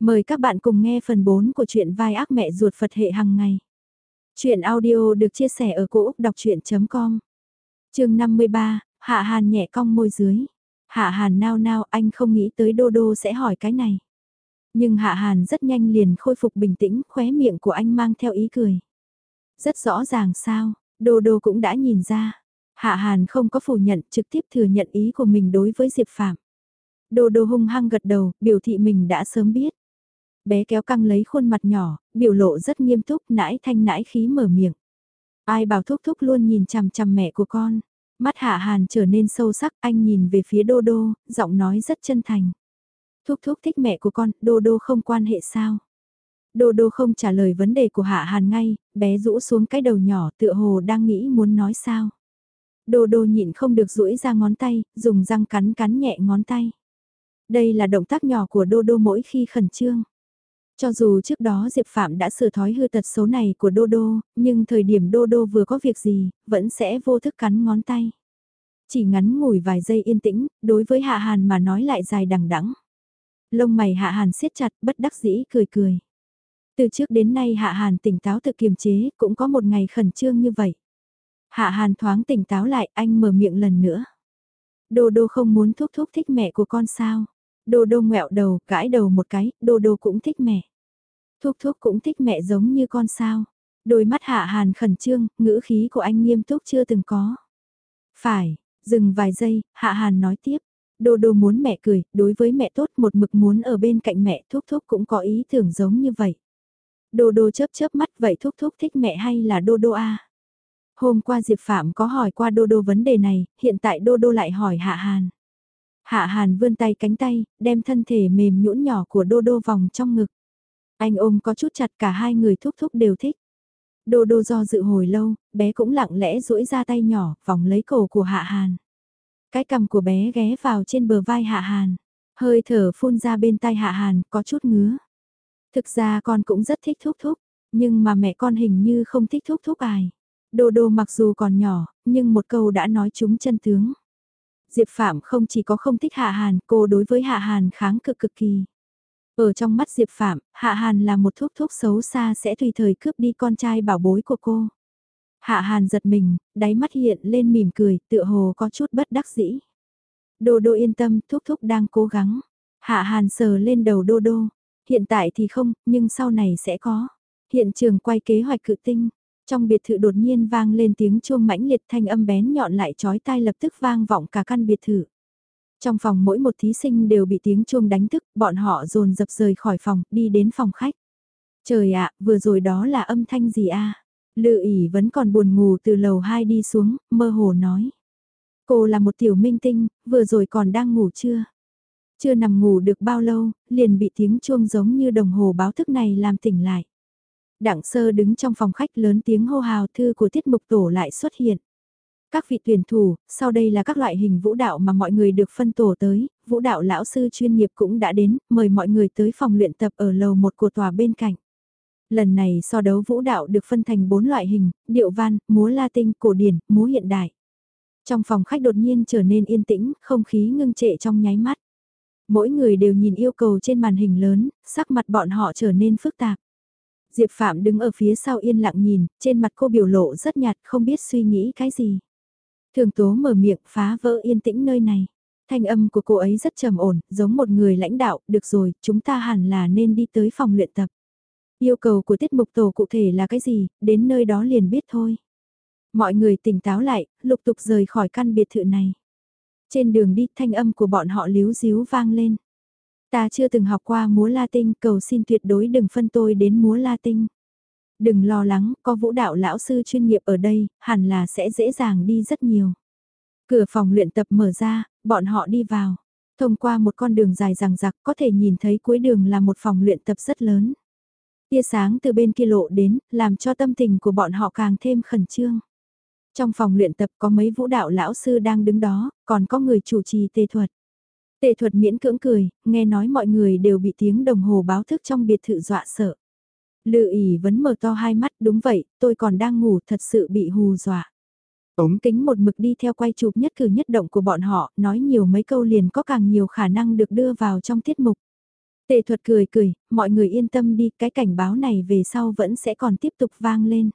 Mời các bạn cùng nghe phần 4 của truyện vai ác mẹ ruột Phật hệ hàng ngày. Chuyện audio được chia sẻ ở cỗ đọc chuyện.com Trường 53, Hạ Hàn nhẹ cong môi dưới. Hạ Hàn nao nao anh không nghĩ tới Đô Đô sẽ hỏi cái này. Nhưng Hạ Hàn rất nhanh liền khôi phục bình tĩnh, khóe miệng của anh mang theo ý cười. Rất rõ ràng sao, Đô Đô cũng đã nhìn ra. Hạ Hàn không có phủ nhận, trực tiếp thừa nhận ý của mình đối với Diệp Phạm. Đô Đô hung hăng gật đầu, biểu thị mình đã sớm biết. Bé kéo căng lấy khuôn mặt nhỏ, biểu lộ rất nghiêm túc, nãi thanh nãi khí mở miệng. Ai bảo thúc thúc luôn nhìn chằm chằm mẹ của con. Mắt hạ hàn trở nên sâu sắc, anh nhìn về phía đô đô, giọng nói rất chân thành. Thúc thúc thích mẹ của con, đô đô không quan hệ sao? Đô đô không trả lời vấn đề của hạ hàn ngay, bé rũ xuống cái đầu nhỏ tựa hồ đang nghĩ muốn nói sao. Đô đô nhịn không được duỗi ra ngón tay, dùng răng cắn cắn nhẹ ngón tay. Đây là động tác nhỏ của đô đô mỗi khi khẩn trương. Cho dù trước đó Diệp Phạm đã sửa thói hư tật xấu này của Đô Đô, nhưng thời điểm Đô Đô vừa có việc gì, vẫn sẽ vô thức cắn ngón tay. Chỉ ngắn ngủi vài giây yên tĩnh, đối với Hạ Hàn mà nói lại dài đằng đẵng. Lông mày Hạ Hàn siết chặt, bất đắc dĩ cười cười. Từ trước đến nay Hạ Hàn tỉnh táo tự kiềm chế, cũng có một ngày khẩn trương như vậy. Hạ Hàn thoáng tỉnh táo lại, anh mở miệng lần nữa. Đô Đô không muốn thúc thúc thích mẹ của con sao? Đô Đô ngẹo đầu, gãi đầu một cái, Đô Đô cũng thích mẹ. Thúc thúc cũng thích mẹ giống như con sao. Đôi mắt hạ hàn khẩn trương, ngữ khí của anh nghiêm túc chưa từng có. Phải, dừng vài giây, hạ hàn nói tiếp. Đô đô muốn mẹ cười, đối với mẹ tốt một mực muốn ở bên cạnh mẹ thúc thúc cũng có ý tưởng giống như vậy. Đô đô chớp chớp mắt vậy thúc thúc thích mẹ hay là đô đô a? Hôm qua Diệp Phạm có hỏi qua đô đô vấn đề này, hiện tại đô đô lại hỏi hạ hàn. Hạ hàn vươn tay cánh tay, đem thân thể mềm nhũn nhỏ của đô đô vòng trong ngực. Anh ôm có chút chặt cả hai người thúc thúc đều thích. Đô đô do dự hồi lâu, bé cũng lặng lẽ duỗi ra tay nhỏ, vòng lấy cổ của Hạ Hàn. Cái cầm của bé ghé vào trên bờ vai Hạ Hàn. Hơi thở phun ra bên tai Hạ Hàn, có chút ngứa. Thực ra con cũng rất thích thúc thúc, nhưng mà mẹ con hình như không thích thúc thúc ai. Đô đô mặc dù còn nhỏ, nhưng một câu đã nói chúng chân tướng. Diệp Phạm không chỉ có không thích Hạ Hàn, cô đối với Hạ Hàn kháng cực cực kỳ. Ở trong mắt Diệp Phạm, Hạ Hàn là một thuốc thuốc xấu xa sẽ tùy thời cướp đi con trai bảo bối của cô. Hạ Hàn giật mình, đáy mắt hiện lên mỉm cười, tựa hồ có chút bất đắc dĩ. Đô đô yên tâm, thúc thúc đang cố gắng. Hạ Hàn sờ lên đầu đô đô. Hiện tại thì không, nhưng sau này sẽ có. Hiện trường quay kế hoạch cự tinh. Trong biệt thự đột nhiên vang lên tiếng chuông mãnh liệt thanh âm bén nhọn lại chói tai lập tức vang vọng cả căn biệt thự. Trong phòng mỗi một thí sinh đều bị tiếng chuông đánh thức, bọn họ dồn dập rời khỏi phòng, đi đến phòng khách. Trời ạ, vừa rồi đó là âm thanh gì a? Lự ỉ vẫn còn buồn ngủ từ lầu 2 đi xuống, mơ hồ nói. Cô là một tiểu minh tinh, vừa rồi còn đang ngủ chưa? Chưa nằm ngủ được bao lâu, liền bị tiếng chuông giống như đồng hồ báo thức này làm tỉnh lại. Đặng sơ đứng trong phòng khách lớn tiếng hô hào thư của tiết mục tổ lại xuất hiện. Các vị tuyển thủ, sau đây là các loại hình vũ đạo mà mọi người được phân tổ tới, vũ đạo lão sư chuyên nghiệp cũng đã đến, mời mọi người tới phòng luyện tập ở lầu một của tòa bên cạnh. Lần này so đấu vũ đạo được phân thành 4 loại hình, điệu văn, múa Latin, cổ điển, múa hiện đại. Trong phòng khách đột nhiên trở nên yên tĩnh, không khí ngưng trệ trong nháy mắt. Mỗi người đều nhìn yêu cầu trên màn hình lớn, sắc mặt bọn họ trở nên phức tạp. Diệp Phạm đứng ở phía sau yên lặng nhìn, trên mặt cô biểu lộ rất nhạt không biết suy nghĩ cái gì. Thường tố mở miệng phá vỡ yên tĩnh nơi này. Thanh âm của cô ấy rất trầm ổn, giống một người lãnh đạo, được rồi, chúng ta hẳn là nên đi tới phòng luyện tập. Yêu cầu của tiết mục tổ cụ thể là cái gì, đến nơi đó liền biết thôi. Mọi người tỉnh táo lại, lục tục rời khỏi căn biệt thự này. Trên đường đi thanh âm của bọn họ líu díu vang lên. Ta chưa từng học qua múa Latin, cầu xin tuyệt đối đừng phân tôi đến múa Latin. Đừng lo lắng, có vũ đạo lão sư chuyên nghiệp ở đây, hẳn là sẽ dễ dàng đi rất nhiều. Cửa phòng luyện tập mở ra, bọn họ đi vào. Thông qua một con đường dài rằng rạc có thể nhìn thấy cuối đường là một phòng luyện tập rất lớn. Tia sáng từ bên kia lộ đến, làm cho tâm tình của bọn họ càng thêm khẩn trương. Trong phòng luyện tập có mấy vũ đạo lão sư đang đứng đó, còn có người chủ trì tề thuật. Tề thuật miễn cưỡng cười, nghe nói mọi người đều bị tiếng đồng hồ báo thức trong biệt thự dọa sợ. Lự ỉ vẫn mở to hai mắt, đúng vậy, tôi còn đang ngủ thật sự bị hù dọa. Ống kính một mực đi theo quay chụp nhất cử nhất động của bọn họ, nói nhiều mấy câu liền có càng nhiều khả năng được đưa vào trong tiết mục. Tề thuật cười cười, mọi người yên tâm đi, cái cảnh báo này về sau vẫn sẽ còn tiếp tục vang lên.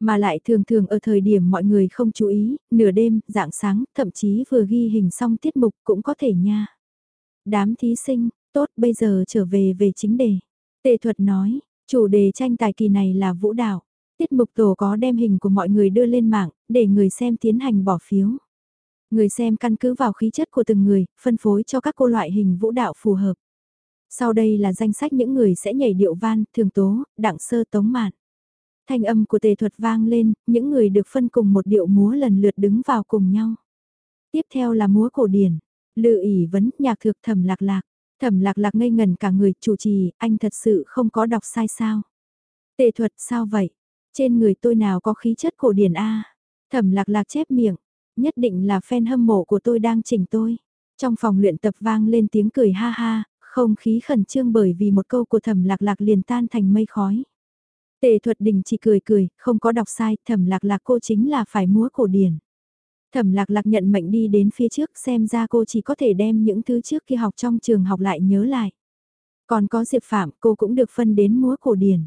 Mà lại thường thường ở thời điểm mọi người không chú ý, nửa đêm, dạng sáng, thậm chí vừa ghi hình xong tiết mục cũng có thể nha. Đám thí sinh, tốt bây giờ trở về về chính đề. Tề thuật nói, chủ đề tranh tài kỳ này là vũ đạo. Tiết mục tổ có đem hình của mọi người đưa lên mạng, để người xem tiến hành bỏ phiếu. Người xem căn cứ vào khí chất của từng người, phân phối cho các cô loại hình vũ đạo phù hợp. Sau đây là danh sách những người sẽ nhảy điệu van, thường tố, đặng sơ tống mạn. Thanh âm của tề thuật vang lên, những người được phân cùng một điệu múa lần lượt đứng vào cùng nhau. Tiếp theo là múa cổ điển, lự ỉ vấn, nhạc thực thẩm lạc lạc. Thẩm lạc lạc ngây ngần cả người chủ trì, anh thật sự không có đọc sai sao. tệ thuật sao vậy? Trên người tôi nào có khí chất cổ điển A? Thẩm lạc lạc chép miệng, nhất định là fan hâm mộ của tôi đang chỉnh tôi. Trong phòng luyện tập vang lên tiếng cười ha ha, không khí khẩn trương bởi vì một câu của thẩm lạc lạc liền tan thành mây khói. Tề thuật đình chỉ cười cười, không có đọc sai, thẩm lạc lạc cô chính là phải múa cổ điển. Thẩm lạc lạc nhận mệnh đi đến phía trước xem ra cô chỉ có thể đem những thứ trước khi học trong trường học lại nhớ lại. Còn có Diệp Phạm cô cũng được phân đến múa cổ điển.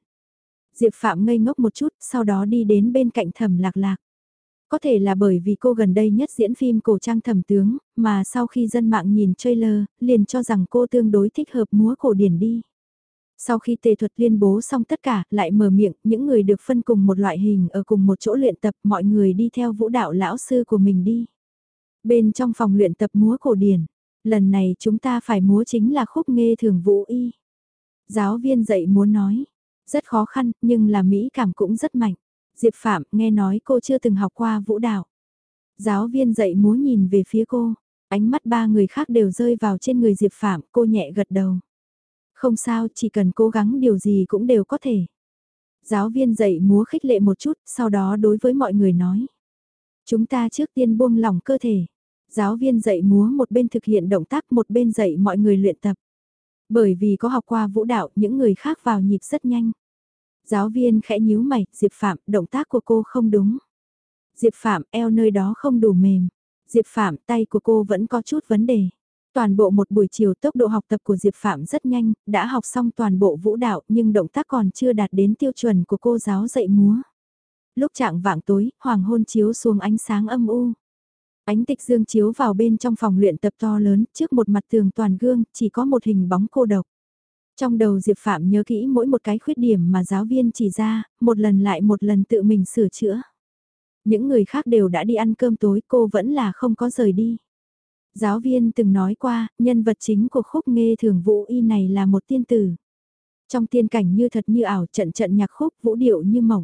Diệp Phạm ngây ngốc một chút, sau đó đi đến bên cạnh thẩm lạc lạc. Có thể là bởi vì cô gần đây nhất diễn phim cổ trang thẩm tướng, mà sau khi dân mạng nhìn trailer, liền cho rằng cô tương đối thích hợp múa cổ điển đi. Sau khi tề thuật liên bố xong tất cả, lại mở miệng, những người được phân cùng một loại hình ở cùng một chỗ luyện tập, mọi người đi theo vũ đạo lão sư của mình đi. Bên trong phòng luyện tập múa cổ điển, lần này chúng ta phải múa chính là khúc nghe thường vũ y. Giáo viên dạy muốn nói, rất khó khăn, nhưng là mỹ cảm cũng rất mạnh. Diệp Phạm nghe nói cô chưa từng học qua vũ đạo. Giáo viên dạy múa nhìn về phía cô, ánh mắt ba người khác đều rơi vào trên người Diệp Phạm, cô nhẹ gật đầu. Không sao, chỉ cần cố gắng điều gì cũng đều có thể. Giáo viên dạy múa khích lệ một chút, sau đó đối với mọi người nói. Chúng ta trước tiên buông lỏng cơ thể. Giáo viên dạy múa một bên thực hiện động tác một bên dạy mọi người luyện tập. Bởi vì có học qua vũ đạo, những người khác vào nhịp rất nhanh. Giáo viên khẽ nhíu mày, Diệp Phạm, động tác của cô không đúng. Diệp Phạm, eo nơi đó không đủ mềm. Diệp Phạm, tay của cô vẫn có chút vấn đề. Toàn bộ một buổi chiều tốc độ học tập của Diệp Phạm rất nhanh, đã học xong toàn bộ vũ đạo nhưng động tác còn chưa đạt đến tiêu chuẩn của cô giáo dạy múa. Lúc trạng vạng tối, hoàng hôn chiếu xuống ánh sáng âm u. Ánh tịch dương chiếu vào bên trong phòng luyện tập to lớn, trước một mặt tường toàn gương, chỉ có một hình bóng cô độc. Trong đầu Diệp Phạm nhớ kỹ mỗi một cái khuyết điểm mà giáo viên chỉ ra, một lần lại một lần tự mình sửa chữa. Những người khác đều đã đi ăn cơm tối, cô vẫn là không có rời đi. Giáo viên từng nói qua, nhân vật chính của khúc nghe thường vũ y này là một tiên tử. Trong tiên cảnh như thật như ảo trận trận nhạc khúc vũ điệu như mộng.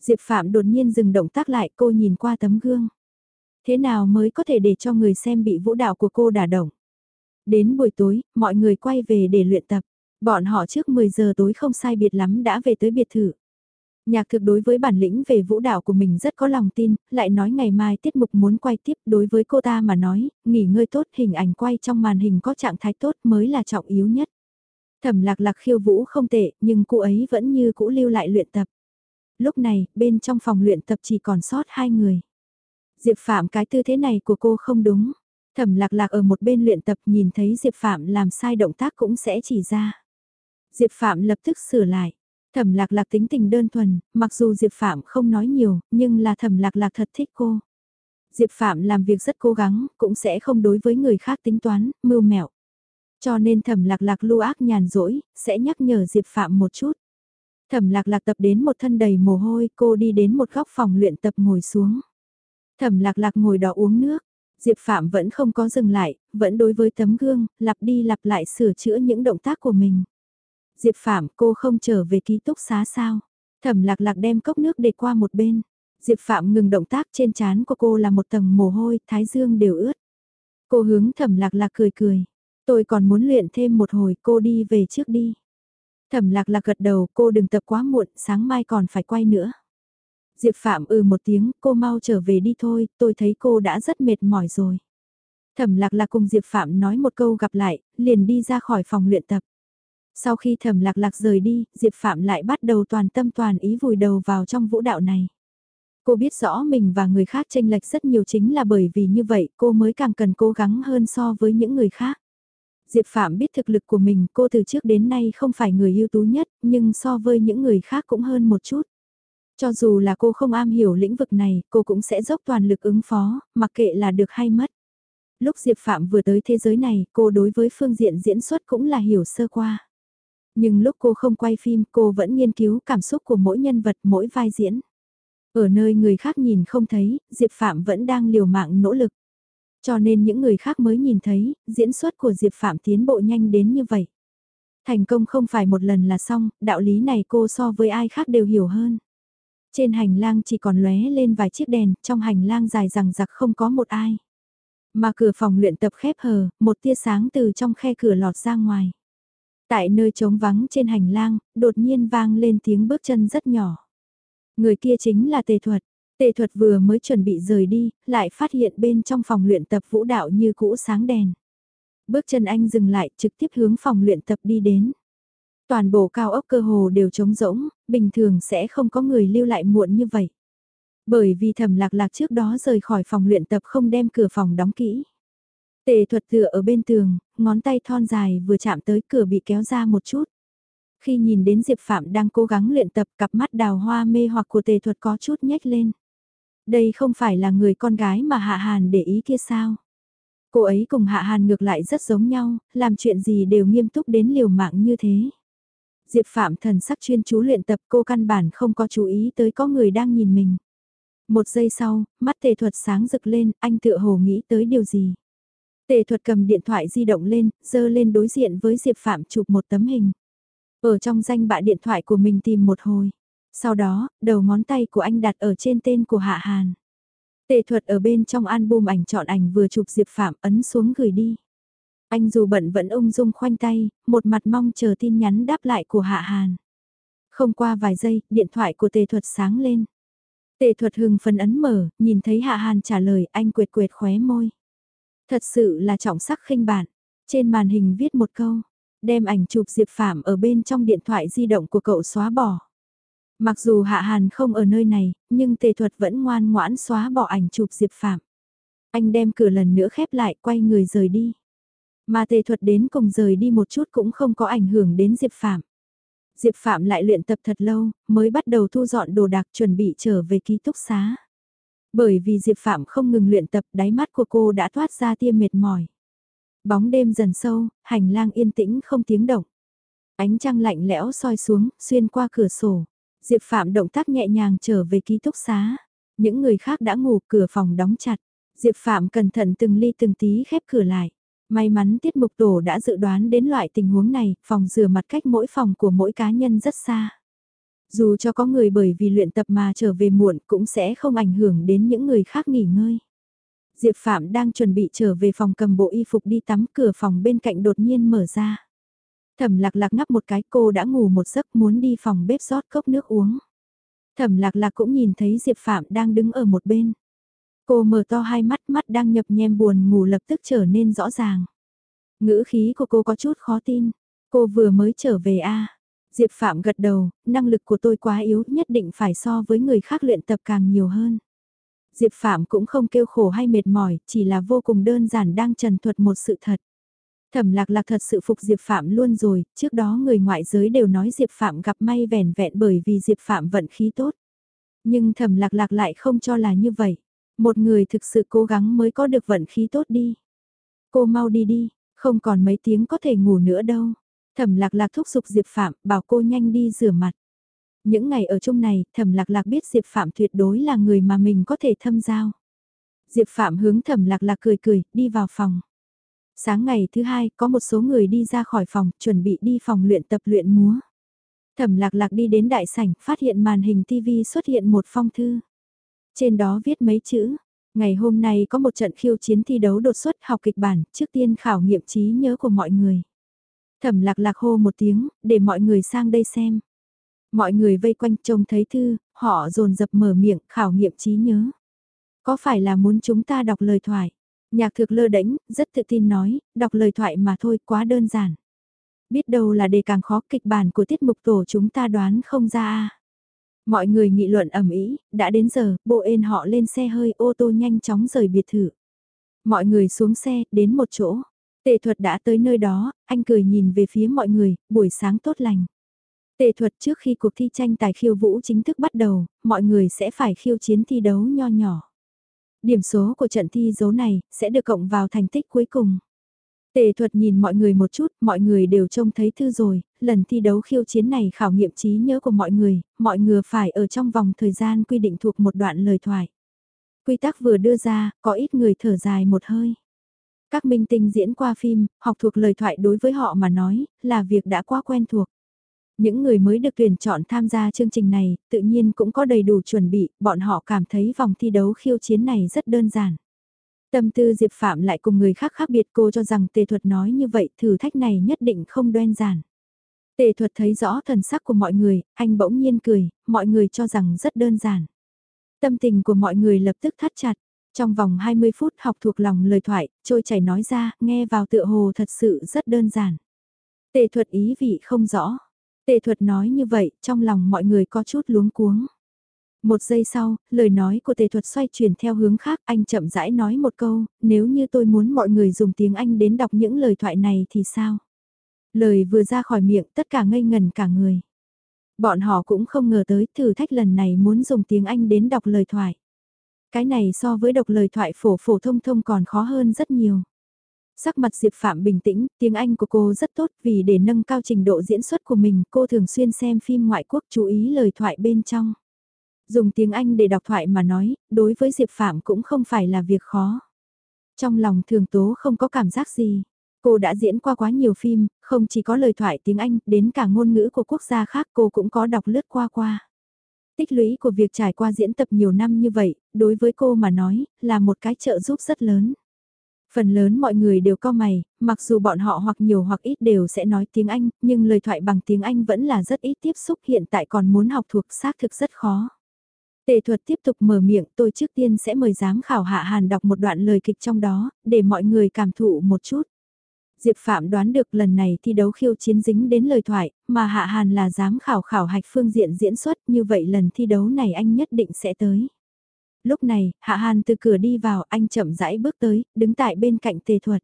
Diệp Phạm đột nhiên dừng động tác lại cô nhìn qua tấm gương. Thế nào mới có thể để cho người xem bị vũ đạo của cô đả động? Đến buổi tối, mọi người quay về để luyện tập. Bọn họ trước 10 giờ tối không sai biệt lắm đã về tới biệt thự. Nhạc thực đối với bản lĩnh về vũ đạo của mình rất có lòng tin, lại nói ngày mai tiết mục muốn quay tiếp đối với cô ta mà nói, nghỉ ngơi tốt hình ảnh quay trong màn hình có trạng thái tốt mới là trọng yếu nhất. Thẩm lạc lạc khiêu vũ không tệ, nhưng cô ấy vẫn như cũ lưu lại luyện tập. Lúc này, bên trong phòng luyện tập chỉ còn sót hai người. Diệp Phạm cái tư thế này của cô không đúng. Thẩm lạc lạc ở một bên luyện tập nhìn thấy Diệp Phạm làm sai động tác cũng sẽ chỉ ra. Diệp Phạm lập tức sửa lại. Thẩm lạc lạc tính tình đơn thuần, mặc dù Diệp Phạm không nói nhiều, nhưng là thẩm lạc lạc thật thích cô. Diệp Phạm làm việc rất cố gắng, cũng sẽ không đối với người khác tính toán, mưu mẹo. Cho nên thẩm lạc lạc lưu ác nhàn rỗi, sẽ nhắc nhở Diệp Phạm một chút. Thẩm lạc lạc tập đến một thân đầy mồ hôi, cô đi đến một góc phòng luyện tập ngồi xuống. Thẩm lạc lạc ngồi đó uống nước, Diệp Phạm vẫn không có dừng lại, vẫn đối với tấm gương, lặp đi lặp lại sửa chữa những động tác của mình. Diệp Phạm cô không trở về ký túc xá sao? Thẩm lạc lạc đem cốc nước để qua một bên. Diệp Phạm ngừng động tác trên trán của cô là một tầng mồ hôi, thái dương đều ướt. Cô hướng thẩm lạc lạc cười cười. Tôi còn muốn luyện thêm một hồi cô đi về trước đi. Thẩm lạc lạc gật đầu cô đừng tập quá muộn, sáng mai còn phải quay nữa. Diệp Phạm ừ một tiếng, cô mau trở về đi thôi, tôi thấy cô đã rất mệt mỏi rồi. Thẩm lạc lạc cùng Diệp Phạm nói một câu gặp lại, liền đi ra khỏi phòng luyện tập. Sau khi thẩm lạc lạc rời đi, Diệp Phạm lại bắt đầu toàn tâm toàn ý vùi đầu vào trong vũ đạo này. Cô biết rõ mình và người khác tranh lệch rất nhiều chính là bởi vì như vậy cô mới càng cần cố gắng hơn so với những người khác. Diệp Phạm biết thực lực của mình, cô từ trước đến nay không phải người ưu tú nhất, nhưng so với những người khác cũng hơn một chút. Cho dù là cô không am hiểu lĩnh vực này, cô cũng sẽ dốc toàn lực ứng phó, mặc kệ là được hay mất. Lúc Diệp Phạm vừa tới thế giới này, cô đối với phương diện diễn xuất cũng là hiểu sơ qua. Nhưng lúc cô không quay phim, cô vẫn nghiên cứu cảm xúc của mỗi nhân vật, mỗi vai diễn. Ở nơi người khác nhìn không thấy, Diệp Phạm vẫn đang liều mạng nỗ lực. Cho nên những người khác mới nhìn thấy, diễn xuất của Diệp Phạm tiến bộ nhanh đến như vậy. Thành công không phải một lần là xong, đạo lý này cô so với ai khác đều hiểu hơn. Trên hành lang chỉ còn lóe lên vài chiếc đèn, trong hành lang dài rằng giặc không có một ai. Mà cửa phòng luyện tập khép hờ, một tia sáng từ trong khe cửa lọt ra ngoài. Tại nơi trống vắng trên hành lang, đột nhiên vang lên tiếng bước chân rất nhỏ. Người kia chính là tề thuật. Tề thuật vừa mới chuẩn bị rời đi, lại phát hiện bên trong phòng luyện tập vũ đạo như cũ sáng đèn. Bước chân anh dừng lại trực tiếp hướng phòng luyện tập đi đến. Toàn bộ cao ốc cơ hồ đều trống rỗng, bình thường sẽ không có người lưu lại muộn như vậy. Bởi vì thẩm lạc lạc trước đó rời khỏi phòng luyện tập không đem cửa phòng đóng kỹ. Tề thuật tựa ở bên tường, ngón tay thon dài vừa chạm tới cửa bị kéo ra một chút. Khi nhìn đến Diệp Phạm đang cố gắng luyện tập cặp mắt đào hoa mê hoặc của tề thuật có chút nhếch lên. Đây không phải là người con gái mà Hạ Hàn để ý kia sao? Cô ấy cùng Hạ Hàn ngược lại rất giống nhau, làm chuyện gì đều nghiêm túc đến liều mạng như thế. Diệp Phạm thần sắc chuyên chú luyện tập cô căn bản không có chú ý tới có người đang nhìn mình. Một giây sau, mắt tề thuật sáng rực lên, anh tựa hồ nghĩ tới điều gì. Tề thuật cầm điện thoại di động lên, dơ lên đối diện với Diệp Phạm chụp một tấm hình. Ở trong danh bạ điện thoại của mình tìm một hồi. Sau đó, đầu ngón tay của anh đặt ở trên tên của Hạ Hàn. Tề thuật ở bên trong album ảnh chọn ảnh vừa chụp Diệp Phạm ấn xuống gửi đi. Anh dù bận vẫn ung dung khoanh tay, một mặt mong chờ tin nhắn đáp lại của Hạ Hàn. Không qua vài giây, điện thoại của tề thuật sáng lên. Tề thuật hừng phần ấn mở, nhìn thấy Hạ Hàn trả lời anh quệt quệt khóe môi. Thật sự là trọng sắc khinh bản. Trên màn hình viết một câu, đem ảnh chụp Diệp Phạm ở bên trong điện thoại di động của cậu xóa bỏ. Mặc dù Hạ Hàn không ở nơi này, nhưng tề thuật vẫn ngoan ngoãn xóa bỏ ảnh chụp Diệp Phạm. Anh đem cửa lần nữa khép lại quay người rời đi. Mà tề thuật đến cùng rời đi một chút cũng không có ảnh hưởng đến Diệp Phạm. Diệp Phạm lại luyện tập thật lâu, mới bắt đầu thu dọn đồ đạc chuẩn bị trở về ký túc xá. Bởi vì Diệp Phạm không ngừng luyện tập, đáy mắt của cô đã thoát ra tia mệt mỏi. Bóng đêm dần sâu, hành lang yên tĩnh không tiếng động. Ánh trăng lạnh lẽo soi xuống, xuyên qua cửa sổ. Diệp Phạm động tác nhẹ nhàng trở về ký túc xá. Những người khác đã ngủ cửa phòng đóng chặt. Diệp Phạm cẩn thận từng ly từng tí khép cửa lại. May mắn tiết mục tổ đã dự đoán đến loại tình huống này, phòng rửa mặt cách mỗi phòng của mỗi cá nhân rất xa. Dù cho có người bởi vì luyện tập mà trở về muộn cũng sẽ không ảnh hưởng đến những người khác nghỉ ngơi. Diệp Phạm đang chuẩn bị trở về phòng cầm bộ y phục đi tắm cửa phòng bên cạnh đột nhiên mở ra. Thẩm lạc lạc ngắp một cái, cô đã ngủ một giấc, muốn đi phòng bếp rót cốc nước uống. Thẩm lạc lạc cũng nhìn thấy Diệp Phạm đang đứng ở một bên. Cô mở to hai mắt mắt đang nhập nhem buồn ngủ lập tức trở nên rõ ràng. Ngữ khí của cô có chút khó tin. Cô vừa mới trở về a Diệp Phạm gật đầu, năng lực của tôi quá yếu nhất định phải so với người khác luyện tập càng nhiều hơn. Diệp Phạm cũng không kêu khổ hay mệt mỏi, chỉ là vô cùng đơn giản đang trần thuật một sự thật. Thẩm lạc lạc thật sự phục Diệp Phạm luôn rồi, trước đó người ngoại giới đều nói Diệp Phạm gặp may vẻn vẹn bởi vì Diệp Phạm vận khí tốt. Nhưng thẩm lạc lạc lại không cho là như vậy. Một người thực sự cố gắng mới có được vận khí tốt đi. Cô mau đi đi, không còn mấy tiếng có thể ngủ nữa đâu. Thẩm lạc lạc thúc giục Diệp Phạm bảo cô nhanh đi rửa mặt. Những ngày ở chung này, thẩm lạc lạc biết Diệp Phạm tuyệt đối là người mà mình có thể thâm giao. Diệp Phạm hướng thẩm lạc lạc cười cười, đi vào phòng. Sáng ngày thứ hai, có một số người đi ra khỏi phòng, chuẩn bị đi phòng luyện tập luyện múa. Thẩm lạc lạc đi đến đại sảnh, phát hiện màn hình TV xuất hiện một phong thư. Trên đó viết mấy chữ, ngày hôm nay có một trận khiêu chiến thi đấu đột xuất học kịch bản, trước tiên khảo nghiệm trí nhớ của mọi người. Thẩm lạc lạc hô một tiếng, để mọi người sang đây xem. Mọi người vây quanh trông thấy thư, họ dồn dập mở miệng khảo nghiệm trí nhớ. Có phải là muốn chúng ta đọc lời thoại? Nhạc thực lơ đánh, rất tự tin nói, đọc lời thoại mà thôi quá đơn giản. Biết đâu là đề càng khó kịch bản của tiết mục tổ chúng ta đoán không ra a Mọi người nghị luận ẩm ý, đã đến giờ, bộ ên họ lên xe hơi ô tô nhanh chóng rời biệt thự. Mọi người xuống xe, đến một chỗ. Tề thuật đã tới nơi đó, anh cười nhìn về phía mọi người, buổi sáng tốt lành. Tề thuật trước khi cuộc thi tranh tài khiêu vũ chính thức bắt đầu, mọi người sẽ phải khiêu chiến thi đấu nho nhỏ. Điểm số của trận thi dấu này sẽ được cộng vào thành tích cuối cùng. Tề thuật nhìn mọi người một chút, mọi người đều trông thấy thư rồi, lần thi đấu khiêu chiến này khảo nghiệm trí nhớ của mọi người, mọi người phải ở trong vòng thời gian quy định thuộc một đoạn lời thoại. Quy tắc vừa đưa ra, có ít người thở dài một hơi. Các minh tinh diễn qua phim, học thuộc lời thoại đối với họ mà nói, là việc đã quá quen thuộc. Những người mới được tuyển chọn tham gia chương trình này, tự nhiên cũng có đầy đủ chuẩn bị, bọn họ cảm thấy vòng thi đấu khiêu chiến này rất đơn giản. Tâm tư Diệp Phạm lại cùng người khác khác biệt cô cho rằng tề thuật nói như vậy thử thách này nhất định không đơn giản. Tề thuật thấy rõ thần sắc của mọi người, anh bỗng nhiên cười, mọi người cho rằng rất đơn giản. Tâm tình của mọi người lập tức thắt chặt. Trong vòng 20 phút học thuộc lòng lời thoại, trôi chảy nói ra, nghe vào tựa hồ thật sự rất đơn giản. Tề thuật ý vị không rõ. Tề thuật nói như vậy, trong lòng mọi người có chút luống cuống. Một giây sau, lời nói của tề thuật xoay chuyển theo hướng khác, anh chậm rãi nói một câu, nếu như tôi muốn mọi người dùng tiếng Anh đến đọc những lời thoại này thì sao? Lời vừa ra khỏi miệng tất cả ngây ngần cả người. Bọn họ cũng không ngờ tới thử thách lần này muốn dùng tiếng Anh đến đọc lời thoại. Cái này so với đọc lời thoại phổ phổ thông thông còn khó hơn rất nhiều. Sắc mặt Diệp Phạm bình tĩnh, tiếng Anh của cô rất tốt vì để nâng cao trình độ diễn xuất của mình cô thường xuyên xem phim ngoại quốc chú ý lời thoại bên trong. Dùng tiếng Anh để đọc thoại mà nói, đối với Diệp Phạm cũng không phải là việc khó. Trong lòng thường tố không có cảm giác gì. Cô đã diễn qua quá nhiều phim, không chỉ có lời thoại tiếng Anh, đến cả ngôn ngữ của quốc gia khác cô cũng có đọc lướt qua qua. Tích lũy của việc trải qua diễn tập nhiều năm như vậy, đối với cô mà nói, là một cái trợ giúp rất lớn. Phần lớn mọi người đều co mày, mặc dù bọn họ hoặc nhiều hoặc ít đều sẽ nói tiếng Anh, nhưng lời thoại bằng tiếng Anh vẫn là rất ít tiếp xúc hiện tại còn muốn học thuộc xác thực rất khó. Tề thuật tiếp tục mở miệng tôi trước tiên sẽ mời giám khảo Hạ Hàn đọc một đoạn lời kịch trong đó, để mọi người cảm thụ một chút. Diệp Phạm đoán được lần này thi đấu khiêu chiến dính đến lời thoại, mà Hạ Hàn là giám khảo khảo hạch phương diện diễn xuất, như vậy lần thi đấu này anh nhất định sẽ tới. Lúc này, Hạ Hàn từ cửa đi vào, anh chậm rãi bước tới, đứng tại bên cạnh tề thuật.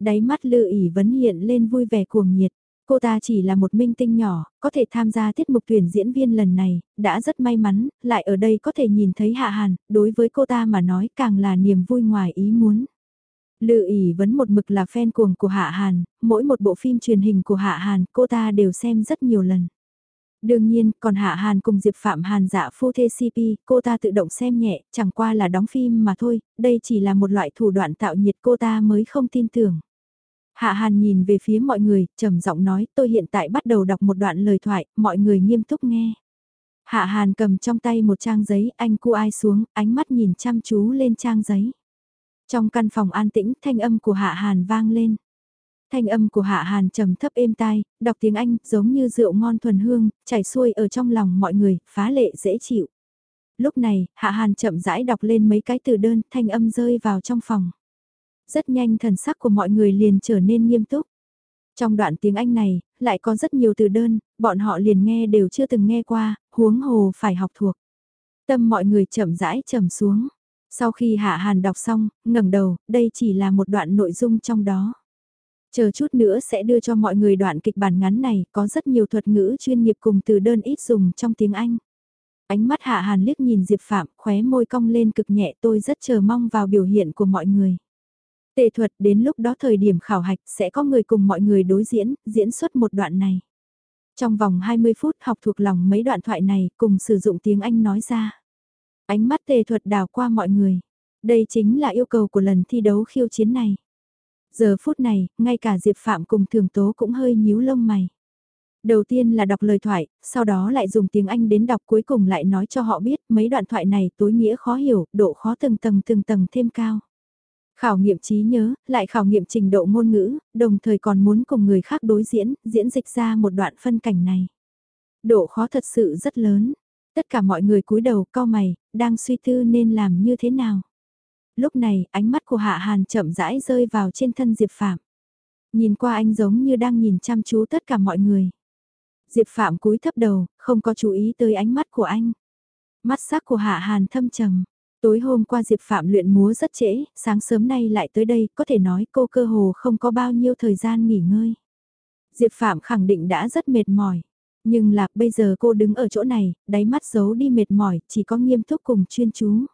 Đáy mắt Lư ỉ vấn hiện lên vui vẻ cuồng nhiệt. Cô ta chỉ là một minh tinh nhỏ, có thể tham gia tiết mục tuyển diễn viên lần này, đã rất may mắn, lại ở đây có thể nhìn thấy Hạ Hàn, đối với cô ta mà nói càng là niềm vui ngoài ý muốn. Lự ỉ vẫn một mực là fan cuồng của Hạ Hàn, mỗi một bộ phim truyền hình của Hạ Hàn cô ta đều xem rất nhiều lần. Đương nhiên, còn Hạ Hàn cùng Diệp Phạm Hàn dạ phu thê CP, cô ta tự động xem nhẹ, chẳng qua là đóng phim mà thôi, đây chỉ là một loại thủ đoạn tạo nhiệt cô ta mới không tin tưởng. Hạ Hàn nhìn về phía mọi người, trầm giọng nói tôi hiện tại bắt đầu đọc một đoạn lời thoại, mọi người nghiêm túc nghe. Hạ Hàn cầm trong tay một trang giấy, anh cu ai xuống, ánh mắt nhìn chăm chú lên trang giấy. Trong căn phòng an tĩnh, thanh âm của Hạ Hàn vang lên. Thanh âm của Hạ Hàn trầm thấp êm tai, đọc tiếng Anh giống như rượu ngon thuần hương, chảy xuôi ở trong lòng mọi người, phá lệ dễ chịu. Lúc này, Hạ Hàn chậm rãi đọc lên mấy cái từ đơn, thanh âm rơi vào trong phòng. Rất nhanh thần sắc của mọi người liền trở nên nghiêm túc. Trong đoạn tiếng Anh này, lại có rất nhiều từ đơn, bọn họ liền nghe đều chưa từng nghe qua, huống hồ phải học thuộc. Tâm mọi người chậm rãi trầm xuống. Sau khi Hạ Hàn đọc xong, ngẩng đầu, đây chỉ là một đoạn nội dung trong đó. Chờ chút nữa sẽ đưa cho mọi người đoạn kịch bản ngắn này, có rất nhiều thuật ngữ chuyên nghiệp cùng từ đơn ít dùng trong tiếng Anh. Ánh mắt Hạ Hàn liếc nhìn Diệp Phạm, khóe môi cong lên cực nhẹ tôi rất chờ mong vào biểu hiện của mọi người. Tệ thuật đến lúc đó thời điểm khảo hạch sẽ có người cùng mọi người đối diễn, diễn xuất một đoạn này. Trong vòng 20 phút học thuộc lòng mấy đoạn thoại này cùng sử dụng tiếng Anh nói ra. Ánh mắt tề thuật đào qua mọi người. Đây chính là yêu cầu của lần thi đấu khiêu chiến này. Giờ phút này, ngay cả Diệp Phạm cùng Thường Tố cũng hơi nhíu lông mày. Đầu tiên là đọc lời thoại, sau đó lại dùng tiếng Anh đến đọc cuối cùng lại nói cho họ biết mấy đoạn thoại này tối nghĩa khó hiểu, độ khó từng tầng từng tầng thêm cao. Khảo nghiệm trí nhớ, lại khảo nghiệm trình độ ngôn ngữ, đồng thời còn muốn cùng người khác đối diễn, diễn dịch ra một đoạn phân cảnh này. Độ khó thật sự rất lớn. Tất cả mọi người cúi đầu co mày, đang suy tư nên làm như thế nào. Lúc này, ánh mắt của Hạ Hàn chậm rãi rơi vào trên thân Diệp Phạm. Nhìn qua anh giống như đang nhìn chăm chú tất cả mọi người. Diệp Phạm cúi thấp đầu, không có chú ý tới ánh mắt của anh. Mắt sắc của Hạ Hàn thâm trầm, Tối hôm qua Diệp Phạm luyện múa rất trễ, sáng sớm nay lại tới đây, có thể nói cô cơ hồ không có bao nhiêu thời gian nghỉ ngơi. Diệp Phạm khẳng định đã rất mệt mỏi. Nhưng là bây giờ cô đứng ở chỗ này, đáy mắt giấu đi mệt mỏi, chỉ có nghiêm túc cùng chuyên chú.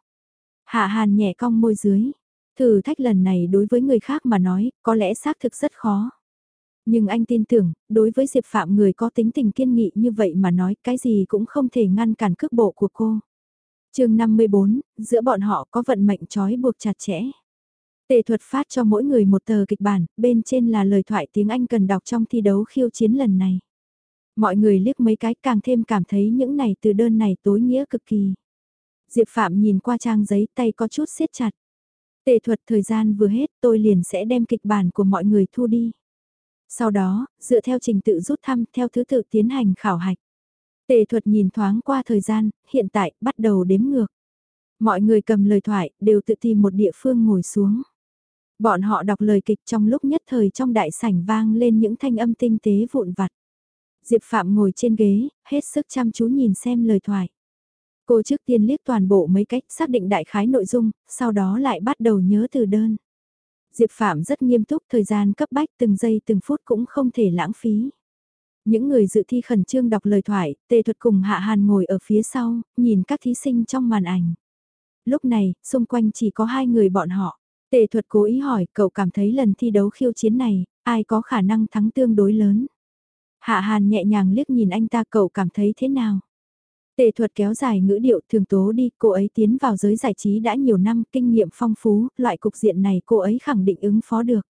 Hạ Hàn nhẹ cong môi dưới. Thử thách lần này đối với người khác mà nói, có lẽ xác thực rất khó. Nhưng anh tin tưởng, đối với Diệp Phạm người có tính tình kiên nghị như vậy mà nói cái gì cũng không thể ngăn cản cước bộ của cô. chương 54, giữa bọn họ có vận mệnh trói buộc chặt chẽ. Tề thuật phát cho mỗi người một tờ kịch bản, bên trên là lời thoại tiếng Anh cần đọc trong thi đấu khiêu chiến lần này. Mọi người liếc mấy cái càng thêm cảm thấy những này từ đơn này tối nghĩa cực kỳ. Diệp Phạm nhìn qua trang giấy tay có chút siết chặt. Tề thuật thời gian vừa hết tôi liền sẽ đem kịch bản của mọi người thu đi. Sau đó, dựa theo trình tự rút thăm theo thứ tự tiến hành khảo hạch. Tề thuật nhìn thoáng qua thời gian, hiện tại bắt đầu đếm ngược. Mọi người cầm lời thoại, đều tự tìm một địa phương ngồi xuống. Bọn họ đọc lời kịch trong lúc nhất thời trong đại sảnh vang lên những thanh âm tinh tế vụn vặt. Diệp Phạm ngồi trên ghế, hết sức chăm chú nhìn xem lời thoại. Cô trước tiên liếc toàn bộ mấy cách xác định đại khái nội dung, sau đó lại bắt đầu nhớ từ đơn. Diệp Phạm rất nghiêm túc thời gian cấp bách từng giây từng phút cũng không thể lãng phí. Những người dự thi khẩn trương đọc lời thoại, tề thuật cùng Hạ Hàn ngồi ở phía sau, nhìn các thí sinh trong màn ảnh. Lúc này, xung quanh chỉ có hai người bọn họ. Tề thuật cố ý hỏi cậu cảm thấy lần thi đấu khiêu chiến này, ai có khả năng thắng tương đối lớn. Hạ Hàn nhẹ nhàng liếc nhìn anh ta cậu cảm thấy thế nào. Tề thuật kéo dài ngữ điệu thường tố đi, cô ấy tiến vào giới giải trí đã nhiều năm, kinh nghiệm phong phú, loại cục diện này cô ấy khẳng định ứng phó được.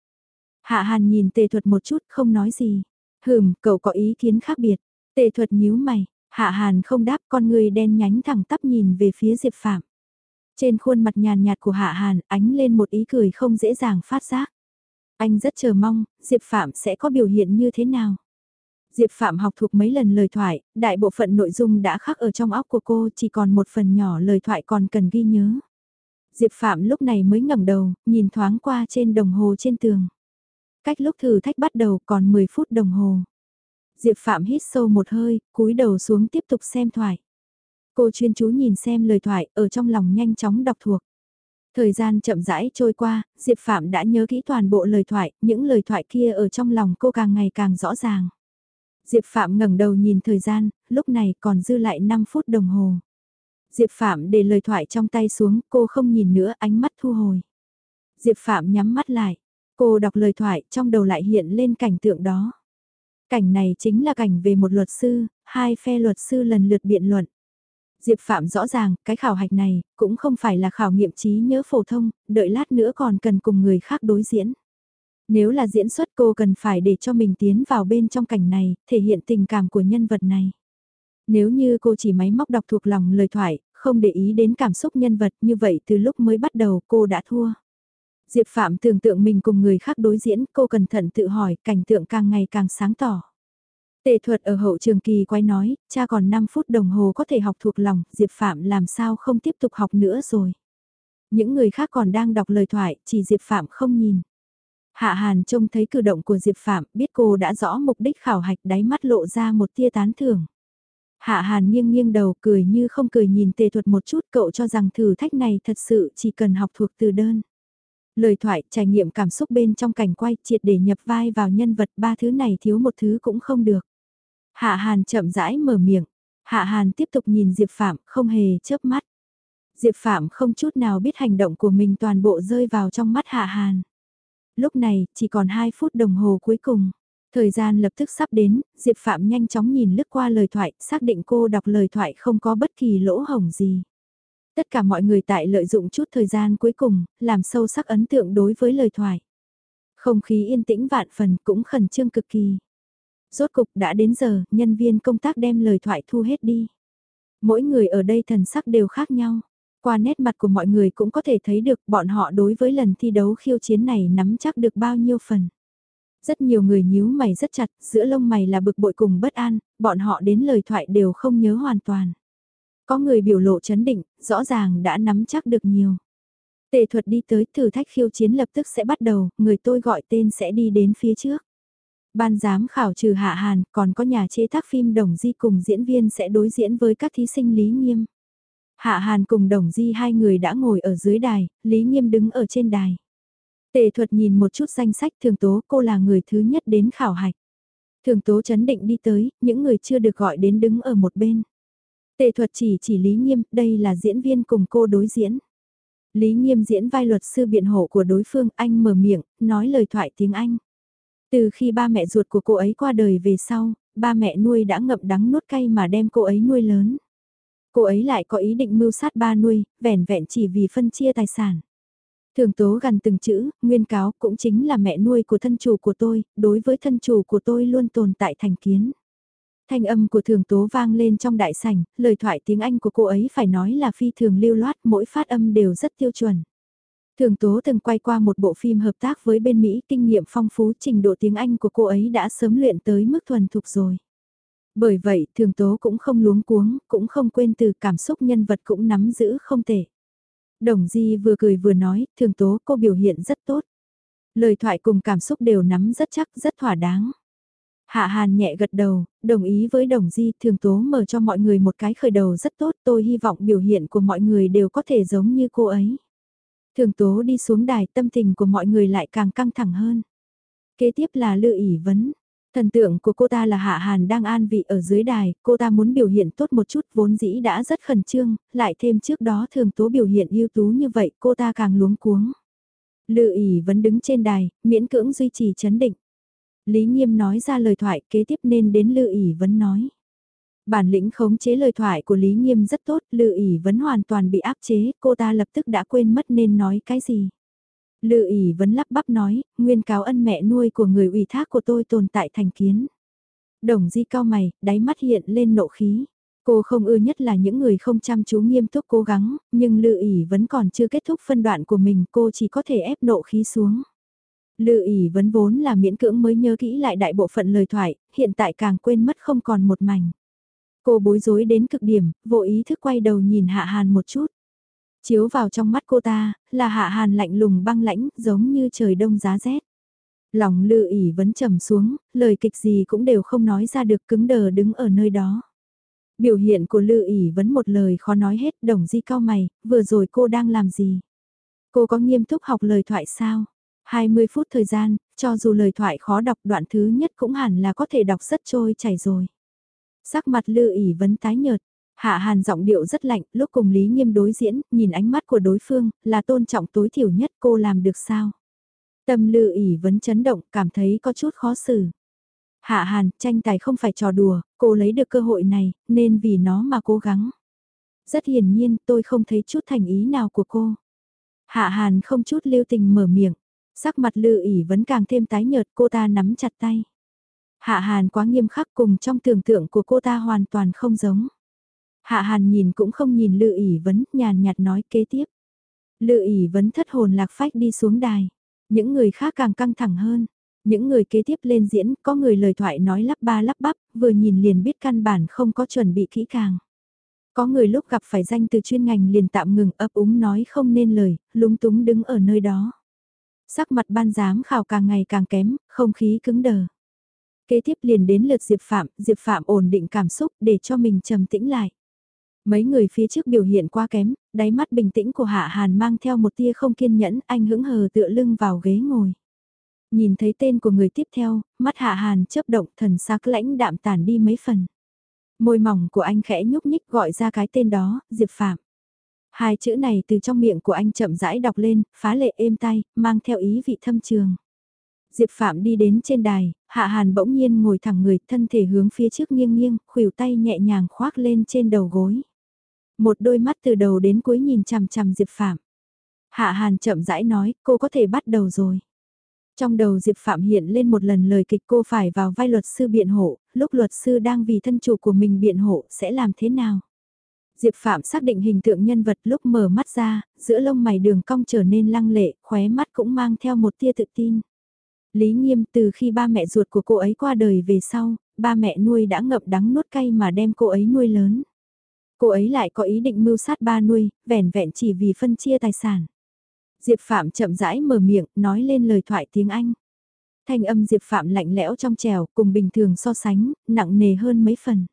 Hạ Hàn nhìn tề thuật một chút, không nói gì. Hừm, cậu có ý kiến khác biệt. Tề thuật nhíu mày, Hạ Hàn không đáp con người đen nhánh thẳng tắp nhìn về phía Diệp Phạm. Trên khuôn mặt nhàn nhạt của Hạ Hàn ánh lên một ý cười không dễ dàng phát giác. Anh rất chờ mong, Diệp Phạm sẽ có biểu hiện như thế nào. Diệp Phạm học thuộc mấy lần lời thoại, đại bộ phận nội dung đã khắc ở trong óc của cô chỉ còn một phần nhỏ lời thoại còn cần ghi nhớ. Diệp Phạm lúc này mới ngẩng đầu, nhìn thoáng qua trên đồng hồ trên tường. Cách lúc thử thách bắt đầu còn 10 phút đồng hồ. Diệp Phạm hít sâu một hơi, cúi đầu xuống tiếp tục xem thoại. Cô chuyên chú nhìn xem lời thoại ở trong lòng nhanh chóng đọc thuộc. Thời gian chậm rãi trôi qua, Diệp Phạm đã nhớ kỹ toàn bộ lời thoại, những lời thoại kia ở trong lòng cô càng ngày càng rõ ràng. Diệp Phạm ngẩng đầu nhìn thời gian, lúc này còn dư lại 5 phút đồng hồ. Diệp Phạm để lời thoại trong tay xuống, cô không nhìn nữa, ánh mắt thu hồi. Diệp Phạm nhắm mắt lại, cô đọc lời thoại, trong đầu lại hiện lên cảnh tượng đó. Cảnh này chính là cảnh về một luật sư, hai phe luật sư lần lượt biện luận. Diệp Phạm rõ ràng, cái khảo hạch này, cũng không phải là khảo nghiệm trí nhớ phổ thông, đợi lát nữa còn cần cùng người khác đối diễn. Nếu là diễn xuất cô cần phải để cho mình tiến vào bên trong cảnh này, thể hiện tình cảm của nhân vật này. Nếu như cô chỉ máy móc đọc thuộc lòng lời thoại, không để ý đến cảm xúc nhân vật như vậy từ lúc mới bắt đầu cô đã thua. Diệp Phạm tưởng tượng mình cùng người khác đối diễn, cô cẩn thận tự hỏi, cảnh tượng càng ngày càng sáng tỏ. Tề thuật ở hậu trường kỳ quay nói, cha còn 5 phút đồng hồ có thể học thuộc lòng, Diệp Phạm làm sao không tiếp tục học nữa rồi. Những người khác còn đang đọc lời thoại, chỉ Diệp Phạm không nhìn. Hạ Hàn trông thấy cử động của Diệp Phạm, biết cô đã rõ mục đích khảo hạch đáy mắt lộ ra một tia tán thưởng. Hạ Hàn nghiêng nghiêng đầu cười như không cười nhìn tề thuật một chút cậu cho rằng thử thách này thật sự chỉ cần học thuộc từ đơn. Lời thoại, trải nghiệm cảm xúc bên trong cảnh quay triệt để nhập vai vào nhân vật ba thứ này thiếu một thứ cũng không được. Hạ Hàn chậm rãi mở miệng. Hạ Hàn tiếp tục nhìn Diệp Phạm không hề chớp mắt. Diệp Phạm không chút nào biết hành động của mình toàn bộ rơi vào trong mắt Hạ Hàn. Lúc này, chỉ còn 2 phút đồng hồ cuối cùng. Thời gian lập tức sắp đến, Diệp Phạm nhanh chóng nhìn lướt qua lời thoại, xác định cô đọc lời thoại không có bất kỳ lỗ hổng gì. Tất cả mọi người tại lợi dụng chút thời gian cuối cùng, làm sâu sắc ấn tượng đối với lời thoại. Không khí yên tĩnh vạn phần cũng khẩn trương cực kỳ. Rốt cục đã đến giờ, nhân viên công tác đem lời thoại thu hết đi. Mỗi người ở đây thần sắc đều khác nhau. Qua nét mặt của mọi người cũng có thể thấy được bọn họ đối với lần thi đấu khiêu chiến này nắm chắc được bao nhiêu phần. Rất nhiều người nhíu mày rất chặt, giữa lông mày là bực bội cùng bất an, bọn họ đến lời thoại đều không nhớ hoàn toàn. Có người biểu lộ chấn định, rõ ràng đã nắm chắc được nhiều. Tề thuật đi tới thử thách khiêu chiến lập tức sẽ bắt đầu, người tôi gọi tên sẽ đi đến phía trước. Ban giám khảo trừ Hạ Hàn, còn có nhà chế tác phim Đồng Di cùng diễn viên sẽ đối diễn với các thí sinh Lý Nghiêm. Hạ Hàn cùng Đồng Di hai người đã ngồi ở dưới đài, Lý Nghiêm đứng ở trên đài. Tề thuật nhìn một chút danh sách thường tố cô là người thứ nhất đến khảo hạch. Thường tố chấn định đi tới, những người chưa được gọi đến đứng ở một bên. Tề thuật chỉ chỉ Lý Nghiêm, đây là diễn viên cùng cô đối diễn. Lý Nghiêm diễn vai luật sư biện hộ của đối phương, anh mở miệng, nói lời thoại tiếng Anh. Từ khi ba mẹ ruột của cô ấy qua đời về sau, ba mẹ nuôi đã ngậm đắng nuốt cay mà đem cô ấy nuôi lớn. Cô ấy lại có ý định mưu sát ba nuôi, vẻn vẹn chỉ vì phân chia tài sản. Thường tố gần từng chữ, nguyên cáo cũng chính là mẹ nuôi của thân chủ của tôi, đối với thân chủ của tôi luôn tồn tại thành kiến. Thanh âm của thường tố vang lên trong đại sảnh, lời thoại tiếng Anh của cô ấy phải nói là phi thường lưu loát, mỗi phát âm đều rất tiêu chuẩn. Thường tố từng quay qua một bộ phim hợp tác với bên Mỹ, kinh nghiệm phong phú trình độ tiếng Anh của cô ấy đã sớm luyện tới mức thuần thục rồi. Bởi vậy, thường tố cũng không luống cuống, cũng không quên từ cảm xúc nhân vật cũng nắm giữ không thể. Đồng Di vừa cười vừa nói, thường tố cô biểu hiện rất tốt. Lời thoại cùng cảm xúc đều nắm rất chắc, rất thỏa đáng. Hạ Hàn nhẹ gật đầu, đồng ý với Đồng Di, thường tố mở cho mọi người một cái khởi đầu rất tốt, tôi hy vọng biểu hiện của mọi người đều có thể giống như cô ấy. Thường tố đi xuống đài tâm tình của mọi người lại càng căng thẳng hơn. Kế tiếp là Lư ỉ vấn. Thần tượng của cô ta là Hạ Hàn đang an vị ở dưới đài, cô ta muốn biểu hiện tốt một chút vốn dĩ đã rất khẩn trương, lại thêm trước đó thường tố biểu hiện ưu tú như vậy cô ta càng luống cuống. Lự ỉ vẫn đứng trên đài, miễn cưỡng duy trì chấn định. Lý Nghiêm nói ra lời thoại kế tiếp nên đến Lự ỉ vẫn nói. Bản lĩnh khống chế lời thoại của Lý Nghiêm rất tốt, Lự ỉ vẫn hoàn toàn bị áp chế, cô ta lập tức đã quên mất nên nói cái gì. Lự ỉ vẫn lắp bắp nói, nguyên cáo ân mẹ nuôi của người ủy thác của tôi tồn tại thành kiến. Đồng di cao mày, đáy mắt hiện lên nộ khí. Cô không ưa nhất là những người không chăm chú nghiêm túc cố gắng, nhưng Lự ỉ vẫn còn chưa kết thúc phân đoạn của mình, cô chỉ có thể ép nộ khí xuống. Lự ỉ vẫn vốn là miễn cưỡng mới nhớ kỹ lại đại bộ phận lời thoại, hiện tại càng quên mất không còn một mảnh. Cô bối rối đến cực điểm, vô ý thức quay đầu nhìn Hạ Hàn một chút. Chiếu vào trong mắt cô ta, là Hạ Hàn lạnh lùng băng lãnh, giống như trời đông giá rét. Lòng lự ỉ vẫn trầm xuống, lời kịch gì cũng đều không nói ra được cứng đờ đứng ở nơi đó. Biểu hiện của lự ỉ vẫn một lời khó nói hết đồng di cao mày, vừa rồi cô đang làm gì? Cô có nghiêm túc học lời thoại sao? 20 phút thời gian, cho dù lời thoại khó đọc đoạn thứ nhất cũng hẳn là có thể đọc rất trôi chảy rồi. Sắc mặt lư ỉ vấn tái nhợt, hạ hàn giọng điệu rất lạnh, lúc cùng Lý Nghiêm đối diễn, nhìn ánh mắt của đối phương, là tôn trọng tối thiểu nhất cô làm được sao. Tâm lư ỉ vấn chấn động, cảm thấy có chút khó xử. Hạ hàn, tranh tài không phải trò đùa, cô lấy được cơ hội này, nên vì nó mà cố gắng. Rất hiển nhiên, tôi không thấy chút thành ý nào của cô. Hạ hàn không chút lưu tình mở miệng. Sắc mặt lư ỉ vẫn càng thêm tái nhợt cô ta nắm chặt tay. Hạ Hàn quá nghiêm khắc cùng trong tưởng tượng của cô ta hoàn toàn không giống. Hạ Hàn nhìn cũng không nhìn Lự ỉ vấn, nhàn nhạt nói kế tiếp. Lự ỉ vấn thất hồn lạc phách đi xuống đài. Những người khác càng căng thẳng hơn. Những người kế tiếp lên diễn, có người lời thoại nói lắp ba lắp bắp, vừa nhìn liền biết căn bản không có chuẩn bị kỹ càng. Có người lúc gặp phải danh từ chuyên ngành liền tạm ngừng ấp úng nói không nên lời, lúng túng đứng ở nơi đó. Sắc mặt ban giám khảo càng ngày càng kém, không khí cứng đờ. Kế tiếp liền đến lượt Diệp Phạm, Diệp Phạm ổn định cảm xúc để cho mình trầm tĩnh lại. Mấy người phía trước biểu hiện quá kém, đáy mắt bình tĩnh của Hạ Hàn mang theo một tia không kiên nhẫn, anh hững hờ tựa lưng vào ghế ngồi. Nhìn thấy tên của người tiếp theo, mắt Hạ Hàn chớp động thần sắc lãnh đạm tản đi mấy phần. Môi mỏng của anh khẽ nhúc nhích gọi ra cái tên đó, Diệp Phạm. Hai chữ này từ trong miệng của anh chậm rãi đọc lên, phá lệ êm tay, mang theo ý vị thâm trường. Diệp Phạm đi đến trên đài, Hạ Hàn bỗng nhiên ngồi thẳng người, thân thể hướng phía trước nghiêng nghiêng, khuỷu tay nhẹ nhàng khoác lên trên đầu gối. Một đôi mắt từ đầu đến cuối nhìn chằm chằm Diệp Phạm. Hạ Hàn chậm rãi nói, cô có thể bắt đầu rồi. Trong đầu Diệp Phạm hiện lên một lần lời kịch cô phải vào vai luật sư biện hộ, lúc luật sư đang vì thân chủ của mình biện hộ sẽ làm thế nào? Diệp Phạm xác định hình tượng nhân vật lúc mở mắt ra, giữa lông mày đường cong trở nên lăng lệ, khóe mắt cũng mang theo một tia tự tin. Lý Nghiêm từ khi ba mẹ ruột của cô ấy qua đời về sau, ba mẹ nuôi đã ngậm đắng nuốt cay mà đem cô ấy nuôi lớn. Cô ấy lại có ý định mưu sát ba nuôi, vẻn vẹn chỉ vì phân chia tài sản. Diệp Phạm chậm rãi mở miệng, nói lên lời thoại tiếng Anh. Thanh âm Diệp Phạm lạnh lẽo trong trèo, cùng bình thường so sánh, nặng nề hơn mấy phần.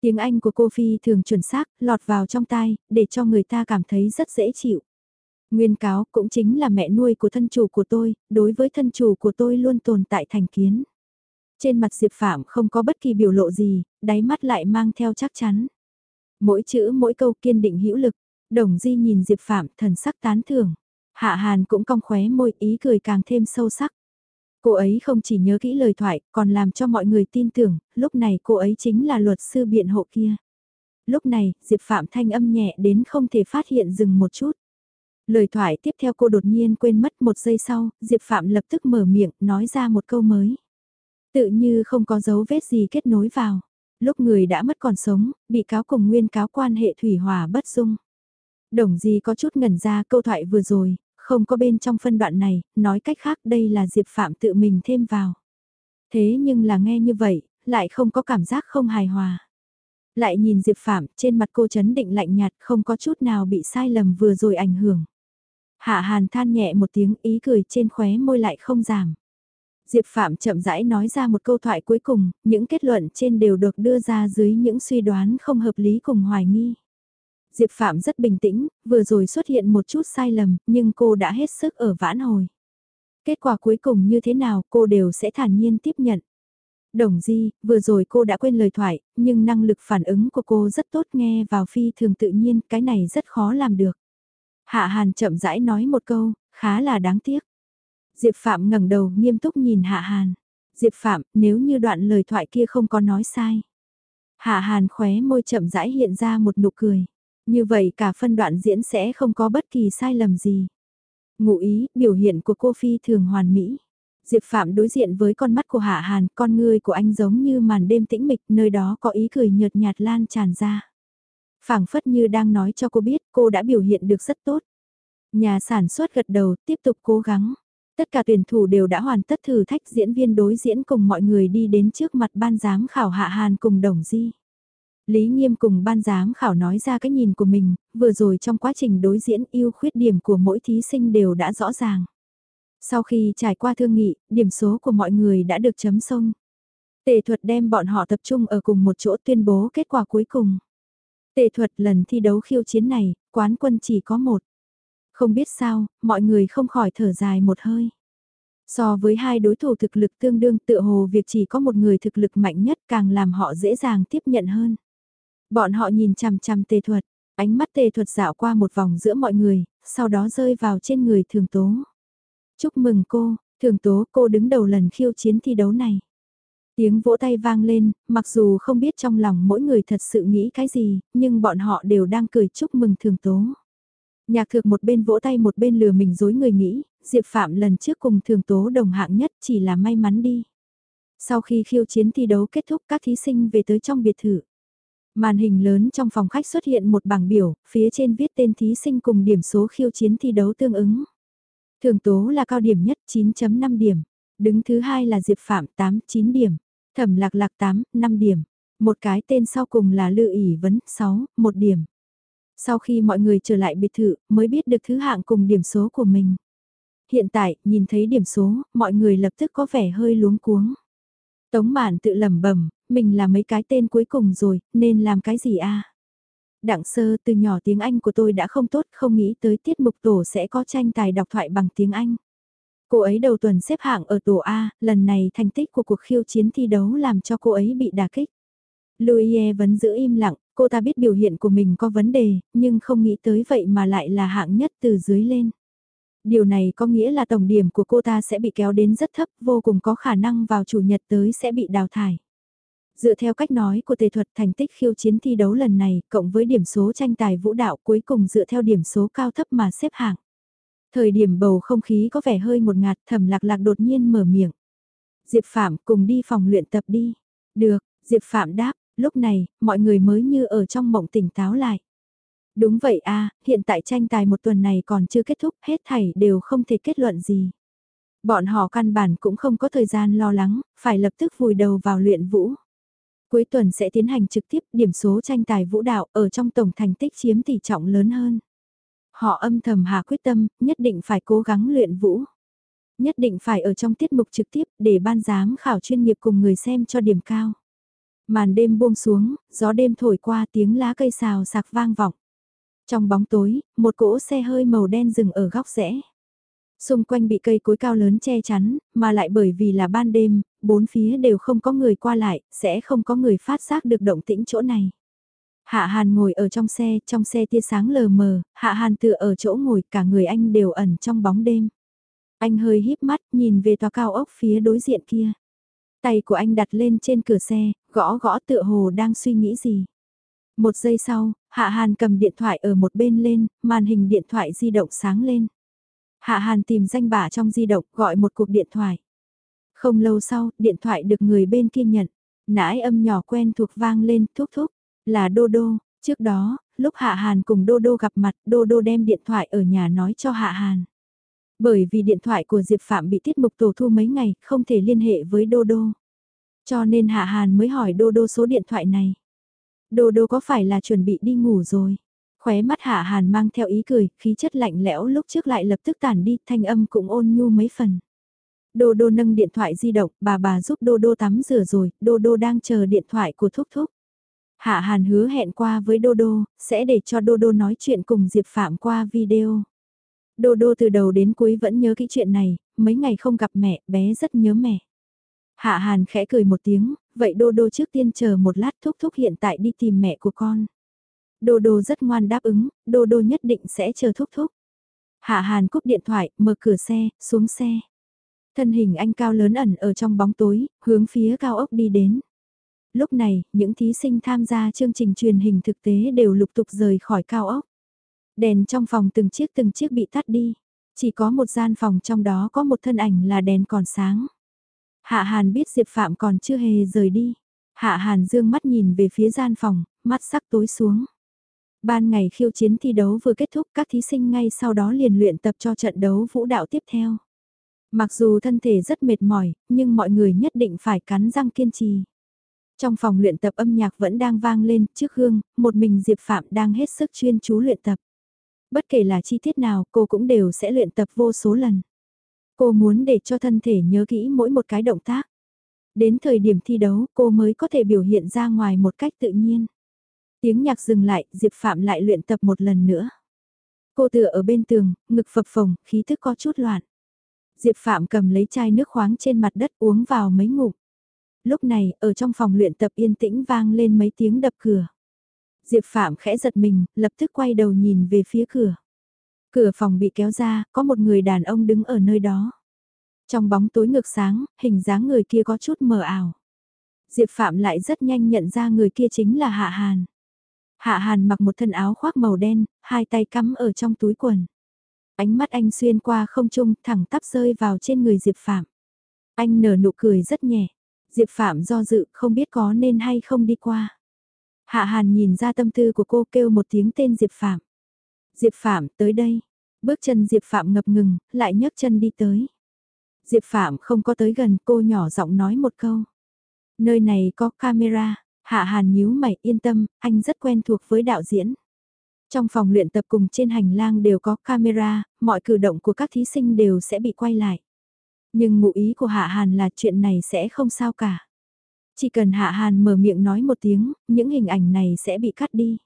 Tiếng Anh của cô Phi thường chuẩn xác, lọt vào trong tai, để cho người ta cảm thấy rất dễ chịu. Nguyên cáo cũng chính là mẹ nuôi của thân chủ của tôi, đối với thân chủ của tôi luôn tồn tại thành kiến. Trên mặt Diệp Phạm không có bất kỳ biểu lộ gì, đáy mắt lại mang theo chắc chắn. Mỗi chữ mỗi câu kiên định hữu lực, Đồng Di nhìn Diệp Phạm thần sắc tán thưởng. Hạ Hàn cũng cong khóe môi ý cười càng thêm sâu sắc. Cô ấy không chỉ nhớ kỹ lời thoại, còn làm cho mọi người tin tưởng, lúc này cô ấy chính là luật sư biện hộ kia. Lúc này, Diệp Phạm thanh âm nhẹ đến không thể phát hiện dừng một chút. Lời thoại tiếp theo cô đột nhiên quên mất một giây sau, Diệp Phạm lập tức mở miệng, nói ra một câu mới. Tự như không có dấu vết gì kết nối vào. Lúc người đã mất còn sống, bị cáo cùng nguyên cáo quan hệ thủy hòa bất dung. Đồng gì có chút ngẩn ra câu thoại vừa rồi, không có bên trong phân đoạn này, nói cách khác đây là Diệp Phạm tự mình thêm vào. Thế nhưng là nghe như vậy, lại không có cảm giác không hài hòa. Lại nhìn Diệp Phạm trên mặt cô chấn định lạnh nhạt không có chút nào bị sai lầm vừa rồi ảnh hưởng. Hạ Hàn than nhẹ một tiếng ý cười trên khóe môi lại không giảm. Diệp Phạm chậm rãi nói ra một câu thoại cuối cùng, những kết luận trên đều được đưa ra dưới những suy đoán không hợp lý cùng hoài nghi. Diệp Phạm rất bình tĩnh, vừa rồi xuất hiện một chút sai lầm, nhưng cô đã hết sức ở vãn hồi. Kết quả cuối cùng như thế nào cô đều sẽ thản nhiên tiếp nhận. Đồng Di, vừa rồi cô đã quên lời thoại, nhưng năng lực phản ứng của cô rất tốt nghe vào phi thường tự nhiên, cái này rất khó làm được. Hạ Hàn chậm rãi nói một câu, khá là đáng tiếc. Diệp Phạm ngẩng đầu nghiêm túc nhìn Hạ Hàn. Diệp Phạm, nếu như đoạn lời thoại kia không có nói sai. Hạ Hàn khóe môi chậm rãi hiện ra một nụ cười. Như vậy cả phân đoạn diễn sẽ không có bất kỳ sai lầm gì. Ngụ ý, biểu hiện của cô Phi thường hoàn mỹ. Diệp Phạm đối diện với con mắt của Hạ Hàn, con ngươi của anh giống như màn đêm tĩnh mịch, nơi đó có ý cười nhợt nhạt lan tràn ra. phảng phất như đang nói cho cô biết cô đã biểu hiện được rất tốt. Nhà sản xuất gật đầu, tiếp tục cố gắng. Tất cả tuyển thủ đều đã hoàn tất thử thách diễn viên đối diễn cùng mọi người đi đến trước mặt ban giám khảo Hạ Hàn cùng Đồng Di. Lý Nghiêm cùng ban giám khảo nói ra cái nhìn của mình, vừa rồi trong quá trình đối diễn ưu khuyết điểm của mỗi thí sinh đều đã rõ ràng. Sau khi trải qua thương nghị, điểm số của mọi người đã được chấm xong. Tề thuật đem bọn họ tập trung ở cùng một chỗ tuyên bố kết quả cuối cùng. Tề thuật lần thi đấu khiêu chiến này, quán quân chỉ có một. Không biết sao, mọi người không khỏi thở dài một hơi. So với hai đối thủ thực lực tương đương tự hồ việc chỉ có một người thực lực mạnh nhất càng làm họ dễ dàng tiếp nhận hơn. Bọn họ nhìn chằm chằm tề thuật, ánh mắt tề thuật dạo qua một vòng giữa mọi người, sau đó rơi vào trên người thường tố. Chúc mừng cô, thường tố cô đứng đầu lần khiêu chiến thi đấu này. Tiếng vỗ tay vang lên, mặc dù không biết trong lòng mỗi người thật sự nghĩ cái gì, nhưng bọn họ đều đang cười chúc mừng thường tố. Nhạc thược một bên vỗ tay một bên lừa mình dối người nghĩ, Diệp Phạm lần trước cùng thường tố đồng hạng nhất chỉ là may mắn đi. Sau khi khiêu chiến thi đấu kết thúc các thí sinh về tới trong biệt thự. Màn hình lớn trong phòng khách xuất hiện một bảng biểu, phía trên viết tên thí sinh cùng điểm số khiêu chiến thi đấu tương ứng. Thường tố là cao điểm nhất 9.5 điểm, đứng thứ hai là Diệp Phạm 8-9 điểm, thẩm lạc lạc 8, 5 điểm, một cái tên sau cùng là Lư ỉ vấn 6, 1 điểm. Sau khi mọi người trở lại biệt thự mới biết được thứ hạng cùng điểm số của mình. Hiện tại, nhìn thấy điểm số, mọi người lập tức có vẻ hơi luống cuống. Tống Mạn tự lẩm bẩm, mình là mấy cái tên cuối cùng rồi, nên làm cái gì a? Đặng sơ từ nhỏ tiếng Anh của tôi đã không tốt, không nghĩ tới tiết mục tổ sẽ có tranh tài đọc thoại bằng tiếng Anh. Cô ấy đầu tuần xếp hạng ở tổ A, lần này thành tích của cuộc khiêu chiến thi đấu làm cho cô ấy bị đả kích. Louis e. vẫn giữ im lặng, cô ta biết biểu hiện của mình có vấn đề, nhưng không nghĩ tới vậy mà lại là hạng nhất từ dưới lên. Điều này có nghĩa là tổng điểm của cô ta sẽ bị kéo đến rất thấp, vô cùng có khả năng vào chủ nhật tới sẽ bị đào thải. Dựa theo cách nói của tề thuật thành tích khiêu chiến thi đấu lần này, cộng với điểm số tranh tài vũ đạo cuối cùng dựa theo điểm số cao thấp mà xếp hạng. Thời điểm bầu không khí có vẻ hơi một ngạt thầm lạc lạc đột nhiên mở miệng. Diệp Phạm cùng đi phòng luyện tập đi. Được, Diệp Phạm đáp, lúc này, mọi người mới như ở trong mộng tỉnh táo lại. Đúng vậy a hiện tại tranh tài một tuần này còn chưa kết thúc, hết thảy đều không thể kết luận gì. Bọn họ căn bản cũng không có thời gian lo lắng, phải lập tức vùi đầu vào luyện vũ. Cuối tuần sẽ tiến hành trực tiếp điểm số tranh tài vũ đạo ở trong tổng thành tích chiếm tỷ trọng lớn hơn. Họ âm thầm hạ quyết tâm, nhất định phải cố gắng luyện vũ. Nhất định phải ở trong tiết mục trực tiếp để ban giám khảo chuyên nghiệp cùng người xem cho điểm cao. Màn đêm buông xuống, gió đêm thổi qua tiếng lá cây xào sạc vang vọng. Trong bóng tối, một cỗ xe hơi màu đen dừng ở góc rẽ. Xung quanh bị cây cối cao lớn che chắn, mà lại bởi vì là ban đêm, bốn phía đều không có người qua lại, sẽ không có người phát giác được động tĩnh chỗ này. Hạ Hàn ngồi ở trong xe, trong xe tia sáng lờ mờ, Hạ Hàn tựa ở chỗ ngồi, cả người anh đều ẩn trong bóng đêm. Anh hơi híp mắt, nhìn về tòa cao ốc phía đối diện kia. Tay của anh đặt lên trên cửa xe, gõ gõ tựa hồ đang suy nghĩ gì. Một giây sau, Hạ Hàn cầm điện thoại ở một bên lên, màn hình điện thoại di động sáng lên. Hạ Hàn tìm danh bà trong di động gọi một cuộc điện thoại. Không lâu sau, điện thoại được người bên kia nhận. Nãi âm nhỏ quen thuộc vang lên thúc thúc, là Đô Đô. Trước đó, lúc Hạ Hàn cùng Đô Đô gặp mặt, Đô Đô đem điện thoại ở nhà nói cho Hạ Hàn. Bởi vì điện thoại của Diệp Phạm bị tiết mục tổ thu mấy ngày, không thể liên hệ với Đô Đô. Cho nên Hạ Hàn mới hỏi Đô Đô số điện thoại này. Đô Đô có phải là chuẩn bị đi ngủ rồi? Khóe mắt Hạ Hàn mang theo ý cười, khí chất lạnh lẽo lúc trước lại lập tức tản đi, thanh âm cũng ôn nhu mấy phần. Đô Đô nâng điện thoại di động, bà bà giúp Đô Đô tắm rửa rồi, Đô Đô đang chờ điện thoại của Thúc Thúc. Hạ Hàn hứa hẹn qua với Đô Đô, sẽ để cho Đô Đô nói chuyện cùng Diệp Phạm qua video. Đô Đô từ đầu đến cuối vẫn nhớ kỹ chuyện này, mấy ngày không gặp mẹ, bé rất nhớ mẹ. Hạ Hàn khẽ cười một tiếng, vậy Đô Đô trước tiên chờ một lát thúc thúc hiện tại đi tìm mẹ của con. Đô Đô rất ngoan đáp ứng, Đô Đô nhất định sẽ chờ thúc thúc. Hạ Hàn cúp điện thoại, mở cửa xe, xuống xe. Thân hình anh cao lớn ẩn ở trong bóng tối, hướng phía cao ốc đi đến. Lúc này, những thí sinh tham gia chương trình truyền hình thực tế đều lục tục rời khỏi cao ốc. Đèn trong phòng từng chiếc từng chiếc bị tắt đi. Chỉ có một gian phòng trong đó có một thân ảnh là đèn còn sáng. Hạ Hàn biết Diệp Phạm còn chưa hề rời đi. Hạ Hàn dương mắt nhìn về phía gian phòng, mắt sắc tối xuống. Ban ngày khiêu chiến thi đấu vừa kết thúc các thí sinh ngay sau đó liền luyện tập cho trận đấu vũ đạo tiếp theo. Mặc dù thân thể rất mệt mỏi, nhưng mọi người nhất định phải cắn răng kiên trì. Trong phòng luyện tập âm nhạc vẫn đang vang lên, trước hương. một mình Diệp Phạm đang hết sức chuyên chú luyện tập. Bất kể là chi tiết nào, cô cũng đều sẽ luyện tập vô số lần. Cô muốn để cho thân thể nhớ kỹ mỗi một cái động tác. Đến thời điểm thi đấu, cô mới có thể biểu hiện ra ngoài một cách tự nhiên. Tiếng nhạc dừng lại, Diệp Phạm lại luyện tập một lần nữa. Cô tựa ở bên tường, ngực phập phồng, khí thức có chút loạn. Diệp Phạm cầm lấy chai nước khoáng trên mặt đất uống vào mấy ngụm. Lúc này, ở trong phòng luyện tập yên tĩnh vang lên mấy tiếng đập cửa. Diệp Phạm khẽ giật mình, lập tức quay đầu nhìn về phía cửa. Cửa phòng bị kéo ra, có một người đàn ông đứng ở nơi đó. Trong bóng tối ngược sáng, hình dáng người kia có chút mờ ảo. Diệp Phạm lại rất nhanh nhận ra người kia chính là Hạ Hàn. Hạ Hàn mặc một thân áo khoác màu đen, hai tay cắm ở trong túi quần. Ánh mắt anh xuyên qua không trung thẳng tắp rơi vào trên người Diệp Phạm. Anh nở nụ cười rất nhẹ. Diệp Phạm do dự không biết có nên hay không đi qua. Hạ Hàn nhìn ra tâm tư của cô kêu một tiếng tên Diệp Phạm. Diệp Phạm tới đây. Bước chân Diệp Phạm ngập ngừng, lại nhấc chân đi tới. Diệp Phạm không có tới gần cô nhỏ giọng nói một câu. Nơi này có camera, Hạ Hàn nhíu mày yên tâm, anh rất quen thuộc với đạo diễn. Trong phòng luyện tập cùng trên hành lang đều có camera, mọi cử động của các thí sinh đều sẽ bị quay lại. Nhưng ngụ ý của Hạ Hàn là chuyện này sẽ không sao cả. Chỉ cần Hạ Hàn mở miệng nói một tiếng, những hình ảnh này sẽ bị cắt đi.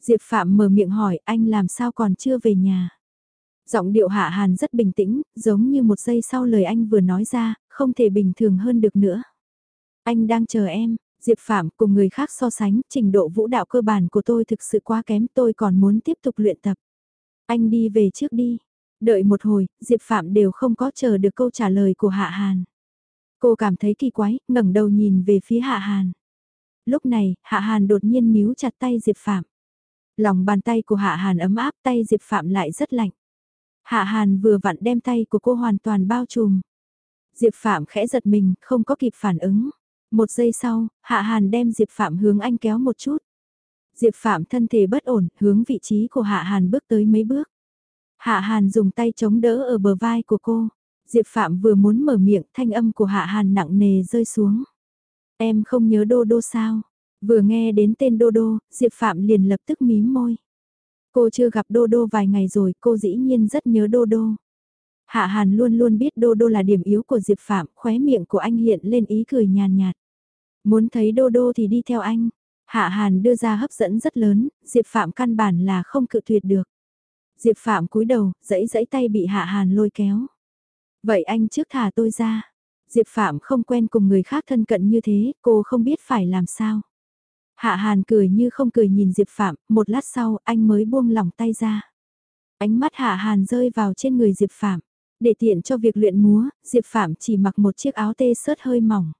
Diệp Phạm mở miệng hỏi anh làm sao còn chưa về nhà. Giọng điệu Hạ Hàn rất bình tĩnh, giống như một giây sau lời anh vừa nói ra, không thể bình thường hơn được nữa. Anh đang chờ em, Diệp Phạm cùng người khác so sánh, trình độ vũ đạo cơ bản của tôi thực sự quá kém tôi còn muốn tiếp tục luyện tập. Anh đi về trước đi. Đợi một hồi, Diệp Phạm đều không có chờ được câu trả lời của Hạ Hàn. Cô cảm thấy kỳ quái, ngẩng đầu nhìn về phía Hạ Hàn. Lúc này, Hạ Hàn đột nhiên níu chặt tay Diệp Phạm. Lòng bàn tay của Hạ Hàn ấm áp tay Diệp Phạm lại rất lạnh. Hạ Hàn vừa vặn đem tay của cô hoàn toàn bao trùm. Diệp Phạm khẽ giật mình, không có kịp phản ứng. Một giây sau, Hạ Hàn đem Diệp Phạm hướng anh kéo một chút. Diệp Phạm thân thể bất ổn, hướng vị trí của Hạ Hàn bước tới mấy bước. Hạ Hàn dùng tay chống đỡ ở bờ vai của cô. Diệp Phạm vừa muốn mở miệng, thanh âm của Hạ Hàn nặng nề rơi xuống. Em không nhớ Đô Đô sao? Vừa nghe đến tên Đô Đô, Diệp Phạm liền lập tức mím môi. Cô chưa gặp Đô Đô vài ngày rồi, cô dĩ nhiên rất nhớ Đô Đô. Hạ Hàn luôn luôn biết Đô Đô là điểm yếu của Diệp Phạm, khóe miệng của anh hiện lên ý cười nhàn nhạt. Muốn thấy Đô Đô thì đi theo anh. Hạ Hàn đưa ra hấp dẫn rất lớn, Diệp Phạm căn bản là không cự tuyệt được. Diệp Phạm cúi đầu, dẫy dẫy tay bị Hạ Hàn lôi kéo. Vậy anh trước thả tôi ra. Diệp Phạm không quen cùng người khác thân cận như thế, cô không biết phải làm sao. Hạ Hàn cười như không cười nhìn Diệp Phạm, một lát sau anh mới buông lỏng tay ra. Ánh mắt Hạ Hàn rơi vào trên người Diệp Phạm. Để tiện cho việc luyện múa, Diệp Phạm chỉ mặc một chiếc áo tê sớt hơi mỏng.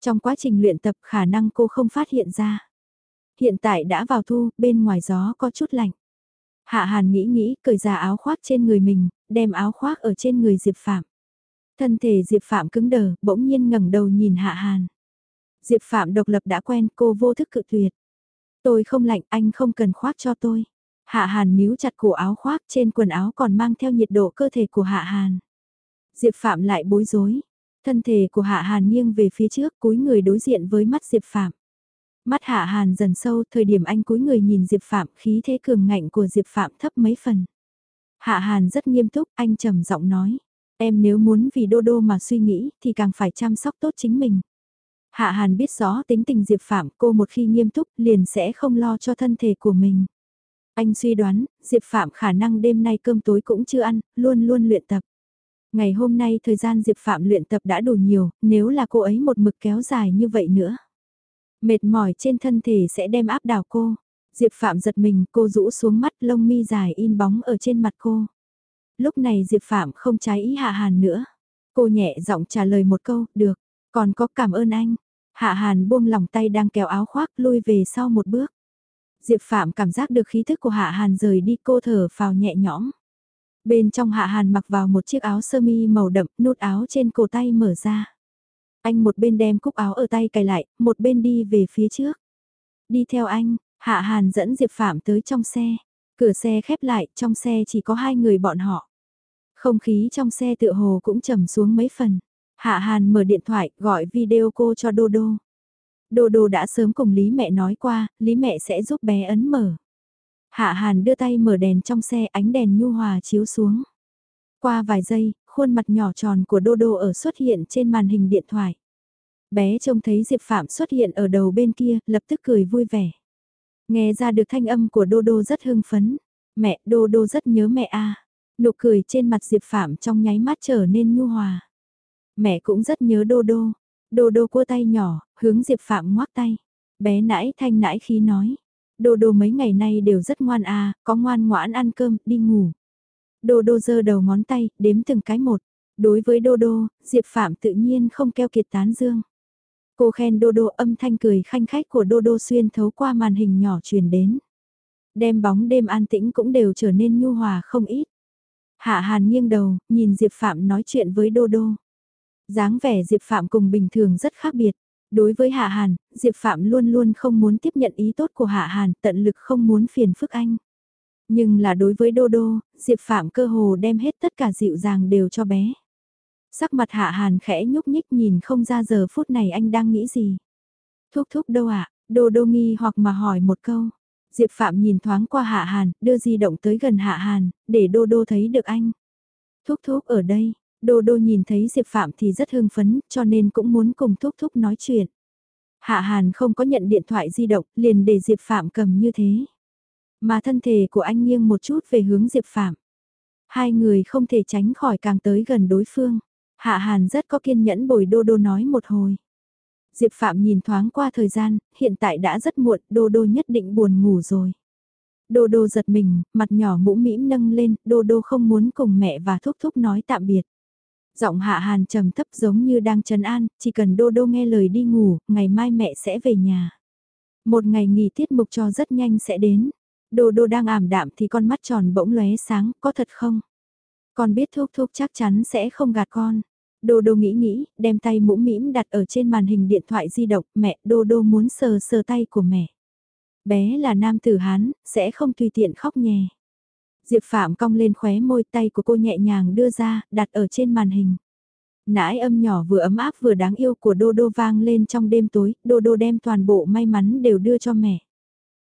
Trong quá trình luyện tập khả năng cô không phát hiện ra. Hiện tại đã vào thu, bên ngoài gió có chút lạnh. Hạ Hàn nghĩ nghĩ, cởi ra áo khoác trên người mình, đem áo khoác ở trên người Diệp Phạm. Thân thể Diệp Phạm cứng đờ, bỗng nhiên ngẩng đầu nhìn Hạ Hàn. Diệp Phạm độc lập đã quen, cô vô thức cự tuyệt. Tôi không lạnh, anh không cần khoác cho tôi. Hạ Hàn níu chặt cổ áo khoác trên quần áo còn mang theo nhiệt độ cơ thể của Hạ Hàn. Diệp Phạm lại bối rối. Thân thể của Hạ Hàn nghiêng về phía trước cúi người đối diện với mắt Diệp Phạm. Mắt Hạ Hàn dần sâu, thời điểm anh cúi người nhìn Diệp Phạm, khí thế cường ngạnh của Diệp Phạm thấp mấy phần. Hạ Hàn rất nghiêm túc, anh trầm giọng nói. Em nếu muốn vì Đô Đô mà suy nghĩ, thì càng phải chăm sóc tốt chính mình. Hạ Hàn biết rõ tính tình Diệp Phạm cô một khi nghiêm túc liền sẽ không lo cho thân thể của mình. Anh suy đoán, Diệp Phạm khả năng đêm nay cơm tối cũng chưa ăn, luôn luôn luyện tập. Ngày hôm nay thời gian Diệp Phạm luyện tập đã đủ nhiều, nếu là cô ấy một mực kéo dài như vậy nữa. Mệt mỏi trên thân thể sẽ đem áp đảo cô. Diệp Phạm giật mình, cô rũ xuống mắt lông mi dài in bóng ở trên mặt cô. Lúc này Diệp Phạm không trái ý Hạ Hàn nữa. Cô nhẹ giọng trả lời một câu, được, còn có cảm ơn anh. Hạ Hàn buông lòng tay đang kéo áo khoác lui về sau một bước. Diệp Phạm cảm giác được khí thức của Hạ Hàn rời đi cô thở vào nhẹ nhõm. Bên trong Hạ Hàn mặc vào một chiếc áo sơ mi màu đậm, nút áo trên cổ tay mở ra. Anh một bên đem cúc áo ở tay cài lại, một bên đi về phía trước. Đi theo anh, Hạ Hàn dẫn Diệp Phạm tới trong xe. Cửa xe khép lại, trong xe chỉ có hai người bọn họ. Không khí trong xe tựa hồ cũng trầm xuống mấy phần. Hạ Hàn mở điện thoại, gọi video cô cho Đô Đô. Đô Đô đã sớm cùng Lý mẹ nói qua, Lý mẹ sẽ giúp bé ấn mở. Hạ Hàn đưa tay mở đèn trong xe ánh đèn nhu hòa chiếu xuống. Qua vài giây, khuôn mặt nhỏ tròn của Đô Đô ở xuất hiện trên màn hình điện thoại. Bé trông thấy Diệp Phạm xuất hiện ở đầu bên kia, lập tức cười vui vẻ. Nghe ra được thanh âm của Đô Đô rất hưng phấn. Mẹ, Đô Đô rất nhớ mẹ a. Nụ cười trên mặt Diệp Phạm trong nháy mắt trở nên nhu hòa. Mẹ cũng rất nhớ Đô Đô. Đô Đô cua tay nhỏ, hướng Diệp Phạm ngoác tay. Bé nãi thanh nãi khí nói. Đô Đô mấy ngày nay đều rất ngoan à, có ngoan ngoãn ăn cơm, đi ngủ. Đô Đô giơ đầu ngón tay, đếm từng cái một. Đối với Đô Đô, Diệp Phạm tự nhiên không keo kiệt tán dương. Cô khen Đô Đô âm thanh cười khanh khách của Đô Đô xuyên thấu qua màn hình nhỏ truyền đến. Đêm bóng đêm an tĩnh cũng đều trở nên nhu hòa không ít. Hạ Hàn nghiêng đầu, nhìn Diệp Phạm nói chuyện với Đô Đô dáng vẻ Diệp Phạm cùng bình thường rất khác biệt. Đối với Hạ Hàn, Diệp Phạm luôn luôn không muốn tiếp nhận ý tốt của Hạ Hàn, tận lực không muốn phiền phức anh. Nhưng là đối với Đô Đô, Diệp Phạm cơ hồ đem hết tất cả dịu dàng đều cho bé. Sắc mặt Hạ Hàn khẽ nhúc nhích nhìn không ra giờ phút này anh đang nghĩ gì. Thúc thúc đâu ạ, Đô Đô nghi hoặc mà hỏi một câu. Diệp Phạm nhìn thoáng qua Hạ Hàn, đưa di động tới gần Hạ Hàn, để Đô Đô thấy được anh. Thúc thúc ở đây, Đô đô nhìn thấy Diệp Phạm thì rất hưng phấn, cho nên cũng muốn cùng Thúc Thúc nói chuyện. Hạ Hàn không có nhận điện thoại di động, liền để Diệp Phạm cầm như thế. Mà thân thể của anh nghiêng một chút về hướng Diệp Phạm. Hai người không thể tránh khỏi càng tới gần đối phương. Hạ Hàn rất có kiên nhẫn bồi Đô Đô nói một hồi. Diệp Phạm nhìn thoáng qua thời gian, hiện tại đã rất muộn, Đô Đô nhất định buồn ngủ rồi. Đô Đô giật mình, mặt nhỏ mũ mĩm nâng lên, Đô Đô không muốn cùng mẹ và Thúc Thúc nói tạm biệt. Giọng hạ hàn trầm thấp giống như đang trấn an, chỉ cần đô đô nghe lời đi ngủ, ngày mai mẹ sẽ về nhà. Một ngày nghỉ tiết mục cho rất nhanh sẽ đến. Đô đô đang ảm đạm thì con mắt tròn bỗng lóe sáng, có thật không? Con biết thúc thúc chắc chắn sẽ không gạt con. Đô đô nghĩ nghĩ, đem tay mũ mĩm đặt ở trên màn hình điện thoại di động, mẹ, đô đô muốn sờ sờ tay của mẹ. Bé là nam tử Hán, sẽ không tùy tiện khóc nhè. Diệp Phạm cong lên khóe môi tay của cô nhẹ nhàng đưa ra, đặt ở trên màn hình. Nãi âm nhỏ vừa ấm áp vừa đáng yêu của Đô Đô vang lên trong đêm tối, Đô Đô đem toàn bộ may mắn đều đưa cho mẹ.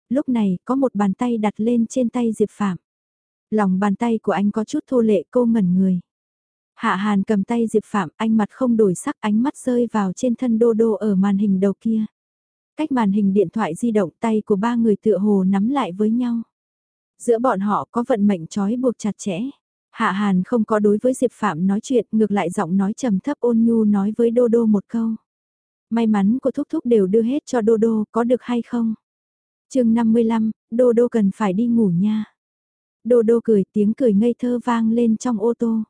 Lúc này, có một bàn tay đặt lên trên tay Diệp Phạm. Lòng bàn tay của anh có chút thô lệ cô ngẩn người. Hạ Hàn cầm tay Diệp Phạm, anh mặt không đổi sắc ánh mắt rơi vào trên thân đô đô ở màn hình đầu kia. Cách màn hình điện thoại di động tay của ba người tựa hồ nắm lại với nhau. Giữa bọn họ có vận mệnh trói buộc chặt chẽ. Hạ Hàn không có đối với Diệp Phạm nói chuyện, ngược lại giọng nói trầm thấp ôn nhu nói với Đô Đô một câu. May mắn của Thúc Thúc đều đưa hết cho Đô Đô, có được hay không? chương 55, Đô Đô cần phải đi ngủ nha. Đô Đô cười, tiếng cười ngây thơ vang lên trong ô tô.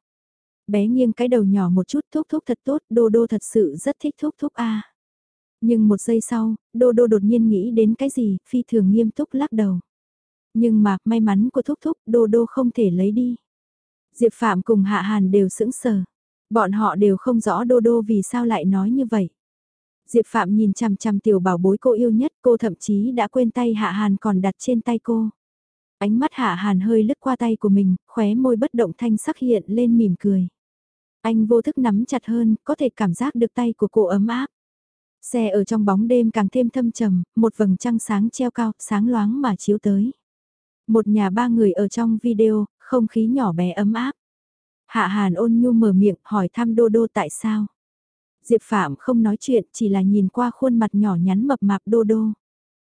Bé nghiêng cái đầu nhỏ một chút Thúc Thúc thật tốt, Đô Đô thật sự rất thích Thúc Thúc a Nhưng một giây sau, Đô Đô đột nhiên nghĩ đến cái gì, phi thường nghiêm túc lắc đầu. Nhưng mà, may mắn của Thúc Thúc, Đô Đô không thể lấy đi. Diệp Phạm cùng Hạ Hàn đều sững sờ. Bọn họ đều không rõ Đô Đô vì sao lại nói như vậy. Diệp Phạm nhìn chằm chằm tiểu bảo bối cô yêu nhất, cô thậm chí đã quên tay Hạ Hàn còn đặt trên tay cô. Ánh mắt Hạ Hàn hơi lướt qua tay của mình, khóe môi bất động thanh sắc hiện lên mỉm cười. Anh vô thức nắm chặt hơn, có thể cảm giác được tay của cô ấm áp. Xe ở trong bóng đêm càng thêm thâm trầm, một vầng trăng sáng treo cao, sáng loáng mà chiếu tới. Một nhà ba người ở trong video, không khí nhỏ bé ấm áp. Hạ Hàn ôn nhu mở miệng hỏi thăm Đô Đô tại sao. Diệp Phạm không nói chuyện chỉ là nhìn qua khuôn mặt nhỏ nhắn mập mạp Đô Đô.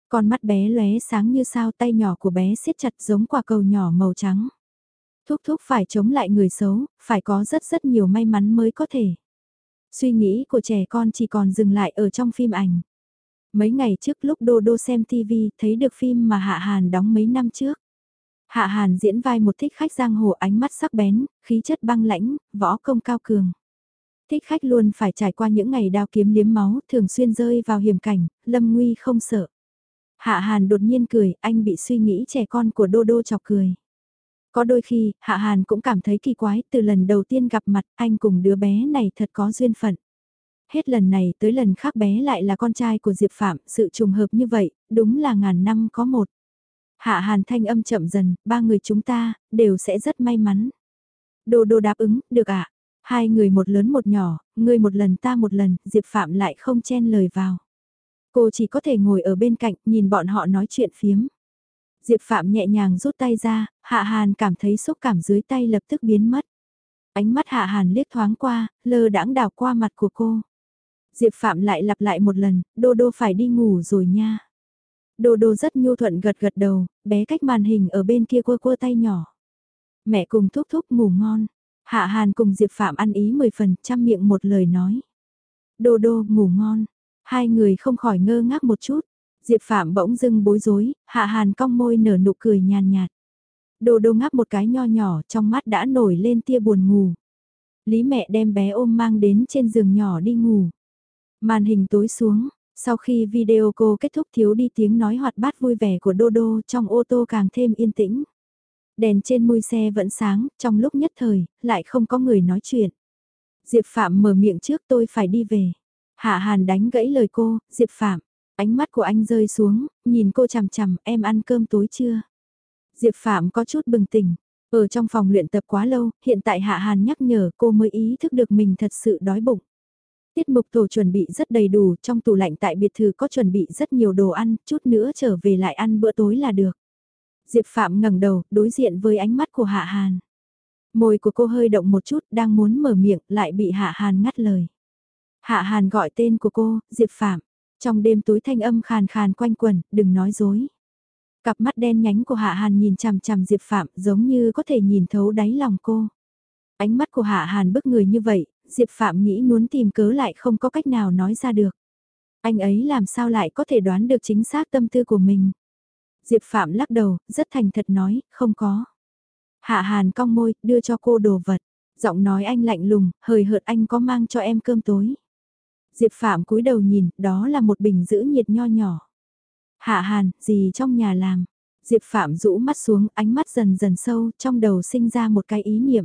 Con mắt bé lóe sáng như sao tay nhỏ của bé siết chặt giống quả cầu nhỏ màu trắng. Thúc thúc phải chống lại người xấu, phải có rất rất nhiều may mắn mới có thể. Suy nghĩ của trẻ con chỉ còn dừng lại ở trong phim ảnh. Mấy ngày trước lúc Đô Đô xem TV thấy được phim mà Hạ Hàn đóng mấy năm trước. Hạ Hàn diễn vai một thích khách giang hồ ánh mắt sắc bén, khí chất băng lãnh, võ công cao cường. Thích khách luôn phải trải qua những ngày đao kiếm liếm máu, thường xuyên rơi vào hiểm cảnh, lâm nguy không sợ. Hạ Hàn đột nhiên cười, anh bị suy nghĩ trẻ con của Đô Đô chọc cười. Có đôi khi, Hạ Hàn cũng cảm thấy kỳ quái, từ lần đầu tiên gặp mặt, anh cùng đứa bé này thật có duyên phận. Hết lần này tới lần khác bé lại là con trai của Diệp Phạm, sự trùng hợp như vậy, đúng là ngàn năm có một. Hạ Hàn thanh âm chậm dần, ba người chúng ta, đều sẽ rất may mắn. Đô đô đáp ứng, được ạ. Hai người một lớn một nhỏ, người một lần ta một lần, Diệp Phạm lại không chen lời vào. Cô chỉ có thể ngồi ở bên cạnh, nhìn bọn họ nói chuyện phiếm. Diệp Phạm nhẹ nhàng rút tay ra, Hạ Hàn cảm thấy xúc cảm dưới tay lập tức biến mất. Ánh mắt Hạ Hàn liếc thoáng qua, lơ đãng đảo qua mặt của cô. Diệp Phạm lại lặp lại một lần, đô đô phải đi ngủ rồi nha. Đô đô rất nhu thuận gật gật đầu, bé cách màn hình ở bên kia quơ quơ tay nhỏ. Mẹ cùng thúc thúc ngủ ngon. Hạ Hàn cùng Diệp Phạm ăn ý mười phần, trăm miệng một lời nói. Đô đô ngủ ngon. Hai người không khỏi ngơ ngác một chút. Diệp Phạm bỗng dưng bối rối, Hạ Hàn cong môi nở nụ cười nhàn nhạt. Đô đô ngáp một cái nho nhỏ trong mắt đã nổi lên tia buồn ngủ. Lý mẹ đem bé ôm mang đến trên giường nhỏ đi ngủ. Màn hình tối xuống, sau khi video cô kết thúc thiếu đi tiếng nói hoạt bát vui vẻ của Đô Đô trong ô tô càng thêm yên tĩnh. Đèn trên mui xe vẫn sáng, trong lúc nhất thời, lại không có người nói chuyện. Diệp Phạm mở miệng trước tôi phải đi về. Hạ Hàn đánh gãy lời cô, Diệp Phạm. Ánh mắt của anh rơi xuống, nhìn cô chằm chằm, em ăn cơm tối chưa? Diệp Phạm có chút bừng tỉnh. Ở trong phòng luyện tập quá lâu, hiện tại Hạ Hàn nhắc nhở cô mới ý thức được mình thật sự đói bụng. Tiết mục tổ chuẩn bị rất đầy đủ, trong tủ lạnh tại biệt thự có chuẩn bị rất nhiều đồ ăn, chút nữa trở về lại ăn bữa tối là được. Diệp Phạm ngẩng đầu, đối diện với ánh mắt của Hạ Hàn. Môi của cô hơi động một chút, đang muốn mở miệng, lại bị Hạ Hàn ngắt lời. Hạ Hàn gọi tên của cô, Diệp Phạm. Trong đêm tối thanh âm khàn khàn quanh quẩn, đừng nói dối. Cặp mắt đen nhánh của Hạ Hàn nhìn chằm chằm Diệp Phạm giống như có thể nhìn thấu đáy lòng cô. Ánh mắt của Hạ Hàn bức người như vậy, Diệp Phạm nghĩ muốn tìm cớ lại không có cách nào nói ra được. Anh ấy làm sao lại có thể đoán được chính xác tâm tư của mình. Diệp Phạm lắc đầu, rất thành thật nói, không có. Hạ Hàn cong môi, đưa cho cô đồ vật. Giọng nói anh lạnh lùng, hời hợt anh có mang cho em cơm tối. Diệp Phạm cúi đầu nhìn, đó là một bình giữ nhiệt nho nhỏ. Hạ Hàn, gì trong nhà làm? Diệp Phạm rũ mắt xuống, ánh mắt dần dần sâu, trong đầu sinh ra một cái ý niệm.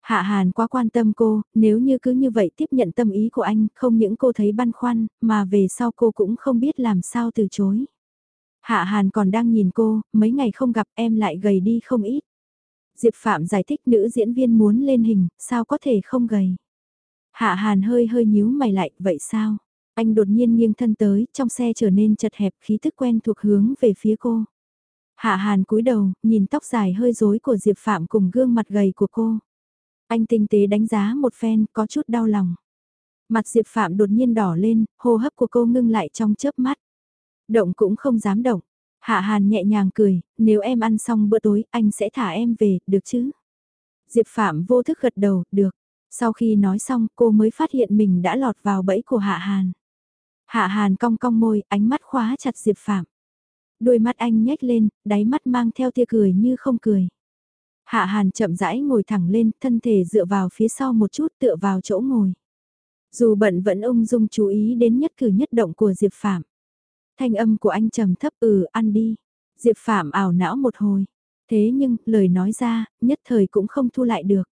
Hạ Hàn quá quan tâm cô, nếu như cứ như vậy tiếp nhận tâm ý của anh, không những cô thấy băn khoăn, mà về sau cô cũng không biết làm sao từ chối. Hạ Hàn còn đang nhìn cô, mấy ngày không gặp em lại gầy đi không ít. Diệp Phạm giải thích nữ diễn viên muốn lên hình, sao có thể không gầy. Hạ Hàn hơi hơi nhíu mày lại, vậy sao? Anh đột nhiên nghiêng thân tới, trong xe trở nên chật hẹp khí thức quen thuộc hướng về phía cô. Hạ Hàn cúi đầu, nhìn tóc dài hơi rối của Diệp Phạm cùng gương mặt gầy của cô. Anh tinh tế đánh giá một phen, có chút đau lòng. Mặt Diệp Phạm đột nhiên đỏ lên, hô hấp của cô ngưng lại trong chớp mắt. Động cũng không dám động. Hạ Hàn nhẹ nhàng cười, nếu em ăn xong bữa tối, anh sẽ thả em về, được chứ? Diệp Phạm vô thức gật đầu, được. Sau khi nói xong, cô mới phát hiện mình đã lọt vào bẫy của Hạ Hàn. Hạ Hàn cong cong môi, ánh mắt khóa chặt Diệp Phạm. Đôi mắt anh nhếch lên, đáy mắt mang theo tia cười như không cười. Hạ Hàn chậm rãi ngồi thẳng lên, thân thể dựa vào phía sau một chút tựa vào chỗ ngồi. Dù bận vẫn ung dung chú ý đến nhất cử nhất động của Diệp Phạm. Thanh âm của anh trầm thấp ừ ăn đi. Diệp Phạm ảo não một hồi. Thế nhưng, lời nói ra, nhất thời cũng không thu lại được.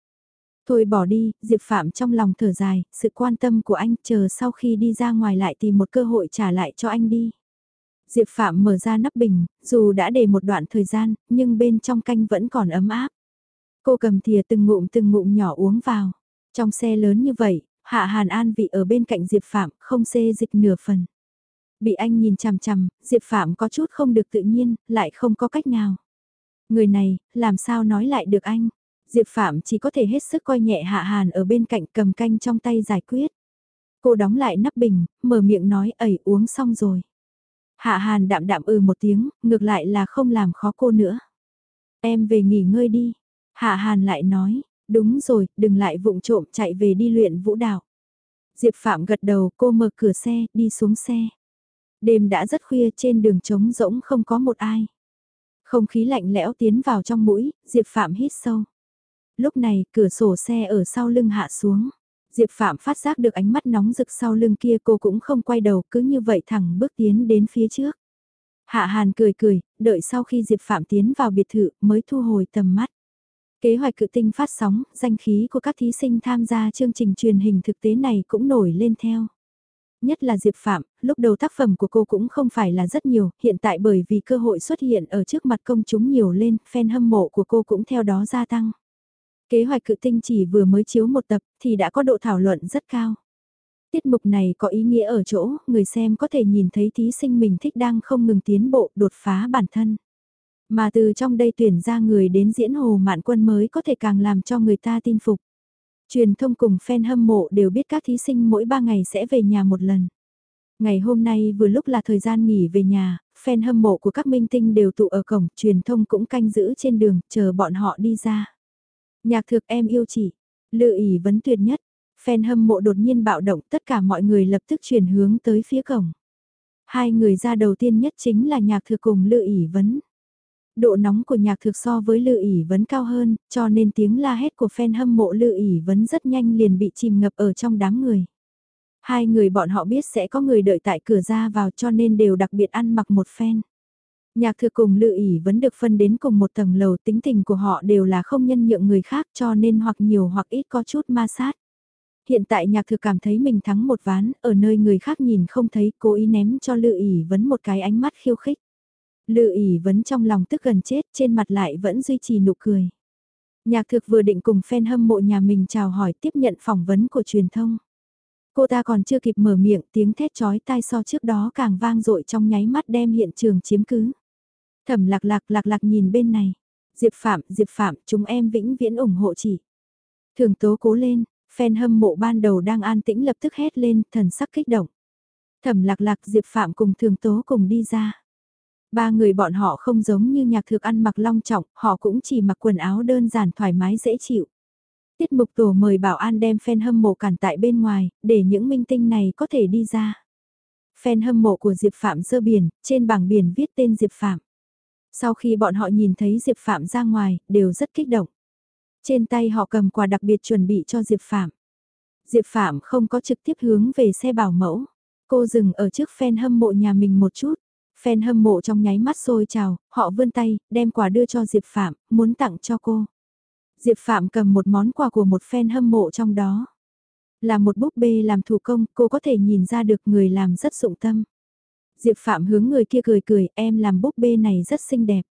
Thôi bỏ đi, Diệp Phạm trong lòng thở dài, sự quan tâm của anh chờ sau khi đi ra ngoài lại tìm một cơ hội trả lại cho anh đi. Diệp Phạm mở ra nắp bình, dù đã để một đoạn thời gian, nhưng bên trong canh vẫn còn ấm áp. Cô cầm thìa từng ngụm từng ngụm nhỏ uống vào. Trong xe lớn như vậy, Hạ Hàn An vị ở bên cạnh Diệp Phạm, không xê dịch nửa phần. Bị anh nhìn chằm chằm, Diệp Phạm có chút không được tự nhiên, lại không có cách nào. Người này, làm sao nói lại được anh? Diệp Phạm chỉ có thể hết sức coi nhẹ Hạ Hàn ở bên cạnh cầm canh trong tay giải quyết. Cô đóng lại nắp bình, mở miệng nói ẩy uống xong rồi. Hạ Hàn đạm đạm ừ một tiếng, ngược lại là không làm khó cô nữa. Em về nghỉ ngơi đi. Hạ Hàn lại nói, đúng rồi, đừng lại vụng trộm chạy về đi luyện vũ đạo. Diệp Phạm gật đầu cô mở cửa xe, đi xuống xe. Đêm đã rất khuya trên đường trống rỗng không có một ai. Không khí lạnh lẽo tiến vào trong mũi, Diệp Phạm hít sâu. Lúc này, cửa sổ xe ở sau lưng hạ xuống. Diệp Phạm phát giác được ánh mắt nóng rực sau lưng kia cô cũng không quay đầu cứ như vậy thẳng bước tiến đến phía trước. Hạ Hàn cười cười, đợi sau khi Diệp Phạm tiến vào biệt thự mới thu hồi tầm mắt. Kế hoạch cự tinh phát sóng, danh khí của các thí sinh tham gia chương trình truyền hình thực tế này cũng nổi lên theo. Nhất là Diệp Phạm, lúc đầu tác phẩm của cô cũng không phải là rất nhiều, hiện tại bởi vì cơ hội xuất hiện ở trước mặt công chúng nhiều lên, fan hâm mộ của cô cũng theo đó gia tăng. Kế hoạch cự tinh chỉ vừa mới chiếu một tập thì đã có độ thảo luận rất cao. Tiết mục này có ý nghĩa ở chỗ, người xem có thể nhìn thấy thí sinh mình thích đang không ngừng tiến bộ, đột phá bản thân. Mà từ trong đây tuyển ra người đến diễn hồ mạn quân mới có thể càng làm cho người ta tin phục. Truyền thông cùng fan hâm mộ đều biết các thí sinh mỗi 3 ngày sẽ về nhà một lần. Ngày hôm nay vừa lúc là thời gian nghỉ về nhà, fan hâm mộ của các minh tinh đều tụ ở cổng, truyền thông cũng canh giữ trên đường, chờ bọn họ đi ra. Nhạc thực em yêu chị, lự ỉ vấn tuyệt nhất, fan hâm mộ đột nhiên bạo động tất cả mọi người lập tức chuyển hướng tới phía cổng. Hai người ra đầu tiên nhất chính là nhạc thực cùng lự ỉ vấn. Độ nóng của nhạc thực so với lự ỉ vấn cao hơn, cho nên tiếng la hét của fan hâm mộ lự ỉ vấn rất nhanh liền bị chìm ngập ở trong đám người. Hai người bọn họ biết sẽ có người đợi tại cửa ra vào cho nên đều đặc biệt ăn mặc một phen Nhạc Thừa cùng lự ỉ vẫn được phân đến cùng một tầng lầu tính tình của họ đều là không nhân nhượng người khác cho nên hoặc nhiều hoặc ít có chút ma sát. Hiện tại nhạc Thừa cảm thấy mình thắng một ván, ở nơi người khác nhìn không thấy, cố ý ném cho lự ỉ vấn một cái ánh mắt khiêu khích. Lự ỉ vấn trong lòng tức gần chết, trên mặt lại vẫn duy trì nụ cười. Nhạc thực vừa định cùng fan hâm mộ nhà mình chào hỏi tiếp nhận phỏng vấn của truyền thông. Cô ta còn chưa kịp mở miệng tiếng thét chói tai so trước đó càng vang dội trong nháy mắt đem hiện trường chiếm cứ. Thẩm lạc lạc lạc lạc nhìn bên này. Diệp Phạm, Diệp Phạm, chúng em vĩnh viễn ủng hộ chị. Thường tố cố lên, fan hâm mộ ban đầu đang an tĩnh lập tức hét lên, thần sắc kích động. Thẩm lạc lạc Diệp Phạm cùng thường tố cùng đi ra. Ba người bọn họ không giống như nhạc thực ăn mặc long trọng, họ cũng chỉ mặc quần áo đơn giản thoải mái dễ chịu. Tiết mục tổ mời bảo an đem fan hâm mộ cản tại bên ngoài, để những minh tinh này có thể đi ra. Fan hâm mộ của Diệp Phạm dơ biển, trên bảng biển viết tên Diệp Phạm. Sau khi bọn họ nhìn thấy Diệp Phạm ra ngoài, đều rất kích động. Trên tay họ cầm quà đặc biệt chuẩn bị cho Diệp Phạm. Diệp Phạm không có trực tiếp hướng về xe bảo mẫu. Cô dừng ở trước fan hâm mộ nhà mình một chút. Fan hâm mộ trong nháy mắt sôi trào, họ vươn tay, đem quà đưa cho Diệp Phạm, muốn tặng cho cô. Diệp Phạm cầm một món quà của một fan hâm mộ trong đó. Là một búp bê làm thủ công, cô có thể nhìn ra được người làm rất dụng tâm. Diệp Phạm hướng người kia cười cười, em làm búp bê này rất xinh đẹp.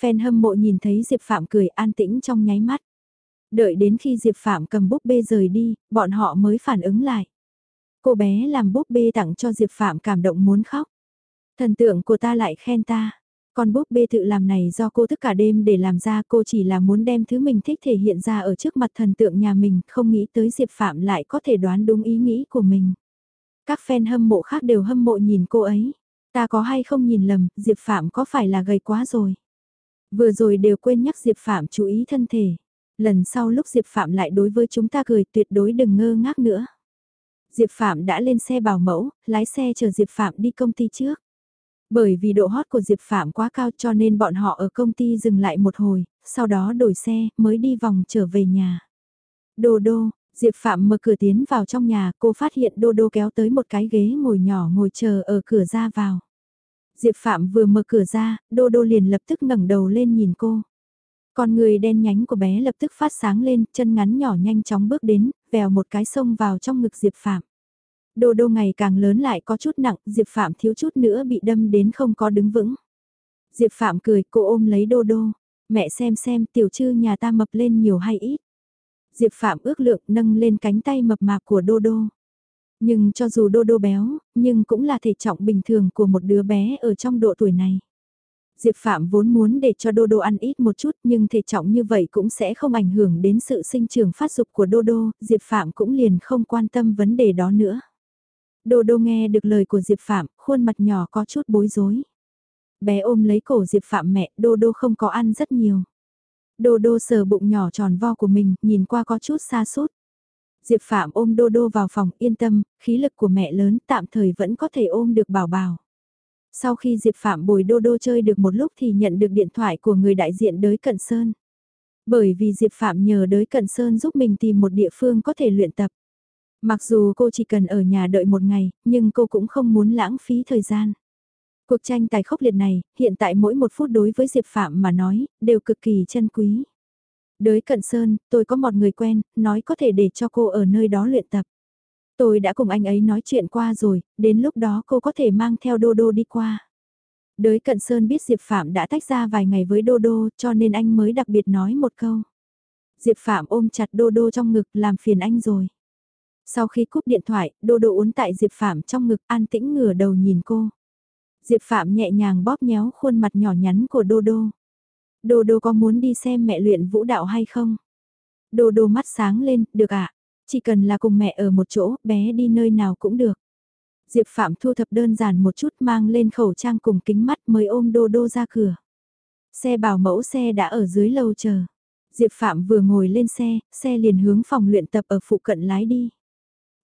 Fan hâm mộ nhìn thấy Diệp Phạm cười an tĩnh trong nháy mắt. Đợi đến khi Diệp Phạm cầm búp bê rời đi, bọn họ mới phản ứng lại. Cô bé làm búp bê tặng cho Diệp Phạm cảm động muốn khóc. Thần tượng của ta lại khen ta. Con búp bê tự làm này do cô thức cả đêm để làm ra cô chỉ là muốn đem thứ mình thích thể hiện ra ở trước mặt thần tượng nhà mình, không nghĩ tới Diệp Phạm lại có thể đoán đúng ý nghĩ của mình. Các fan hâm mộ khác đều hâm mộ nhìn cô ấy. Ta có hay không nhìn lầm, Diệp Phạm có phải là gầy quá rồi. Vừa rồi đều quên nhắc Diệp Phạm chú ý thân thể. Lần sau lúc Diệp Phạm lại đối với chúng ta cười tuyệt đối đừng ngơ ngác nữa. Diệp Phạm đã lên xe bảo mẫu, lái xe chờ Diệp Phạm đi công ty trước. Bởi vì độ hot của Diệp Phạm quá cao cho nên bọn họ ở công ty dừng lại một hồi, sau đó đổi xe mới đi vòng trở về nhà. đồ đô, Diệp Phạm mở cửa tiến vào trong nhà, cô phát hiện Đô Đô kéo tới một cái ghế ngồi nhỏ ngồi chờ ở cửa ra vào. Diệp Phạm vừa mở cửa ra, Đô Đô liền lập tức ngẩng đầu lên nhìn cô. Con người đen nhánh của bé lập tức phát sáng lên, chân ngắn nhỏ nhanh chóng bước đến, vèo một cái sông vào trong ngực Diệp Phạm. Đô Đô ngày càng lớn lại có chút nặng, Diệp Phạm thiếu chút nữa bị đâm đến không có đứng vững. Diệp Phạm cười, cô ôm lấy Đô Đô. Mẹ xem xem tiểu trư nhà ta mập lên nhiều hay ít. Diệp Phạm ước lượng nâng lên cánh tay mập mạp của Đô Đô. Nhưng cho dù Đô Đô béo, nhưng cũng là thể trọng bình thường của một đứa bé ở trong độ tuổi này. Diệp Phạm vốn muốn để cho Đô Đô ăn ít một chút nhưng thể trọng như vậy cũng sẽ không ảnh hưởng đến sự sinh trưởng phát dục của Đô Đô, Diệp Phạm cũng liền không quan tâm vấn đề đó nữa. Đô Đô nghe được lời của Diệp Phạm, khuôn mặt nhỏ có chút bối rối. Bé ôm lấy cổ Diệp Phạm mẹ, Đô Đô không có ăn rất nhiều. Đô đô sờ bụng nhỏ tròn vo của mình, nhìn qua có chút xa sút Diệp Phạm ôm đô đô vào phòng, yên tâm, khí lực của mẹ lớn tạm thời vẫn có thể ôm được bảo bảo. Sau khi Diệp Phạm bồi đô đô chơi được một lúc thì nhận được điện thoại của người đại diện đới Cận Sơn. Bởi vì Diệp Phạm nhờ đới Cận Sơn giúp mình tìm một địa phương có thể luyện tập. Mặc dù cô chỉ cần ở nhà đợi một ngày, nhưng cô cũng không muốn lãng phí thời gian. Cuộc tranh tài khốc liệt này, hiện tại mỗi một phút đối với Diệp Phạm mà nói, đều cực kỳ chân quý. Đới Cận Sơn, tôi có một người quen, nói có thể để cho cô ở nơi đó luyện tập. Tôi đã cùng anh ấy nói chuyện qua rồi, đến lúc đó cô có thể mang theo Đô Đô đi qua. Đới Cận Sơn biết Diệp Phạm đã tách ra vài ngày với Đô Đô cho nên anh mới đặc biệt nói một câu. Diệp Phạm ôm chặt Đô Đô trong ngực làm phiền anh rồi. Sau khi cúp điện thoại, Đô Đô uốn tại Diệp Phạm trong ngực an tĩnh ngửa đầu nhìn cô. Diệp Phạm nhẹ nhàng bóp nhéo khuôn mặt nhỏ nhắn của Đô Đô. Đô Đô có muốn đi xem mẹ luyện vũ đạo hay không? Đô Đô mắt sáng lên, được ạ. À? Chỉ cần là cùng mẹ ở một chỗ, bé đi nơi nào cũng được. Diệp Phạm thu thập đơn giản một chút mang lên khẩu trang cùng kính mắt mới ôm Đô Đô ra cửa. Xe bảo mẫu xe đã ở dưới lầu chờ. Diệp Phạm vừa ngồi lên xe, xe liền hướng phòng luyện tập ở phụ cận lái đi.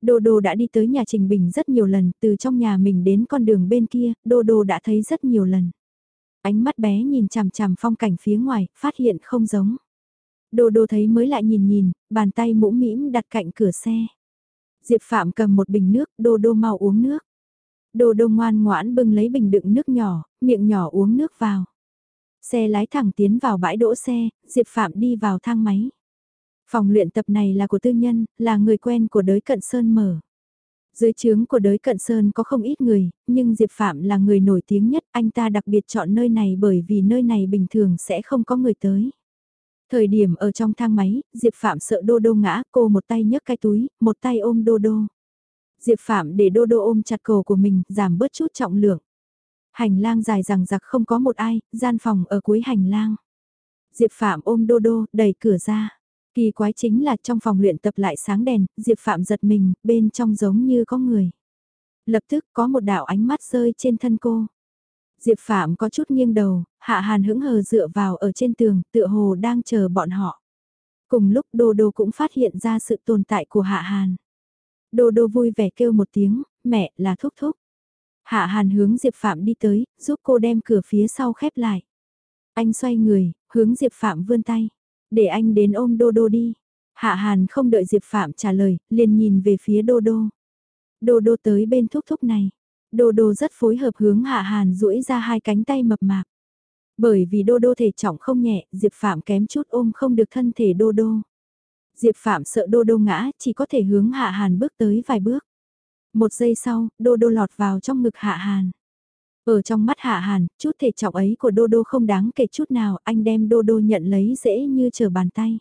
Đô Đô đã đi tới nhà Trình Bình rất nhiều lần, từ trong nhà mình đến con đường bên kia, Đô Đô đã thấy rất nhiều lần. Ánh mắt bé nhìn chằm chằm phong cảnh phía ngoài, phát hiện không giống. Đô Đô thấy mới lại nhìn nhìn, bàn tay mũm mĩm đặt cạnh cửa xe. Diệp Phạm cầm một bình nước, Đô Đô mau uống nước. Đô Đô ngoan ngoãn bưng lấy bình đựng nước nhỏ, miệng nhỏ uống nước vào. Xe lái thẳng tiến vào bãi đỗ xe, Diệp Phạm đi vào thang máy. Phòng luyện tập này là của tư nhân, là người quen của đới cận Sơn mở. Dưới trướng của đới cận Sơn có không ít người, nhưng Diệp Phạm là người nổi tiếng nhất, anh ta đặc biệt chọn nơi này bởi vì nơi này bình thường sẽ không có người tới. Thời điểm ở trong thang máy, Diệp Phạm sợ Đô Đô ngã, cô một tay nhấc cái túi, một tay ôm Đô Đô. Diệp Phạm để Đô Đô ôm chặt cổ của mình, giảm bớt chút trọng lượng. Hành lang dài rằng giặc không có một ai, gian phòng ở cuối hành lang. Diệp Phạm ôm Đô Đô, đẩy cửa ra. Kỳ quái chính là trong phòng luyện tập lại sáng đèn, Diệp Phạm giật mình, bên trong giống như có người. Lập tức có một đạo ánh mắt rơi trên thân cô. Diệp Phạm có chút nghiêng đầu, Hạ Hàn hững hờ dựa vào ở trên tường, tựa hồ đang chờ bọn họ. Cùng lúc Đô Đô cũng phát hiện ra sự tồn tại của Hạ Hàn. Đô Đô vui vẻ kêu một tiếng, mẹ là thúc thúc. Hạ Hàn hướng Diệp Phạm đi tới, giúp cô đem cửa phía sau khép lại. Anh xoay người, hướng Diệp Phạm vươn tay. Để anh đến ôm Đô Đô đi. Hạ Hàn không đợi Diệp Phạm trả lời, liền nhìn về phía Đô Đô. Đô Đô tới bên thúc thúc này. Đô Đô rất phối hợp hướng Hạ Hàn duỗi ra hai cánh tay mập mạp. Bởi vì Đô Đô thể trọng không nhẹ, Diệp Phạm kém chút ôm không được thân thể Đô Đô. Diệp Phạm sợ Đô Đô ngã, chỉ có thể hướng Hạ Hàn bước tới vài bước. Một giây sau, Đô Đô lọt vào trong ngực Hạ Hàn. Ở trong mắt Hạ Hàn, chút thể trọng ấy của Đô Đô không đáng kể chút nào, anh đem Đô Đô nhận lấy dễ như trở bàn tay.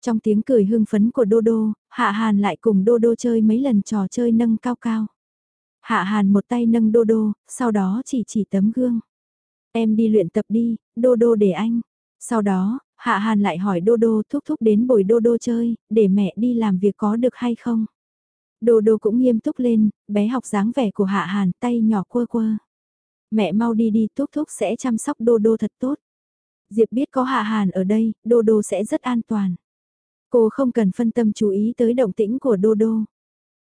Trong tiếng cười hưng phấn của Đô Đô, Hạ Hàn lại cùng Đô Đô chơi mấy lần trò chơi nâng cao cao. Hạ Hàn một tay nâng Đô Đô, sau đó chỉ chỉ tấm gương. Em đi luyện tập đi, Đô Đô để anh. Sau đó, Hạ Hàn lại hỏi Đô Đô thúc thúc đến bồi Đô Đô chơi, để mẹ đi làm việc có được hay không? Đô Đô cũng nghiêm túc lên, bé học dáng vẻ của Hạ Hàn tay nhỏ quơ quơ. Mẹ mau đi đi thúc thúc sẽ chăm sóc Đô Đô thật tốt. Diệp biết có Hạ Hàn ở đây, Đô Đô sẽ rất an toàn. Cô không cần phân tâm chú ý tới động tĩnh của Đô Đô.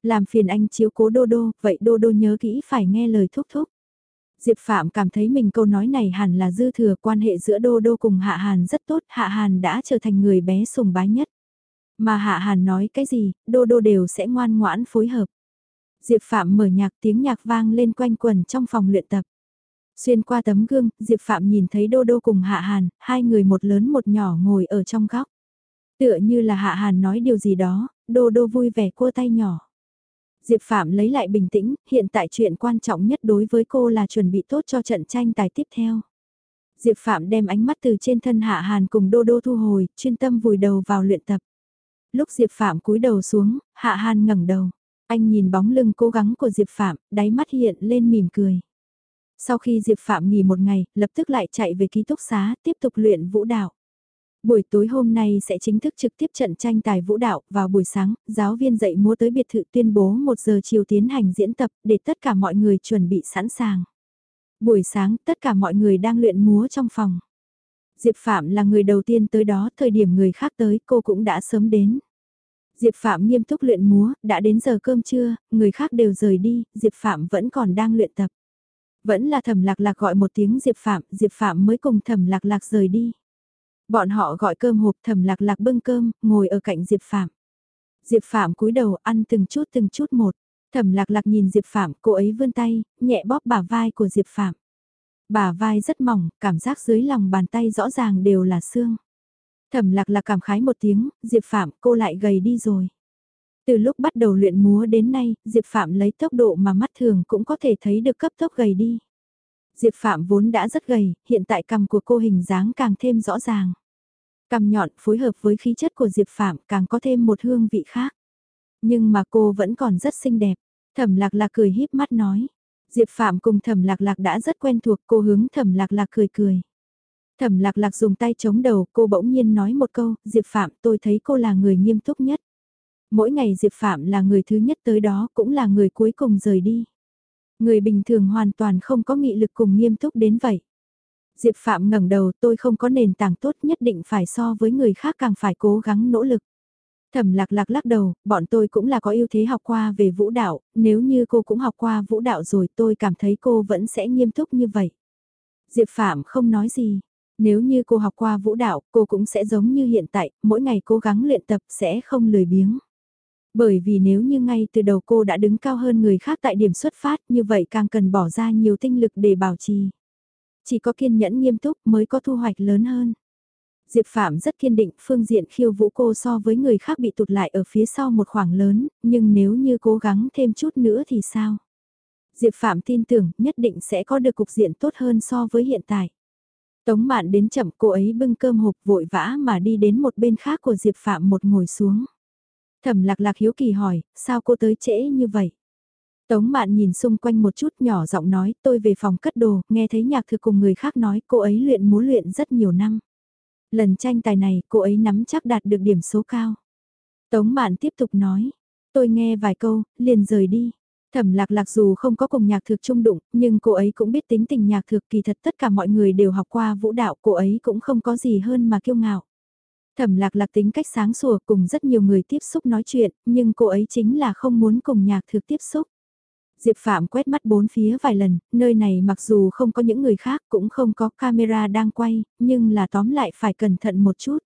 Làm phiền anh chiếu cố Đô Đô, vậy Đô Đô nhớ kỹ phải nghe lời thúc thúc. Diệp Phạm cảm thấy mình câu nói này hẳn là dư thừa quan hệ giữa Đô Đô cùng Hạ Hàn rất tốt, Hạ Hàn đã trở thành người bé sùng bái nhất. Mà Hạ Hàn nói cái gì, Đô Đô đều sẽ ngoan ngoãn phối hợp. Diệp Phạm mở nhạc tiếng nhạc vang lên quanh quần trong phòng luyện tập. Xuyên qua tấm gương, Diệp Phạm nhìn thấy Đô Đô cùng Hạ Hàn, hai người một lớn một nhỏ ngồi ở trong góc. Tựa như là Hạ Hàn nói điều gì đó, Đô Đô vui vẻ cua tay nhỏ. Diệp Phạm lấy lại bình tĩnh, hiện tại chuyện quan trọng nhất đối với cô là chuẩn bị tốt cho trận tranh tài tiếp theo. Diệp Phạm đem ánh mắt từ trên thân Hạ Hàn cùng Đô Đô thu hồi, chuyên tâm vùi đầu vào luyện tập. Lúc Diệp Phạm cúi đầu xuống, Hạ Hàn ngẩng đầu. Anh nhìn bóng lưng cố gắng của Diệp Phạm, đáy mắt hiện lên mỉm cười. Sau khi Diệp Phạm nghỉ một ngày, lập tức lại chạy về ký túc xá, tiếp tục luyện vũ đạo. Buổi tối hôm nay sẽ chính thức trực tiếp trận tranh tài vũ đạo, vào buổi sáng, giáo viên dạy múa tới biệt thự tuyên bố 1 giờ chiều tiến hành diễn tập để tất cả mọi người chuẩn bị sẵn sàng. Buổi sáng, tất cả mọi người đang luyện múa trong phòng. Diệp Phạm là người đầu tiên tới đó, thời điểm người khác tới cô cũng đã sớm đến. Diệp Phạm nghiêm túc luyện múa, đã đến giờ cơm trưa, người khác đều rời đi, Diệp Phạm vẫn còn đang luyện tập. Vẫn là thẩm lạc lạc gọi một tiếng Diệp Phạm, Diệp Phạm mới cùng thẩm lạc lạc rời đi. Bọn họ gọi cơm hộp thẩm lạc lạc bưng cơm, ngồi ở cạnh Diệp Phạm. Diệp Phạm cúi đầu ăn từng chút từng chút một. Thẩm lạc lạc nhìn Diệp Phạm, cô ấy vươn tay, nhẹ bóp bả vai của Diệp Phạm. Bả vai rất mỏng, cảm giác dưới lòng bàn tay rõ ràng đều là xương. Thẩm lạc lạc cảm khái một tiếng, Diệp Phạm cô lại gầy đi rồi. Từ lúc bắt đầu luyện múa đến nay, Diệp Phạm lấy tốc độ mà mắt thường cũng có thể thấy được cấp tốc gầy đi. Diệp Phạm vốn đã rất gầy, hiện tại cằm của cô hình dáng càng thêm rõ ràng. Cằm nhọn phối hợp với khí chất của Diệp Phạm càng có thêm một hương vị khác. Nhưng mà cô vẫn còn rất xinh đẹp. Thẩm lạc lạc cười híp mắt nói. Diệp Phạm cùng thẩm lạc lạc đã rất quen thuộc cô hướng thẩm lạc lạc cười cười. Thẩm lạc lạc dùng tay chống đầu cô bỗng nhiên nói một câu, Diệp Phạm tôi thấy cô là người nghiêm túc nhất. Mỗi ngày Diệp Phạm là người thứ nhất tới đó cũng là người cuối cùng rời đi. Người bình thường hoàn toàn không có nghị lực cùng nghiêm túc đến vậy. Diệp Phạm ngẩng đầu tôi không có nền tảng tốt nhất định phải so với người khác càng phải cố gắng nỗ lực. Thẩm lạc lạc lắc đầu, bọn tôi cũng là có ưu thế học qua về vũ đạo, nếu như cô cũng học qua vũ đạo rồi tôi cảm thấy cô vẫn sẽ nghiêm túc như vậy. Diệp Phạm không nói gì, nếu như cô học qua vũ đạo, cô cũng sẽ giống như hiện tại, mỗi ngày cố gắng luyện tập sẽ không lười biếng. Bởi vì nếu như ngay từ đầu cô đã đứng cao hơn người khác tại điểm xuất phát như vậy càng cần bỏ ra nhiều tinh lực để bảo trì. Chỉ có kiên nhẫn nghiêm túc mới có thu hoạch lớn hơn. Diệp Phạm rất kiên định phương diện khiêu vũ cô so với người khác bị tụt lại ở phía sau một khoảng lớn, nhưng nếu như cố gắng thêm chút nữa thì sao? Diệp Phạm tin tưởng nhất định sẽ có được cục diện tốt hơn so với hiện tại. Tống mạn đến chậm cô ấy bưng cơm hộp vội vã mà đi đến một bên khác của Diệp Phạm một ngồi xuống. Thẩm lạc lạc hiếu kỳ hỏi, sao cô tới trễ như vậy? Tống mạn nhìn xung quanh một chút nhỏ giọng nói, tôi về phòng cất đồ, nghe thấy nhạc thực cùng người khác nói cô ấy luyện múa luyện rất nhiều năm. Lần tranh tài này cô ấy nắm chắc đạt được điểm số cao. Tống mạn tiếp tục nói, tôi nghe vài câu, liền rời đi. Thẩm lạc lạc dù không có cùng nhạc thực chung đụng, nhưng cô ấy cũng biết tính tình nhạc thực kỳ thật tất cả mọi người đều học qua vũ đạo, cô ấy cũng không có gì hơn mà kiêu ngạo. Thẩm lạc lạc tính cách sáng sủa cùng rất nhiều người tiếp xúc nói chuyện, nhưng cô ấy chính là không muốn cùng nhạc thực tiếp xúc. Diệp Phạm quét mắt bốn phía vài lần, nơi này mặc dù không có những người khác cũng không có camera đang quay, nhưng là tóm lại phải cẩn thận một chút.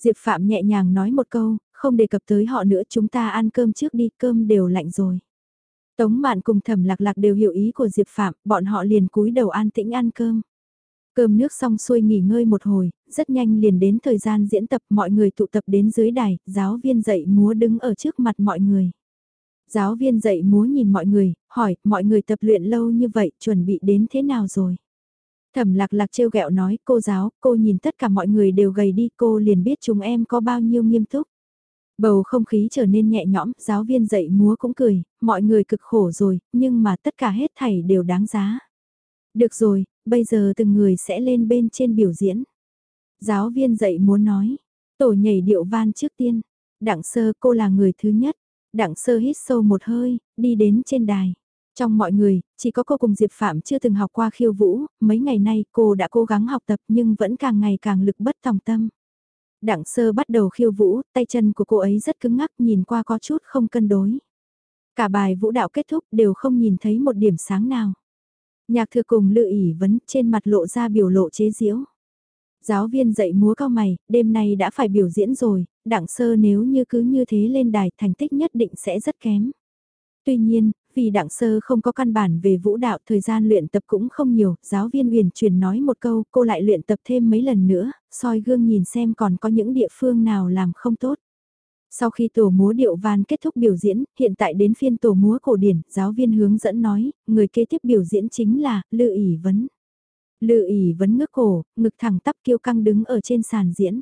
Diệp Phạm nhẹ nhàng nói một câu, không đề cập tới họ nữa chúng ta ăn cơm trước đi, cơm đều lạnh rồi. Tống Mạn cùng Thẩm Lạc Lạc đều hiểu ý của Diệp Phạm, bọn họ liền cúi đầu an tĩnh ăn cơm. Cơm nước xong xuôi nghỉ ngơi một hồi, rất nhanh liền đến thời gian diễn tập mọi người tụ tập đến dưới đài, giáo viên dạy múa đứng ở trước mặt mọi người. Giáo viên dạy múa nhìn mọi người, hỏi, mọi người tập luyện lâu như vậy, chuẩn bị đến thế nào rồi? Thẩm lạc lạc trêu ghẹo nói, cô giáo, cô nhìn tất cả mọi người đều gầy đi, cô liền biết chúng em có bao nhiêu nghiêm túc. Bầu không khí trở nên nhẹ nhõm, giáo viên dạy múa cũng cười, mọi người cực khổ rồi, nhưng mà tất cả hết thảy đều đáng giá. Được rồi, bây giờ từng người sẽ lên bên trên biểu diễn. Giáo viên dạy muốn nói, tổ nhảy điệu van trước tiên, đặng sơ cô là người thứ nhất, đặng sơ hít sâu một hơi, đi đến trên đài. Trong mọi người, chỉ có cô cùng Diệp Phạm chưa từng học qua khiêu vũ, mấy ngày nay cô đã cố gắng học tập nhưng vẫn càng ngày càng lực bất tòng tâm. Đặng sơ bắt đầu khiêu vũ, tay chân của cô ấy rất cứng ngắc nhìn qua có chút không cân đối. Cả bài vũ đạo kết thúc đều không nhìn thấy một điểm sáng nào. Nhạc thừa cùng lự ỉ vấn trên mặt lộ ra biểu lộ chế diễu Giáo viên dạy múa cao mày, đêm nay đã phải biểu diễn rồi, đặng sơ nếu như cứ như thế lên đài thành tích nhất định sẽ rất kém. Tuy nhiên, vì đặng sơ không có căn bản về vũ đạo thời gian luyện tập cũng không nhiều, giáo viên huyền truyền nói một câu cô lại luyện tập thêm mấy lần nữa, soi gương nhìn xem còn có những địa phương nào làm không tốt. Sau khi tổ múa điệu van kết thúc biểu diễn, hiện tại đến phiên tổ múa cổ điển, giáo viên hướng dẫn nói, người kế tiếp biểu diễn chính là Lư ỉ vấn. Lư ỉ vấn ngước cổ, ngực thẳng tắp kiêu căng đứng ở trên sàn diễn.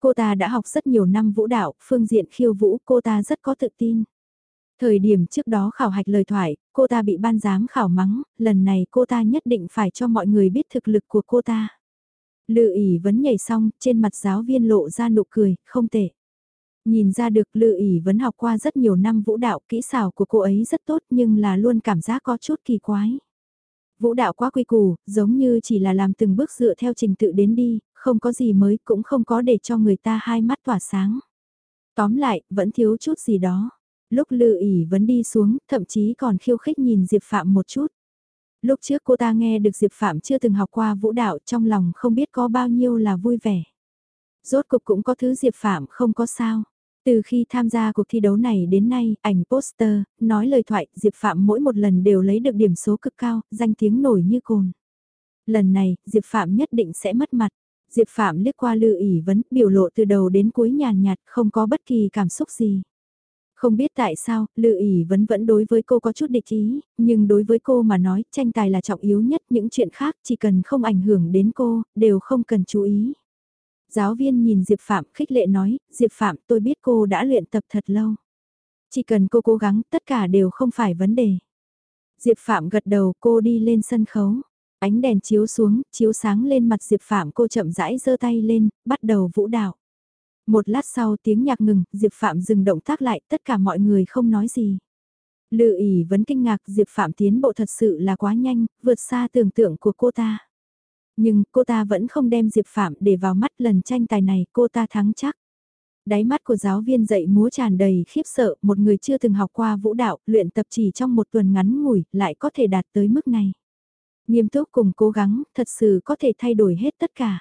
Cô ta đã học rất nhiều năm vũ đạo, phương diện khiêu vũ cô ta rất có tự tin. Thời điểm trước đó khảo hạch lời thoại, cô ta bị ban giám khảo mắng, lần này cô ta nhất định phải cho mọi người biết thực lực của cô ta. Lự ỉ vấn nhảy xong, trên mặt giáo viên lộ ra nụ cười, không tệ. Nhìn ra được Lự ỉ vấn học qua rất nhiều năm vũ đạo, kỹ xảo của cô ấy rất tốt nhưng là luôn cảm giác có chút kỳ quái. Vũ đạo quá quy củ, giống như chỉ là làm từng bước dựa theo trình tự đến đi, không có gì mới cũng không có để cho người ta hai mắt tỏa sáng. Tóm lại, vẫn thiếu chút gì đó. Lúc Lư ỉ vẫn đi xuống, thậm chí còn khiêu khích nhìn Diệp Phạm một chút. Lúc trước cô ta nghe được Diệp Phạm chưa từng học qua vũ đạo trong lòng không biết có bao nhiêu là vui vẻ. Rốt cục cũng có thứ Diệp Phạm không có sao. Từ khi tham gia cuộc thi đấu này đến nay, ảnh poster, nói lời thoại, Diệp Phạm mỗi một lần đều lấy được điểm số cực cao, danh tiếng nổi như cồn. Lần này, Diệp Phạm nhất định sẽ mất mặt. Diệp Phạm liếc qua Lư ỉ vấn, biểu lộ từ đầu đến cuối nhàn nhạt, không có bất kỳ cảm xúc gì. Không biết tại sao, Lự ỉ vẫn vẫn đối với cô có chút địch ý, nhưng đối với cô mà nói, tranh tài là trọng yếu nhất, những chuyện khác chỉ cần không ảnh hưởng đến cô, đều không cần chú ý. Giáo viên nhìn Diệp Phạm khích lệ nói, Diệp Phạm tôi biết cô đã luyện tập thật lâu. Chỉ cần cô cố gắng, tất cả đều không phải vấn đề. Diệp Phạm gật đầu cô đi lên sân khấu. Ánh đèn chiếu xuống, chiếu sáng lên mặt Diệp Phạm cô chậm rãi giơ tay lên, bắt đầu vũ đạo. Một lát sau tiếng nhạc ngừng, Diệp Phạm dừng động tác lại, tất cả mọi người không nói gì. Lự ỉ vẫn kinh ngạc Diệp Phạm tiến bộ thật sự là quá nhanh, vượt xa tưởng tượng của cô ta. Nhưng cô ta vẫn không đem Diệp Phạm để vào mắt lần tranh tài này cô ta thắng chắc. Đáy mắt của giáo viên dạy múa tràn đầy khiếp sợ, một người chưa từng học qua vũ đạo, luyện tập chỉ trong một tuần ngắn ngủi, lại có thể đạt tới mức này. Nghiêm túc cùng cố gắng, thật sự có thể thay đổi hết tất cả.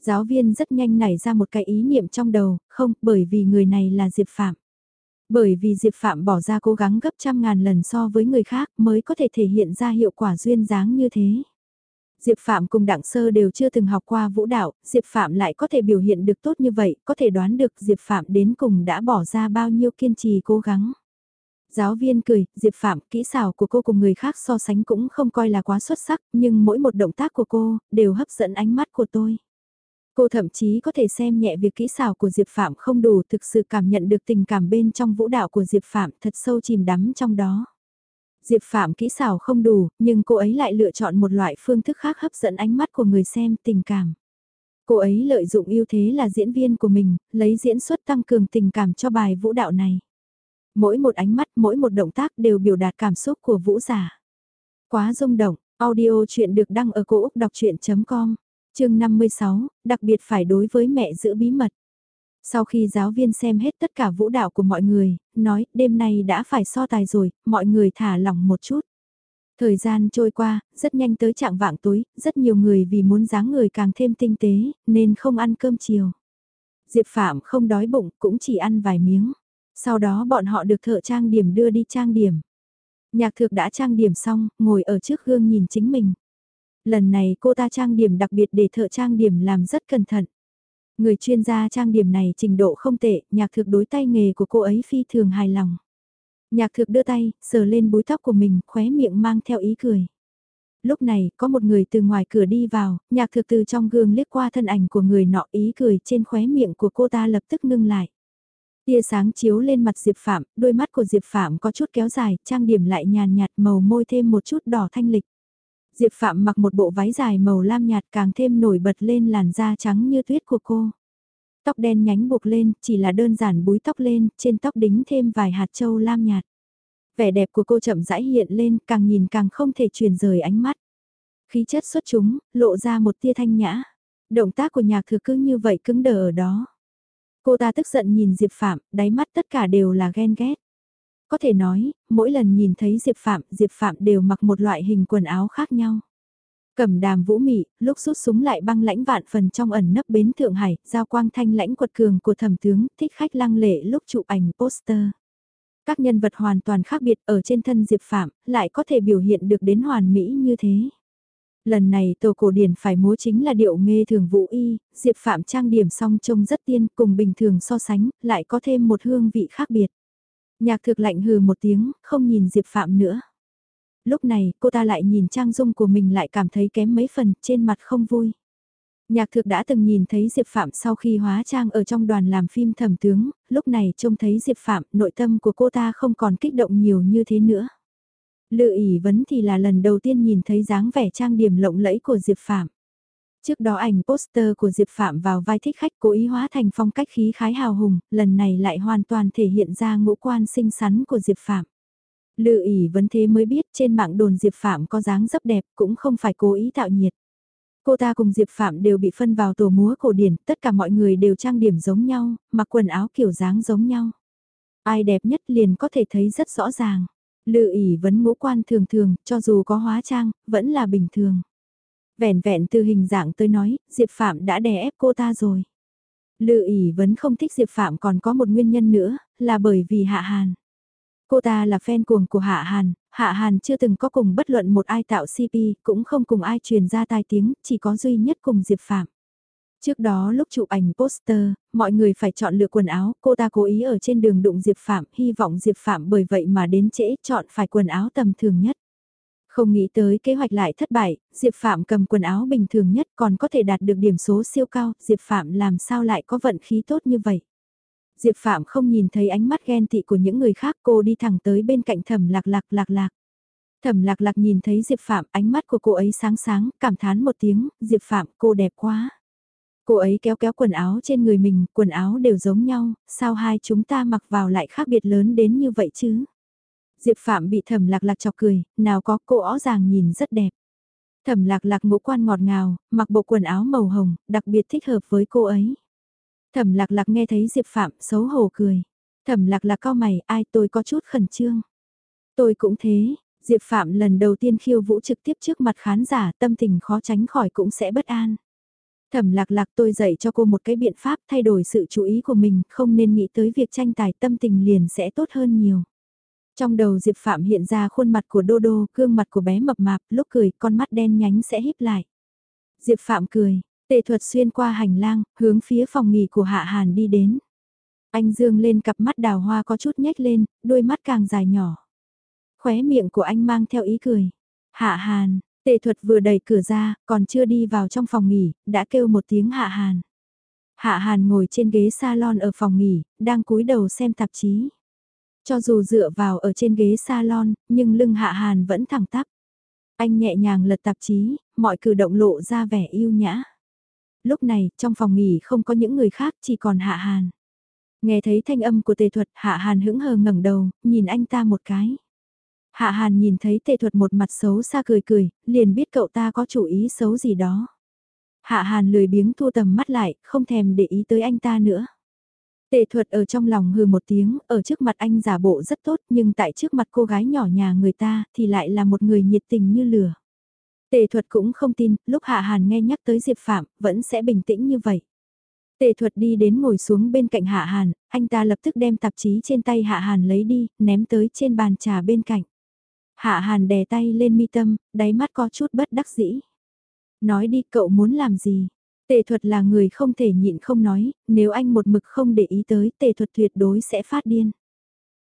Giáo viên rất nhanh nảy ra một cái ý niệm trong đầu, không, bởi vì người này là Diệp Phạm. Bởi vì Diệp Phạm bỏ ra cố gắng gấp trăm ngàn lần so với người khác mới có thể thể hiện ra hiệu quả duyên dáng như thế. Diệp Phạm cùng Đặng Sơ đều chưa từng học qua vũ đạo, Diệp Phạm lại có thể biểu hiện được tốt như vậy, có thể đoán được Diệp Phạm đến cùng đã bỏ ra bao nhiêu kiên trì cố gắng. Giáo viên cười, Diệp Phạm, kỹ xảo của cô cùng người khác so sánh cũng không coi là quá xuất sắc, nhưng mỗi một động tác của cô, đều hấp dẫn ánh mắt của tôi. Cô thậm chí có thể xem nhẹ việc kỹ xảo của Diệp Phạm không đủ thực sự cảm nhận được tình cảm bên trong vũ đạo của Diệp Phạm thật sâu chìm đắm trong đó. Diệp Phạm kỹ xảo không đủ, nhưng cô ấy lại lựa chọn một loại phương thức khác hấp dẫn ánh mắt của người xem tình cảm. Cô ấy lợi dụng ưu thế là diễn viên của mình, lấy diễn xuất tăng cường tình cảm cho bài vũ đạo này. Mỗi một ánh mắt, mỗi một động tác đều biểu đạt cảm xúc của vũ giả. Quá rung động, audio chuyện được đăng ở cổ Úc đọc chuyện.com chương 56, đặc biệt phải đối với mẹ giữ bí mật. Sau khi giáo viên xem hết tất cả vũ đạo của mọi người, nói đêm nay đã phải so tài rồi, mọi người thả lỏng một chút. Thời gian trôi qua, rất nhanh tới trạng vạng tối, rất nhiều người vì muốn dáng người càng thêm tinh tế, nên không ăn cơm chiều. Diệp Phạm không đói bụng, cũng chỉ ăn vài miếng. Sau đó bọn họ được thợ trang điểm đưa đi trang điểm. Nhạc thực đã trang điểm xong, ngồi ở trước gương nhìn chính mình. Lần này cô ta trang điểm đặc biệt để thợ trang điểm làm rất cẩn thận. Người chuyên gia trang điểm này trình độ không tệ, nhạc thực đối tay nghề của cô ấy phi thường hài lòng. Nhạc thực đưa tay, sờ lên búi tóc của mình, khóe miệng mang theo ý cười. Lúc này, có một người từ ngoài cửa đi vào, nhạc thực từ trong gương liếc qua thân ảnh của người nọ ý cười trên khóe miệng của cô ta lập tức ngưng lại. Tia sáng chiếu lên mặt Diệp Phạm, đôi mắt của Diệp Phạm có chút kéo dài, trang điểm lại nhàn nhạt màu môi thêm một chút đỏ thanh lịch. Diệp Phạm mặc một bộ váy dài màu lam nhạt càng thêm nổi bật lên làn da trắng như tuyết của cô. Tóc đen nhánh buộc lên, chỉ là đơn giản búi tóc lên, trên tóc đính thêm vài hạt châu lam nhạt. Vẻ đẹp của cô chậm rãi hiện lên, càng nhìn càng không thể truyền rời ánh mắt. Khí chất xuất chúng, lộ ra một tia thanh nhã. Động tác của nhạc thừa cứ như vậy cứng đờ ở đó. Cô ta tức giận nhìn Diệp Phạm, đáy mắt tất cả đều là ghen ghét. Có thể nói, mỗi lần nhìn thấy Diệp Phạm, Diệp Phạm đều mặc một loại hình quần áo khác nhau. Cầm đàm vũ mị, lúc rút súng lại băng lãnh vạn phần trong ẩn nấp bến Thượng Hải, giao quang thanh lãnh quật cường của thẩm tướng, thích khách lăng lệ lúc chụp ảnh poster. Các nhân vật hoàn toàn khác biệt ở trên thân Diệp Phạm, lại có thể biểu hiện được đến hoàn mỹ như thế. Lần này tổ cổ điển phải múa chính là điệu nghe thường vũ y, Diệp Phạm trang điểm xong trông rất tiên cùng bình thường so sánh, lại có thêm một hương vị khác biệt. Nhạc thực lạnh hừ một tiếng, không nhìn Diệp Phạm nữa. Lúc này, cô ta lại nhìn trang dung của mình lại cảm thấy kém mấy phần, trên mặt không vui. Nhạc thực đã từng nhìn thấy Diệp Phạm sau khi hóa trang ở trong đoàn làm phim thẩm tướng, lúc này trông thấy Diệp Phạm, nội tâm của cô ta không còn kích động nhiều như thế nữa. Lự ỉ vấn thì là lần đầu tiên nhìn thấy dáng vẻ trang điểm lộng lẫy của Diệp Phạm. Trước đó ảnh poster của Diệp Phạm vào vai thích khách cố ý hóa thành phong cách khí khái hào hùng, lần này lại hoàn toàn thể hiện ra ngũ quan xinh xắn của Diệp Phạm. Lự ỉ vấn thế mới biết trên mạng đồn Diệp Phạm có dáng dấp đẹp cũng không phải cố ý tạo nhiệt. Cô ta cùng Diệp Phạm đều bị phân vào tổ múa cổ điển, tất cả mọi người đều trang điểm giống nhau, mặc quần áo kiểu dáng giống nhau. Ai đẹp nhất liền có thể thấy rất rõ ràng. Lự ỉ vấn ngũ quan thường thường, cho dù có hóa trang, vẫn là bình thường. Vẹn vẹn từ hình dạng tới nói, Diệp Phạm đã đè ép cô ta rồi. Lự ỉ vẫn không thích Diệp Phạm còn có một nguyên nhân nữa, là bởi vì Hạ Hàn. Cô ta là fan cuồng của Hạ Hàn, Hạ Hàn chưa từng có cùng bất luận một ai tạo CP, cũng không cùng ai truyền ra tai tiếng, chỉ có duy nhất cùng Diệp Phạm. Trước đó lúc chụp ảnh poster, mọi người phải chọn lựa quần áo, cô ta cố ý ở trên đường đụng Diệp Phạm, hy vọng Diệp Phạm bởi vậy mà đến trễ chọn phải quần áo tầm thường nhất. Không nghĩ tới kế hoạch lại thất bại, Diệp Phạm cầm quần áo bình thường nhất còn có thể đạt được điểm số siêu cao, Diệp Phạm làm sao lại có vận khí tốt như vậy. Diệp Phạm không nhìn thấy ánh mắt ghen tị của những người khác cô đi thẳng tới bên cạnh thẩm lạc lạc lạc lạc. Thẩm lạc lạc nhìn thấy Diệp Phạm ánh mắt của cô ấy sáng sáng, cảm thán một tiếng, Diệp Phạm cô đẹp quá. Cô ấy kéo kéo quần áo trên người mình, quần áo đều giống nhau, sao hai chúng ta mặc vào lại khác biệt lớn đến như vậy chứ? Diệp Phạm bị thẩm lạc lạc chọc cười, nào có cô rõ ràng nhìn rất đẹp. Thẩm lạc lạc ngũ quan ngọt ngào, mặc bộ quần áo màu hồng, đặc biệt thích hợp với cô ấy. Thẩm lạc lạc nghe thấy Diệp Phạm xấu hổ cười. Thẩm lạc lạc cao mày, ai tôi có chút khẩn trương. Tôi cũng thế, Diệp Phạm lần đầu tiên khiêu vũ trực tiếp trước mặt khán giả tâm tình khó tránh khỏi cũng sẽ bất an. Thẩm lạc lạc tôi dạy cho cô một cái biện pháp thay đổi sự chú ý của mình, không nên nghĩ tới việc tranh tài tâm tình liền sẽ tốt hơn nhiều. Trong đầu Diệp Phạm hiện ra khuôn mặt của Đô Đô, gương mặt của bé mập mạp, lúc cười con mắt đen nhánh sẽ híp lại. Diệp Phạm cười, tệ thuật xuyên qua hành lang, hướng phía phòng nghỉ của Hạ Hàn đi đến. Anh dương lên cặp mắt đào hoa có chút nhếch lên, đôi mắt càng dài nhỏ. Khóe miệng của anh mang theo ý cười. Hạ Hàn, tệ thuật vừa đẩy cửa ra, còn chưa đi vào trong phòng nghỉ, đã kêu một tiếng Hạ Hàn. Hạ Hàn ngồi trên ghế salon ở phòng nghỉ, đang cúi đầu xem tạp chí. Cho dù dựa vào ở trên ghế salon, nhưng lưng Hạ Hàn vẫn thẳng tắp. Anh nhẹ nhàng lật tạp chí, mọi cử động lộ ra vẻ yêu nhã. Lúc này, trong phòng nghỉ không có những người khác, chỉ còn Hạ Hàn. Nghe thấy thanh âm của tề thuật, Hạ Hàn hững hờ ngẩng đầu, nhìn anh ta một cái. Hạ Hàn nhìn thấy tề thuật một mặt xấu xa cười cười, liền biết cậu ta có chủ ý xấu gì đó. Hạ Hàn lười biếng thu tầm mắt lại, không thèm để ý tới anh ta nữa. Tề thuật ở trong lòng hừ một tiếng, ở trước mặt anh giả bộ rất tốt nhưng tại trước mặt cô gái nhỏ nhà người ta thì lại là một người nhiệt tình như lửa. Tề thuật cũng không tin, lúc Hạ Hàn nghe nhắc tới Diệp Phạm, vẫn sẽ bình tĩnh như vậy. Tề thuật đi đến ngồi xuống bên cạnh Hạ Hàn, anh ta lập tức đem tạp chí trên tay Hạ Hàn lấy đi, ném tới trên bàn trà bên cạnh. Hạ Hàn đè tay lên mi tâm, đáy mắt có chút bất đắc dĩ. Nói đi cậu muốn làm gì? Tề thuật là người không thể nhịn không nói, nếu anh một mực không để ý tới tề thuật tuyệt đối sẽ phát điên.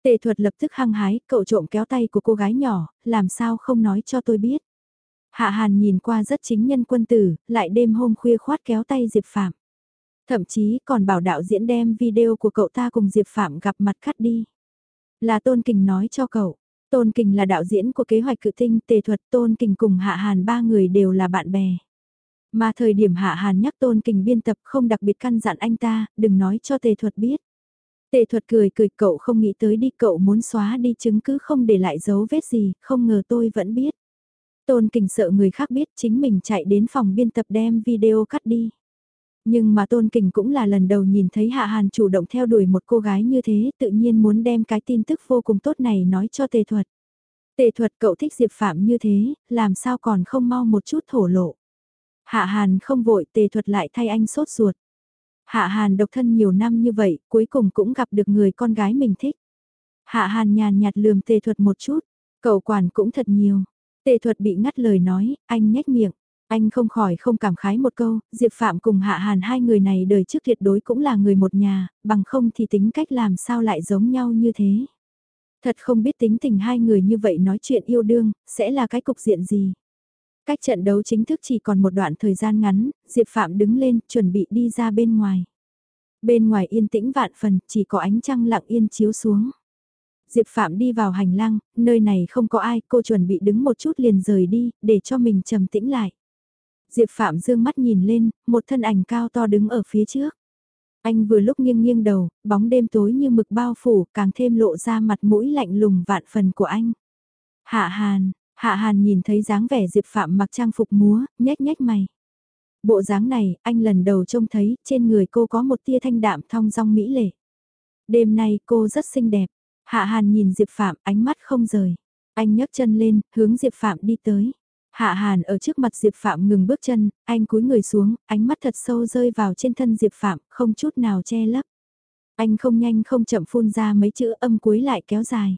Tề thuật lập tức hăng hái, cậu trộm kéo tay của cô gái nhỏ, làm sao không nói cho tôi biết. Hạ Hàn nhìn qua rất chính nhân quân tử, lại đêm hôm khuya khoát kéo tay Diệp Phạm. Thậm chí còn bảo đạo diễn đem video của cậu ta cùng Diệp Phạm gặp mặt cắt đi. Là Tôn Kình nói cho cậu. Tôn Kình là đạo diễn của kế hoạch cự tinh tề thuật Tôn Kình cùng Hạ Hàn ba người đều là bạn bè. Mà thời điểm Hạ Hàn nhắc Tôn Kình biên tập không đặc biệt căn dặn anh ta, đừng nói cho tề thuật biết. Tề thuật cười cười cậu không nghĩ tới đi cậu muốn xóa đi chứng cứ không để lại dấu vết gì, không ngờ tôi vẫn biết. Tôn Kình sợ người khác biết chính mình chạy đến phòng biên tập đem video cắt đi. Nhưng mà Tôn Kình cũng là lần đầu nhìn thấy Hạ Hàn chủ động theo đuổi một cô gái như thế tự nhiên muốn đem cái tin tức vô cùng tốt này nói cho Tề Thuật. Tề Thuật cậu thích Diệp Phạm như thế, làm sao còn không mau một chút thổ lộ. Hạ Hàn không vội Tề Thuật lại thay anh sốt ruột. Hạ Hàn độc thân nhiều năm như vậy, cuối cùng cũng gặp được người con gái mình thích. Hạ Hàn nhàn nhạt lườm Tề Thuật một chút, cậu quản cũng thật nhiều. Tề Thuật bị ngắt lời nói, anh nhếch miệng. Anh không khỏi không cảm khái một câu, Diệp Phạm cùng Hạ Hàn hai người này đời trước tuyệt đối cũng là người một nhà, bằng không thì tính cách làm sao lại giống nhau như thế. Thật không biết tính tình hai người như vậy nói chuyện yêu đương, sẽ là cái cục diện gì. Cách trận đấu chính thức chỉ còn một đoạn thời gian ngắn, Diệp Phạm đứng lên, chuẩn bị đi ra bên ngoài. Bên ngoài yên tĩnh vạn phần, chỉ có ánh trăng lặng yên chiếu xuống. Diệp Phạm đi vào hành lang, nơi này không có ai, cô chuẩn bị đứng một chút liền rời đi, để cho mình trầm tĩnh lại. Diệp Phạm dương mắt nhìn lên, một thân ảnh cao to đứng ở phía trước. Anh vừa lúc nghiêng nghiêng đầu, bóng đêm tối như mực bao phủ, càng thêm lộ ra mặt mũi lạnh lùng vạn phần của anh. Hạ Hàn, Hạ Hàn nhìn thấy dáng vẻ Diệp Phạm mặc trang phục múa, nhếch nhếch mày. Bộ dáng này, anh lần đầu trông thấy, trên người cô có một tia thanh đạm thong dong mỹ lệ. Đêm nay cô rất xinh đẹp. Hạ Hàn nhìn Diệp Phạm, ánh mắt không rời. Anh nhấc chân lên, hướng Diệp Phạm đi tới. Hạ Hàn ở trước mặt Diệp Phạm ngừng bước chân, anh cúi người xuống, ánh mắt thật sâu rơi vào trên thân Diệp Phạm, không chút nào che lấp. Anh không nhanh không chậm phun ra mấy chữ âm cuối lại kéo dài.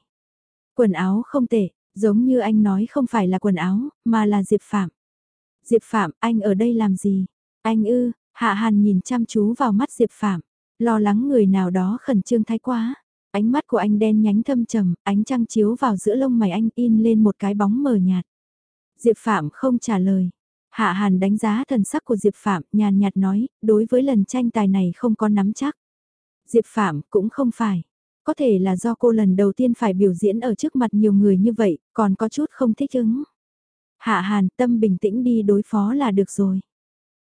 Quần áo không tệ, giống như anh nói không phải là quần áo, mà là Diệp Phạm. Diệp Phạm, anh ở đây làm gì? Anh ư, Hạ Hàn nhìn chăm chú vào mắt Diệp Phạm, lo lắng người nào đó khẩn trương thái quá. Ánh mắt của anh đen nhánh thâm trầm, ánh trăng chiếu vào giữa lông mày anh in lên một cái bóng mờ nhạt. Diệp Phạm không trả lời. Hạ Hàn đánh giá thần sắc của Diệp Phạm, nhàn nhạt nói, đối với lần tranh tài này không có nắm chắc. Diệp Phạm cũng không phải. Có thể là do cô lần đầu tiên phải biểu diễn ở trước mặt nhiều người như vậy, còn có chút không thích ứng. Hạ Hàn tâm bình tĩnh đi đối phó là được rồi.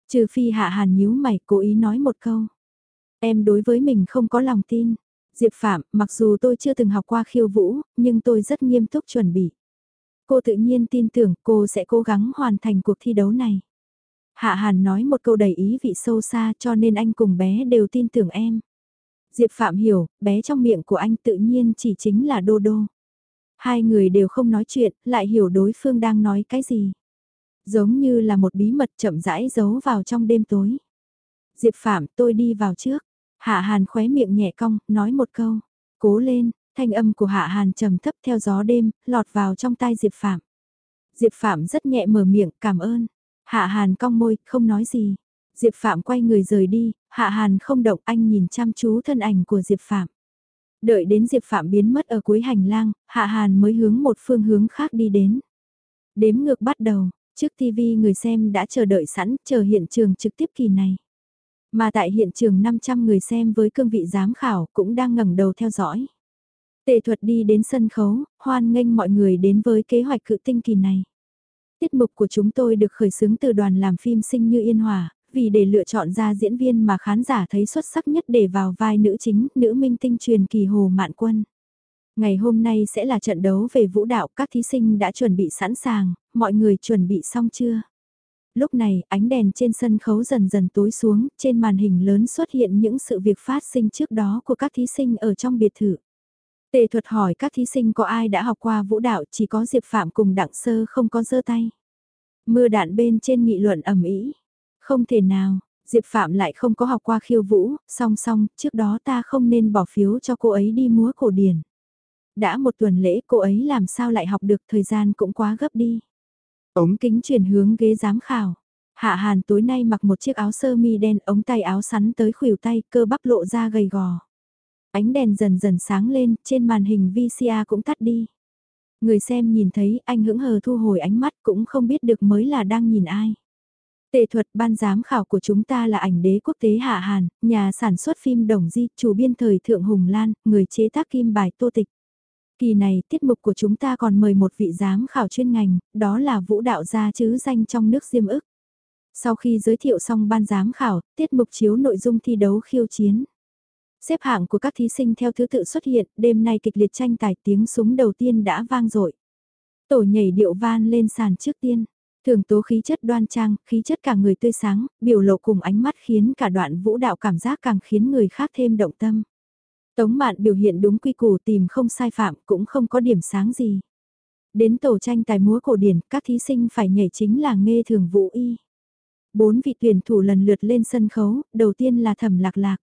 Trừ phi Hạ Hàn nhíu mày cố ý nói một câu. Em đối với mình không có lòng tin. Diệp Phạm, mặc dù tôi chưa từng học qua khiêu vũ, nhưng tôi rất nghiêm túc chuẩn bị. Cô tự nhiên tin tưởng cô sẽ cố gắng hoàn thành cuộc thi đấu này. Hạ Hàn nói một câu đầy ý vị sâu xa cho nên anh cùng bé đều tin tưởng em. Diệp Phạm hiểu, bé trong miệng của anh tự nhiên chỉ chính là Đô Đô. Hai người đều không nói chuyện, lại hiểu đối phương đang nói cái gì. Giống như là một bí mật chậm rãi giấu vào trong đêm tối. Diệp Phạm tôi đi vào trước. Hạ Hàn khóe miệng nhẹ cong, nói một câu. Cố lên, Thanh âm của Hạ Hàn trầm thấp theo gió đêm, lọt vào trong tai Diệp Phạm. Diệp Phạm rất nhẹ mở miệng, cảm ơn. Hạ Hàn cong môi, không nói gì. Diệp Phạm quay người rời đi, Hạ Hàn không động anh nhìn chăm chú thân ảnh của Diệp Phạm. Đợi đến Diệp Phạm biến mất ở cuối hành lang, Hạ Hàn mới hướng một phương hướng khác đi đến. Đếm ngược bắt đầu, trước TV người xem đã chờ đợi sẵn, chờ hiện trường trực tiếp kỳ này. Mà tại hiện trường 500 người xem với cương vị giám khảo cũng đang ngẩng đầu theo dõi. Tệ thuật đi đến sân khấu, hoan nghênh mọi người đến với kế hoạch cự tinh kỳ này. Tiết mục của chúng tôi được khởi xướng từ đoàn làm phim sinh như Yên Hòa, vì để lựa chọn ra diễn viên mà khán giả thấy xuất sắc nhất để vào vai nữ chính, nữ minh tinh truyền kỳ Hồ Mạn Quân. Ngày hôm nay sẽ là trận đấu về vũ đạo, các thí sinh đã chuẩn bị sẵn sàng, mọi người chuẩn bị xong chưa? Lúc này, ánh đèn trên sân khấu dần dần tối xuống, trên màn hình lớn xuất hiện những sự việc phát sinh trước đó của các thí sinh ở trong biệt thự. Tề thuật hỏi các thí sinh có ai đã học qua vũ đạo chỉ có Diệp Phạm cùng Đặng Sơ không có giơ tay. Mưa đạn bên trên nghị luận ẩm ý. Không thể nào, Diệp Phạm lại không có học qua khiêu vũ, song song, trước đó ta không nên bỏ phiếu cho cô ấy đi múa cổ điển. Đã một tuần lễ cô ấy làm sao lại học được thời gian cũng quá gấp đi. Ống kính chuyển hướng ghế giám khảo. Hạ Hàn tối nay mặc một chiếc áo sơ mi đen ống tay áo sắn tới khuỷu tay cơ bắp lộ ra gầy gò. Ánh đèn dần dần sáng lên, trên màn hình VCR cũng tắt đi. Người xem nhìn thấy anh hững hờ thu hồi ánh mắt cũng không biết được mới là đang nhìn ai. Tệ thuật ban giám khảo của chúng ta là ảnh đế quốc tế Hạ Hàn, nhà sản xuất phim Đồng Di, chủ biên thời Thượng Hùng Lan, người chế tác kim bài tô tịch. Kỳ này, tiết mục của chúng ta còn mời một vị giám khảo chuyên ngành, đó là vũ đạo gia chứ danh trong nước diêm ức. Sau khi giới thiệu xong ban giám khảo, tiết mục chiếu nội dung thi đấu khiêu chiến. Xếp hạng của các thí sinh theo thứ tự xuất hiện, đêm nay kịch liệt tranh tài tiếng súng đầu tiên đã vang dội Tổ nhảy điệu van lên sàn trước tiên. Thường tố khí chất đoan trang, khí chất cả người tươi sáng, biểu lộ cùng ánh mắt khiến cả đoạn vũ đạo cảm giác càng khiến người khác thêm động tâm. Tống mạn biểu hiện đúng quy củ tìm không sai phạm cũng không có điểm sáng gì. Đến tổ tranh tài múa cổ điển, các thí sinh phải nhảy chính là nghe thường vũ y. Bốn vị tuyển thủ lần lượt lên sân khấu, đầu tiên là thẩm lạc lạc.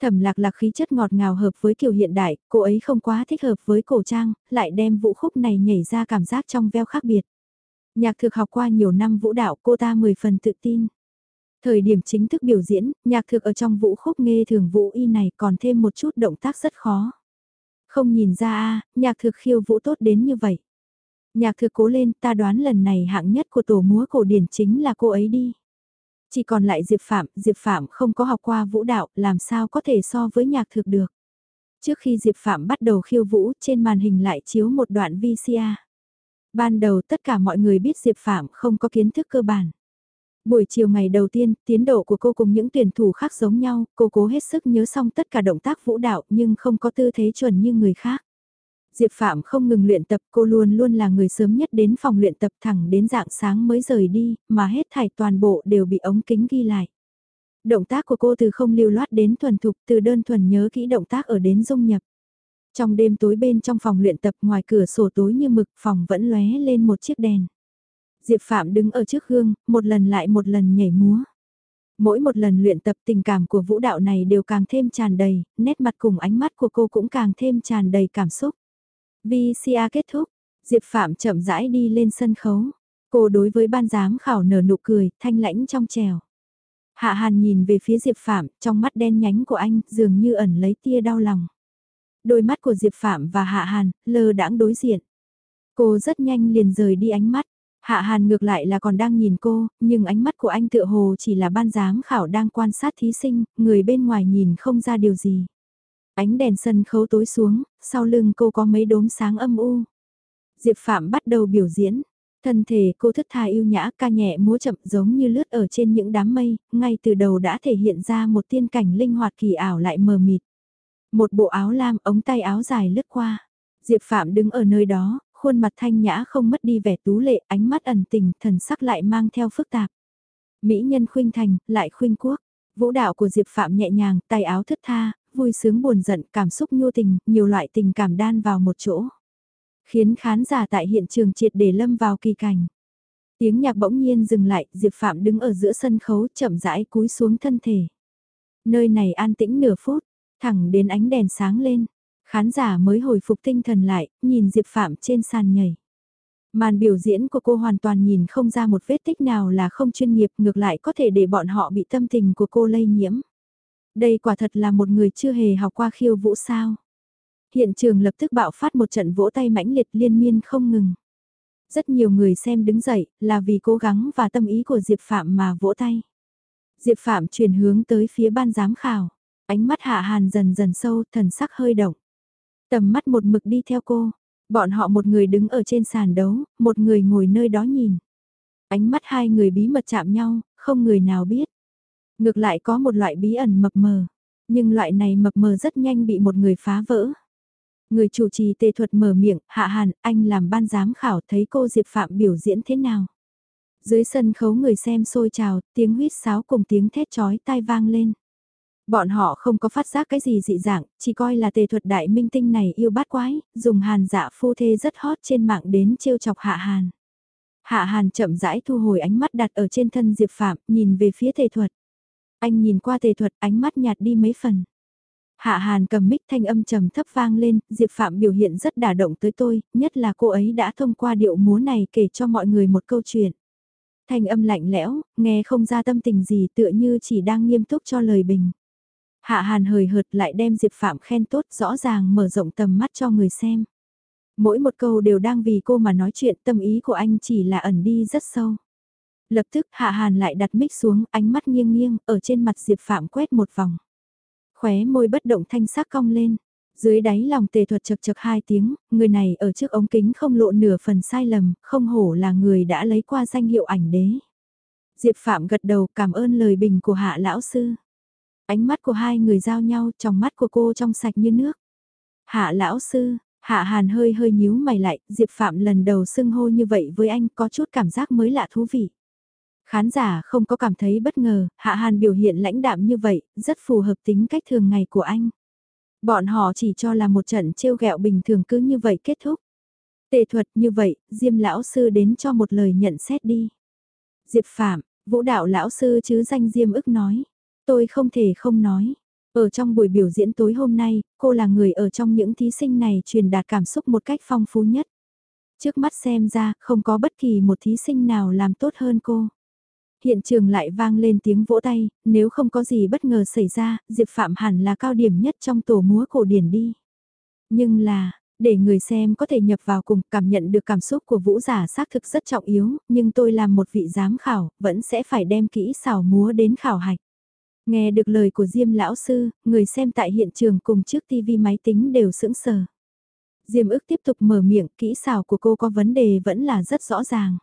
Thẩm lạc lạc khí chất ngọt ngào hợp với kiểu hiện đại, cô ấy không quá thích hợp với cổ trang, lại đem vũ khúc này nhảy ra cảm giác trong veo khác biệt. Nhạc thực học qua nhiều năm vũ đạo cô ta 10 phần tự tin. Thời điểm chính thức biểu diễn, nhạc thực ở trong vũ khúc nghe thường vũ y này còn thêm một chút động tác rất khó. Không nhìn ra a nhạc thực khiêu vũ tốt đến như vậy. Nhạc thực cố lên ta đoán lần này hạng nhất của tổ múa cổ điển chính là cô ấy đi. Chỉ còn lại Diệp Phạm, Diệp Phạm không có học qua vũ đạo, làm sao có thể so với nhạc thực được. Trước khi Diệp Phạm bắt đầu khiêu vũ, trên màn hình lại chiếu một đoạn VCR. Ban đầu tất cả mọi người biết Diệp Phạm không có kiến thức cơ bản. Buổi chiều ngày đầu tiên, tiến độ của cô cùng những tuyển thủ khác giống nhau, cô cố hết sức nhớ xong tất cả động tác vũ đạo nhưng không có tư thế chuẩn như người khác. Diệp Phạm không ngừng luyện tập, cô luôn luôn là người sớm nhất đến phòng luyện tập thẳng đến dạng sáng mới rời đi, mà hết thảy toàn bộ đều bị ống kính ghi lại. Động tác của cô từ không lưu loát đến thuần thục, từ đơn thuần nhớ kỹ động tác ở đến dung nhập. Trong đêm tối bên trong phòng luyện tập ngoài cửa sổ tối như mực phòng vẫn lóe lên một chiếc đèn. Diệp Phạm đứng ở trước gương, một lần lại một lần nhảy múa. Mỗi một lần luyện tập tình cảm của vũ đạo này đều càng thêm tràn đầy, nét mặt cùng ánh mắt của cô cũng càng thêm tràn đầy cảm xúc. VCA kết thúc, Diệp Phạm chậm rãi đi lên sân khấu. Cô đối với ban giám khảo nở nụ cười, thanh lãnh trong trèo. Hạ Hàn nhìn về phía Diệp Phạm, trong mắt đen nhánh của anh dường như ẩn lấy tia đau lòng. Đôi mắt của Diệp Phạm và Hạ Hàn, lơ đãng đối diện. Cô rất nhanh liền rời đi ánh mắt. Hạ Hàn ngược lại là còn đang nhìn cô, nhưng ánh mắt của anh tựa hồ chỉ là ban giám khảo đang quan sát thí sinh, người bên ngoài nhìn không ra điều gì. Ánh đèn sân khấu tối xuống, sau lưng cô có mấy đốm sáng âm u. Diệp Phạm bắt đầu biểu diễn. Thân thể cô thức tha yêu nhã ca nhẹ múa chậm giống như lướt ở trên những đám mây, ngay từ đầu đã thể hiện ra một tiên cảnh linh hoạt kỳ ảo lại mờ mịt. Một bộ áo lam ống tay áo dài lướt qua. Diệp Phạm đứng ở nơi đó, khuôn mặt thanh nhã không mất đi vẻ tú lệ, ánh mắt ẩn tình, thần sắc lại mang theo phức tạp. Mỹ nhân khuynh thành, lại khuynh quốc. Vũ đạo của Diệp Phạm nhẹ nhàng, tay áo thất tha, vui sướng buồn giận, cảm xúc nhu tình, nhiều loại tình cảm đan vào một chỗ. Khiến khán giả tại hiện trường triệt để lâm vào kỳ cảnh. Tiếng nhạc bỗng nhiên dừng lại, Diệp Phạm đứng ở giữa sân khấu chậm rãi cúi xuống thân thể. Nơi này an tĩnh nửa phút, thẳng đến ánh đèn sáng lên. Khán giả mới hồi phục tinh thần lại, nhìn Diệp Phạm trên sàn nhảy. Màn biểu diễn của cô hoàn toàn nhìn không ra một vết tích nào là không chuyên nghiệp ngược lại có thể để bọn họ bị tâm tình của cô lây nhiễm. Đây quả thật là một người chưa hề học qua khiêu vũ sao. Hiện trường lập tức bạo phát một trận vỗ tay mãnh liệt liên miên không ngừng. Rất nhiều người xem đứng dậy là vì cố gắng và tâm ý của Diệp Phạm mà vỗ tay. Diệp Phạm chuyển hướng tới phía ban giám khảo. Ánh mắt hạ hàn dần dần sâu, thần sắc hơi động. Tầm mắt một mực đi theo cô. Bọn họ một người đứng ở trên sàn đấu, một người ngồi nơi đó nhìn. Ánh mắt hai người bí mật chạm nhau, không người nào biết. Ngược lại có một loại bí ẩn mập mờ, nhưng loại này mập mờ rất nhanh bị một người phá vỡ. Người chủ trì tề thuật mở miệng, hạ hàn, anh làm ban giám khảo thấy cô Diệp Phạm biểu diễn thế nào. Dưới sân khấu người xem xôi trào, tiếng huýt sáo cùng tiếng thét chói tai vang lên. Bọn họ không có phát giác cái gì dị dạng, chỉ coi là tề thuật đại minh tinh này yêu bát quái, dùng hàn dạ phu thê rất hot trên mạng đến trêu chọc hạ hàn. Hạ hàn chậm rãi thu hồi ánh mắt đặt ở trên thân Diệp Phạm, nhìn về phía tề thuật. Anh nhìn qua tề thuật ánh mắt nhạt đi mấy phần. Hạ Hàn cầm mic thanh âm trầm thấp vang lên, Diệp Phạm biểu hiện rất đả động tới tôi, nhất là cô ấy đã thông qua điệu múa này kể cho mọi người một câu chuyện. Thanh âm lạnh lẽo, nghe không ra tâm tình gì tựa như chỉ đang nghiêm túc cho lời bình. Hạ Hàn hời hợt lại đem Diệp Phạm khen tốt rõ ràng mở rộng tầm mắt cho người xem. Mỗi một câu đều đang vì cô mà nói chuyện tâm ý của anh chỉ là ẩn đi rất sâu. Lập tức Hạ Hàn lại đặt mic xuống, ánh mắt nghiêng nghiêng, ở trên mặt Diệp Phạm quét một vòng. Khóe môi bất động thanh sắc cong lên. Dưới đáy lòng tề thuật chật chật hai tiếng, người này ở trước ống kính không lộ nửa phần sai lầm, không hổ là người đã lấy qua danh hiệu ảnh đế. Diệp Phạm gật đầu cảm ơn lời bình của hạ lão sư. Ánh mắt của hai người giao nhau, trong mắt của cô trong sạch như nước. Hạ lão sư, hạ hàn hơi hơi nhíu mày lại, Diệp Phạm lần đầu xưng hô như vậy với anh có chút cảm giác mới lạ thú vị. Khán giả không có cảm thấy bất ngờ, hạ hàn biểu hiện lãnh đạm như vậy, rất phù hợp tính cách thường ngày của anh. Bọn họ chỉ cho là một trận trêu ghẹo bình thường cứ như vậy kết thúc. Tề thuật như vậy, Diêm lão sư đến cho một lời nhận xét đi. Diệp Phạm, vũ đạo lão sư chứ danh Diêm ức nói. Tôi không thể không nói. Ở trong buổi biểu diễn tối hôm nay, cô là người ở trong những thí sinh này truyền đạt cảm xúc một cách phong phú nhất. Trước mắt xem ra, không có bất kỳ một thí sinh nào làm tốt hơn cô. Hiện trường lại vang lên tiếng vỗ tay, nếu không có gì bất ngờ xảy ra, Diệp Phạm hẳn là cao điểm nhất trong tổ múa cổ điển đi. Nhưng là, để người xem có thể nhập vào cùng cảm nhận được cảm xúc của vũ giả xác thực rất trọng yếu, nhưng tôi làm một vị giám khảo, vẫn sẽ phải đem kỹ xảo múa đến khảo hạch. Nghe được lời của Diêm lão sư, người xem tại hiện trường cùng trước tivi máy tính đều sững sờ. Diêm ức tiếp tục mở miệng, kỹ xảo của cô có vấn đề vẫn là rất rõ ràng.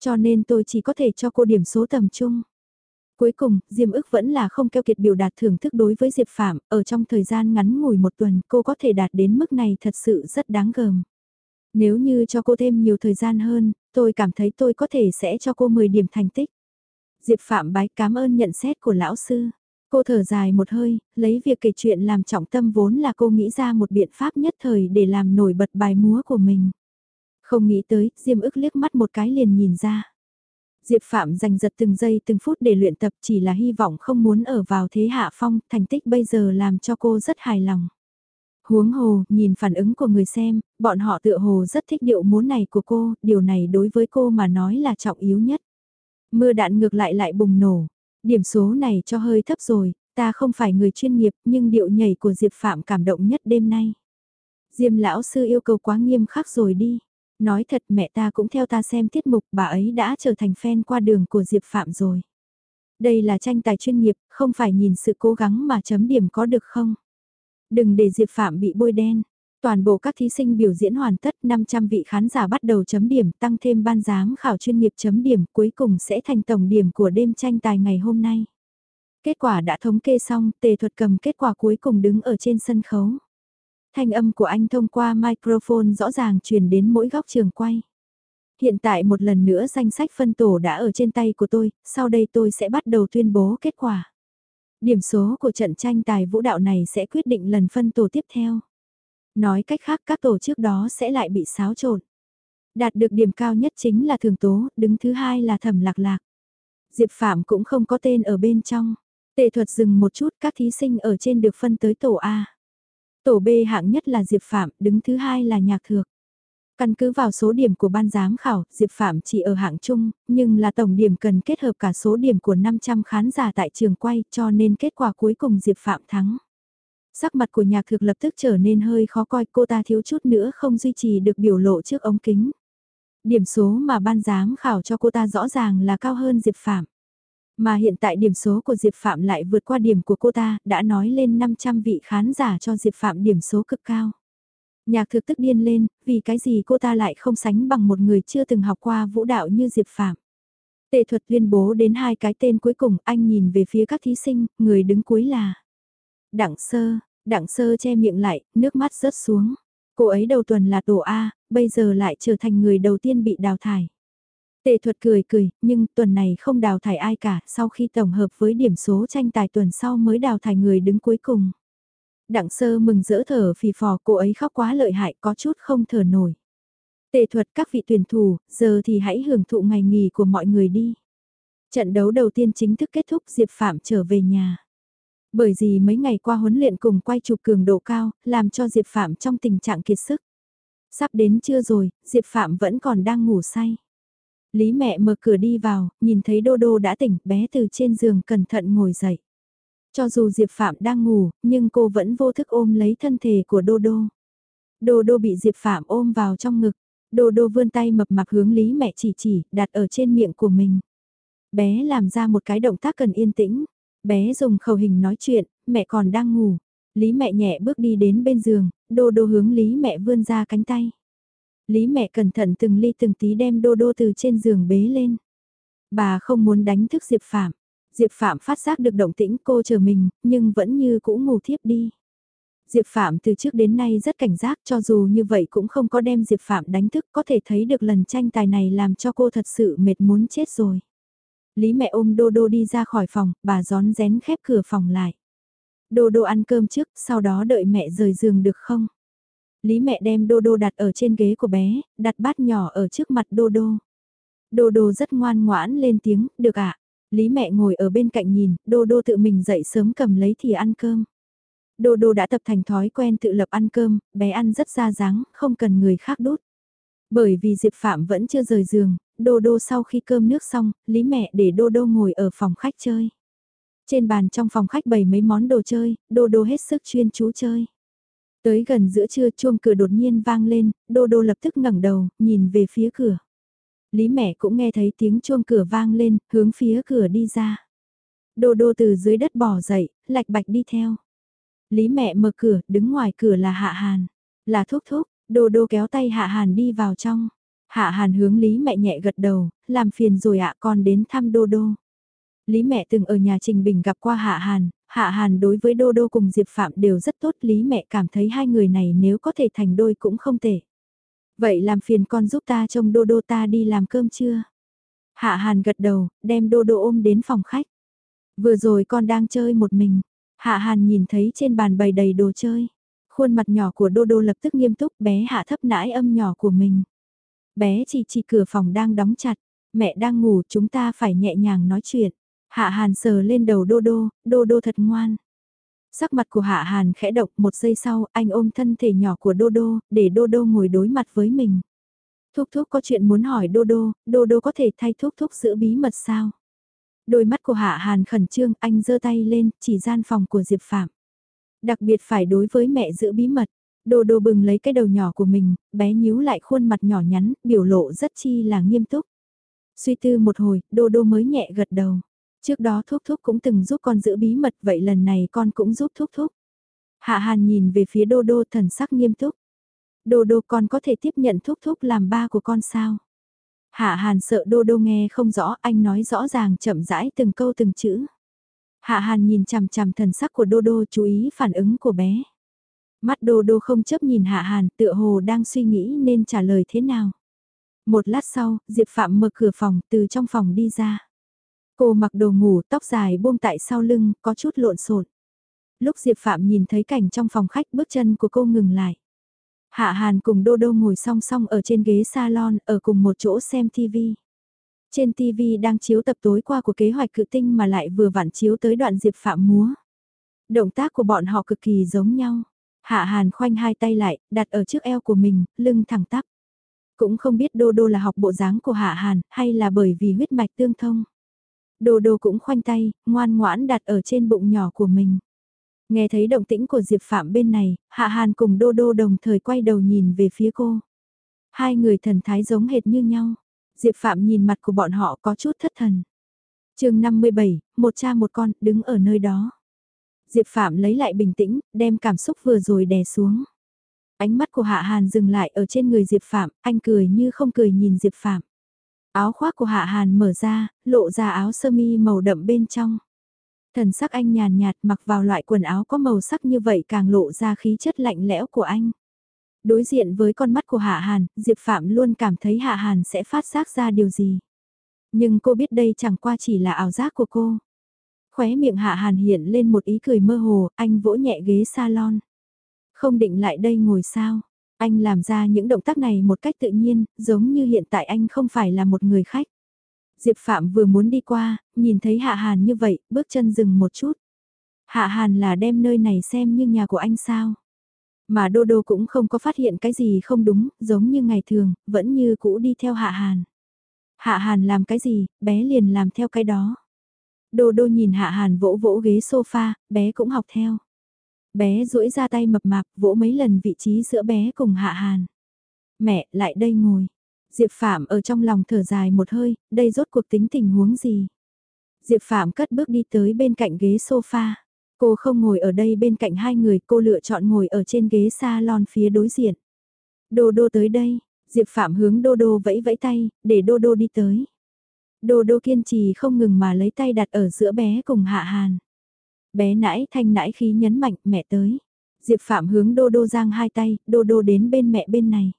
Cho nên tôi chỉ có thể cho cô điểm số tầm trung. Cuối cùng, Diêm ức vẫn là không keo kiệt biểu đạt thưởng thức đối với Diệp Phạm, ở trong thời gian ngắn ngủi một tuần cô có thể đạt đến mức này thật sự rất đáng gờm. Nếu như cho cô thêm nhiều thời gian hơn, tôi cảm thấy tôi có thể sẽ cho cô 10 điểm thành tích. Diệp Phạm bái cảm ơn nhận xét của lão sư. Cô thở dài một hơi, lấy việc kể chuyện làm trọng tâm vốn là cô nghĩ ra một biện pháp nhất thời để làm nổi bật bài múa của mình. Không nghĩ tới, Diêm ức liếc mắt một cái liền nhìn ra. Diệp Phạm dành giật từng giây từng phút để luyện tập chỉ là hy vọng không muốn ở vào thế hạ phong, thành tích bây giờ làm cho cô rất hài lòng. Huống hồ, nhìn phản ứng của người xem, bọn họ tựa hồ rất thích điệu múa này của cô, điều này đối với cô mà nói là trọng yếu nhất. Mưa đạn ngược lại lại bùng nổ, điểm số này cho hơi thấp rồi, ta không phải người chuyên nghiệp nhưng điệu nhảy của Diệp Phạm cảm động nhất đêm nay. Diêm lão sư yêu cầu quá nghiêm khắc rồi đi. Nói thật mẹ ta cũng theo ta xem tiết mục bà ấy đã trở thành fan qua đường của Diệp Phạm rồi. Đây là tranh tài chuyên nghiệp, không phải nhìn sự cố gắng mà chấm điểm có được không? Đừng để Diệp Phạm bị bôi đen. Toàn bộ các thí sinh biểu diễn hoàn tất 500 vị khán giả bắt đầu chấm điểm tăng thêm ban giám khảo chuyên nghiệp chấm điểm cuối cùng sẽ thành tổng điểm của đêm tranh tài ngày hôm nay. Kết quả đã thống kê xong, tề thuật cầm kết quả cuối cùng đứng ở trên sân khấu. Thanh âm của anh thông qua microphone rõ ràng truyền đến mỗi góc trường quay. Hiện tại một lần nữa danh sách phân tổ đã ở trên tay của tôi, sau đây tôi sẽ bắt đầu tuyên bố kết quả. Điểm số của trận tranh tài vũ đạo này sẽ quyết định lần phân tổ tiếp theo. Nói cách khác các tổ trước đó sẽ lại bị xáo trộn. Đạt được điểm cao nhất chính là thường tố, đứng thứ hai là thẩm lạc lạc. Diệp Phạm cũng không có tên ở bên trong. Tệ thuật dừng một chút các thí sinh ở trên được phân tới tổ A. Tổ B hạng nhất là Diệp Phạm, đứng thứ hai là Nhạc Thược. Căn cứ vào số điểm của ban giám khảo, Diệp Phạm chỉ ở hạng chung, nhưng là tổng điểm cần kết hợp cả số điểm của 500 khán giả tại trường quay cho nên kết quả cuối cùng Diệp Phạm thắng. Sắc mặt của nhạc thực lập tức trở nên hơi khó coi cô ta thiếu chút nữa không duy trì được biểu lộ trước ống kính. Điểm số mà ban giám khảo cho cô ta rõ ràng là cao hơn Diệp Phạm. Mà hiện tại điểm số của Diệp Phạm lại vượt qua điểm của cô ta, đã nói lên 500 vị khán giả cho Diệp Phạm điểm số cực cao. Nhạc thực tức điên lên, vì cái gì cô ta lại không sánh bằng một người chưa từng học qua vũ đạo như Diệp Phạm. Tệ thuật tuyên bố đến hai cái tên cuối cùng, anh nhìn về phía các thí sinh, người đứng cuối là Đặng Sơ, Đặng Sơ che miệng lại, nước mắt rớt xuống. Cô ấy đầu tuần là tổ A, bây giờ lại trở thành người đầu tiên bị đào thải. tệ thuật cười cười, nhưng tuần này không đào thải ai cả, sau khi tổng hợp với điểm số tranh tài tuần sau mới đào thải người đứng cuối cùng. Đặng sơ mừng rỡ thở phì phò, cô ấy khóc quá lợi hại, có chút không thở nổi. tệ thuật các vị tuyển thủ, giờ thì hãy hưởng thụ ngày nghỉ của mọi người đi. Trận đấu đầu tiên chính thức kết thúc Diệp Phạm trở về nhà. Bởi vì mấy ngày qua huấn luyện cùng quay chụp cường độ cao, làm cho Diệp Phạm trong tình trạng kiệt sức. Sắp đến trưa rồi, Diệp Phạm vẫn còn đang ngủ say. Lý mẹ mở cửa đi vào, nhìn thấy Đô Đô đã tỉnh, bé từ trên giường cẩn thận ngồi dậy. Cho dù Diệp Phạm đang ngủ, nhưng cô vẫn vô thức ôm lấy thân thể của Đô Đô. Đô Đô bị Diệp Phạm ôm vào trong ngực. Đô Đô vươn tay mập mạp hướng Lý mẹ chỉ chỉ, đặt ở trên miệng của mình. Bé làm ra một cái động tác cần yên tĩnh. Bé dùng khẩu hình nói chuyện, mẹ còn đang ngủ. Lý mẹ nhẹ bước đi đến bên giường, đô đô hướng Lý mẹ vươn ra cánh tay. Lý mẹ cẩn thận từng ly từng tí đem đô đô từ trên giường bế lên. Bà không muốn đánh thức Diệp Phạm. Diệp Phạm phát giác được động tĩnh cô chờ mình, nhưng vẫn như cũ ngủ thiếp đi. Diệp Phạm từ trước đến nay rất cảnh giác cho dù như vậy cũng không có đem Diệp Phạm đánh thức có thể thấy được lần tranh tài này làm cho cô thật sự mệt muốn chết rồi. Lý mẹ ôm Đô Đô đi ra khỏi phòng, bà gión rén khép cửa phòng lại. Đô Đô ăn cơm trước, sau đó đợi mẹ rời giường được không? Lý mẹ đem Đô Đô đặt ở trên ghế của bé, đặt bát nhỏ ở trước mặt Đô Đô. Đô Đô rất ngoan ngoãn lên tiếng, được ạ. Lý mẹ ngồi ở bên cạnh nhìn, Đô Đô tự mình dậy sớm cầm lấy thì ăn cơm. Đô Đô đã tập thành thói quen tự lập ăn cơm, bé ăn rất ra dáng, không cần người khác đút. Bởi vì Diệp Phạm vẫn chưa rời giường, Đô Đô sau khi cơm nước xong, Lý mẹ để Đô Đô ngồi ở phòng khách chơi. Trên bàn trong phòng khách bày mấy món đồ chơi, Đô Đô hết sức chuyên chú chơi. Tới gần giữa trưa chuông cửa đột nhiên vang lên, Đô Đô lập tức ngẩng đầu, nhìn về phía cửa. Lý mẹ cũng nghe thấy tiếng chuông cửa vang lên, hướng phía cửa đi ra. Đô Đô từ dưới đất bỏ dậy, lạch bạch đi theo. Lý mẹ mở cửa, đứng ngoài cửa là Hạ Hàn. Là thúc thúc, Đô Đô kéo tay Hạ Hàn đi vào trong. Hạ Hàn hướng Lý mẹ nhẹ gật đầu, làm phiền rồi ạ con đến thăm Đô Đô. Lý mẹ từng ở nhà Trình Bình gặp qua Hạ Hàn, Hạ Hàn đối với Đô Đô cùng Diệp Phạm đều rất tốt. Lý mẹ cảm thấy hai người này nếu có thể thành đôi cũng không tệ. Vậy làm phiền con giúp ta trông Đô Đô ta đi làm cơm chưa? Hạ Hàn gật đầu, đem Đô Đô ôm đến phòng khách. Vừa rồi con đang chơi một mình. Hạ Hàn nhìn thấy trên bàn bày đầy đồ chơi. Khuôn mặt nhỏ của Đô Đô lập tức nghiêm túc bé hạ thấp nãi âm nhỏ của mình. Bé chỉ chỉ cửa phòng đang đóng chặt. Mẹ đang ngủ chúng ta phải nhẹ nhàng nói chuyện. Hạ Hàn sờ lên đầu Đô Đô, Đô Đô thật ngoan. Sắc mặt của Hạ Hàn khẽ động một giây sau anh ôm thân thể nhỏ của Đô Đô, để Đô Đô ngồi đối mặt với mình. Thúc Thúc có chuyện muốn hỏi Đô Đô, Đô Đô có thể thay Thúc Thúc giữ bí mật sao? Đôi mắt của Hạ Hàn khẩn trương, anh giơ tay lên, chỉ gian phòng của Diệp Phạm. Đặc biệt phải đối với mẹ giữ bí mật. Đô đô bừng lấy cái đầu nhỏ của mình, bé nhíu lại khuôn mặt nhỏ nhắn, biểu lộ rất chi là nghiêm túc. Suy tư một hồi, đô đô mới nhẹ gật đầu. Trước đó Thúc Thúc cũng từng giúp con giữ bí mật, vậy lần này con cũng giúp Thúc Thúc. Hạ Hàn nhìn về phía đô đô thần sắc nghiêm túc. Đô đô con có thể tiếp nhận Thúc Thúc làm ba của con sao? Hạ Hàn sợ Đô Đô nghe không rõ, anh nói rõ ràng chậm rãi từng câu từng chữ. Hạ Hàn nhìn chằm chằm thần sắc của Đô Đô chú ý phản ứng của bé. Mắt Đô Đô không chấp nhìn Hạ Hàn tựa hồ đang suy nghĩ nên trả lời thế nào. Một lát sau, Diệp Phạm mở cửa phòng từ trong phòng đi ra. Cô mặc đồ ngủ, tóc dài buông tại sau lưng, có chút lộn xộn. Lúc Diệp Phạm nhìn thấy cảnh trong phòng khách bước chân của cô ngừng lại. Hạ Hàn cùng Đô Đô ngồi song song ở trên ghế salon ở cùng một chỗ xem TV. Trên TV đang chiếu tập tối qua của kế hoạch cự tinh mà lại vừa vặn chiếu tới đoạn Diệp Phạm múa. Động tác của bọn họ cực kỳ giống nhau. Hạ Hàn khoanh hai tay lại, đặt ở trước eo của mình, lưng thẳng tắp. Cũng không biết Đô Đô là học bộ dáng của Hạ Hàn, hay là bởi vì huyết mạch tương thông. Đô Đô cũng khoanh tay, ngoan ngoãn đặt ở trên bụng nhỏ của mình. Nghe thấy động tĩnh của Diệp Phạm bên này, Hạ Hàn cùng Đô Đô đồng thời quay đầu nhìn về phía cô. Hai người thần thái giống hệt như nhau. Diệp Phạm nhìn mặt của bọn họ có chút thất thần. chương 57, một cha một con, đứng ở nơi đó. Diệp Phạm lấy lại bình tĩnh, đem cảm xúc vừa rồi đè xuống. Ánh mắt của Hạ Hàn dừng lại ở trên người Diệp Phạm, anh cười như không cười nhìn Diệp Phạm. Áo khoác của Hạ Hàn mở ra, lộ ra áo sơ mi màu đậm bên trong. Thần sắc anh nhàn nhạt mặc vào loại quần áo có màu sắc như vậy càng lộ ra khí chất lạnh lẽo của anh. Đối diện với con mắt của Hạ Hàn, Diệp Phạm luôn cảm thấy Hạ Hàn sẽ phát giác ra điều gì. Nhưng cô biết đây chẳng qua chỉ là ảo giác của cô. Khóe miệng Hạ Hàn hiện lên một ý cười mơ hồ, anh vỗ nhẹ ghế salon. Không định lại đây ngồi sao. Anh làm ra những động tác này một cách tự nhiên, giống như hiện tại anh không phải là một người khách. Diệp Phạm vừa muốn đi qua, nhìn thấy Hạ Hàn như vậy, bước chân dừng một chút. Hạ Hàn là đem nơi này xem như nhà của anh sao. Mà Đô Đô cũng không có phát hiện cái gì không đúng, giống như ngày thường, vẫn như cũ đi theo Hạ Hàn. Hạ Hàn làm cái gì, bé liền làm theo cái đó. Đô Đô nhìn Hạ Hàn vỗ vỗ ghế sofa, bé cũng học theo. Bé duỗi ra tay mập mạp, vỗ mấy lần vị trí giữa bé cùng Hạ Hàn. Mẹ, lại đây ngồi. Diệp Phạm ở trong lòng thở dài một hơi, đây rốt cuộc tính tình huống gì? Diệp Phạm cất bước đi tới bên cạnh ghế sofa. Cô không ngồi ở đây bên cạnh hai người, cô lựa chọn ngồi ở trên ghế salon phía đối diện. Đô đô tới đây, Diệp Phạm hướng đô đô vẫy vẫy tay, để đô đô đi tới. Đô đô kiên trì không ngừng mà lấy tay đặt ở giữa bé cùng hạ hàn. Bé nãi thanh nãi khí nhấn mạnh mẹ tới. Diệp Phạm hướng đô đô giang hai tay, đô đô đến bên mẹ bên này.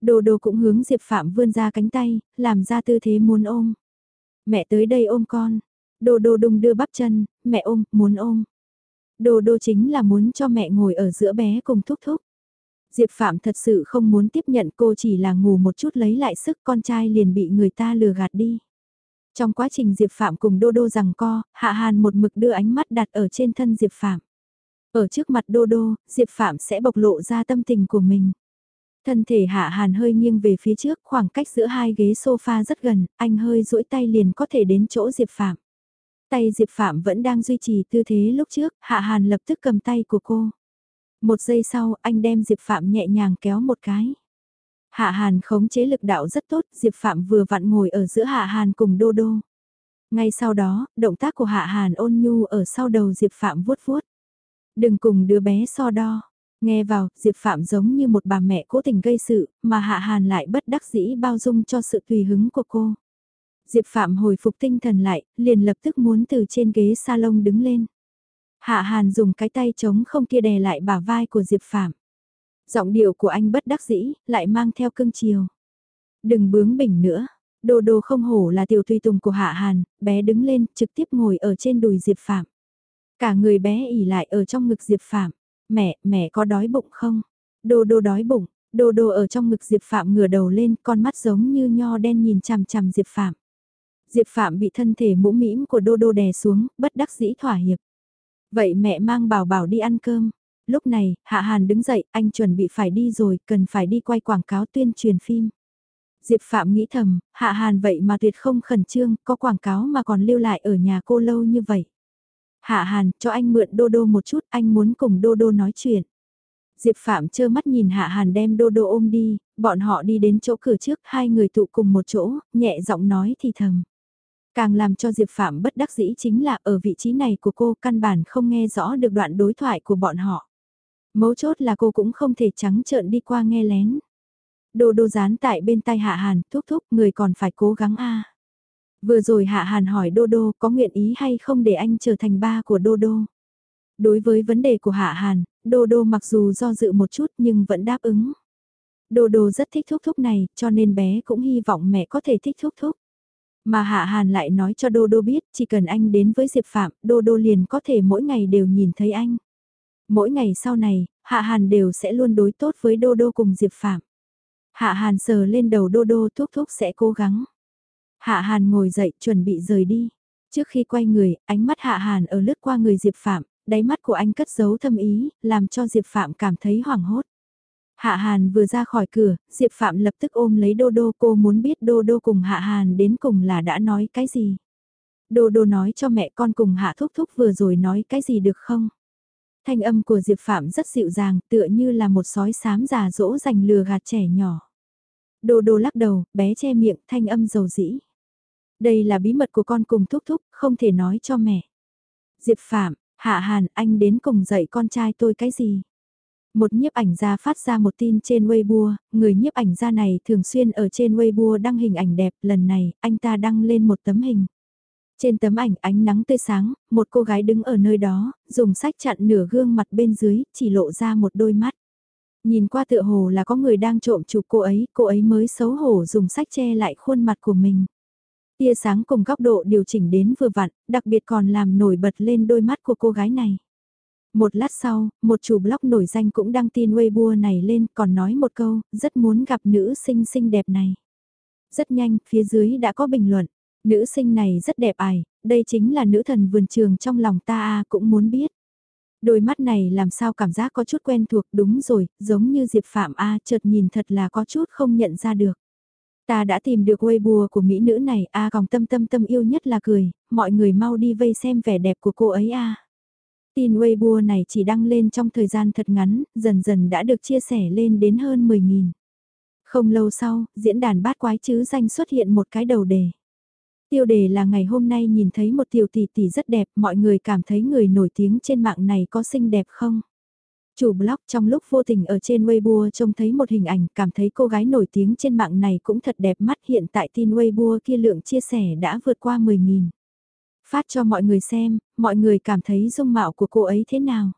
Đô đô cũng hướng Diệp Phạm vươn ra cánh tay, làm ra tư thế muốn ôm. Mẹ tới đây ôm con. Đô đô đung đưa bắp chân, mẹ ôm, muốn ôm. Đô đô chính là muốn cho mẹ ngồi ở giữa bé cùng thúc thúc. Diệp Phạm thật sự không muốn tiếp nhận cô chỉ là ngủ một chút lấy lại sức con trai liền bị người ta lừa gạt đi. Trong quá trình Diệp Phạm cùng Đô Đô rằng co, Hạ Hàn một mực đưa ánh mắt đặt ở trên thân Diệp Phạm. Ở trước mặt Đô Đô, Diệp Phạm sẽ bộc lộ ra tâm tình của mình. Thân thể Hạ Hàn hơi nghiêng về phía trước, khoảng cách giữa hai ghế sofa rất gần, anh hơi duỗi tay liền có thể đến chỗ Diệp Phạm. Tay Diệp Phạm vẫn đang duy trì tư thế lúc trước, Hạ Hàn lập tức cầm tay của cô. Một giây sau, anh đem Diệp Phạm nhẹ nhàng kéo một cái. Hạ Hàn khống chế lực đạo rất tốt, Diệp Phạm vừa vặn ngồi ở giữa Hạ Hàn cùng Đô Đô. Ngay sau đó, động tác của Hạ Hàn ôn nhu ở sau đầu Diệp Phạm vuốt vuốt. Đừng cùng đứa bé so đo. Nghe vào, Diệp Phạm giống như một bà mẹ cố tình gây sự, mà Hạ Hàn lại bất đắc dĩ bao dung cho sự tùy hứng của cô. Diệp Phạm hồi phục tinh thần lại, liền lập tức muốn từ trên ghế salon đứng lên. Hạ Hàn dùng cái tay chống không kia đè lại bả vai của Diệp Phạm. Giọng điệu của anh bất đắc dĩ, lại mang theo cưng chiều. Đừng bướng bỉnh nữa. Đồ đồ không hổ là tiểu tùy tùng của Hạ Hàn, bé đứng lên, trực tiếp ngồi ở trên đùi Diệp Phạm. Cả người bé ỉ lại ở trong ngực Diệp Phạm. Mẹ, mẹ có đói bụng không? Đồ đồ đói bụng, đồ đồ ở trong ngực Diệp Phạm ngửa đầu lên, con mắt giống như nho đen nhìn chằm chằm Diệp Phạm. Diệp Phạm bị thân thể mũ mĩm của đô đô đè xuống, bất đắc dĩ thỏa hiệp. Vậy mẹ mang bảo bảo đi ăn cơm. Lúc này, Hạ Hàn đứng dậy, anh chuẩn bị phải đi rồi, cần phải đi quay quảng cáo tuyên truyền phim. Diệp Phạm nghĩ thầm, Hạ Hàn vậy mà tuyệt không khẩn trương, có quảng cáo mà còn lưu lại ở nhà cô lâu như vậy. Hạ Hàn, cho anh mượn Đô Đô một chút, anh muốn cùng Đô Đô nói chuyện. Diệp Phạm trơ mắt nhìn Hạ Hàn đem Đô Đô ôm đi, bọn họ đi đến chỗ cửa trước, hai người tụ cùng một chỗ, nhẹ giọng nói thì thầm. Càng làm cho Diệp Phạm bất đắc dĩ chính là ở vị trí này của cô căn bản không nghe rõ được đoạn đối thoại của bọn họ. Mấu chốt là cô cũng không thể trắng trợn đi qua nghe lén. Đô đô dán tại bên tay Hạ Hàn, thúc thúc người còn phải cố gắng a. Vừa rồi Hạ Hàn hỏi Đô Đô có nguyện ý hay không để anh trở thành ba của Đô Đô. Đối với vấn đề của Hạ Hàn, Đô Đô mặc dù do dự một chút nhưng vẫn đáp ứng. Đô Đô rất thích thúc thúc này cho nên bé cũng hy vọng mẹ có thể thích thúc thúc. Mà Hạ Hàn lại nói cho Đô Đô biết chỉ cần anh đến với Diệp Phạm, Đô Đô liền có thể mỗi ngày đều nhìn thấy anh. Mỗi ngày sau này, Hạ Hàn đều sẽ luôn đối tốt với Đô Đô cùng Diệp Phạm. Hạ Hàn sờ lên đầu Đô Đô thúc thúc sẽ cố gắng. Hạ Hàn ngồi dậy chuẩn bị rời đi. Trước khi quay người, ánh mắt Hạ Hàn ở lướt qua người Diệp Phạm, đáy mắt của anh cất giấu thâm ý, làm cho Diệp Phạm cảm thấy hoảng hốt. Hạ Hàn vừa ra khỏi cửa, Diệp Phạm lập tức ôm lấy Đô Đô cô muốn biết Đô Đô cùng Hạ Hàn đến cùng là đã nói cái gì. Đô Đô nói cho mẹ con cùng Hạ Thúc Thúc vừa rồi nói cái gì được không? Thanh âm của Diệp Phạm rất dịu dàng tựa như là một sói xám già dỗ dành lừa gạt trẻ nhỏ. Đô Đô lắc đầu, bé che miệng, thanh âm dầu dĩ. Đây là bí mật của con cùng Thúc Thúc, không thể nói cho mẹ. Diệp Phạm, Hạ Hàn, anh đến cùng dạy con trai tôi cái gì? Một nhiếp ảnh gia phát ra một tin trên Weibo, người nhiếp ảnh gia này thường xuyên ở trên Weibo đăng hình ảnh đẹp, lần này, anh ta đăng lên một tấm hình. Trên tấm ảnh ánh nắng tươi sáng, một cô gái đứng ở nơi đó, dùng sách chặn nửa gương mặt bên dưới, chỉ lộ ra một đôi mắt. Nhìn qua tựa hồ là có người đang trộm chụp cô ấy, cô ấy mới xấu hổ dùng sách che lại khuôn mặt của mình. Tia sáng cùng góc độ điều chỉnh đến vừa vặn, đặc biệt còn làm nổi bật lên đôi mắt của cô gái này. Một lát sau, một chủ blog nổi danh cũng đăng tin Weibo này lên còn nói một câu, rất muốn gặp nữ sinh xinh đẹp này. Rất nhanh, phía dưới đã có bình luận, nữ sinh này rất đẹp ải, đây chính là nữ thần vườn trường trong lòng ta à, cũng muốn biết. Đôi mắt này làm sao cảm giác có chút quen thuộc đúng rồi, giống như Diệp Phạm A chợt nhìn thật là có chút không nhận ra được. Ta đã tìm được Weibo của mỹ nữ này A à, còng tâm tâm tâm yêu nhất là cười, mọi người mau đi vây xem vẻ đẹp của cô ấy A. Tin Weibo này chỉ đăng lên trong thời gian thật ngắn, dần dần đã được chia sẻ lên đến hơn 10.000. Không lâu sau, diễn đàn bát quái chứ danh xuất hiện một cái đầu đề. Tiêu đề là ngày hôm nay nhìn thấy một tiểu tỷ tỷ rất đẹp, mọi người cảm thấy người nổi tiếng trên mạng này có xinh đẹp không? Chủ blog trong lúc vô tình ở trên Weibo trông thấy một hình ảnh cảm thấy cô gái nổi tiếng trên mạng này cũng thật đẹp mắt hiện tại tin Weibo kia lượng chia sẻ đã vượt qua 10.000. Phát cho mọi người xem, mọi người cảm thấy dung mạo của cô ấy thế nào.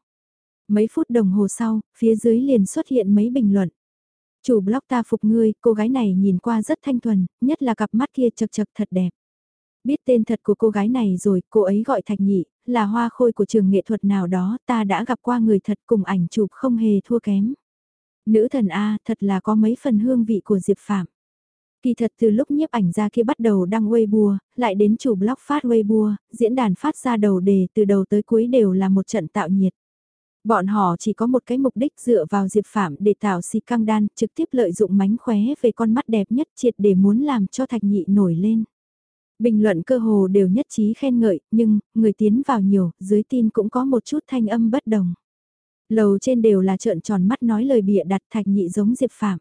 Mấy phút đồng hồ sau, phía dưới liền xuất hiện mấy bình luận. Chủ blog ta phục ngươi, cô gái này nhìn qua rất thanh thuần, nhất là cặp mắt kia chật chật thật đẹp. Biết tên thật của cô gái này rồi, cô ấy gọi Thạch Nhị, là hoa khôi của trường nghệ thuật nào đó, ta đã gặp qua người thật cùng ảnh chụp không hề thua kém. Nữ thần A thật là có mấy phần hương vị của Diệp Phạm. Kỳ thật từ lúc nhiếp ảnh ra kia bắt đầu đăng Weibo, lại đến chủ blog phát Weibo, diễn đàn phát ra đầu đề từ đầu tới cuối đều là một trận tạo nhiệt. Bọn họ chỉ có một cái mục đích dựa vào Diệp Phạm để tạo si căng đan, trực tiếp lợi dụng mánh khóe về con mắt đẹp nhất triệt để muốn làm cho thạch nhị nổi lên. Bình luận cơ hồ đều nhất trí khen ngợi, nhưng, người tiến vào nhiều, dưới tin cũng có một chút thanh âm bất đồng. Lầu trên đều là trợn tròn mắt nói lời bịa đặt thạch nhị giống Diệp Phạm.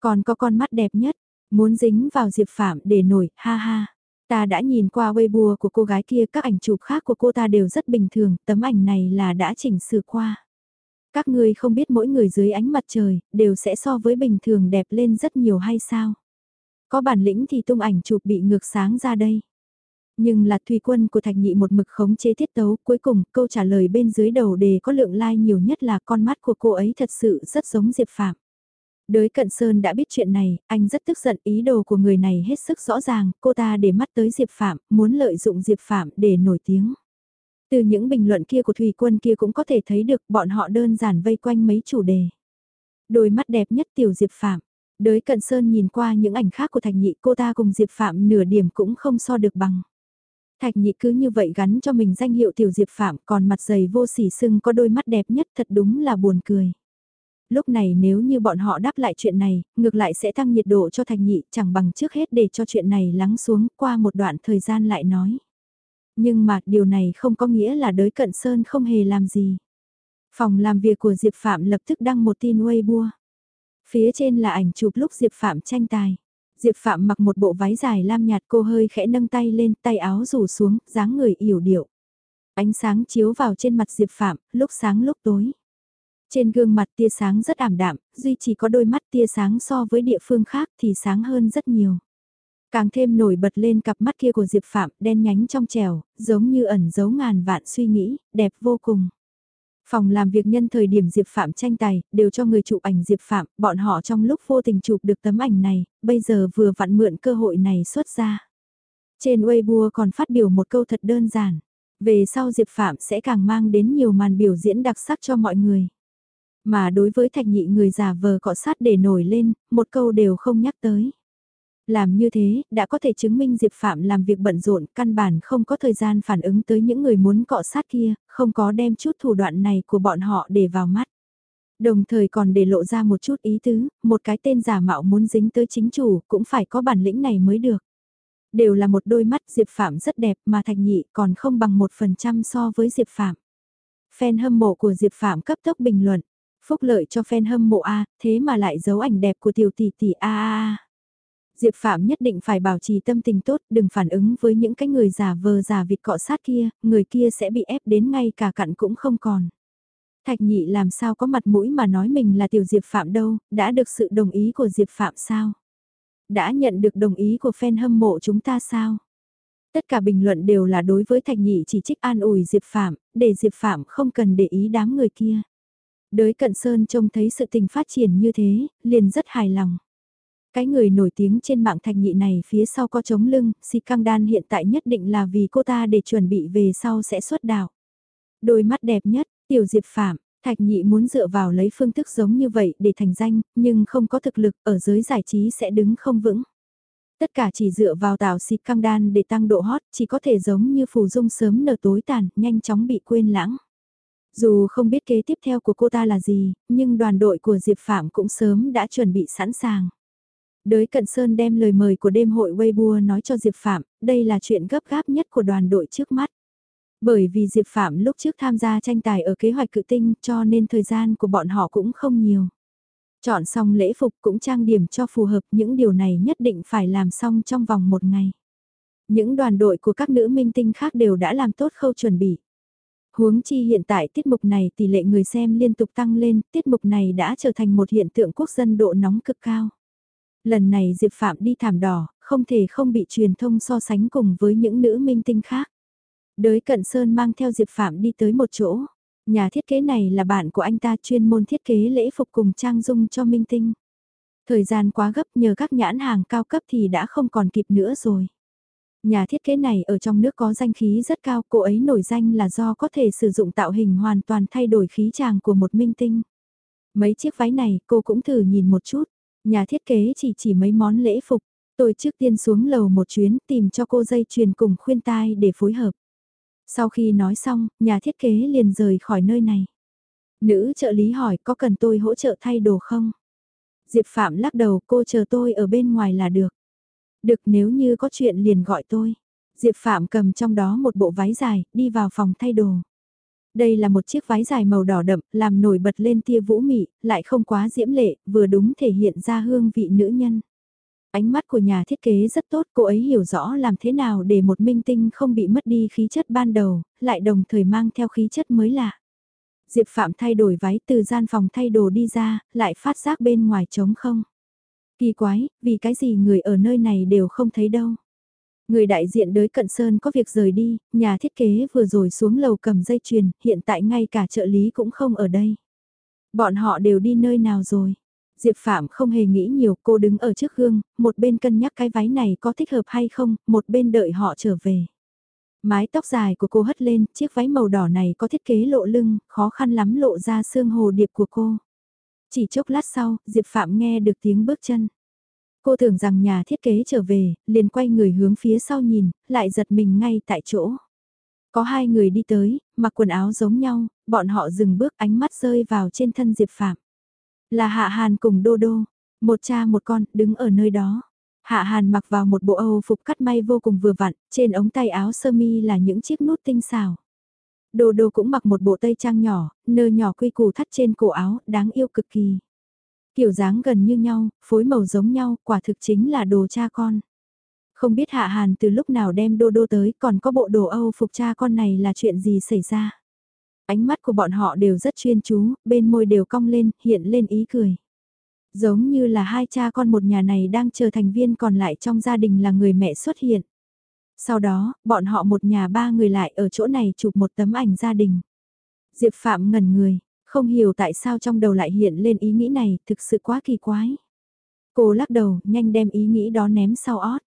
Còn có con mắt đẹp nhất, muốn dính vào Diệp Phạm để nổi, ha ha. Ta đã nhìn qua Weibo của cô gái kia, các ảnh chụp khác của cô ta đều rất bình thường, tấm ảnh này là đã chỉnh sửa qua. Các ngươi không biết mỗi người dưới ánh mặt trời, đều sẽ so với bình thường đẹp lên rất nhiều hay sao? Có bản lĩnh thì tung ảnh chụp bị ngược sáng ra đây. Nhưng là thủy quân của Thạch Nhị một mực khống chế tiết tấu, cuối cùng câu trả lời bên dưới đầu đề có lượng like nhiều nhất là con mắt của cô ấy thật sự rất giống Diệp Phạm. Đới Cận Sơn đã biết chuyện này, anh rất tức giận ý đồ của người này hết sức rõ ràng, cô ta để mắt tới Diệp Phạm, muốn lợi dụng Diệp Phạm để nổi tiếng. Từ những bình luận kia của Thủy Quân kia cũng có thể thấy được bọn họ đơn giản vây quanh mấy chủ đề. Đôi mắt đẹp nhất tiểu Diệp Phạm. Đới Cận Sơn nhìn qua những ảnh khác của Thạch Nhị cô ta cùng Diệp Phạm nửa điểm cũng không so được bằng. Thạch Nhị cứ như vậy gắn cho mình danh hiệu tiểu Diệp Phạm còn mặt dày vô sỉ sưng có đôi mắt đẹp nhất thật đúng là buồn cười lúc này nếu như bọn họ đáp lại chuyện này, ngược lại sẽ tăng nhiệt độ cho Thạch Nhị, chẳng bằng trước hết để cho chuyện này lắng xuống qua một đoạn thời gian lại nói. Nhưng mà điều này không có nghĩa là đới cận sơn không hề làm gì. Phòng làm việc của Diệp Phạm lập tức đăng một tin Weibo. Phía trên là ảnh chụp lúc Diệp Phạm tranh tài. Diệp Phạm mặc một bộ váy dài lam nhạt cô hơi khẽ nâng tay lên, tay áo rủ xuống, dáng người yểu điệu. Ánh sáng chiếu vào trên mặt Diệp Phạm, lúc sáng lúc tối. Trên gương mặt tia sáng rất ảm đạm, duy chỉ có đôi mắt tia sáng so với địa phương khác thì sáng hơn rất nhiều. Càng thêm nổi bật lên cặp mắt kia của Diệp Phạm, đen nhánh trong trèo, giống như ẩn giấu ngàn vạn suy nghĩ, đẹp vô cùng. Phòng làm việc nhân thời điểm Diệp Phạm tranh tài, đều cho người chụp ảnh Diệp Phạm, bọn họ trong lúc vô tình chụp được tấm ảnh này, bây giờ vừa vặn mượn cơ hội này xuất ra. Trên Weibo còn phát biểu một câu thật đơn giản, về sau Diệp Phạm sẽ càng mang đến nhiều màn biểu diễn đặc sắc cho mọi người. Mà đối với thạch nhị người già vờ cọ sát để nổi lên, một câu đều không nhắc tới. Làm như thế, đã có thể chứng minh Diệp Phạm làm việc bận rộn, căn bản không có thời gian phản ứng tới những người muốn cọ sát kia, không có đem chút thủ đoạn này của bọn họ để vào mắt. Đồng thời còn để lộ ra một chút ý tứ, một cái tên giả mạo muốn dính tới chính chủ cũng phải có bản lĩnh này mới được. Đều là một đôi mắt Diệp Phạm rất đẹp mà Thạch Nhị còn không bằng một phần trăm so với Diệp Phạm. Fan hâm mộ của Diệp Phạm cấp tốc bình luận, phúc lợi cho fan hâm mộ A, thế mà lại giấu ảnh đẹp của tiểu tỷ tỷ A A Diệp Phạm nhất định phải bảo trì tâm tình tốt, đừng phản ứng với những cái người giả vờ giả vịt cọ sát kia, người kia sẽ bị ép đến ngay cả cặn cũng không còn. Thạch nhị làm sao có mặt mũi mà nói mình là tiểu Diệp Phạm đâu, đã được sự đồng ý của Diệp Phạm sao? Đã nhận được đồng ý của fan hâm mộ chúng ta sao? Tất cả bình luận đều là đối với Thạch nhị chỉ trích an ủi Diệp Phạm, để Diệp Phạm không cần để ý đám người kia. Đới cận sơn trông thấy sự tình phát triển như thế, liền rất hài lòng. Cái người nổi tiếng trên mạng thạch nhị này phía sau có chống lưng, si căng đan hiện tại nhất định là vì cô ta để chuẩn bị về sau sẽ xuất đạo. Đôi mắt đẹp nhất, tiểu diệp phạm, thạch nhị muốn dựa vào lấy phương thức giống như vậy để thành danh, nhưng không có thực lực ở giới giải trí sẽ đứng không vững. Tất cả chỉ dựa vào tạo xịt căng đan để tăng độ hot, chỉ có thể giống như phù dung sớm nở tối tàn, nhanh chóng bị quên lãng. Dù không biết kế tiếp theo của cô ta là gì, nhưng đoàn đội của Diệp Phạm cũng sớm đã chuẩn bị sẵn sàng. Đới Cận Sơn đem lời mời của đêm hội Weibo nói cho Diệp Phạm, đây là chuyện gấp gáp nhất của đoàn đội trước mắt. Bởi vì Diệp Phạm lúc trước tham gia tranh tài ở kế hoạch cự tinh cho nên thời gian của bọn họ cũng không nhiều. Chọn xong lễ phục cũng trang điểm cho phù hợp những điều này nhất định phải làm xong trong vòng một ngày. Những đoàn đội của các nữ minh tinh khác đều đã làm tốt khâu chuẩn bị. Huống chi hiện tại tiết mục này tỷ lệ người xem liên tục tăng lên, tiết mục này đã trở thành một hiện tượng quốc dân độ nóng cực cao. Lần này Diệp Phạm đi thảm đỏ, không thể không bị truyền thông so sánh cùng với những nữ minh tinh khác. Đới Cận Sơn mang theo Diệp Phạm đi tới một chỗ. Nhà thiết kế này là bạn của anh ta chuyên môn thiết kế lễ phục cùng trang dung cho minh tinh. Thời gian quá gấp nhờ các nhãn hàng cao cấp thì đã không còn kịp nữa rồi. Nhà thiết kế này ở trong nước có danh khí rất cao, cô ấy nổi danh là do có thể sử dụng tạo hình hoàn toàn thay đổi khí chàng của một minh tinh. Mấy chiếc váy này cô cũng thử nhìn một chút, nhà thiết kế chỉ chỉ mấy món lễ phục, tôi trước tiên xuống lầu một chuyến tìm cho cô dây chuyền cùng khuyên tai để phối hợp. Sau khi nói xong, nhà thiết kế liền rời khỏi nơi này. Nữ trợ lý hỏi có cần tôi hỗ trợ thay đồ không? Diệp Phạm lắc đầu cô chờ tôi ở bên ngoài là được. Được nếu như có chuyện liền gọi tôi. Diệp Phạm cầm trong đó một bộ váy dài, đi vào phòng thay đồ. Đây là một chiếc váy dài màu đỏ đậm, làm nổi bật lên tia vũ mị, lại không quá diễm lệ, vừa đúng thể hiện ra hương vị nữ nhân. Ánh mắt của nhà thiết kế rất tốt, cô ấy hiểu rõ làm thế nào để một minh tinh không bị mất đi khí chất ban đầu, lại đồng thời mang theo khí chất mới lạ. Diệp Phạm thay đổi váy từ gian phòng thay đồ đi ra, lại phát giác bên ngoài trống không. Kỳ quái, vì cái gì người ở nơi này đều không thấy đâu. Người đại diện đới cận sơn có việc rời đi, nhà thiết kế vừa rồi xuống lầu cầm dây chuyền, hiện tại ngay cả trợ lý cũng không ở đây. Bọn họ đều đi nơi nào rồi? Diệp Phạm không hề nghĩ nhiều, cô đứng ở trước gương, một bên cân nhắc cái váy này có thích hợp hay không, một bên đợi họ trở về. Mái tóc dài của cô hất lên, chiếc váy màu đỏ này có thiết kế lộ lưng, khó khăn lắm lộ ra xương hồ điệp của cô. Chỉ chốc lát sau, Diệp Phạm nghe được tiếng bước chân. Cô tưởng rằng nhà thiết kế trở về, liền quay người hướng phía sau nhìn, lại giật mình ngay tại chỗ. Có hai người đi tới, mặc quần áo giống nhau, bọn họ dừng bước ánh mắt rơi vào trên thân Diệp Phạm. Là Hạ Hàn cùng Đô Đô, một cha một con, đứng ở nơi đó. Hạ Hàn mặc vào một bộ Âu phục cắt may vô cùng vừa vặn, trên ống tay áo sơ mi là những chiếc nút tinh xảo. đô đô cũng mặc một bộ tây trang nhỏ, nơ nhỏ quy củ thắt trên cổ áo, đáng yêu cực kỳ. Kiểu dáng gần như nhau, phối màu giống nhau, quả thực chính là đồ cha con. Không biết Hạ Hàn từ lúc nào đem đô đô tới, còn có bộ đồ Âu phục cha con này là chuyện gì xảy ra. Ánh mắt của bọn họ đều rất chuyên chú, bên môi đều cong lên, hiện lên ý cười. Giống như là hai cha con một nhà này đang chờ thành viên còn lại trong gia đình là người mẹ xuất hiện. Sau đó, bọn họ một nhà ba người lại ở chỗ này chụp một tấm ảnh gia đình. Diệp Phạm ngẩn người, không hiểu tại sao trong đầu lại hiện lên ý nghĩ này, thực sự quá kỳ quái. Cô lắc đầu, nhanh đem ý nghĩ đó ném sau ót.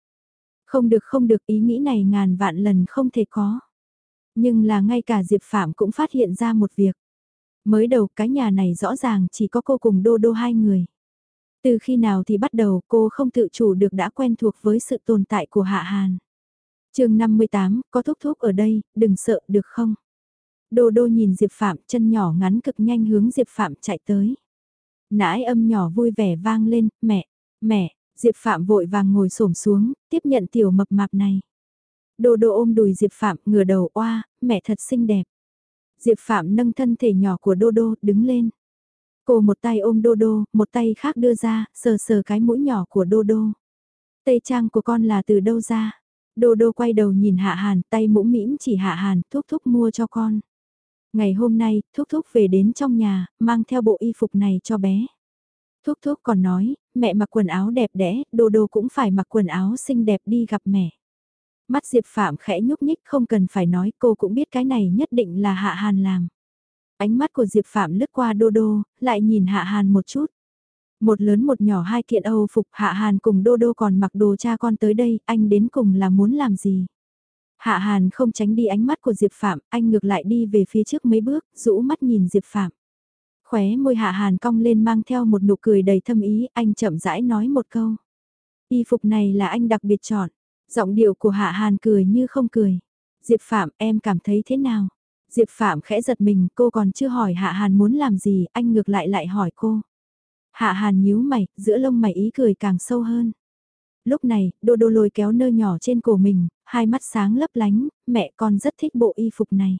Không được không được ý nghĩ này ngàn vạn lần không thể có. Nhưng là ngay cả Diệp Phạm cũng phát hiện ra một việc. Mới đầu cái nhà này rõ ràng chỉ có cô cùng Đô Đô hai người. Từ khi nào thì bắt đầu cô không tự chủ được đã quen thuộc với sự tồn tại của Hạ Hàn. chương 58, có thúc thúc ở đây, đừng sợ được không? Đô đô nhìn Diệp Phạm chân nhỏ ngắn cực nhanh hướng Diệp Phạm chạy tới. Nãi âm nhỏ vui vẻ vang lên, mẹ, mẹ, Diệp Phạm vội vàng ngồi xổm xuống, tiếp nhận tiểu mập mạp này. Đô đô ôm đùi Diệp Phạm ngửa đầu oa, mẹ thật xinh đẹp. Diệp Phạm nâng thân thể nhỏ của Đô Đô, đứng lên. Cô một tay ôm Đô Đô, một tay khác đưa ra, sờ sờ cái mũi nhỏ của Đô Đô. Tây trang của con là từ đâu ra? Đô Đô quay đầu nhìn Hạ Hàn, tay mũm mĩm chỉ Hạ Hàn, thúc thúc mua cho con. Ngày hôm nay, Thúc Thúc về đến trong nhà, mang theo bộ y phục này cho bé. Thúc Thúc còn nói, mẹ mặc quần áo đẹp đẽ, Đô Đô cũng phải mặc quần áo xinh đẹp đi gặp mẹ. Mắt Diệp Phạm khẽ nhúc nhích không cần phải nói cô cũng biết cái này nhất định là Hạ Hàn làm. Ánh mắt của Diệp Phạm lướt qua Đô Đô, lại nhìn Hạ Hàn một chút. Một lớn một nhỏ hai kiện Âu phục Hạ Hàn cùng Đô Đô còn mặc đồ cha con tới đây, anh đến cùng là muốn làm gì? Hạ Hàn không tránh đi ánh mắt của Diệp Phạm, anh ngược lại đi về phía trước mấy bước, rũ mắt nhìn Diệp Phạm. Khóe môi Hạ Hàn cong lên mang theo một nụ cười đầy thâm ý, anh chậm rãi nói một câu. Y phục này là anh đặc biệt chọn. Giọng điệu của Hạ Hàn cười như không cười. Diệp Phạm em cảm thấy thế nào? Diệp Phạm khẽ giật mình, cô còn chưa hỏi Hạ Hàn muốn làm gì, anh ngược lại lại hỏi cô. Hạ Hàn nhíu mày, giữa lông mày ý cười càng sâu hơn. Lúc này, Đô Đô lôi kéo nơ nhỏ trên cổ mình, hai mắt sáng lấp lánh, mẹ con rất thích bộ y phục này.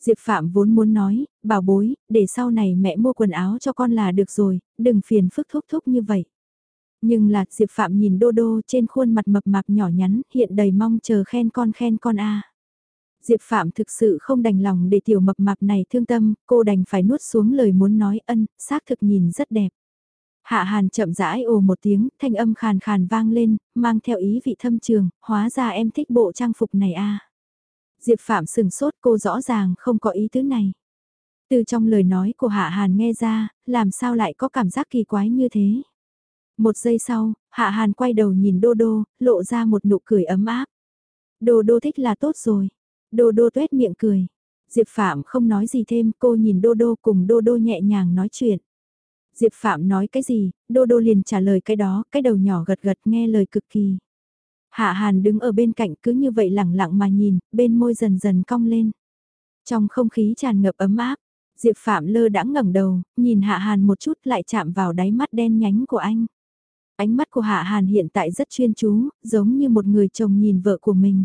Diệp Phạm vốn muốn nói, bảo bối, để sau này mẹ mua quần áo cho con là được rồi, đừng phiền phức thúc thúc như vậy. Nhưng là Diệp Phạm nhìn Đô Đô trên khuôn mặt mập mạp nhỏ nhắn hiện đầy mong chờ khen con khen con a. Diệp Phạm thực sự không đành lòng để tiểu mập mạp này thương tâm, cô đành phải nuốt xuống lời muốn nói ân, xác thực nhìn rất đẹp. Hạ Hàn chậm rãi ồ một tiếng, thanh âm khàn khàn vang lên, mang theo ý vị thâm trường, hóa ra em thích bộ trang phục này a. Diệp Phạm sừng sốt cô rõ ràng không có ý tứ này. Từ trong lời nói của Hạ Hàn nghe ra, làm sao lại có cảm giác kỳ quái như thế. Một giây sau, Hạ Hàn quay đầu nhìn Đô Đô, lộ ra một nụ cười ấm áp. Đô Đô thích là tốt rồi. Đô Đô tuét miệng cười. Diệp Phạm không nói gì thêm, cô nhìn Đô Đô cùng Đô Đô nhẹ nhàng nói chuyện. Diệp Phạm nói cái gì, Đô Đô liền trả lời cái đó, cái đầu nhỏ gật gật nghe lời cực kỳ. Hạ Hàn đứng ở bên cạnh cứ như vậy lẳng lặng mà nhìn, bên môi dần dần cong lên. Trong không khí tràn ngập ấm áp, Diệp Phạm lơ đãng ngẩng đầu, nhìn Hạ Hàn một chút lại chạm vào đáy mắt đen nhánh của anh. Ánh mắt của Hạ Hàn hiện tại rất chuyên chú, giống như một người chồng nhìn vợ của mình.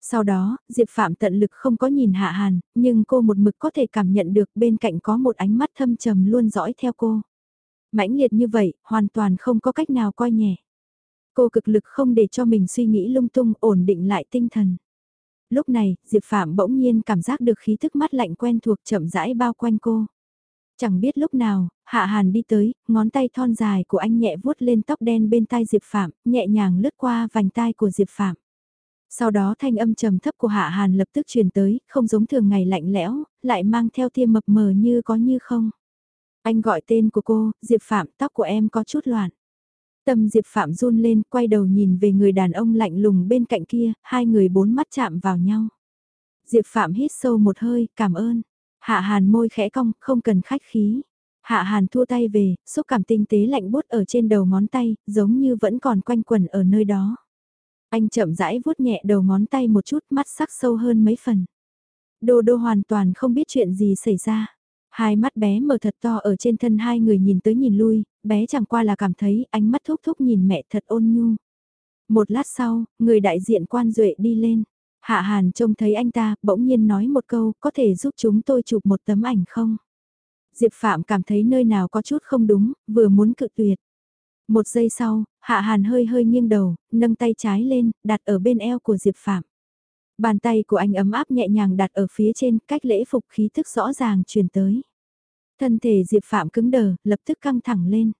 Sau đó, Diệp Phạm tận lực không có nhìn Hạ Hàn, nhưng cô một mực có thể cảm nhận được bên cạnh có một ánh mắt thâm trầm luôn dõi theo cô. Mãnh liệt như vậy, hoàn toàn không có cách nào coi nhẹ. Cô cực lực không để cho mình suy nghĩ lung tung ổn định lại tinh thần. Lúc này, Diệp Phạm bỗng nhiên cảm giác được khí thức mắt lạnh quen thuộc chậm rãi bao quanh cô. Chẳng biết lúc nào, Hạ Hàn đi tới, ngón tay thon dài của anh nhẹ vuốt lên tóc đen bên tai Diệp Phạm, nhẹ nhàng lướt qua vành tai của Diệp Phạm. Sau đó thanh âm trầm thấp của Hạ Hàn lập tức truyền tới, không giống thường ngày lạnh lẽo, lại mang theo tia mập mờ như có như không. Anh gọi tên của cô, Diệp Phạm, tóc của em có chút loạn. Tâm Diệp Phạm run lên, quay đầu nhìn về người đàn ông lạnh lùng bên cạnh kia, hai người bốn mắt chạm vào nhau. Diệp Phạm hít sâu một hơi, cảm ơn. Hạ Hàn môi khẽ cong, không cần khách khí. Hạ Hàn thua tay về, xúc cảm tinh tế lạnh bút ở trên đầu ngón tay, giống như vẫn còn quanh quẩn ở nơi đó. Anh chậm rãi vuốt nhẹ đầu ngón tay một chút mắt sắc sâu hơn mấy phần. Đô đô hoàn toàn không biết chuyện gì xảy ra. Hai mắt bé mở thật to ở trên thân hai người nhìn tới nhìn lui, bé chẳng qua là cảm thấy ánh mắt thúc thúc nhìn mẹ thật ôn nhu. Một lát sau, người đại diện quan duệ đi lên. Hạ Hàn trông thấy anh ta, bỗng nhiên nói một câu, có thể giúp chúng tôi chụp một tấm ảnh không? Diệp Phạm cảm thấy nơi nào có chút không đúng, vừa muốn cự tuyệt. Một giây sau, Hạ Hàn hơi hơi nghiêng đầu, nâng tay trái lên, đặt ở bên eo của Diệp Phạm. Bàn tay của anh ấm áp nhẹ nhàng đặt ở phía trên, cách lễ phục khí thức rõ ràng truyền tới. Thân thể Diệp Phạm cứng đờ, lập tức căng thẳng lên.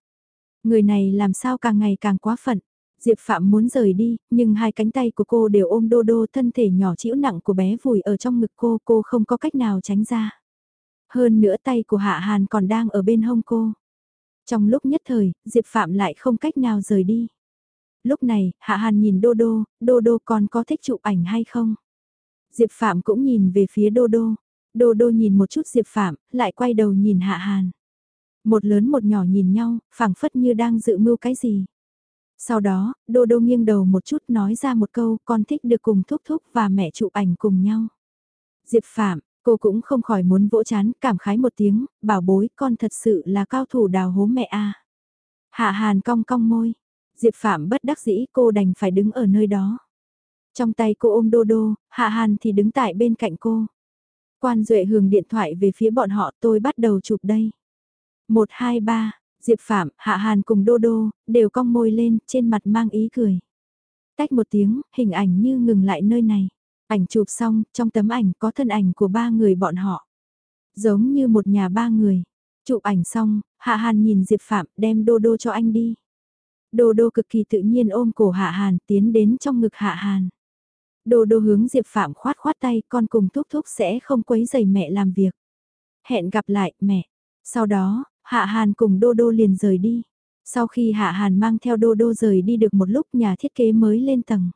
Người này làm sao càng ngày càng quá phận. Diệp Phạm muốn rời đi, nhưng hai cánh tay của cô đều ôm đô đô thân thể nhỏ chĩu nặng của bé vùi ở trong ngực cô, cô không có cách nào tránh ra. Hơn nữa tay của Hạ Hàn còn đang ở bên hông cô. Trong lúc nhất thời, Diệp Phạm lại không cách nào rời đi. Lúc này, Hạ Hàn nhìn Đô Đô, Đô Đô còn có thích chụp ảnh hay không? Diệp Phạm cũng nhìn về phía Đô Đô. Đô Đô nhìn một chút Diệp Phạm, lại quay đầu nhìn Hạ Hàn. Một lớn một nhỏ nhìn nhau, phảng phất như đang dự mưu cái gì. Sau đó, Đô Đô nghiêng đầu một chút nói ra một câu con thích được cùng thúc thúc và mẹ chụp ảnh cùng nhau. Diệp Phạm, cô cũng không khỏi muốn vỗ chán, cảm khái một tiếng, bảo bối con thật sự là cao thủ đào hố mẹ a. Hạ Hàn cong cong môi, Diệp Phạm bất đắc dĩ cô đành phải đứng ở nơi đó. Trong tay cô ôm Đô Đô, Hạ Hàn thì đứng tại bên cạnh cô. Quan Duệ hường điện thoại về phía bọn họ tôi bắt đầu chụp đây. 1, 2, 3, Diệp Phạm, Hạ Hàn cùng Đô Đô, đều cong môi lên, trên mặt mang ý cười. Tách một tiếng, hình ảnh như ngừng lại nơi này. Ảnh chụp xong, trong tấm ảnh có thân ảnh của ba người bọn họ. Giống như một nhà ba người. Chụp ảnh xong, Hạ Hàn nhìn Diệp Phạm đem Đô Đô cho anh đi. Đô Đô cực kỳ tự nhiên ôm cổ Hạ Hàn tiến đến trong ngực Hạ Hàn. Đô Đô hướng Diệp Phạm khoát khoát tay con cùng thúc thúc sẽ không quấy giày mẹ làm việc. Hẹn gặp lại mẹ. Sau đó, Hạ Hàn cùng Đô Đô liền rời đi. Sau khi Hạ Hàn mang theo Đô Đô rời đi được một lúc nhà thiết kế mới lên tầng.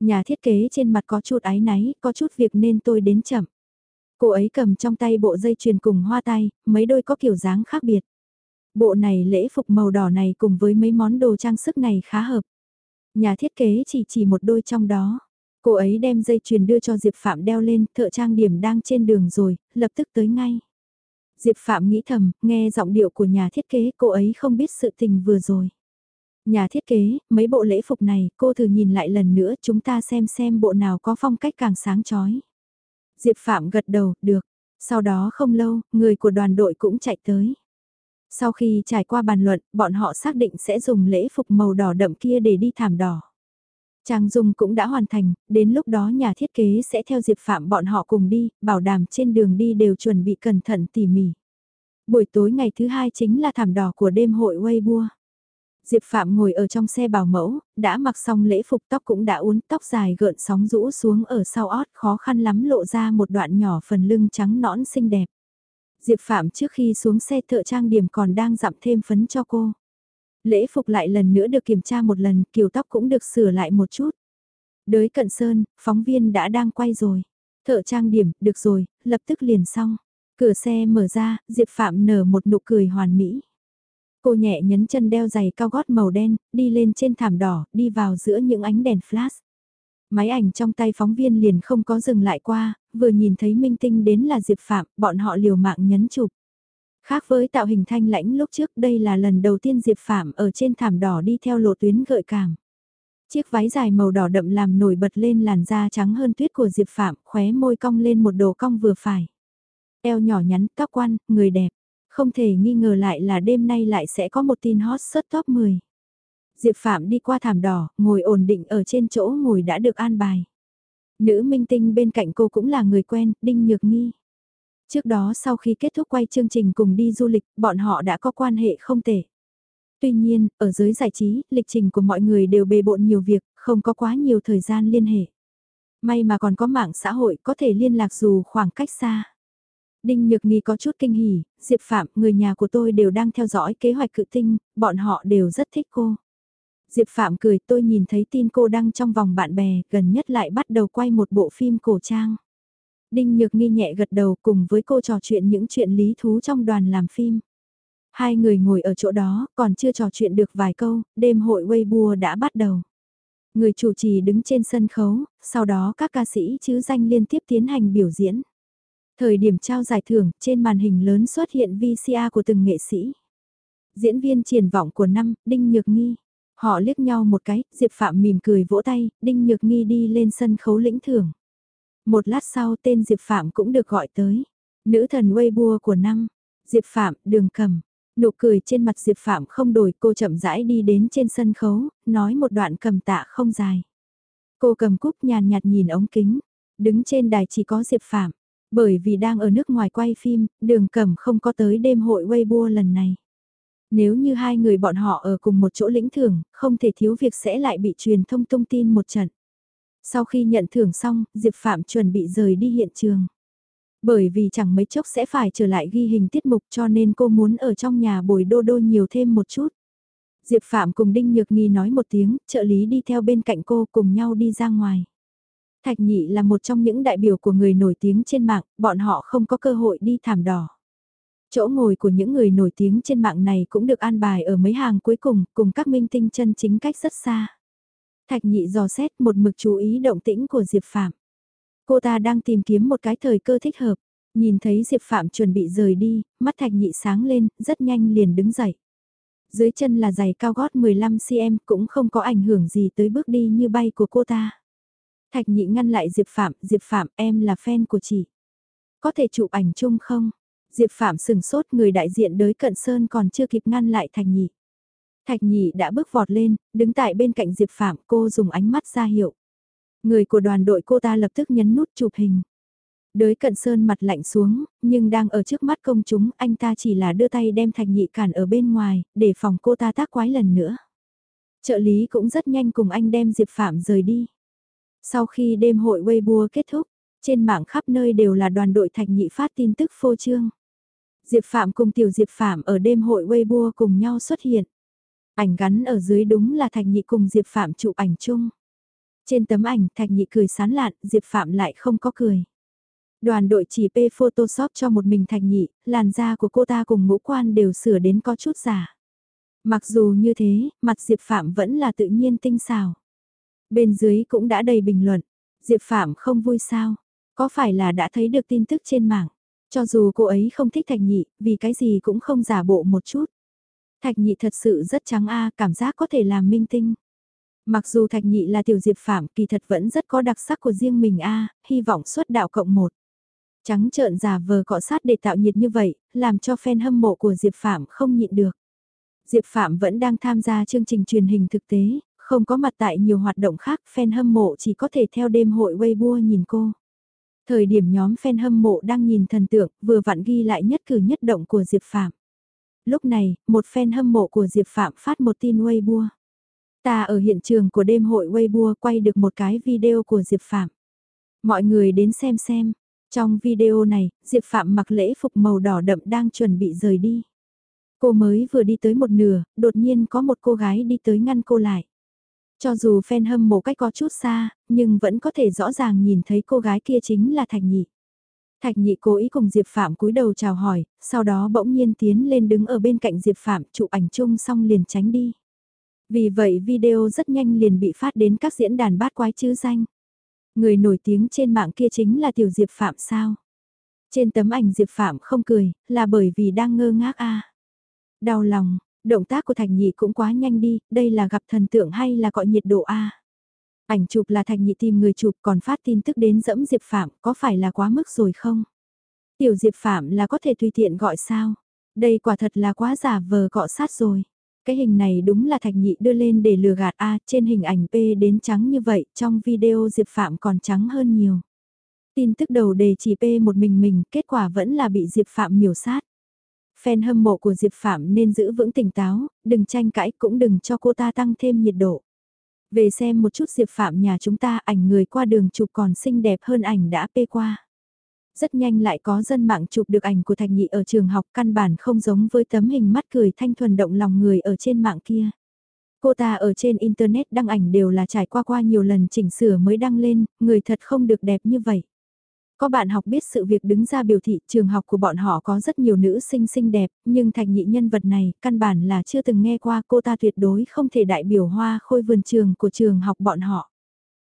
Nhà thiết kế trên mặt có chút áy náy, có chút việc nên tôi đến chậm. Cô ấy cầm trong tay bộ dây chuyền cùng hoa tay, mấy đôi có kiểu dáng khác biệt. Bộ này lễ phục màu đỏ này cùng với mấy món đồ trang sức này khá hợp. Nhà thiết kế chỉ chỉ một đôi trong đó. Cô ấy đem dây chuyền đưa cho Diệp Phạm đeo lên, thợ trang điểm đang trên đường rồi, lập tức tới ngay. Diệp Phạm nghĩ thầm, nghe giọng điệu của nhà thiết kế cô ấy không biết sự tình vừa rồi. Nhà thiết kế, mấy bộ lễ phục này, cô thử nhìn lại lần nữa chúng ta xem xem bộ nào có phong cách càng sáng chói. Diệp Phạm gật đầu, được. Sau đó không lâu, người của đoàn đội cũng chạy tới. Sau khi trải qua bàn luận, bọn họ xác định sẽ dùng lễ phục màu đỏ đậm kia để đi thảm đỏ. Trang Dung cũng đã hoàn thành, đến lúc đó nhà thiết kế sẽ theo Diệp Phạm bọn họ cùng đi, bảo đảm trên đường đi đều chuẩn bị cẩn thận tỉ mỉ. Buổi tối ngày thứ hai chính là thảm đỏ của đêm hội Weibo. Diệp Phạm ngồi ở trong xe bảo mẫu, đã mặc xong lễ phục tóc cũng đã uốn tóc dài gợn sóng rũ xuống ở sau ót khó khăn lắm lộ ra một đoạn nhỏ phần lưng trắng nõn xinh đẹp. Diệp Phạm trước khi xuống xe thợ trang điểm còn đang dặm thêm phấn cho cô. Lễ phục lại lần nữa được kiểm tra một lần, kiểu tóc cũng được sửa lại một chút. Đới cận sơn, phóng viên đã đang quay rồi. Thợ trang điểm, được rồi, lập tức liền xong. Cửa xe mở ra, Diệp Phạm nở một nụ cười hoàn mỹ. Cô nhẹ nhấn chân đeo giày cao gót màu đen, đi lên trên thảm đỏ, đi vào giữa những ánh đèn flash. Máy ảnh trong tay phóng viên liền không có dừng lại qua, vừa nhìn thấy minh tinh đến là Diệp Phạm, bọn họ liều mạng nhấn chụp. Khác với tạo hình thanh lãnh lúc trước đây là lần đầu tiên Diệp Phạm ở trên thảm đỏ đi theo lộ tuyến gợi cảm. Chiếc váy dài màu đỏ đậm làm nổi bật lên làn da trắng hơn tuyết của Diệp Phạm, khóe môi cong lên một đồ cong vừa phải. Eo nhỏ nhắn, tóc quan người đẹp. Không thể nghi ngờ lại là đêm nay lại sẽ có một tin hot search top 10. Diệp Phạm đi qua thảm đỏ, ngồi ổn định ở trên chỗ ngồi đã được an bài. Nữ minh tinh bên cạnh cô cũng là người quen, Đinh Nhược Nghi. Trước đó sau khi kết thúc quay chương trình cùng đi du lịch, bọn họ đã có quan hệ không tệ. Tuy nhiên, ở giới giải trí, lịch trình của mọi người đều bề bộn nhiều việc, không có quá nhiều thời gian liên hệ. May mà còn có mạng xã hội có thể liên lạc dù khoảng cách xa. Đinh Nhược Nghi có chút kinh hỉ, Diệp Phạm, người nhà của tôi đều đang theo dõi kế hoạch cự tinh, bọn họ đều rất thích cô. Diệp Phạm cười tôi nhìn thấy tin cô đăng trong vòng bạn bè, gần nhất lại bắt đầu quay một bộ phim cổ trang. Đinh Nhược Nghi nhẹ gật đầu cùng với cô trò chuyện những chuyện lý thú trong đoàn làm phim. Hai người ngồi ở chỗ đó, còn chưa trò chuyện được vài câu, đêm hội Weibo đã bắt đầu. Người chủ trì đứng trên sân khấu, sau đó các ca sĩ chứ danh liên tiếp tiến hành biểu diễn. Thời điểm trao giải thưởng, trên màn hình lớn xuất hiện VCA của từng nghệ sĩ. Diễn viên triển vọng của năm, Đinh Nhược Nghi. Họ liếc nhau một cái, Diệp Phạm mỉm cười vỗ tay, Đinh Nhược Nghi đi lên sân khấu lĩnh thưởng. Một lát sau tên Diệp Phạm cũng được gọi tới. Nữ thần Weibo của năm. Diệp Phạm, đường cầm. Nụ cười trên mặt Diệp Phạm không đổi cô chậm rãi đi đến trên sân khấu, nói một đoạn cầm tạ không dài. Cô cầm cúp nhàn nhạt nhìn ống kính. Đứng trên đài chỉ có Diệp Phạm. Bởi vì đang ở nước ngoài quay phim, đường cầm không có tới đêm hội Weibo lần này. Nếu như hai người bọn họ ở cùng một chỗ lĩnh thưởng, không thể thiếu việc sẽ lại bị truyền thông thông tin một trận. Sau khi nhận thưởng xong, Diệp Phạm chuẩn bị rời đi hiện trường. Bởi vì chẳng mấy chốc sẽ phải trở lại ghi hình tiết mục cho nên cô muốn ở trong nhà bồi đô đô nhiều thêm một chút. Diệp Phạm cùng Đinh Nhược Nghi nói một tiếng, trợ lý đi theo bên cạnh cô cùng nhau đi ra ngoài. Thạch Nhị là một trong những đại biểu của người nổi tiếng trên mạng, bọn họ không có cơ hội đi thảm đỏ. Chỗ ngồi của những người nổi tiếng trên mạng này cũng được an bài ở mấy hàng cuối cùng, cùng các minh tinh chân chính cách rất xa. Thạch Nhị dò xét một mực chú ý động tĩnh của Diệp Phạm. Cô ta đang tìm kiếm một cái thời cơ thích hợp, nhìn thấy Diệp Phạm chuẩn bị rời đi, mắt Thạch Nhị sáng lên, rất nhanh liền đứng dậy. Dưới chân là giày cao gót 15cm cũng không có ảnh hưởng gì tới bước đi như bay của cô ta. Thạch nhị ngăn lại Diệp Phạm, Diệp Phạm em là fan của chị. Có thể chụp ảnh chung không? Diệp Phạm sừng sốt người đại diện đới cận sơn còn chưa kịp ngăn lại Thạch nhị. Thạch nhị đã bước vọt lên, đứng tại bên cạnh Diệp Phạm cô dùng ánh mắt ra hiệu. Người của đoàn đội cô ta lập tức nhấn nút chụp hình. Đới cận sơn mặt lạnh xuống, nhưng đang ở trước mắt công chúng, anh ta chỉ là đưa tay đem thạch nhị cản ở bên ngoài, để phòng cô ta tác quái lần nữa. Trợ lý cũng rất nhanh cùng anh đem Diệp Phạm rời đi. Sau khi đêm hội Weibo kết thúc, trên mạng khắp nơi đều là đoàn đội thạch nhị phát tin tức phô trương. Diệp Phạm cùng tiểu Diệp Phạm ở đêm hội Weibo cùng nhau xuất hiện. Ảnh gắn ở dưới đúng là thạch nhị cùng Diệp Phạm chụp ảnh chung. Trên tấm ảnh thạch nhị cười sán lạn, Diệp Phạm lại không có cười. Đoàn đội chỉ p Photoshop cho một mình thạch nhị, làn da của cô ta cùng ngũ quan đều sửa đến có chút giả. Mặc dù như thế, mặt Diệp Phạm vẫn là tự nhiên tinh xào. Bên dưới cũng đã đầy bình luận. Diệp Phạm không vui sao? Có phải là đã thấy được tin tức trên mạng? Cho dù cô ấy không thích Thạch Nhị, vì cái gì cũng không giả bộ một chút. Thạch Nhị thật sự rất trắng a, cảm giác có thể làm minh tinh. Mặc dù Thạch Nhị là tiểu Diệp Phạm, kỳ thật vẫn rất có đặc sắc của riêng mình a, hy vọng xuất đạo cộng một. Trắng trợn giả vờ cọ sát để tạo nhiệt như vậy, làm cho fan hâm mộ của Diệp Phạm không nhịn được. Diệp Phạm vẫn đang tham gia chương trình truyền hình thực tế, không có mặt tại nhiều hoạt động khác, fan hâm mộ chỉ có thể theo đêm hội Weibo nhìn cô. Thời điểm nhóm fan hâm mộ đang nhìn thần tượng, vừa vặn ghi lại nhất cử nhất động của Diệp Phạm. Lúc này, một fan hâm mộ của Diệp Phạm phát một tin Weibo. Ta ở hiện trường của đêm hội Weibo quay được một cái video của Diệp Phạm. Mọi người đến xem xem. Trong video này, Diệp Phạm mặc lễ phục màu đỏ đậm đang chuẩn bị rời đi. Cô mới vừa đi tới một nửa, đột nhiên có một cô gái đi tới ngăn cô lại. Cho dù fan hâm mộ cách có chút xa, nhưng vẫn có thể rõ ràng nhìn thấy cô gái kia chính là Thạch Nhị. Thạch Nhị cố ý cùng Diệp Phạm cúi đầu chào hỏi, sau đó bỗng nhiên tiến lên đứng ở bên cạnh Diệp Phạm chụp ảnh chung xong liền tránh đi. Vì vậy video rất nhanh liền bị phát đến các diễn đàn bát quái chữ danh. Người nổi tiếng trên mạng kia chính là tiểu Diệp Phạm sao? Trên tấm ảnh Diệp Phạm không cười, là bởi vì đang ngơ ngác a. Đau lòng, động tác của Thạch Nhị cũng quá nhanh đi, đây là gặp thần tượng hay là gọi nhiệt độ a? Ảnh chụp là thạch Nhị tìm người chụp còn phát tin tức đến dẫm Diệp Phạm, có phải là quá mức rồi không? Tiểu Diệp Phạm là có thể tùy tiện gọi sao? Đây quả thật là quá giả vờ cọ sát rồi. Cái hình này đúng là Thạch Nhị đưa lên để lừa gạt A, trên hình ảnh P đến trắng như vậy, trong video Diệp Phạm còn trắng hơn nhiều. Tin tức đầu đề chỉ P một mình mình, kết quả vẫn là bị Diệp Phạm miểu sát. Fan hâm mộ của Diệp Phạm nên giữ vững tỉnh táo, đừng tranh cãi cũng đừng cho cô ta tăng thêm nhiệt độ. Về xem một chút Diệp Phạm nhà chúng ta ảnh người qua đường chụp còn xinh đẹp hơn ảnh đã pê qua. Rất nhanh lại có dân mạng chụp được ảnh của Thạch Nhị ở trường học căn bản không giống với tấm hình mắt cười thanh thuần động lòng người ở trên mạng kia. Cô ta ở trên Internet đăng ảnh đều là trải qua qua nhiều lần chỉnh sửa mới đăng lên, người thật không được đẹp như vậy. Có bạn học biết sự việc đứng ra biểu thị trường học của bọn họ có rất nhiều nữ sinh xinh đẹp, nhưng Thạch Nhị nhân vật này căn bản là chưa từng nghe qua cô ta tuyệt đối không thể đại biểu hoa khôi vườn trường của trường học bọn họ.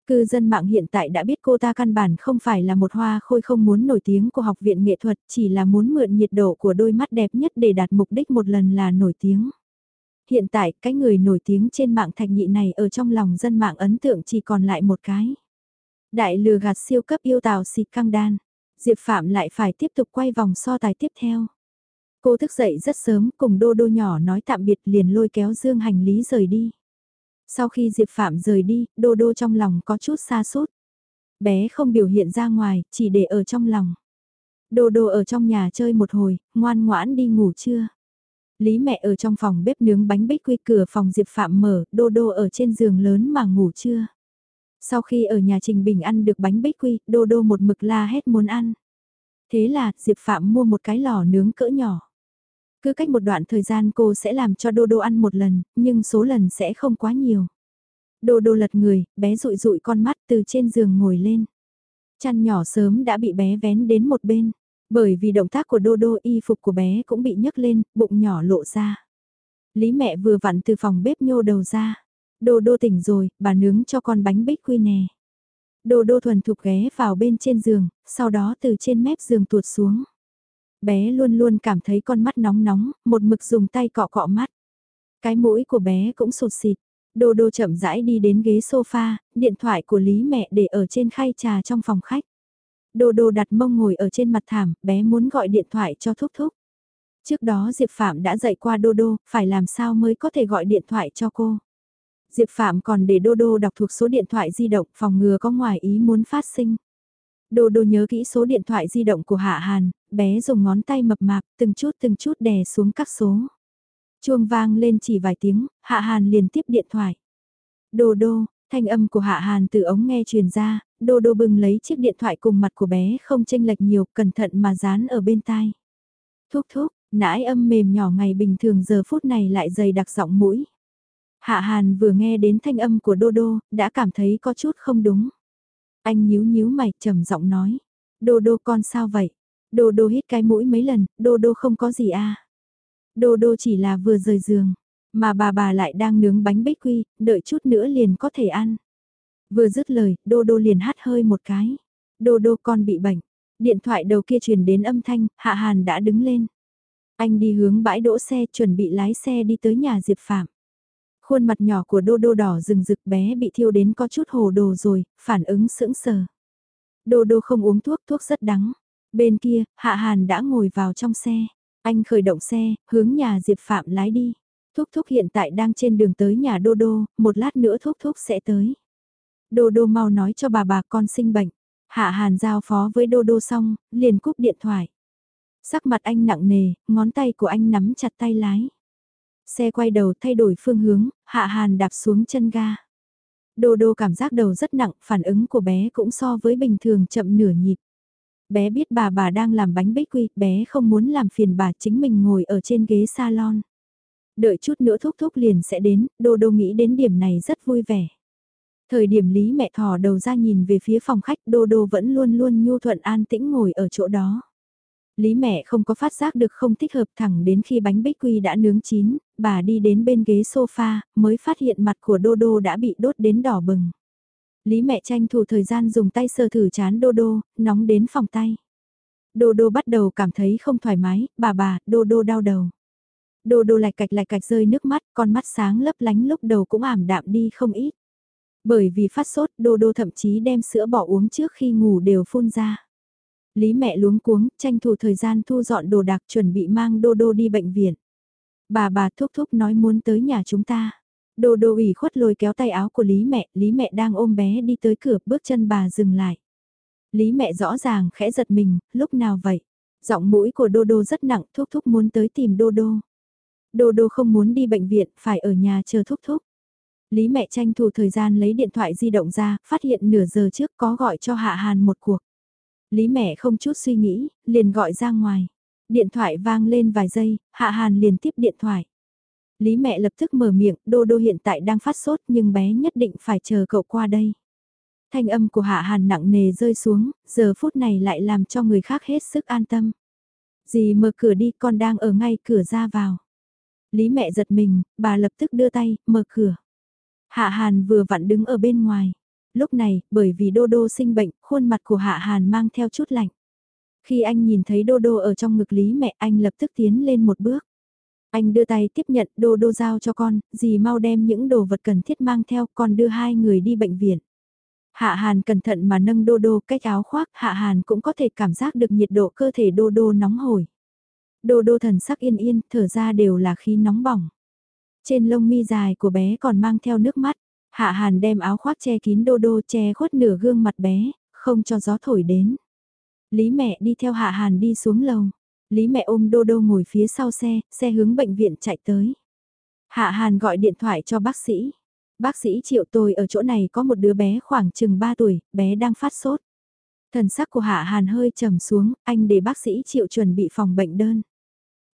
Cư dân mạng hiện tại đã biết cô ta căn bản không phải là một hoa khôi không muốn nổi tiếng của học viện nghệ thuật, chỉ là muốn mượn nhiệt độ của đôi mắt đẹp nhất để đạt mục đích một lần là nổi tiếng. Hiện tại, cái người nổi tiếng trên mạng thạch nhị này ở trong lòng dân mạng ấn tượng chỉ còn lại một cái. Đại lừa gạt siêu cấp yêu tào xịt căng đan. Diệp Phạm lại phải tiếp tục quay vòng so tài tiếp theo. Cô thức dậy rất sớm cùng đô đô nhỏ nói tạm biệt liền lôi kéo dương hành lý rời đi. Sau khi Diệp Phạm rời đi, Đô Đô trong lòng có chút xa sút Bé không biểu hiện ra ngoài, chỉ để ở trong lòng. Đô Đô ở trong nhà chơi một hồi, ngoan ngoãn đi ngủ chưa? Lý mẹ ở trong phòng bếp nướng bánh bích quy cửa phòng Diệp Phạm mở, Đô Đô ở trên giường lớn mà ngủ chưa? Sau khi ở nhà Trình Bình ăn được bánh bích quy, Đô Đô một mực la hét muốn ăn. Thế là, Diệp Phạm mua một cái lò nướng cỡ nhỏ. Cứ cách một đoạn thời gian cô sẽ làm cho Đô Đô ăn một lần, nhưng số lần sẽ không quá nhiều. Đô Đô lật người, bé rụi rụi con mắt từ trên giường ngồi lên. Chăn nhỏ sớm đã bị bé vén đến một bên. Bởi vì động tác của Đô Đô y phục của bé cũng bị nhấc lên, bụng nhỏ lộ ra. Lý mẹ vừa vặn từ phòng bếp nhô đầu ra. Đô Đô tỉnh rồi, bà nướng cho con bánh bích quy nè. Đô Đô thuần thục ghé vào bên trên giường, sau đó từ trên mép giường tuột xuống bé luôn luôn cảm thấy con mắt nóng nóng, một mực dùng tay cọ cọ mắt. Cái mũi của bé cũng sụt xịt. Đô đô chậm rãi đi đến ghế sofa, điện thoại của Lý mẹ để ở trên khay trà trong phòng khách. Đô đô đặt mông ngồi ở trên mặt thảm, bé muốn gọi điện thoại cho thúc thúc. Trước đó Diệp Phạm đã dạy qua Đô Đô, phải làm sao mới có thể gọi điện thoại cho cô. Diệp Phạm còn để Đô Đô đọc thuộc số điện thoại di động phòng ngừa có ngoài ý muốn phát sinh. Đô Đô nhớ kỹ số điện thoại di động của Hạ Hàn, bé dùng ngón tay mập mạp, từng chút từng chút đè xuống các số. Chuông vang lên chỉ vài tiếng, Hạ Hàn liền tiếp điện thoại. Đô Đô, thanh âm của Hạ Hàn từ ống nghe truyền ra, Đô Đô bừng lấy chiếc điện thoại cùng mặt của bé không chênh lệch nhiều, cẩn thận mà dán ở bên tai. Thúc thúc, nãi âm mềm nhỏ ngày bình thường giờ phút này lại dày đặc giọng mũi. Hạ Hàn vừa nghe đến thanh âm của Đô Đô, đã cảm thấy có chút không đúng. Anh nhíu nhíu mày trầm giọng nói. Đô đô con sao vậy? Đô đô hít cái mũi mấy lần, đô đô không có gì à. Đô đô chỉ là vừa rời giường, mà bà bà lại đang nướng bánh bích quy, đợi chút nữa liền có thể ăn. Vừa dứt lời, đô đô liền hát hơi một cái. Đô đô con bị bệnh. Điện thoại đầu kia truyền đến âm thanh, Hạ Hàn đã đứng lên. Anh đi hướng bãi đỗ xe chuẩn bị lái xe đi tới nhà Diệp Phạm. Khuôn mặt nhỏ của đô đô đỏ rừng rực bé bị thiêu đến có chút hồ đồ rồi, phản ứng sững sờ. Đô đô không uống thuốc, thuốc rất đắng. Bên kia, Hạ Hàn đã ngồi vào trong xe. Anh khởi động xe, hướng nhà Diệp Phạm lái đi. Thúc Thúc hiện tại đang trên đường tới nhà Đô Đô, một lát nữa Thúc Thúc sẽ tới. Đô Đô mau nói cho bà bà con sinh bệnh. Hạ Hàn giao phó với Đô Đô xong, liền cúp điện thoại. Sắc mặt anh nặng nề, ngón tay của anh nắm chặt tay lái. Xe quay đầu thay đổi phương hướng, Hạ Hàn đạp xuống chân ga. Đô Đô cảm giác đầu rất nặng, phản ứng của bé cũng so với bình thường chậm nửa nhịp. Bé biết bà bà đang làm bánh bích quy, bé không muốn làm phiền bà chính mình ngồi ở trên ghế salon. Đợi chút nữa thúc thúc liền sẽ đến, Đô Đô nghĩ đến điểm này rất vui vẻ. Thời điểm Lý mẹ thò đầu ra nhìn về phía phòng khách Đô Đô vẫn luôn luôn nhu thuận an tĩnh ngồi ở chỗ đó. Lý mẹ không có phát giác được không thích hợp thẳng đến khi bánh bích quy đã nướng chín, bà đi đến bên ghế sofa, mới phát hiện mặt của Đô Đô đã bị đốt đến đỏ bừng. Lý mẹ tranh thủ thời gian dùng tay sờ thử chán Đô Đô, nóng đến phòng tay. Đô Đô bắt đầu cảm thấy không thoải mái, bà bà, Đô Đô đau đầu. Đô Đô lạch cạch lạch cạch rơi nước mắt, con mắt sáng lấp lánh lúc đầu cũng ảm đạm đi không ít. Bởi vì phát sốt, Đô Đô thậm chí đem sữa bỏ uống trước khi ngủ đều phun ra. Lý mẹ luống cuống, tranh thủ thời gian thu dọn đồ đạc chuẩn bị mang Đô Đô đi bệnh viện. Bà bà thúc thúc nói muốn tới nhà chúng ta. Đô đô ủy khuất lôi kéo tay áo của Lý mẹ, Lý mẹ đang ôm bé đi tới cửa, bước chân bà dừng lại. Lý mẹ rõ ràng khẽ giật mình, lúc nào vậy? Giọng mũi của Đô Đô rất nặng, thúc thúc muốn tới tìm Đô Đô. Đô Đô không muốn đi bệnh viện, phải ở nhà chờ thúc thúc. Lý mẹ tranh thủ thời gian lấy điện thoại di động ra, phát hiện nửa giờ trước có gọi cho Hạ Hàn một cuộc. Lý mẹ không chút suy nghĩ, liền gọi ra ngoài. Điện thoại vang lên vài giây, Hạ Hàn liền tiếp điện thoại. Lý mẹ lập tức mở miệng, Đô Đô hiện tại đang phát sốt nhưng bé nhất định phải chờ cậu qua đây. Thanh âm của Hạ Hàn nặng nề rơi xuống, giờ phút này lại làm cho người khác hết sức an tâm. Dì mở cửa đi, con đang ở ngay cửa ra vào. Lý mẹ giật mình, bà lập tức đưa tay, mở cửa. Hạ Hàn vừa vặn đứng ở bên ngoài. Lúc này, bởi vì Đô Đô sinh bệnh, khuôn mặt của Hạ Hàn mang theo chút lạnh. Khi anh nhìn thấy Đô Đô ở trong ngực Lý mẹ anh lập tức tiến lên một bước. Anh đưa tay tiếp nhận Đô Đô giao cho con, dì mau đem những đồ vật cần thiết mang theo con đưa hai người đi bệnh viện. Hạ Hàn cẩn thận mà nâng Đô Đô cách áo khoác, Hạ Hàn cũng có thể cảm giác được nhiệt độ cơ thể Đô Đô nóng hổi. Đô Đô thần sắc yên yên, thở ra đều là khí nóng bỏng. Trên lông mi dài của bé còn mang theo nước mắt, Hạ Hàn đem áo khoác che kín Đô Đô che khuất nửa gương mặt bé, không cho gió thổi đến. Lý mẹ đi theo Hạ Hàn đi xuống lầu. Lý mẹ ôm Đô Đô ngồi phía sau xe, xe hướng bệnh viện chạy tới. Hạ Hàn gọi điện thoại cho bác sĩ. Bác sĩ triệu tôi ở chỗ này có một đứa bé khoảng chừng 3 tuổi, bé đang phát sốt. Thần sắc của Hạ Hàn hơi trầm xuống, anh để bác sĩ triệu chuẩn bị phòng bệnh đơn.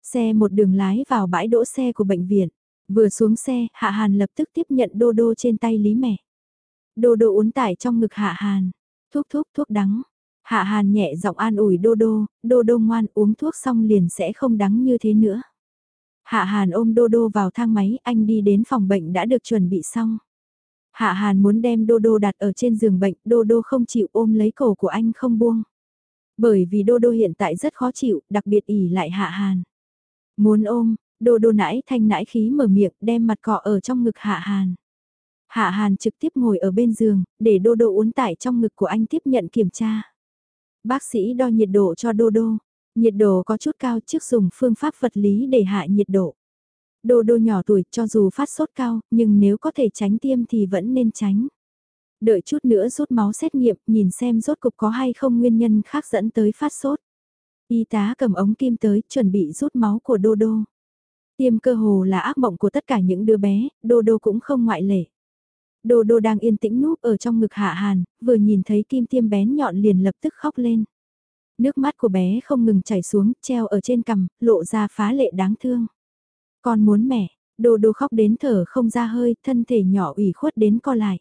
Xe một đường lái vào bãi đỗ xe của bệnh viện. Vừa xuống xe, Hạ Hàn lập tức tiếp nhận đô đô trên tay Lý mẹ. Đô đô uốn tải trong ngực Hạ Hàn. Thuốc thuốc thuốc đắng. Hạ Hàn nhẹ giọng an ủi đô đô, đô đô ngoan uống thuốc xong liền sẽ không đắng như thế nữa. Hạ Hàn ôm đô đô vào thang máy, anh đi đến phòng bệnh đã được chuẩn bị xong. Hạ Hàn muốn đem đô đô đặt ở trên giường bệnh, đô đô không chịu ôm lấy cổ của anh không buông. Bởi vì đô đô hiện tại rất khó chịu, đặc biệt ỉ lại Hạ Hàn. Muốn ôm, đô đô nãi thanh nãi khí mở miệng đem mặt cọ ở trong ngực Hạ Hàn. Hạ Hàn trực tiếp ngồi ở bên giường, để đô đô uốn tải trong ngực của anh tiếp nhận kiểm tra. Bác sĩ đo nhiệt độ cho Đô Đô. Nhiệt độ có chút cao trước dùng phương pháp vật lý để hạ nhiệt độ. Đô Đô nhỏ tuổi cho dù phát sốt cao, nhưng nếu có thể tránh tiêm thì vẫn nên tránh. Đợi chút nữa rút máu xét nghiệm, nhìn xem rốt cục có hay không nguyên nhân khác dẫn tới phát sốt. Y tá cầm ống kim tới, chuẩn bị rút máu của Đô Đô. Tiêm cơ hồ là ác mộng của tất cả những đứa bé, Đô Đô cũng không ngoại lệ. Đô đô đang yên tĩnh núp ở trong ngực hạ hàn, vừa nhìn thấy kim tiêm bén nhọn liền lập tức khóc lên. Nước mắt của bé không ngừng chảy xuống, treo ở trên cằm, lộ ra phá lệ đáng thương. Con muốn mẹ, đô đô khóc đến thở không ra hơi, thân thể nhỏ ủy khuất đến co lại.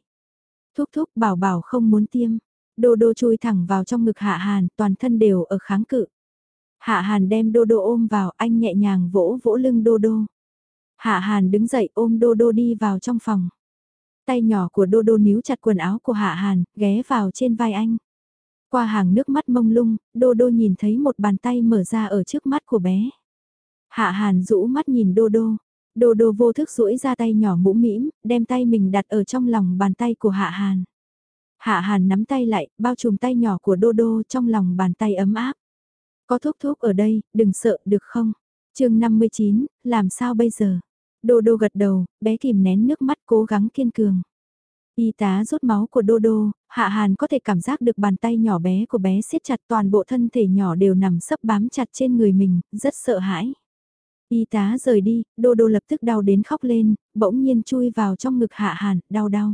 Thúc thúc bảo bảo không muốn tiêm. Đô đô chui thẳng vào trong ngực hạ hàn, toàn thân đều ở kháng cự. Hạ hàn đem đô đô ôm vào, anh nhẹ nhàng vỗ vỗ lưng đô đô. Hạ hàn đứng dậy ôm đô đô đi vào trong phòng. Tay nhỏ của Đô Đô níu chặt quần áo của Hạ Hàn, ghé vào trên vai anh. Qua hàng nước mắt mông lung, Đô Đô nhìn thấy một bàn tay mở ra ở trước mắt của bé. Hạ Hàn rũ mắt nhìn Đô Đô. Đô Đô vô thức duỗi ra tay nhỏ mũ mĩm, đem tay mình đặt ở trong lòng bàn tay của Hạ Hàn. Hạ Hàn nắm tay lại, bao trùm tay nhỏ của Đô Đô trong lòng bàn tay ấm áp. Có thuốc thuốc ở đây, đừng sợ, được không? chương 59, làm sao bây giờ? Đô đô gật đầu, bé kìm nén nước mắt cố gắng kiên cường. Y tá rút máu của Đô Đô, Hạ Hàn có thể cảm giác được bàn tay nhỏ bé của bé siết chặt toàn bộ thân thể nhỏ đều nằm sấp bám chặt trên người mình, rất sợ hãi. Y tá rời đi, Đô Đô lập tức đau đến khóc lên, bỗng nhiên chui vào trong ngực Hạ Hàn, đau đau.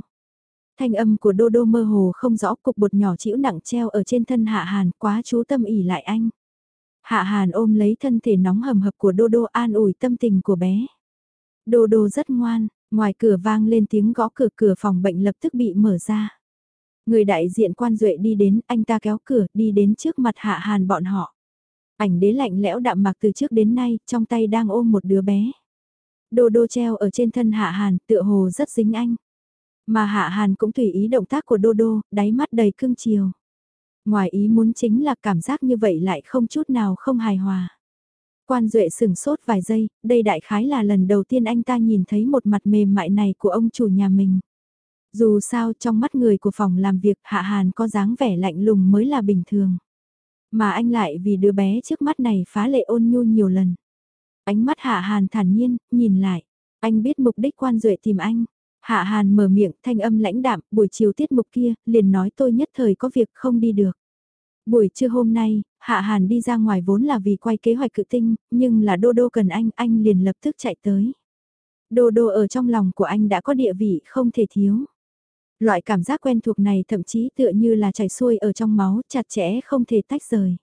Thanh âm của Đô Đô mơ hồ không rõ cục bột nhỏ chịu nặng treo ở trên thân Hạ Hàn quá chú tâm ỉ lại anh. Hạ Hàn ôm lấy thân thể nóng hầm hập của Đô Đô an ủi tâm tình của bé. Đô Đô rất ngoan, ngoài cửa vang lên tiếng gõ cửa cửa phòng bệnh lập tức bị mở ra. Người đại diện quan duệ đi đến, anh ta kéo cửa đi đến trước mặt Hạ Hàn bọn họ. Ảnh đế lạnh lẽo đạm mạc từ trước đến nay, trong tay đang ôm một đứa bé. Đô đô treo ở trên thân Hạ Hàn, tựa hồ rất dính anh. Mà Hạ Hàn cũng tùy ý động tác của Đô Đô, đáy mắt đầy cưng chiều. Ngoài ý muốn chính là cảm giác như vậy lại không chút nào không hài hòa. Quan Duệ sừng sốt vài giây, đây đại khái là lần đầu tiên anh ta nhìn thấy một mặt mềm mại này của ông chủ nhà mình. Dù sao trong mắt người của phòng làm việc Hạ Hàn có dáng vẻ lạnh lùng mới là bình thường. Mà anh lại vì đứa bé trước mắt này phá lệ ôn nhu nhiều lần. Ánh mắt Hạ Hàn thản nhiên, nhìn lại. Anh biết mục đích quan duệ tìm anh. Hạ Hàn mở miệng thanh âm lãnh đạm, buổi chiều tiết mục kia, liền nói tôi nhất thời có việc không đi được. Buổi trưa hôm nay, Hạ Hàn đi ra ngoài vốn là vì quay kế hoạch cự tinh, nhưng là Đô Đô cần anh, anh liền lập tức chạy tới. Đô Đô ở trong lòng của anh đã có địa vị không thể thiếu. Loại cảm giác quen thuộc này thậm chí tựa như là chảy xuôi ở trong máu, chặt chẽ không thể tách rời.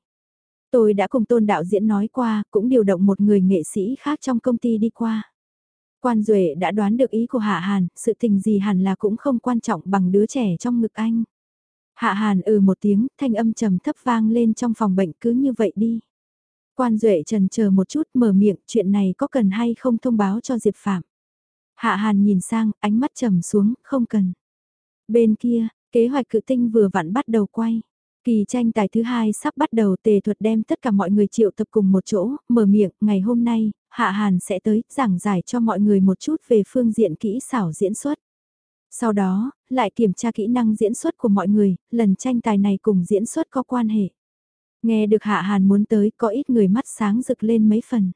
Tôi đã cùng tôn đạo diễn nói qua, cũng điều động một người nghệ sĩ khác trong công ty đi qua. Quan Duệ đã đoán được ý của Hạ Hàn, sự tình gì hẳn là cũng không quan trọng bằng đứa trẻ trong ngực anh. Hạ Hàn ừ một tiếng, thanh âm trầm thấp vang lên trong phòng bệnh cứ như vậy đi. Quan Duệ trần chờ một chút mở miệng chuyện này có cần hay không thông báo cho Diệp Phạm. Hạ Hàn nhìn sang, ánh mắt trầm xuống, không cần. Bên kia, kế hoạch cự tinh vừa vặn bắt đầu quay. Kỳ tranh tài thứ hai sắp bắt đầu tề thuật đem tất cả mọi người triệu tập cùng một chỗ, mở miệng, ngày hôm nay, Hạ Hàn sẽ tới giảng giải cho mọi người một chút về phương diện kỹ xảo diễn xuất. Sau đó, lại kiểm tra kỹ năng diễn xuất của mọi người, lần tranh tài này cùng diễn xuất có quan hệ. Nghe được Hạ Hàn muốn tới có ít người mắt sáng rực lên mấy phần.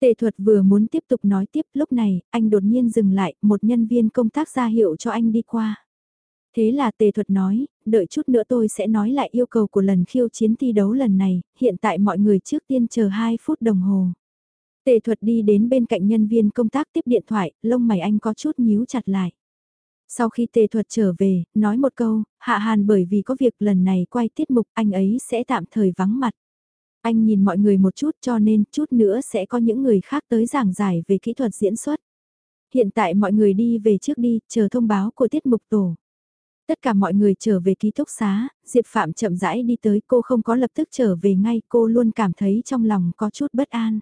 Tề thuật vừa muốn tiếp tục nói tiếp lúc này, anh đột nhiên dừng lại, một nhân viên công tác ra hiệu cho anh đi qua. Thế là tề thuật nói, đợi chút nữa tôi sẽ nói lại yêu cầu của lần khiêu chiến thi đấu lần này, hiện tại mọi người trước tiên chờ 2 phút đồng hồ. Tề thuật đi đến bên cạnh nhân viên công tác tiếp điện thoại, lông mày anh có chút nhíu chặt lại. Sau khi tề thuật trở về, nói một câu, Hạ Hàn bởi vì có việc lần này quay tiết mục anh ấy sẽ tạm thời vắng mặt. Anh nhìn mọi người một chút cho nên chút nữa sẽ có những người khác tới giảng giải về kỹ thuật diễn xuất. Hiện tại mọi người đi về trước đi, chờ thông báo của tiết mục tổ. Tất cả mọi người trở về ký túc xá, Diệp Phạm chậm rãi đi tới cô không có lập tức trở về ngay cô luôn cảm thấy trong lòng có chút bất an.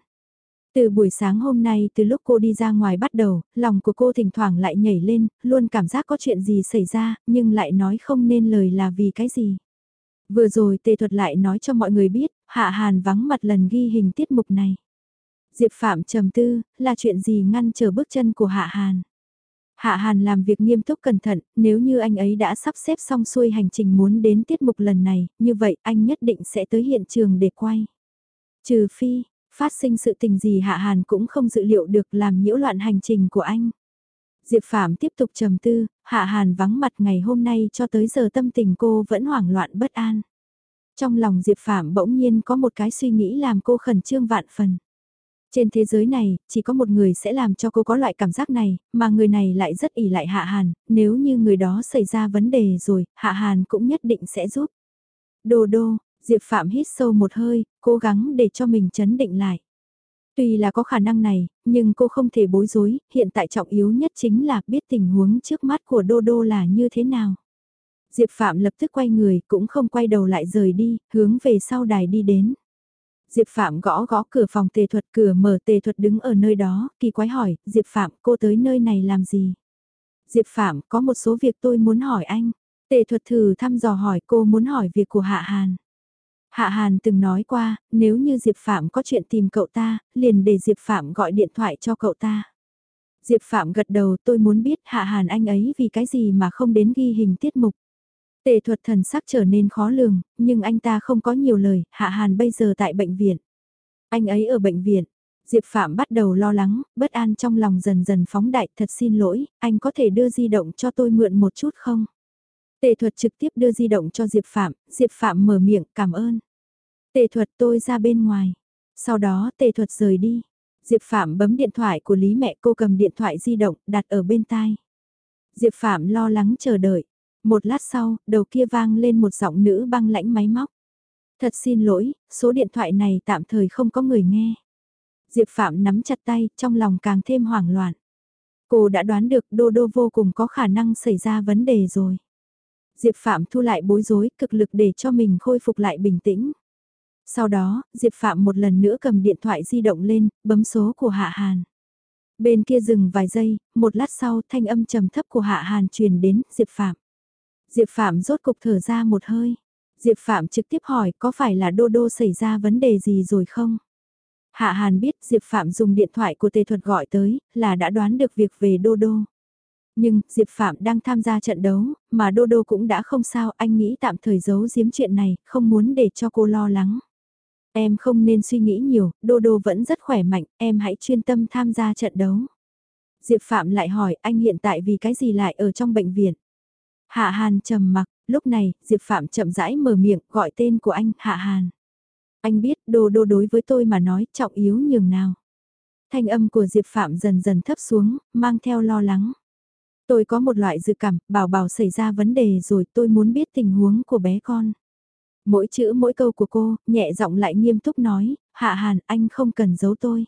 Từ buổi sáng hôm nay từ lúc cô đi ra ngoài bắt đầu, lòng của cô thỉnh thoảng lại nhảy lên, luôn cảm giác có chuyện gì xảy ra, nhưng lại nói không nên lời là vì cái gì. Vừa rồi tề thuật lại nói cho mọi người biết, Hạ Hàn vắng mặt lần ghi hình tiết mục này. Diệp Phạm trầm tư, là chuyện gì ngăn trở bước chân của Hạ Hàn. Hạ Hàn làm việc nghiêm túc cẩn thận, nếu như anh ấy đã sắp xếp xong xuôi hành trình muốn đến tiết mục lần này, như vậy anh nhất định sẽ tới hiện trường để quay. Trừ phi, phát sinh sự tình gì Hạ Hàn cũng không dự liệu được làm nhiễu loạn hành trình của anh. Diệp Phạm tiếp tục trầm tư, Hạ Hàn vắng mặt ngày hôm nay cho tới giờ tâm tình cô vẫn hoảng loạn bất an. Trong lòng Diệp Phạm bỗng nhiên có một cái suy nghĩ làm cô khẩn trương vạn phần. Trên thế giới này, chỉ có một người sẽ làm cho cô có loại cảm giác này, mà người này lại rất ỉ lại Hạ Hàn, nếu như người đó xảy ra vấn đề rồi, Hạ Hàn cũng nhất định sẽ giúp. Đô đô, Diệp Phạm hít sâu một hơi, cố gắng để cho mình chấn định lại. Tuy là có khả năng này, nhưng cô không thể bối rối, hiện tại trọng yếu nhất chính là biết tình huống trước mắt của Đô Đô là như thế nào. Diệp Phạm lập tức quay người, cũng không quay đầu lại rời đi, hướng về sau đài đi đến. Diệp Phạm gõ gõ cửa phòng tề thuật cửa mở tề thuật đứng ở nơi đó, kỳ quái hỏi, Diệp Phạm cô tới nơi này làm gì? Diệp Phạm có một số việc tôi muốn hỏi anh. Tề thuật thử thăm dò hỏi cô muốn hỏi việc của Hạ Hàn. Hạ Hàn từng nói qua, nếu như Diệp Phạm có chuyện tìm cậu ta, liền để Diệp Phạm gọi điện thoại cho cậu ta. Diệp Phạm gật đầu tôi muốn biết Hạ Hàn anh ấy vì cái gì mà không đến ghi hình tiết mục. Tề thuật thần sắc trở nên khó lường, nhưng anh ta không có nhiều lời, Hạ Hàn bây giờ tại bệnh viện. Anh ấy ở bệnh viện. Diệp Phạm bắt đầu lo lắng, bất an trong lòng dần dần phóng đại, thật xin lỗi, anh có thể đưa di động cho tôi mượn một chút không? Tề thuật trực tiếp đưa di động cho Diệp Phạm, Diệp Phạm mở miệng, cảm ơn. Tề thuật tôi ra bên ngoài. Sau đó tề thuật rời đi. Diệp Phạm bấm điện thoại của Lý mẹ cô cầm điện thoại di động đặt ở bên tai. Diệp Phạm lo lắng chờ đợi. Một lát sau, đầu kia vang lên một giọng nữ băng lãnh máy móc. Thật xin lỗi, số điện thoại này tạm thời không có người nghe. Diệp Phạm nắm chặt tay, trong lòng càng thêm hoảng loạn. Cô đã đoán được Đô Đô vô cùng có khả năng xảy ra vấn đề rồi. Diệp Phạm thu lại bối rối, cực lực để cho mình khôi phục lại bình tĩnh. Sau đó, Diệp Phạm một lần nữa cầm điện thoại di động lên, bấm số của Hạ Hàn. Bên kia dừng vài giây, một lát sau thanh âm trầm thấp của Hạ Hàn truyền đến Diệp Phạm. Diệp Phạm rốt cục thở ra một hơi. Diệp Phạm trực tiếp hỏi có phải là Đô Đô xảy ra vấn đề gì rồi không? Hạ Hàn biết Diệp Phạm dùng điện thoại của Tề Thuật gọi tới, là đã đoán được việc về Đô Đô. Nhưng, Diệp Phạm đang tham gia trận đấu, mà Đô Đô cũng đã không sao, anh nghĩ tạm thời giấu giếm chuyện này, không muốn để cho cô lo lắng. Em không nên suy nghĩ nhiều, Đô Đô vẫn rất khỏe mạnh, em hãy chuyên tâm tham gia trận đấu. Diệp Phạm lại hỏi anh hiện tại vì cái gì lại ở trong bệnh viện. Hạ Hàn trầm mặc, lúc này, Diệp Phạm chậm rãi mở miệng gọi tên của anh, Hạ Hàn. Anh biết Đô Đô đối với tôi mà nói trọng yếu nhường nào. Thanh âm của Diệp Phạm dần dần thấp xuống, mang theo lo lắng. Tôi có một loại dự cảm, bảo bảo xảy ra vấn đề rồi tôi muốn biết tình huống của bé con. Mỗi chữ mỗi câu của cô, nhẹ giọng lại nghiêm túc nói, Hạ Hàn anh không cần giấu tôi.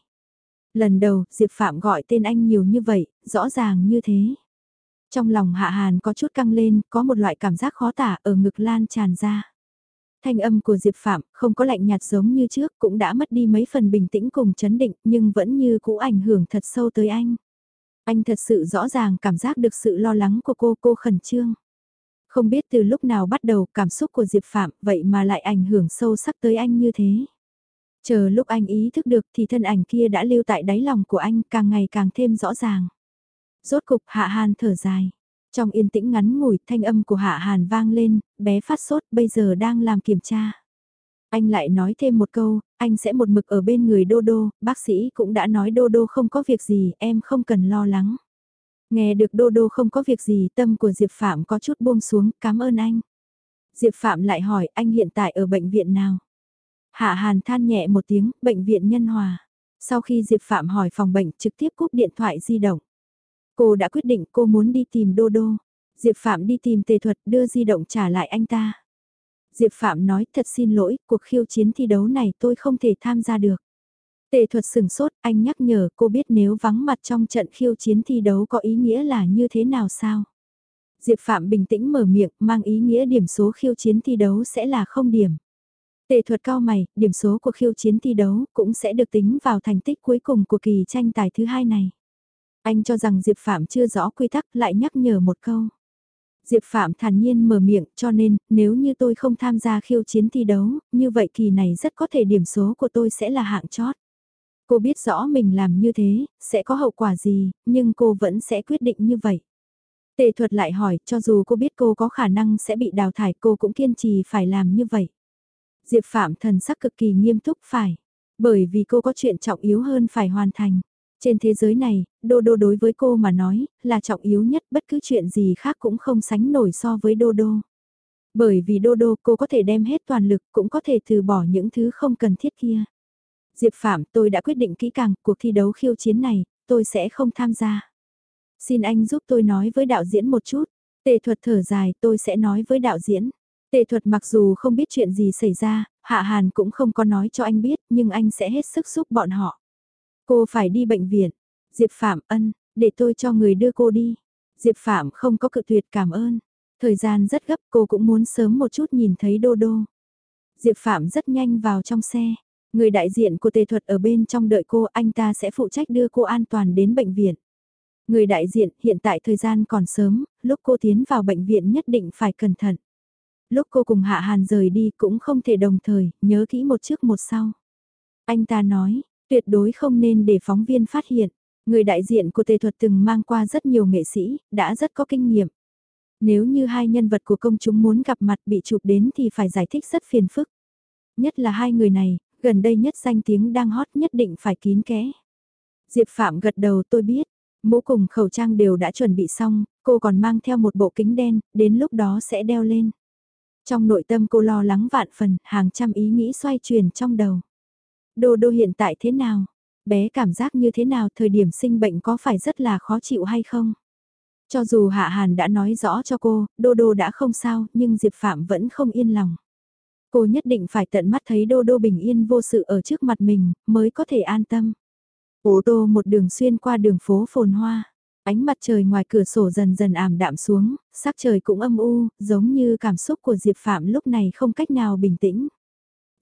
Lần đầu, Diệp Phạm gọi tên anh nhiều như vậy, rõ ràng như thế. Trong lòng Hạ Hàn có chút căng lên, có một loại cảm giác khó tả ở ngực lan tràn ra. Thanh âm của Diệp Phạm không có lạnh nhạt giống như trước, cũng đã mất đi mấy phần bình tĩnh cùng chấn định, nhưng vẫn như cũ ảnh hưởng thật sâu tới anh. Anh thật sự rõ ràng cảm giác được sự lo lắng của cô, cô khẩn trương. Không biết từ lúc nào bắt đầu cảm xúc của Diệp Phạm vậy mà lại ảnh hưởng sâu sắc tới anh như thế. Chờ lúc anh ý thức được thì thân ảnh kia đã lưu tại đáy lòng của anh càng ngày càng thêm rõ ràng. Rốt cục Hạ Hàn thở dài. Trong yên tĩnh ngắn ngủi thanh âm của Hạ Hàn vang lên, bé phát sốt bây giờ đang làm kiểm tra. Anh lại nói thêm một câu, anh sẽ một mực ở bên người Đô Đô, bác sĩ cũng đã nói Đô Đô không có việc gì, em không cần lo lắng. Nghe được Đô Đô không có việc gì, tâm của Diệp Phạm có chút buông xuống, cảm ơn anh. Diệp Phạm lại hỏi anh hiện tại ở bệnh viện nào? Hạ Hàn than nhẹ một tiếng, bệnh viện Nhân Hòa. Sau khi Diệp Phạm hỏi phòng bệnh trực tiếp cúp điện thoại di động. Cô đã quyết định cô muốn đi tìm Đô Đô. Diệp Phạm đi tìm tề thuật đưa di động trả lại anh ta. Diệp Phạm nói thật xin lỗi, cuộc khiêu chiến thi đấu này tôi không thể tham gia được. Tề thuật sừng sốt, anh nhắc nhở cô biết nếu vắng mặt trong trận khiêu chiến thi đấu có ý nghĩa là như thế nào sao? Diệp Phạm bình tĩnh mở miệng, mang ý nghĩa điểm số khiêu chiến thi đấu sẽ là không điểm. Tề thuật cao mày, điểm số của khiêu chiến thi đấu cũng sẽ được tính vào thành tích cuối cùng của kỳ tranh tài thứ hai này. Anh cho rằng Diệp Phạm chưa rõ quy tắc lại nhắc nhở một câu. Diệp Phạm thản nhiên mở miệng cho nên nếu như tôi không tham gia khiêu chiến thi đấu, như vậy kỳ này rất có thể điểm số của tôi sẽ là hạng chót. Cô biết rõ mình làm như thế, sẽ có hậu quả gì, nhưng cô vẫn sẽ quyết định như vậy. Tề thuật lại hỏi, cho dù cô biết cô có khả năng sẽ bị đào thải cô cũng kiên trì phải làm như vậy. Diệp Phạm thần sắc cực kỳ nghiêm túc phải, bởi vì cô có chuyện trọng yếu hơn phải hoàn thành. Trên thế giới này, Đô Đô đối với cô mà nói, là trọng yếu nhất bất cứ chuyện gì khác cũng không sánh nổi so với Đô Đô. Bởi vì Đô Đô cô có thể đem hết toàn lực cũng có thể từ bỏ những thứ không cần thiết kia. Diệp Phạm tôi đã quyết định kỹ càng cuộc thi đấu khiêu chiến này, tôi sẽ không tham gia. Xin anh giúp tôi nói với đạo diễn một chút. Tề thuật thở dài tôi sẽ nói với đạo diễn. Tề thuật mặc dù không biết chuyện gì xảy ra, Hạ Hàn cũng không có nói cho anh biết nhưng anh sẽ hết sức giúp bọn họ. Cô phải đi bệnh viện. Diệp Phạm ân, để tôi cho người đưa cô đi. Diệp Phạm không có cự tuyệt cảm ơn. Thời gian rất gấp cô cũng muốn sớm một chút nhìn thấy Đô Đô. Diệp Phạm rất nhanh vào trong xe. Người đại diện của tề thuật ở bên trong đợi cô anh ta sẽ phụ trách đưa cô an toàn đến bệnh viện. Người đại diện hiện tại thời gian còn sớm, lúc cô tiến vào bệnh viện nhất định phải cẩn thận. Lúc cô cùng Hạ Hàn rời đi cũng không thể đồng thời, nhớ kỹ một trước một sau. Anh ta nói, tuyệt đối không nên để phóng viên phát hiện. Người đại diện của tề thuật từng mang qua rất nhiều nghệ sĩ, đã rất có kinh nghiệm. Nếu như hai nhân vật của công chúng muốn gặp mặt bị chụp đến thì phải giải thích rất phiền phức. Nhất là hai người này, gần đây nhất danh tiếng đang hot nhất định phải kín kẽ. Diệp Phạm gật đầu tôi biết, mũ cùng khẩu trang đều đã chuẩn bị xong, cô còn mang theo một bộ kính đen, đến lúc đó sẽ đeo lên. Trong nội tâm cô lo lắng vạn phần, hàng trăm ý nghĩ xoay chuyển trong đầu. Đô đô hiện tại thế nào? Bé cảm giác như thế nào thời điểm sinh bệnh có phải rất là khó chịu hay không? Cho dù Hạ Hàn đã nói rõ cho cô, Đô Đô đã không sao, nhưng Diệp Phạm vẫn không yên lòng. Cô nhất định phải tận mắt thấy Đô Đô bình yên vô sự ở trước mặt mình, mới có thể an tâm. Ô tô một đường xuyên qua đường phố phồn hoa. Ánh mặt trời ngoài cửa sổ dần dần ảm đạm xuống, sắc trời cũng âm u, giống như cảm xúc của Diệp Phạm lúc này không cách nào bình tĩnh.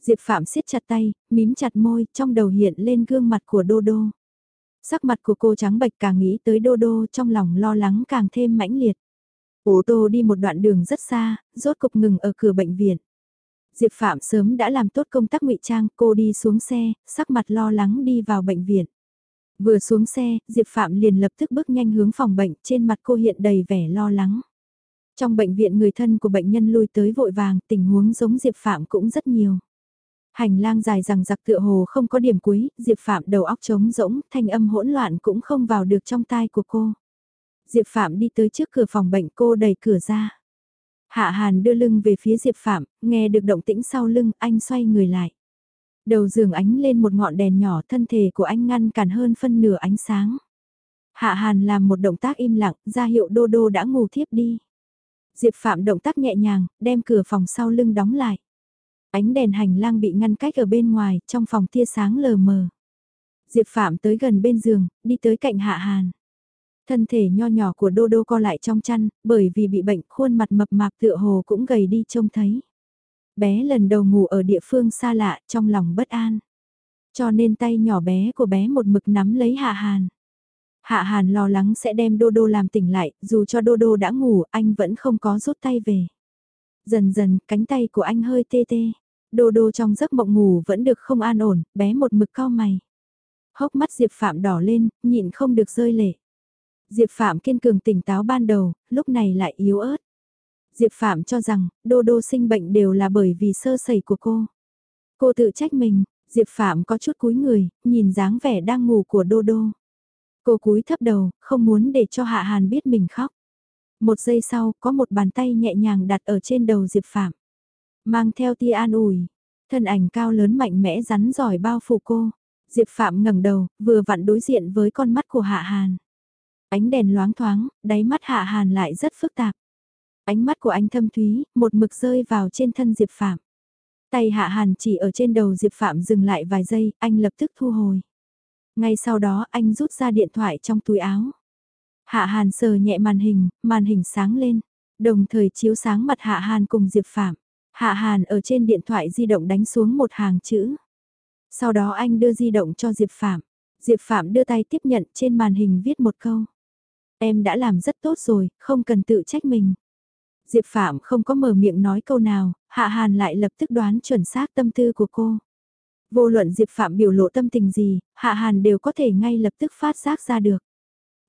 Diệp Phạm siết chặt tay, mím chặt môi, trong đầu hiện lên gương mặt của Đô Đô. Sắc mặt của cô trắng bệch càng nghĩ tới Đô Đô trong lòng lo lắng càng thêm mãnh liệt. Ô tô đi một đoạn đường rất xa, rốt cục ngừng ở cửa bệnh viện. Diệp Phạm sớm đã làm tốt công tác ngụy trang, cô đi xuống xe, sắc mặt lo lắng đi vào bệnh viện. Vừa xuống xe, Diệp Phạm liền lập tức bước nhanh hướng phòng bệnh, trên mặt cô hiện đầy vẻ lo lắng. Trong bệnh viện người thân của bệnh nhân lui tới vội vàng, tình huống giống Diệp Phạm cũng rất nhiều. Hành lang dài rằng giặc tựa hồ không có điểm cuối, Diệp Phạm đầu óc trống rỗng, thanh âm hỗn loạn cũng không vào được trong tai của cô. Diệp Phạm đi tới trước cửa phòng bệnh cô đẩy cửa ra. Hạ Hàn đưa lưng về phía Diệp Phạm, nghe được động tĩnh sau lưng, anh xoay người lại. Đầu giường ánh lên một ngọn đèn nhỏ thân thể của anh ngăn cản hơn phân nửa ánh sáng. Hạ Hàn làm một động tác im lặng, ra hiệu Đô Đô đã ngủ thiếp đi. Diệp Phạm động tác nhẹ nhàng, đem cửa phòng sau lưng đóng lại. Ánh đèn hành lang bị ngăn cách ở bên ngoài, trong phòng tia sáng lờ mờ. Diệp Phạm tới gần bên giường, đi tới cạnh Hạ Hàn. Thân thể nho nhỏ của Đô Đô co lại trong chăn, bởi vì bị bệnh khuôn mặt mập mạp tựa hồ cũng gầy đi trông thấy. Bé lần đầu ngủ ở địa phương xa lạ, trong lòng bất an. Cho nên tay nhỏ bé của bé một mực nắm lấy Hạ Hàn. Hạ Hàn lo lắng sẽ đem Đô Đô làm tỉnh lại, dù cho Đô Đô đã ngủ, anh vẫn không có rút tay về. Dần dần, cánh tay của anh hơi tê tê. Đô Đô trong giấc mộng ngủ vẫn được không an ổn, bé một mực cao mày. Hốc mắt Diệp Phạm đỏ lên, nhịn không được rơi lệ. Diệp Phạm kiên cường tỉnh táo ban đầu, lúc này lại yếu ớt. Diệp Phạm cho rằng, Đô Đô sinh bệnh đều là bởi vì sơ sẩy của cô. Cô tự trách mình, Diệp Phạm có chút cúi người, nhìn dáng vẻ đang ngủ của Đô Đô. Cô cúi thấp đầu, không muốn để cho Hạ Hàn biết mình khóc. Một giây sau, có một bàn tay nhẹ nhàng đặt ở trên đầu Diệp Phạm. Mang theo tia an ủi, thân ảnh cao lớn mạnh mẽ rắn giỏi bao phủ cô. Diệp Phạm ngẩng đầu, vừa vặn đối diện với con mắt của Hạ Hàn. Ánh đèn loáng thoáng, đáy mắt Hạ Hàn lại rất phức tạp. Ánh mắt của anh thâm thúy, một mực rơi vào trên thân Diệp Phạm. Tay Hạ Hàn chỉ ở trên đầu Diệp Phạm dừng lại vài giây, anh lập tức thu hồi. Ngay sau đó anh rút ra điện thoại trong túi áo. Hạ Hàn sờ nhẹ màn hình, màn hình sáng lên, đồng thời chiếu sáng mặt Hạ Hàn cùng Diệp Phạm. Hạ Hàn ở trên điện thoại di động đánh xuống một hàng chữ. Sau đó anh đưa di động cho Diệp Phạm. Diệp Phạm đưa tay tiếp nhận trên màn hình viết một câu. Em đã làm rất tốt rồi, không cần tự trách mình. Diệp Phạm không có mở miệng nói câu nào, Hạ Hàn lại lập tức đoán chuẩn xác tâm tư của cô. Vô luận Diệp Phạm biểu lộ tâm tình gì, Hạ Hàn đều có thể ngay lập tức phát giác ra được.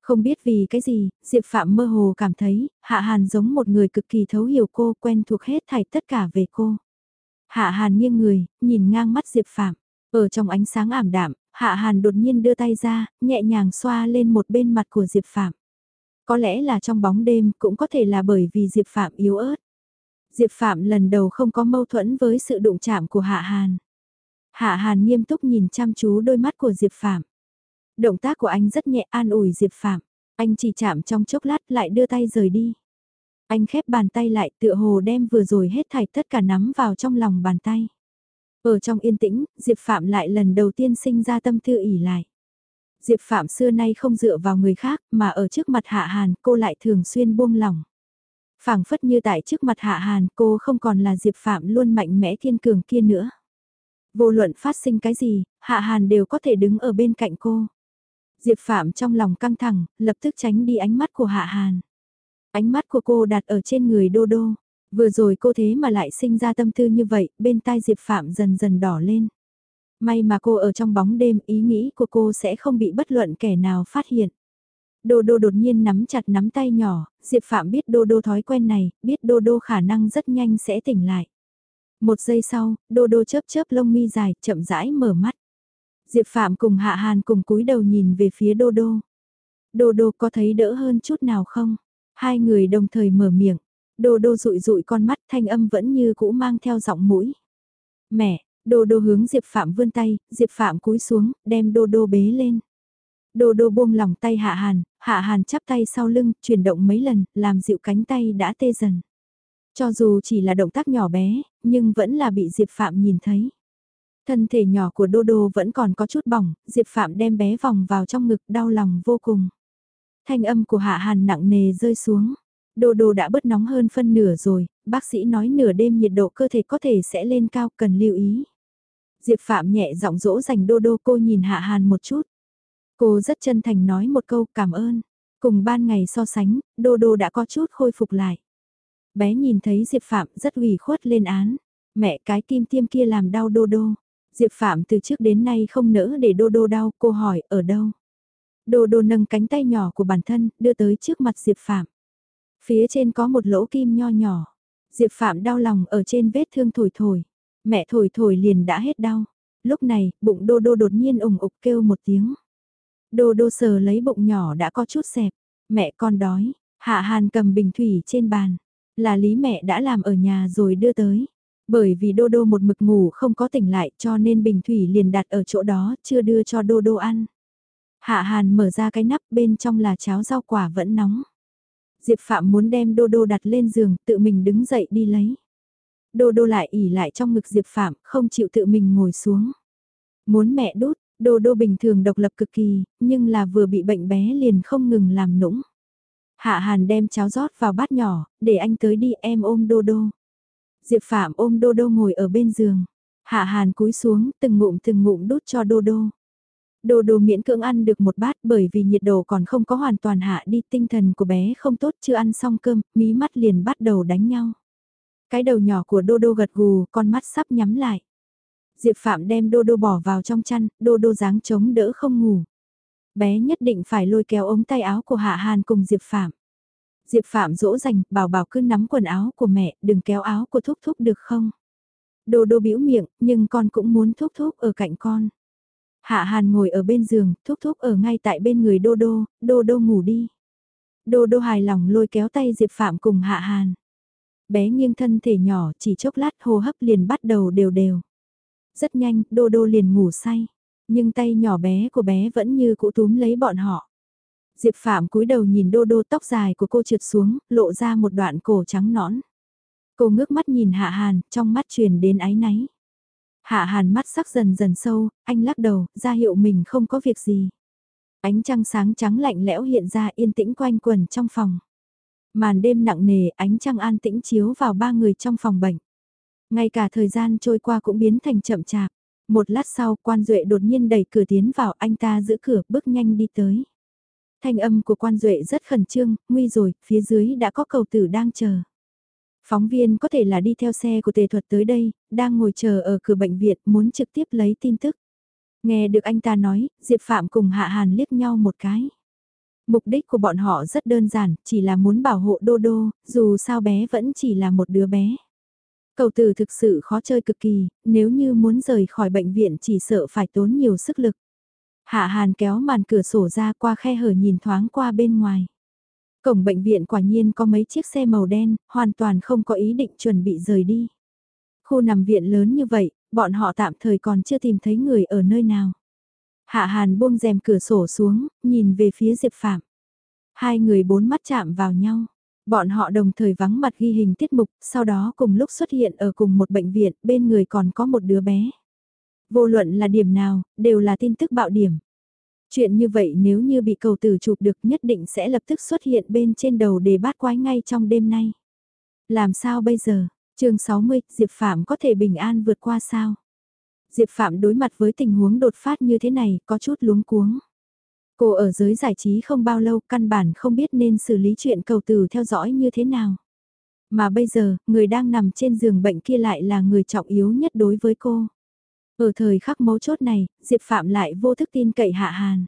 Không biết vì cái gì, Diệp Phạm mơ hồ cảm thấy, Hạ Hàn giống một người cực kỳ thấu hiểu cô, quen thuộc hết thảy tất cả về cô. Hạ Hàn nghiêng người, nhìn ngang mắt Diệp Phạm. Ở trong ánh sáng ảm đạm, Hạ Hàn đột nhiên đưa tay ra, nhẹ nhàng xoa lên một bên mặt của Diệp Phạm. Có lẽ là trong bóng đêm, cũng có thể là bởi vì Diệp Phạm yếu ớt. Diệp Phạm lần đầu không có mâu thuẫn với sự đụng chạm của Hạ Hàn. Hạ Hàn nghiêm túc nhìn chăm chú đôi mắt của Diệp Phạm. Động tác của anh rất nhẹ an ủi Diệp Phạm. Anh chỉ chạm trong chốc lát lại đưa tay rời đi. Anh khép bàn tay lại tựa hồ đem vừa rồi hết thảy tất cả nắm vào trong lòng bàn tay. Ở trong yên tĩnh, Diệp Phạm lại lần đầu tiên sinh ra tâm tư ỉ lại. Diệp Phạm xưa nay không dựa vào người khác mà ở trước mặt Hạ Hàn cô lại thường xuyên buông lỏng. phảng phất như tại trước mặt Hạ Hàn cô không còn là Diệp Phạm luôn mạnh mẽ thiên cường kia nữa. Vô luận phát sinh cái gì, Hạ Hàn đều có thể đứng ở bên cạnh cô. Diệp Phạm trong lòng căng thẳng, lập tức tránh đi ánh mắt của Hạ Hàn. Ánh mắt của cô đặt ở trên người Đô Đô. Vừa rồi cô thế mà lại sinh ra tâm tư như vậy, bên tai Diệp Phạm dần dần đỏ lên. May mà cô ở trong bóng đêm, ý nghĩ của cô sẽ không bị bất luận kẻ nào phát hiện. Đô đô đột nhiên nắm chặt nắm tay nhỏ, Diệp Phạm biết Đô Đô thói quen này, biết Đô Đô khả năng rất nhanh sẽ tỉnh lại. Một giây sau, Đô Đô chớp chớp lông mi dài, chậm rãi mở mắt. Diệp Phạm cùng Hạ Hàn cùng cúi đầu nhìn về phía Đô Đô. Đô Đô có thấy đỡ hơn chút nào không? Hai người đồng thời mở miệng. Đô Đô rụi rụi con mắt thanh âm vẫn như cũ mang theo giọng mũi. Mẹ, Đô Đô hướng Diệp Phạm vươn tay, Diệp Phạm cúi xuống, đem Đô Đô bế lên. Đô Đô buông lòng tay Hạ Hàn, Hạ Hàn chắp tay sau lưng, chuyển động mấy lần, làm dịu cánh tay đã tê dần. Cho dù chỉ là động tác nhỏ bé, nhưng vẫn là bị Diệp Phạm nhìn thấy. Thân thể nhỏ của Đô Đô vẫn còn có chút bỏng, Diệp Phạm đem bé vòng vào trong ngực đau lòng vô cùng. Thanh âm của Hạ Hàn nặng nề rơi xuống. Đô Đô đã bớt nóng hơn phân nửa rồi, bác sĩ nói nửa đêm nhiệt độ cơ thể có thể sẽ lên cao cần lưu ý. Diệp Phạm nhẹ giọng dỗ dành Đô Đô cô nhìn Hạ Hàn một chút. Cô rất chân thành nói một câu cảm ơn. Cùng ban ngày so sánh, Đô Đô đã có chút khôi phục lại. Bé nhìn thấy Diệp Phạm rất ủy khuất lên án. Mẹ cái kim tiêm kia làm đau Đô Đô. Diệp Phạm từ trước đến nay không nỡ để Đô Đô đau, cô hỏi ở đâu. Đô Đô nâng cánh tay nhỏ của bản thân, đưa tới trước mặt Diệp Phạm. Phía trên có một lỗ kim nho nhỏ. Diệp Phạm đau lòng ở trên vết thương thổi thổi. Mẹ thổi thổi liền đã hết đau. Lúc này, bụng Đô Đô đột nhiên ủng ục kêu một tiếng. Đô Đô sờ lấy bụng nhỏ đã có chút xẹp. Mẹ con đói. Hạ Hàn cầm bình thủy trên bàn. Là lý mẹ đã làm ở nhà rồi đưa tới. Bởi vì Đô Đô một mực ngủ không có tỉnh lại cho nên bình thủy liền đặt ở chỗ đó chưa đưa cho Đô Đô ăn. Hạ Hàn mở ra cái nắp bên trong là cháo rau quả vẫn nóng. Diệp Phạm muốn đem Đô Đô đặt lên giường tự mình đứng dậy đi lấy. Đô Đô lại ỉ lại trong ngực Diệp Phạm không chịu tự mình ngồi xuống. Muốn mẹ đút, Đô Đô bình thường độc lập cực kỳ, nhưng là vừa bị bệnh bé liền không ngừng làm nũng. Hạ Hàn đem cháo rót vào bát nhỏ, để anh tới đi em ôm Đô Đô. Diệp Phạm ôm Đô Đô ngồi ở bên giường. Hạ Hàn cúi xuống, từng ngụm từng ngụm đút cho Đô Đô. Đô Đô miễn cưỡng ăn được một bát bởi vì nhiệt độ còn không có hoàn toàn hạ đi tinh thần của bé không tốt chưa ăn xong cơm, mí mắt liền bắt đầu đánh nhau. Cái đầu nhỏ của Đô Đô gật gù, con mắt sắp nhắm lại. Diệp Phạm đem Đô Đô bỏ vào trong chăn, Đô Đô dáng chống đỡ không ngủ. Bé nhất định phải lôi kéo ống tay áo của Hạ Hàn cùng Diệp Phạm. Diệp Phạm dỗ dành, bảo bảo cứ nắm quần áo của mẹ, đừng kéo áo của Thúc Thúc được không? Đô Đô bĩu miệng, nhưng con cũng muốn Thúc Thúc ở cạnh con. Hạ Hàn ngồi ở bên giường, Thúc Thúc ở ngay tại bên người Đô Đô, Đô Đô ngủ đi. Đô Đô hài lòng lôi kéo tay Diệp Phạm cùng Hạ Hàn. Bé nghiêng thân thể nhỏ chỉ chốc lát hô hấp liền bắt đầu đều đều. Rất nhanh, Đô Đô liền ngủ say. Nhưng tay nhỏ bé của bé vẫn như cũ túm lấy bọn họ. Diệp Phạm cúi đầu nhìn đô đô tóc dài của cô trượt xuống, lộ ra một đoạn cổ trắng nõn. Cô ngước mắt nhìn Hạ Hàn, trong mắt truyền đến áy náy. Hạ Hàn mắt sắc dần dần sâu, anh lắc đầu, ra hiệu mình không có việc gì. Ánh trăng sáng trắng lạnh lẽo hiện ra yên tĩnh quanh quần trong phòng. Màn đêm nặng nề, ánh trăng an tĩnh chiếu vào ba người trong phòng bệnh. Ngay cả thời gian trôi qua cũng biến thành chậm chạp. Một lát sau, quan duệ đột nhiên đẩy cửa tiến vào, anh ta giữ cửa, bước nhanh đi tới. Thanh âm của quan duệ rất khẩn trương, nguy rồi, phía dưới đã có cầu tử đang chờ. Phóng viên có thể là đi theo xe của tề thuật tới đây, đang ngồi chờ ở cửa bệnh viện muốn trực tiếp lấy tin tức. Nghe được anh ta nói, Diệp Phạm cùng Hạ Hàn liếc nhau một cái. Mục đích của bọn họ rất đơn giản, chỉ là muốn bảo hộ Đô Đô, dù sao bé vẫn chỉ là một đứa bé. Cầu tử thực sự khó chơi cực kỳ, nếu như muốn rời khỏi bệnh viện chỉ sợ phải tốn nhiều sức lực. Hạ Hàn kéo màn cửa sổ ra qua khe hở nhìn thoáng qua bên ngoài. Cổng bệnh viện quả nhiên có mấy chiếc xe màu đen, hoàn toàn không có ý định chuẩn bị rời đi. Khu nằm viện lớn như vậy, bọn họ tạm thời còn chưa tìm thấy người ở nơi nào. Hạ Hàn buông rèm cửa sổ xuống, nhìn về phía Diệp Phạm. Hai người bốn mắt chạm vào nhau. Bọn họ đồng thời vắng mặt ghi hình tiết mục, sau đó cùng lúc xuất hiện ở cùng một bệnh viện, bên người còn có một đứa bé. Vô luận là điểm nào, đều là tin tức bạo điểm. Chuyện như vậy nếu như bị cầu tử chụp được nhất định sẽ lập tức xuất hiện bên trên đầu để bát quái ngay trong đêm nay. Làm sao bây giờ? chương 60, Diệp Phạm có thể bình an vượt qua sao? Diệp Phạm đối mặt với tình huống đột phát như thế này có chút luống cuống. Cô ở giới giải trí không bao lâu căn bản không biết nên xử lý chuyện cầu từ theo dõi như thế nào. Mà bây giờ, người đang nằm trên giường bệnh kia lại là người trọng yếu nhất đối với cô. Ở thời khắc mấu chốt này, Diệp Phạm lại vô thức tin cậy Hạ Hàn.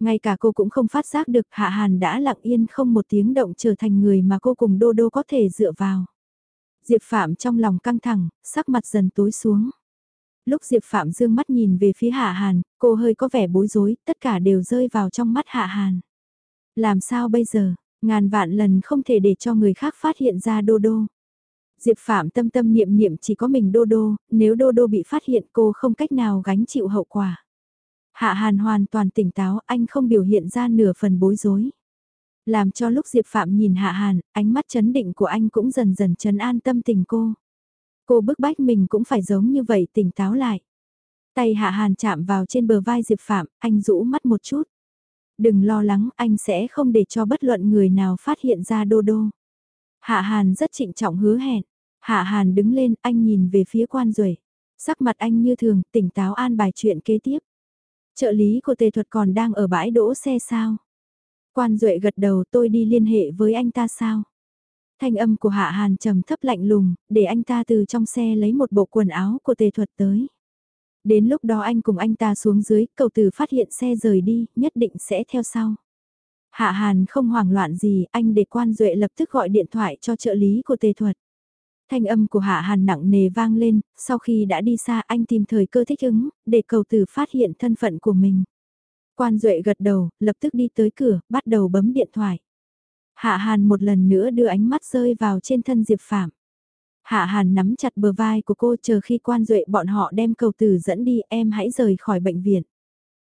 Ngay cả cô cũng không phát giác được Hạ Hàn đã lặng yên không một tiếng động trở thành người mà cô cùng Đô Đô có thể dựa vào. Diệp Phạm trong lòng căng thẳng, sắc mặt dần tối xuống. Lúc Diệp Phạm dương mắt nhìn về phía Hạ Hàn, cô hơi có vẻ bối rối, tất cả đều rơi vào trong mắt Hạ Hàn. Làm sao bây giờ, ngàn vạn lần không thể để cho người khác phát hiện ra Đô Đô. Diệp Phạm tâm tâm niệm niệm chỉ có mình Đô Đô, nếu Đô Đô bị phát hiện cô không cách nào gánh chịu hậu quả. Hạ Hàn hoàn toàn tỉnh táo, anh không biểu hiện ra nửa phần bối rối. Làm cho lúc Diệp Phạm nhìn Hạ Hàn, ánh mắt chấn định của anh cũng dần dần chấn an tâm tình cô. Cô bức bách mình cũng phải giống như vậy tỉnh táo lại. Tay Hạ Hàn chạm vào trên bờ vai Diệp Phạm, anh rũ mắt một chút. Đừng lo lắng, anh sẽ không để cho bất luận người nào phát hiện ra Đô Đô. Hạ Hàn rất trịnh trọng hứa hẹn. Hạ Hàn đứng lên, anh nhìn về phía quan rồi. Sắc mặt anh như thường, tỉnh táo an bài chuyện kế tiếp. Trợ lý của tề thuật còn đang ở bãi đỗ xe sao? Quan Duệ gật đầu tôi đi liên hệ với anh ta sao? Thanh âm của Hạ Hàn trầm thấp lạnh lùng, để anh ta từ trong xe lấy một bộ quần áo của tề thuật tới. Đến lúc đó anh cùng anh ta xuống dưới, cầu tử phát hiện xe rời đi, nhất định sẽ theo sau. Hạ Hàn không hoảng loạn gì, anh để quan duệ lập tức gọi điện thoại cho trợ lý của tề thuật. Thanh âm của Hạ Hàn nặng nề vang lên, sau khi đã đi xa anh tìm thời cơ thích ứng, để cầu tử phát hiện thân phận của mình. Quan Duệ gật đầu, lập tức đi tới cửa, bắt đầu bấm điện thoại. Hạ Hàn một lần nữa đưa ánh mắt rơi vào trên thân Diệp Phạm. Hạ Hàn nắm chặt bờ vai của cô chờ khi quan duệ bọn họ đem cầu tử dẫn đi em hãy rời khỏi bệnh viện.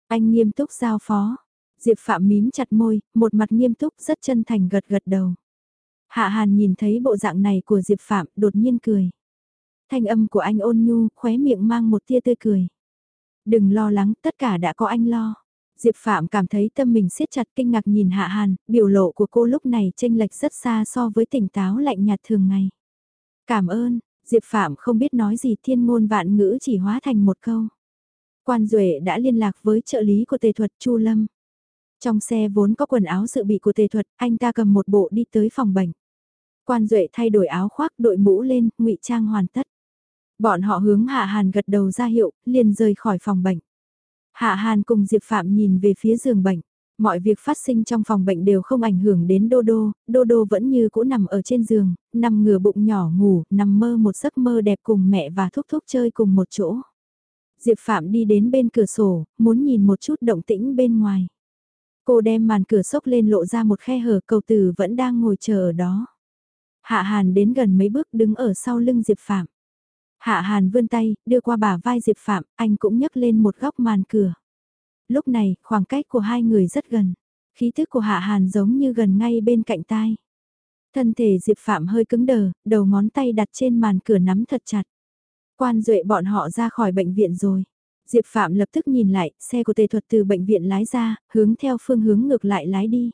Anh nghiêm túc giao phó. Diệp Phạm mím chặt môi, một mặt nghiêm túc rất chân thành gật gật đầu. Hạ Hàn nhìn thấy bộ dạng này của Diệp Phạm đột nhiên cười. Thanh âm của anh ôn nhu, khóe miệng mang một tia tươi cười. Đừng lo lắng, tất cả đã có anh lo. Diệp Phạm cảm thấy tâm mình siết chặt kinh ngạc nhìn Hạ Hàn, biểu lộ của cô lúc này chênh lệch rất xa so với tỉnh táo lạnh nhạt thường ngày. Cảm ơn, Diệp Phạm không biết nói gì thiên ngôn vạn ngữ chỉ hóa thành một câu. Quan Duệ đã liên lạc với trợ lý của tề thuật Chu Lâm. Trong xe vốn có quần áo dự bị của tề thuật, anh ta cầm một bộ đi tới phòng bệnh. Quan Duệ thay đổi áo khoác, đội mũ lên, ngụy trang hoàn tất. Bọn họ hướng Hạ Hàn gật đầu ra hiệu, liền rời khỏi phòng bệnh. Hạ Hàn cùng Diệp Phạm nhìn về phía giường bệnh. Mọi việc phát sinh trong phòng bệnh đều không ảnh hưởng đến Đô Đô, Đô Đô vẫn như cũ nằm ở trên giường, nằm ngửa bụng nhỏ ngủ, nằm mơ một giấc mơ đẹp cùng mẹ và thúc thúc chơi cùng một chỗ. Diệp Phạm đi đến bên cửa sổ, muốn nhìn một chút động tĩnh bên ngoài. Cô đem màn cửa sốc lên lộ ra một khe hở cầu tử vẫn đang ngồi chờ ở đó. Hạ Hàn đến gần mấy bước đứng ở sau lưng Diệp Phạm. Hạ Hàn vươn tay, đưa qua bả vai Diệp Phạm, anh cũng nhấc lên một góc màn cửa. Lúc này, khoảng cách của hai người rất gần. Khí thức của Hạ Hàn giống như gần ngay bên cạnh tai. Thân thể Diệp Phạm hơi cứng đờ, đầu ngón tay đặt trên màn cửa nắm thật chặt. Quan duệ bọn họ ra khỏi bệnh viện rồi. Diệp Phạm lập tức nhìn lại, xe của tề thuật từ bệnh viện lái ra, hướng theo phương hướng ngược lại lái đi.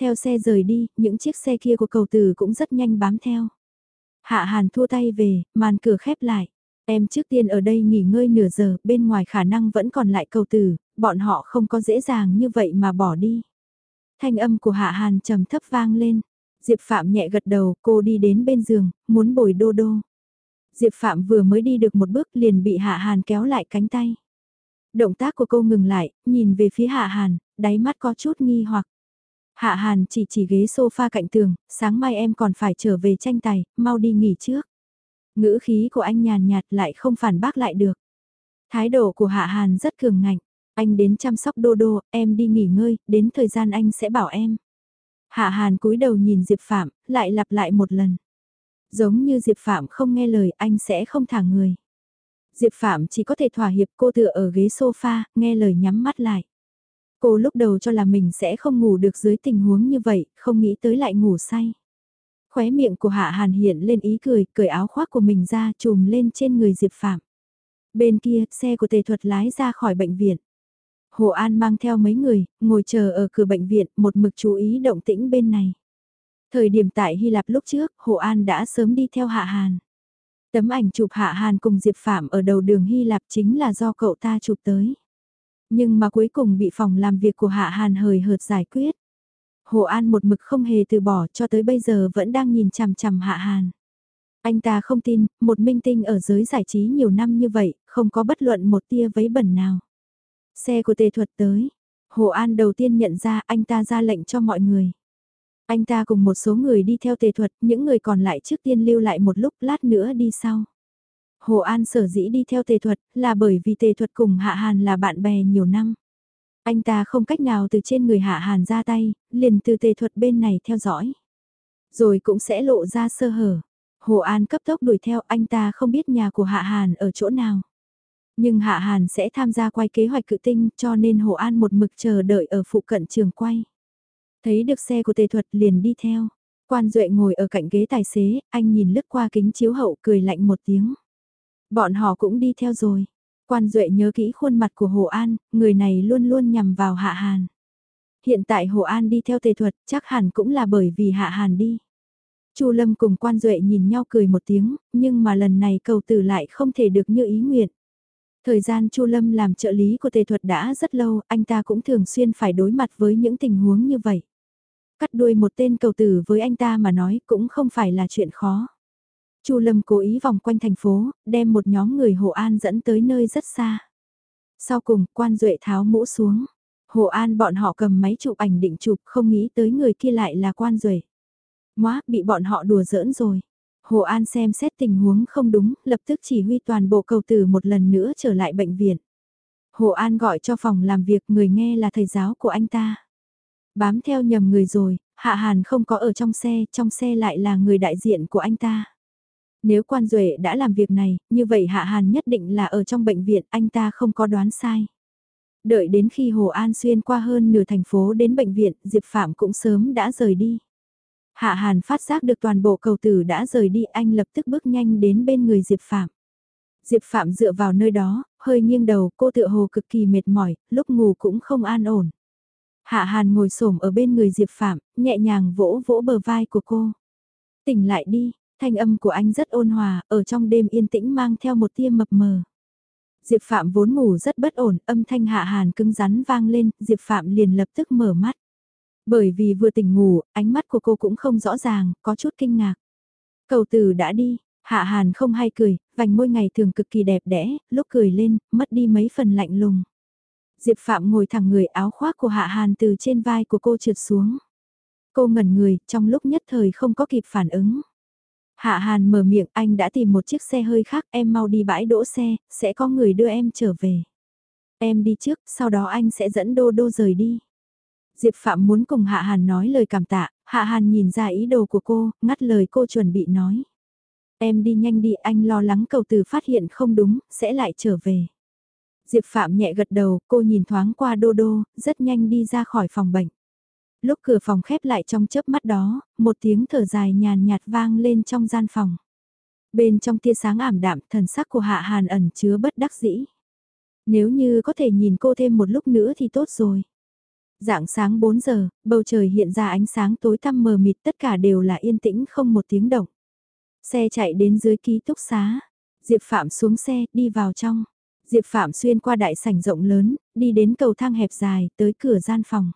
Theo xe rời đi, những chiếc xe kia của cầu tử cũng rất nhanh bám theo. Hạ Hàn thua tay về, màn cửa khép lại. Em trước tiên ở đây nghỉ ngơi nửa giờ, bên ngoài khả năng vẫn còn lại cầu tử, bọn họ không có dễ dàng như vậy mà bỏ đi. Thanh âm của Hạ Hàn trầm thấp vang lên. Diệp Phạm nhẹ gật đầu, cô đi đến bên giường, muốn bồi đô đô. Diệp Phạm vừa mới đi được một bước liền bị Hạ Hàn kéo lại cánh tay. Động tác của cô ngừng lại, nhìn về phía Hạ Hàn, đáy mắt có chút nghi hoặc. Hạ Hàn chỉ chỉ ghế sofa cạnh tường, sáng mai em còn phải trở về tranh tài, mau đi nghỉ trước. Ngữ khí của anh nhàn nhạt lại không phản bác lại được. Thái độ của Hạ Hàn rất cường ngạnh. Anh đến chăm sóc đô đô, em đi nghỉ ngơi, đến thời gian anh sẽ bảo em. Hạ Hàn cúi đầu nhìn Diệp Phạm, lại lặp lại một lần. Giống như Diệp Phạm không nghe lời anh sẽ không thả người. Diệp Phạm chỉ có thể thỏa hiệp cô tựa ở ghế sofa, nghe lời nhắm mắt lại. Cô lúc đầu cho là mình sẽ không ngủ được dưới tình huống như vậy, không nghĩ tới lại ngủ say. Khóe miệng của Hạ Hàn hiện lên ý cười, cởi áo khoác của mình ra trùm lên trên người Diệp Phạm. Bên kia, xe của tề thuật lái ra khỏi bệnh viện. Hồ An mang theo mấy người, ngồi chờ ở cửa bệnh viện, một mực chú ý động tĩnh bên này. Thời điểm tại Hy Lạp lúc trước, Hồ An đã sớm đi theo Hạ Hàn. Tấm ảnh chụp Hạ Hàn cùng Diệp Phạm ở đầu đường Hy Lạp chính là do cậu ta chụp tới. Nhưng mà cuối cùng bị phòng làm việc của Hạ Hàn hời hợt giải quyết. Hồ An một mực không hề từ bỏ cho tới bây giờ vẫn đang nhìn chằm chằm Hạ Hàn. Anh ta không tin, một minh tinh ở giới giải trí nhiều năm như vậy, không có bất luận một tia vấy bẩn nào. Xe của tề thuật tới. Hồ An đầu tiên nhận ra anh ta ra lệnh cho mọi người. Anh ta cùng một số người đi theo tề thuật, những người còn lại trước tiên lưu lại một lúc lát nữa đi sau. Hồ An sở dĩ đi theo tề thuật là bởi vì tề thuật cùng Hạ Hàn là bạn bè nhiều năm. Anh ta không cách nào từ trên người Hạ Hàn ra tay, liền từ tề thuật bên này theo dõi. Rồi cũng sẽ lộ ra sơ hở. Hồ An cấp tốc đuổi theo anh ta không biết nhà của Hạ Hàn ở chỗ nào. Nhưng Hạ Hàn sẽ tham gia quay kế hoạch cự tinh cho nên Hồ An một mực chờ đợi ở phụ cận trường quay. Thấy được xe của tề thuật liền đi theo. Quan Duệ ngồi ở cạnh ghế tài xế, anh nhìn lướt qua kính chiếu hậu cười lạnh một tiếng. Bọn họ cũng đi theo rồi. Quan Duệ nhớ kỹ khuôn mặt của Hồ An, người này luôn luôn nhằm vào Hạ Hàn. Hiện tại Hồ An đi theo tề thuật chắc hẳn cũng là bởi vì Hạ Hàn đi. Chu Lâm cùng Quan Duệ nhìn nhau cười một tiếng, nhưng mà lần này cầu tử lại không thể được như ý nguyện. Thời gian Chu Lâm làm trợ lý của tề thuật đã rất lâu, anh ta cũng thường xuyên phải đối mặt với những tình huống như vậy. Cắt đuôi một tên cầu tử với anh ta mà nói cũng không phải là chuyện khó. Chu Lâm cố ý vòng quanh thành phố, đem một nhóm người Hồ An dẫn tới nơi rất xa. Sau cùng, quan duệ tháo mũ xuống. Hồ An bọn họ cầm máy chụp ảnh định chụp không nghĩ tới người kia lại là quan duệ. Móa, bị bọn họ đùa giỡn rồi. Hồ An xem xét tình huống không đúng, lập tức chỉ huy toàn bộ cầu tử một lần nữa trở lại bệnh viện. Hồ An gọi cho phòng làm việc người nghe là thầy giáo của anh ta. Bám theo nhầm người rồi, Hạ Hàn không có ở trong xe, trong xe lại là người đại diện của anh ta. Nếu quan duệ đã làm việc này, như vậy Hạ Hàn nhất định là ở trong bệnh viện, anh ta không có đoán sai. Đợi đến khi Hồ An xuyên qua hơn nửa thành phố đến bệnh viện, Diệp Phạm cũng sớm đã rời đi. Hạ Hàn phát giác được toàn bộ cầu tử đã rời đi, anh lập tức bước nhanh đến bên người Diệp Phạm. Diệp Phạm dựa vào nơi đó, hơi nghiêng đầu, cô tựa hồ cực kỳ mệt mỏi, lúc ngủ cũng không an ổn. Hạ Hàn ngồi xổm ở bên người Diệp Phạm, nhẹ nhàng vỗ vỗ bờ vai của cô. Tỉnh lại đi, thanh âm của anh rất ôn hòa, ở trong đêm yên tĩnh mang theo một tia mập mờ. Diệp Phạm vốn ngủ rất bất ổn, âm thanh Hạ Hàn cứng rắn vang lên, Diệp Phạm liền lập tức mở mắt. Bởi vì vừa tỉnh ngủ, ánh mắt của cô cũng không rõ ràng, có chút kinh ngạc. Cầu từ đã đi, Hạ Hàn không hay cười, vành môi ngày thường cực kỳ đẹp đẽ, lúc cười lên, mất đi mấy phần lạnh lùng. Diệp Phạm ngồi thẳng người áo khoác của Hạ Hàn từ trên vai của cô trượt xuống. Cô ngẩn người, trong lúc nhất thời không có kịp phản ứng. Hạ Hàn mở miệng anh đã tìm một chiếc xe hơi khác, em mau đi bãi đỗ xe, sẽ có người đưa em trở về. Em đi trước, sau đó anh sẽ dẫn Đô Đô rời đi. Diệp Phạm muốn cùng Hạ Hàn nói lời cảm tạ, Hạ Hàn nhìn ra ý đồ của cô, ngắt lời cô chuẩn bị nói. Em đi nhanh đi, anh lo lắng cầu từ phát hiện không đúng, sẽ lại trở về. Diệp Phạm nhẹ gật đầu, cô nhìn thoáng qua Đô Đô, rất nhanh đi ra khỏi phòng bệnh. Lúc cửa phòng khép lại trong chớp mắt đó, một tiếng thở dài nhàn nhạt vang lên trong gian phòng. Bên trong tia sáng ảm đạm, thần sắc của Hạ Hàn ẩn chứa bất đắc dĩ. Nếu như có thể nhìn cô thêm một lúc nữa thì tốt rồi. Dạng sáng 4 giờ, bầu trời hiện ra ánh sáng tối tăm mờ mịt tất cả đều là yên tĩnh không một tiếng động. Xe chạy đến dưới ký túc xá. Diệp Phạm xuống xe, đi vào trong. Diệp Phạm xuyên qua đại sảnh rộng lớn, đi đến cầu thang hẹp dài, tới cửa gian phòng.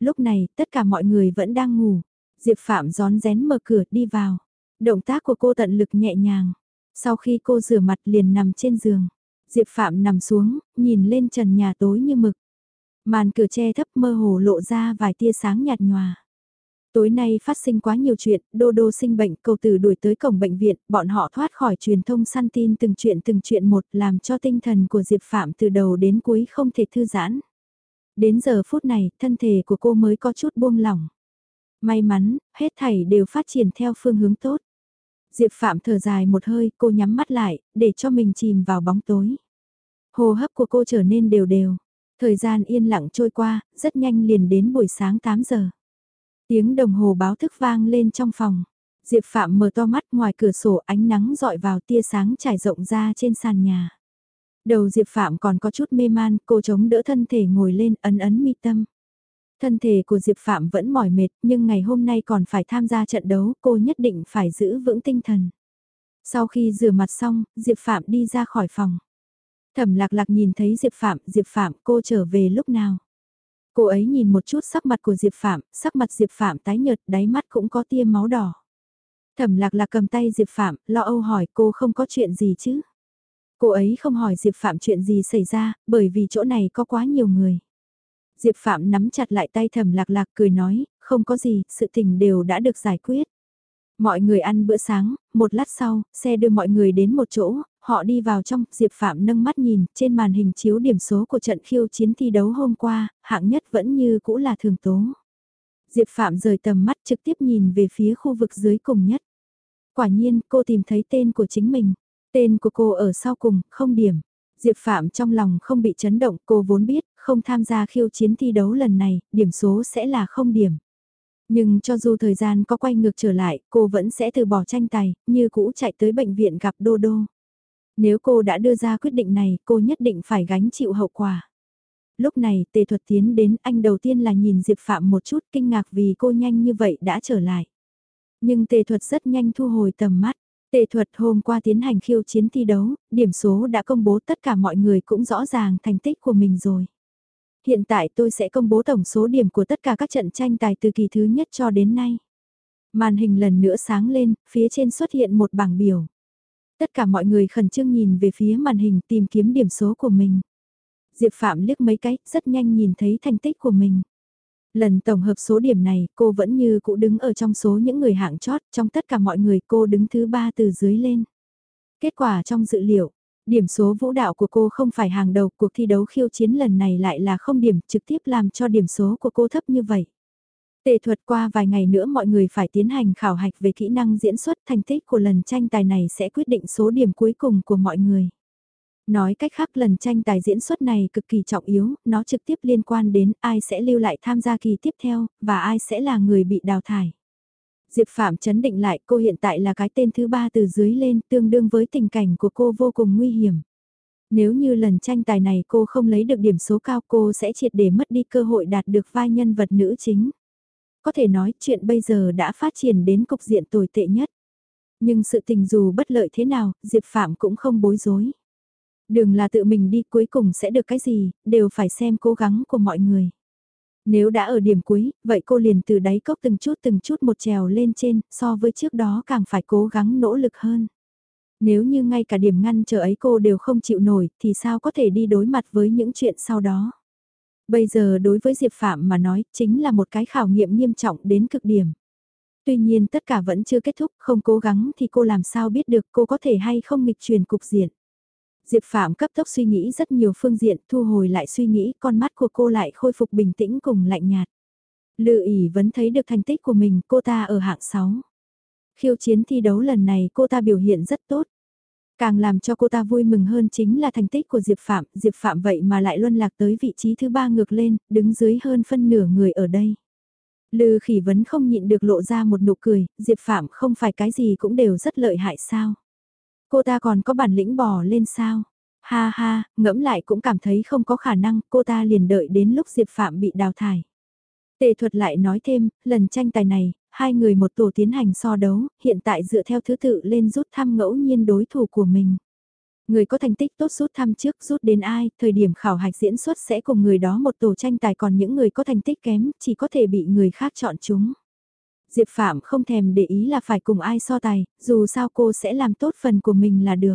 Lúc này, tất cả mọi người vẫn đang ngủ. Diệp Phạm gión rén mở cửa đi vào. Động tác của cô tận lực nhẹ nhàng. Sau khi cô rửa mặt liền nằm trên giường. Diệp Phạm nằm xuống, nhìn lên trần nhà tối như mực. Màn cửa che thấp mơ hồ lộ ra vài tia sáng nhạt nhòa. Tối nay phát sinh quá nhiều chuyện, Đô Đô sinh bệnh, cầu tử đuổi tới cổng bệnh viện, bọn họ thoát khỏi truyền thông săn tin từng chuyện từng chuyện một làm cho tinh thần của Diệp Phạm từ đầu đến cuối không thể thư giãn. Đến giờ phút này, thân thể của cô mới có chút buông lỏng. May mắn, hết thảy đều phát triển theo phương hướng tốt. Diệp Phạm thở dài một hơi, cô nhắm mắt lại, để cho mình chìm vào bóng tối. Hồ hấp của cô trở nên đều đều. Thời gian yên lặng trôi qua, rất nhanh liền đến buổi sáng 8 giờ. Tiếng đồng hồ báo thức vang lên trong phòng. Diệp Phạm mở to mắt ngoài cửa sổ ánh nắng dọi vào tia sáng trải rộng ra trên sàn nhà. Đầu Diệp Phạm còn có chút mê man, cô chống đỡ thân thể ngồi lên ấn ấn mi tâm. Thân thể của Diệp Phạm vẫn mỏi mệt, nhưng ngày hôm nay còn phải tham gia trận đấu, cô nhất định phải giữ vững tinh thần. Sau khi rửa mặt xong, Diệp Phạm đi ra khỏi phòng. Thẩm lạc lạc nhìn thấy Diệp Phạm, Diệp Phạm cô trở về lúc nào. Cô ấy nhìn một chút sắc mặt của Diệp Phạm, sắc mặt Diệp Phạm tái nhợt, đáy mắt cũng có tia máu đỏ. Thẩm lạc lạc cầm tay Diệp Phạm, lo âu hỏi cô không có chuyện gì chứ. Cô ấy không hỏi Diệp Phạm chuyện gì xảy ra, bởi vì chỗ này có quá nhiều người. Diệp Phạm nắm chặt lại tay thầm lạc lạc cười nói, không có gì, sự tình đều đã được giải quyết. Mọi người ăn bữa sáng, một lát sau, xe đưa mọi người đến một chỗ, họ đi vào trong, Diệp Phạm nâng mắt nhìn, trên màn hình chiếu điểm số của trận khiêu chiến thi đấu hôm qua, hạng nhất vẫn như cũ là thường tố. Diệp Phạm rời tầm mắt trực tiếp nhìn về phía khu vực dưới cùng nhất. Quả nhiên, cô tìm thấy tên của chính mình. Tên của cô ở sau cùng, không điểm. Diệp Phạm trong lòng không bị chấn động, cô vốn biết, không tham gia khiêu chiến thi đấu lần này, điểm số sẽ là không điểm. Nhưng cho dù thời gian có quay ngược trở lại, cô vẫn sẽ từ bỏ tranh tài, như cũ chạy tới bệnh viện gặp Đô Đô. Nếu cô đã đưa ra quyết định này, cô nhất định phải gánh chịu hậu quả. Lúc này, tề thuật tiến đến, anh đầu tiên là nhìn Diệp Phạm một chút kinh ngạc vì cô nhanh như vậy đã trở lại. Nhưng tề thuật rất nhanh thu hồi tầm mắt. Tề thuật hôm qua tiến hành khiêu chiến thi đấu, điểm số đã công bố tất cả mọi người cũng rõ ràng thành tích của mình rồi. Hiện tại tôi sẽ công bố tổng số điểm của tất cả các trận tranh tài từ kỳ thứ nhất cho đến nay. Màn hình lần nữa sáng lên, phía trên xuất hiện một bảng biểu. Tất cả mọi người khẩn trương nhìn về phía màn hình tìm kiếm điểm số của mình. Diệp Phạm liếc mấy cái, rất nhanh nhìn thấy thành tích của mình. Lần tổng hợp số điểm này, cô vẫn như cũ đứng ở trong số những người hạng chót, trong tất cả mọi người cô đứng thứ ba từ dưới lên. Kết quả trong dự liệu, điểm số vũ đạo của cô không phải hàng đầu, cuộc thi đấu khiêu chiến lần này lại là không điểm, trực tiếp làm cho điểm số của cô thấp như vậy. Tệ thuật qua vài ngày nữa mọi người phải tiến hành khảo hạch về kỹ năng diễn xuất thành tích của lần tranh tài này sẽ quyết định số điểm cuối cùng của mọi người. Nói cách khác lần tranh tài diễn xuất này cực kỳ trọng yếu, nó trực tiếp liên quan đến ai sẽ lưu lại tham gia kỳ tiếp theo, và ai sẽ là người bị đào thải. Diệp Phạm chấn định lại cô hiện tại là cái tên thứ ba từ dưới lên tương đương với tình cảnh của cô vô cùng nguy hiểm. Nếu như lần tranh tài này cô không lấy được điểm số cao cô sẽ triệt để mất đi cơ hội đạt được vai nhân vật nữ chính. Có thể nói chuyện bây giờ đã phát triển đến cục diện tồi tệ nhất. Nhưng sự tình dù bất lợi thế nào, Diệp Phạm cũng không bối rối. Đừng là tự mình đi cuối cùng sẽ được cái gì, đều phải xem cố gắng của mọi người. Nếu đã ở điểm cuối, vậy cô liền từ đáy cốc từng chút từng chút một trèo lên trên, so với trước đó càng phải cố gắng nỗ lực hơn. Nếu như ngay cả điểm ngăn chờ ấy cô đều không chịu nổi, thì sao có thể đi đối mặt với những chuyện sau đó. Bây giờ đối với Diệp Phạm mà nói, chính là một cái khảo nghiệm nghiêm trọng đến cực điểm. Tuy nhiên tất cả vẫn chưa kết thúc, không cố gắng thì cô làm sao biết được cô có thể hay không nghịch truyền cục diện. Diệp Phạm cấp tốc suy nghĩ rất nhiều phương diện, thu hồi lại suy nghĩ, con mắt của cô lại khôi phục bình tĩnh cùng lạnh nhạt. Lự ỉ vẫn thấy được thành tích của mình, cô ta ở hạng 6. Khiêu chiến thi đấu lần này cô ta biểu hiện rất tốt. Càng làm cho cô ta vui mừng hơn chính là thành tích của Diệp Phạm, Diệp Phạm vậy mà lại luân lạc tới vị trí thứ ba ngược lên, đứng dưới hơn phân nửa người ở đây. Lư khỉ vấn không nhịn được lộ ra một nụ cười, Diệp Phạm không phải cái gì cũng đều rất lợi hại sao. Cô ta còn có bản lĩnh bò lên sao? Ha ha, ngẫm lại cũng cảm thấy không có khả năng, cô ta liền đợi đến lúc Diệp Phạm bị đào thải. Tề thuật lại nói thêm, lần tranh tài này, hai người một tổ tiến hành so đấu, hiện tại dựa theo thứ tự lên rút thăm ngẫu nhiên đối thủ của mình. Người có thành tích tốt rút thăm trước rút đến ai, thời điểm khảo hạch diễn xuất sẽ cùng người đó một tổ tranh tài còn những người có thành tích kém chỉ có thể bị người khác chọn chúng. Diệp Phạm không thèm để ý là phải cùng ai so tài, dù sao cô sẽ làm tốt phần của mình là được.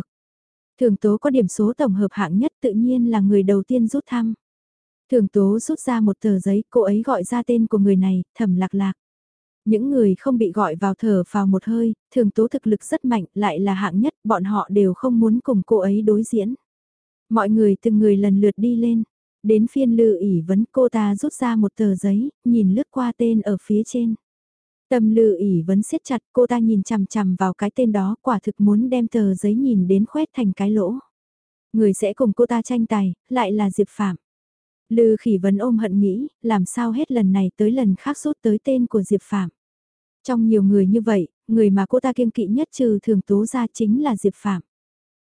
Thường tố có điểm số tổng hợp hạng nhất tự nhiên là người đầu tiên rút thăm. Thường tố rút ra một tờ giấy, cô ấy gọi ra tên của người này, thẩm lạc lạc. Những người không bị gọi vào thở vào một hơi, thường tố thực lực rất mạnh, lại là hạng nhất, bọn họ đều không muốn cùng cô ấy đối diễn. Mọi người từng người lần lượt đi lên, đến phiên lự ỉ vấn cô ta rút ra một tờ giấy, nhìn lướt qua tên ở phía trên. Tâm lư ỉ vấn siết chặt cô ta nhìn chằm chằm vào cái tên đó quả thực muốn đem tờ giấy nhìn đến khoét thành cái lỗ. Người sẽ cùng cô ta tranh tài, lại là Diệp Phạm. Lư khỉ vấn ôm hận nghĩ, làm sao hết lần này tới lần khác rút tới tên của Diệp Phạm. Trong nhiều người như vậy, người mà cô ta kiêng kỵ nhất trừ thường tố ra chính là Diệp Phạm.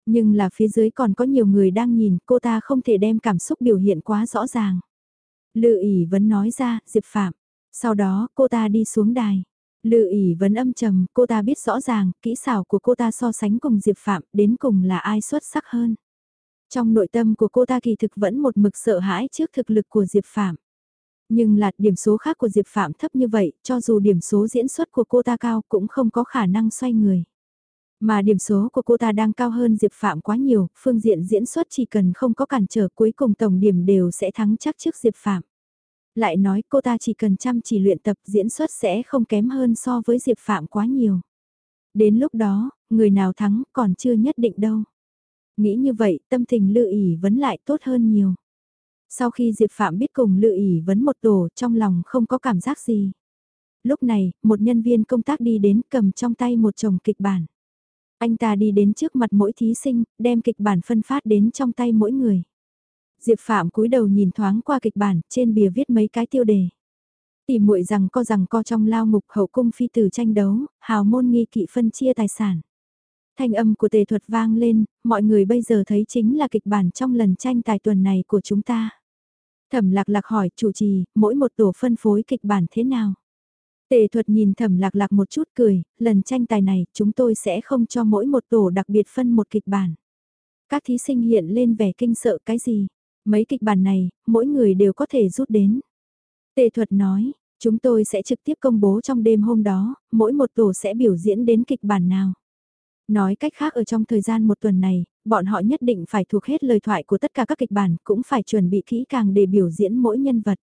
Nhưng là phía dưới còn có nhiều người đang nhìn, cô ta không thể đem cảm xúc biểu hiện quá rõ ràng. Lư ỉ vẫn nói ra, Diệp Phạm. Sau đó, cô ta đi xuống đài. Lự ỉ vẫn âm trầm, cô ta biết rõ ràng, kỹ xảo của cô ta so sánh cùng Diệp Phạm, đến cùng là ai xuất sắc hơn. Trong nội tâm của cô ta kỳ thực vẫn một mực sợ hãi trước thực lực của Diệp Phạm. Nhưng là điểm số khác của Diệp Phạm thấp như vậy, cho dù điểm số diễn xuất của cô ta cao cũng không có khả năng xoay người. Mà điểm số của cô ta đang cao hơn Diệp Phạm quá nhiều, phương diện diễn xuất chỉ cần không có cản trở cuối cùng tổng điểm đều sẽ thắng chắc trước Diệp Phạm. Lại nói cô ta chỉ cần chăm chỉ luyện tập diễn xuất sẽ không kém hơn so với Diệp Phạm quá nhiều. Đến lúc đó, người nào thắng còn chưa nhất định đâu. Nghĩ như vậy, tâm tình Lư ỉ vẫn lại tốt hơn nhiều. Sau khi Diệp Phạm biết cùng Lư ỉ vấn một tổ trong lòng không có cảm giác gì. Lúc này, một nhân viên công tác đi đến cầm trong tay một chồng kịch bản. Anh ta đi đến trước mặt mỗi thí sinh, đem kịch bản phân phát đến trong tay mỗi người. Diệp Phạm cúi đầu nhìn thoáng qua kịch bản, trên bìa viết mấy cái tiêu đề. Tỉ muội rằng co rằng co trong lao ngục hậu cung phi tử tranh đấu, hào môn nghi kỵ phân chia tài sản. Thanh âm của tề thuật vang lên, mọi người bây giờ thấy chính là kịch bản trong lần tranh tài tuần này của chúng ta. Thẩm lạc lạc hỏi chủ trì, mỗi một tổ phân phối kịch bản thế nào? Tề thuật nhìn thẩm lạc lạc một chút cười, lần tranh tài này chúng tôi sẽ không cho mỗi một tổ đặc biệt phân một kịch bản. Các thí sinh hiện lên vẻ kinh sợ cái gì? Mấy kịch bản này, mỗi người đều có thể rút đến. Tề thuật nói, chúng tôi sẽ trực tiếp công bố trong đêm hôm đó, mỗi một tổ sẽ biểu diễn đến kịch bản nào. Nói cách khác ở trong thời gian một tuần này, bọn họ nhất định phải thuộc hết lời thoại của tất cả các kịch bản, cũng phải chuẩn bị kỹ càng để biểu diễn mỗi nhân vật.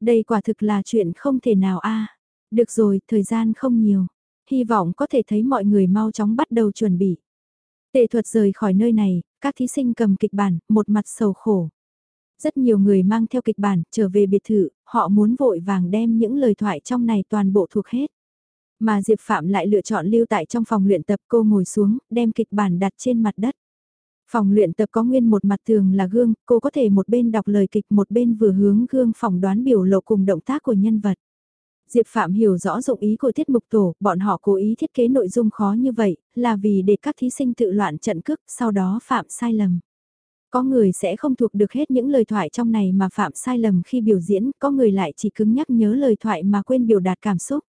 Đây quả thực là chuyện không thể nào a. Được rồi, thời gian không nhiều. Hy vọng có thể thấy mọi người mau chóng bắt đầu chuẩn bị. Tệ thuật rời khỏi nơi này, các thí sinh cầm kịch bản, một mặt sầu khổ. Rất nhiều người mang theo kịch bản, trở về biệt thự, họ muốn vội vàng đem những lời thoại trong này toàn bộ thuộc hết. Mà Diệp Phạm lại lựa chọn lưu tại trong phòng luyện tập cô ngồi xuống, đem kịch bản đặt trên mặt đất. Phòng luyện tập có nguyên một mặt tường là gương, cô có thể một bên đọc lời kịch một bên vừa hướng gương phòng đoán biểu lộ cùng động tác của nhân vật. Diệp Phạm hiểu rõ dụng ý của tiết mục tổ, bọn họ cố ý thiết kế nội dung khó như vậy, là vì để các thí sinh tự loạn trận cước, sau đó phạm sai lầm. Có người sẽ không thuộc được hết những lời thoại trong này mà phạm sai lầm khi biểu diễn, có người lại chỉ cứng nhắc nhớ lời thoại mà quên biểu đạt cảm xúc.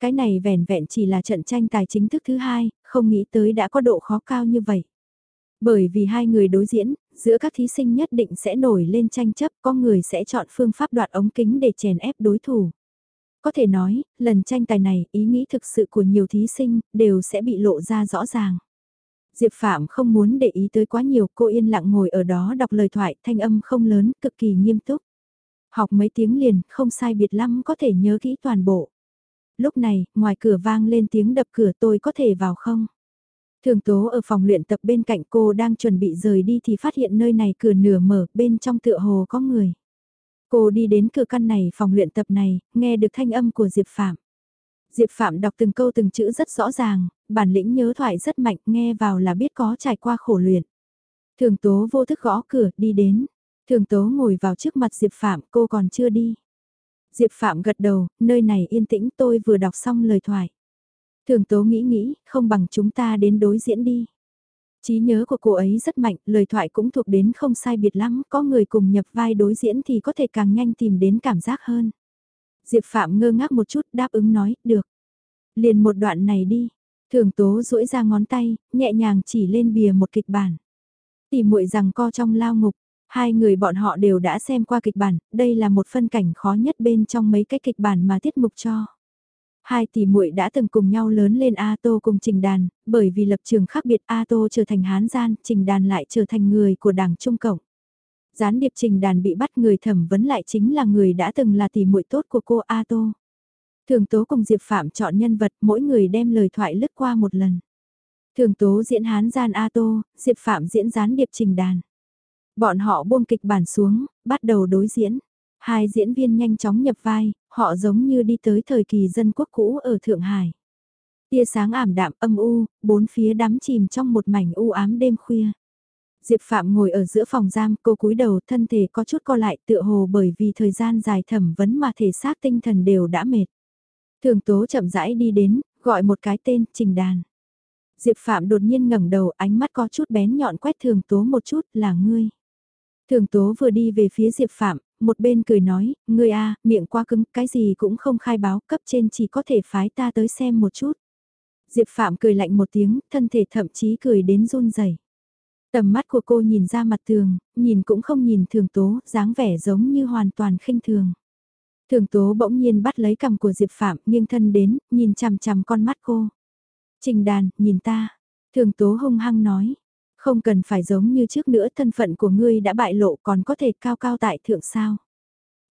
Cái này vẻn vẹn chỉ là trận tranh tài chính thức thứ hai, không nghĩ tới đã có độ khó cao như vậy. Bởi vì hai người đối diễn, giữa các thí sinh nhất định sẽ nổi lên tranh chấp, có người sẽ chọn phương pháp đoạt ống kính để chèn ép đối thủ. Có thể nói, lần tranh tài này, ý nghĩ thực sự của nhiều thí sinh, đều sẽ bị lộ ra rõ ràng. Diệp Phạm không muốn để ý tới quá nhiều, cô yên lặng ngồi ở đó đọc lời thoại, thanh âm không lớn, cực kỳ nghiêm túc. Học mấy tiếng liền, không sai biệt lắm có thể nhớ kỹ toàn bộ. Lúc này, ngoài cửa vang lên tiếng đập cửa tôi có thể vào không? Thường tố ở phòng luyện tập bên cạnh cô đang chuẩn bị rời đi thì phát hiện nơi này cửa nửa mở, bên trong tựa hồ có người. Cô đi đến cửa căn này phòng luyện tập này, nghe được thanh âm của Diệp Phạm. Diệp Phạm đọc từng câu từng chữ rất rõ ràng, bản lĩnh nhớ thoại rất mạnh, nghe vào là biết có trải qua khổ luyện. Thường tố vô thức gõ cửa, đi đến. Thường tố ngồi vào trước mặt Diệp Phạm, cô còn chưa đi. Diệp Phạm gật đầu, nơi này yên tĩnh tôi vừa đọc xong lời thoại. Thường tố nghĩ nghĩ, không bằng chúng ta đến đối diễn đi. Trí nhớ của cô ấy rất mạnh, lời thoại cũng thuộc đến không sai biệt lắm, có người cùng nhập vai đối diễn thì có thể càng nhanh tìm đến cảm giác hơn. Diệp Phạm ngơ ngác một chút đáp ứng nói, được. Liền một đoạn này đi. Thường tố duỗi ra ngón tay, nhẹ nhàng chỉ lên bìa một kịch bản. Tỉ muội rằng co trong lao ngục, hai người bọn họ đều đã xem qua kịch bản, đây là một phân cảnh khó nhất bên trong mấy cái kịch bản mà tiết mục cho. Hai tỷ muội đã từng cùng nhau lớn lên A Tô cùng Trình Đàn, bởi vì lập trường khác biệt A Tô trở thành hán gian, Trình Đàn lại trở thành người của đảng Trung Cộng. Gián điệp Trình Đàn bị bắt người thẩm vấn lại chính là người đã từng là tỷ muội tốt của cô A Tô. Thường Tố cùng Diệp Phạm chọn nhân vật, mỗi người đem lời thoại lướt qua một lần. Thường Tố diễn hán gian A Tô, Diệp Phạm diễn gián điệp Trình Đàn. Bọn họ buông kịch bản xuống, bắt đầu đối diễn. Hai diễn viên nhanh chóng nhập vai, họ giống như đi tới thời kỳ dân quốc cũ ở Thượng Hải. Tia sáng ảm đạm âm u, bốn phía đắm chìm trong một mảnh u ám đêm khuya. Diệp Phạm ngồi ở giữa phòng giam, cô cúi đầu thân thể có chút co lại tựa hồ bởi vì thời gian dài thẩm vấn mà thể xác tinh thần đều đã mệt. Thường tố chậm rãi đi đến, gọi một cái tên, trình đàn. Diệp Phạm đột nhiên ngẩng đầu ánh mắt có chút bén nhọn quét thường tố một chút là ngươi. Thường tố vừa đi về phía Diệp Phạm, một bên cười nói, ngươi a miệng quá cứng, cái gì cũng không khai báo, cấp trên chỉ có thể phái ta tới xem một chút. Diệp Phạm cười lạnh một tiếng, thân thể thậm chí cười đến run rẩy. Tầm mắt của cô nhìn ra mặt thường, nhìn cũng không nhìn thường tố, dáng vẻ giống như hoàn toàn khinh thường. Thường tố bỗng nhiên bắt lấy cầm của Diệp Phạm, nghiêng thân đến, nhìn chằm chằm con mắt cô. Trình đàn, nhìn ta. Thường tố hung hăng nói, không cần phải giống như trước nữa thân phận của ngươi đã bại lộ còn có thể cao cao tại thượng sao.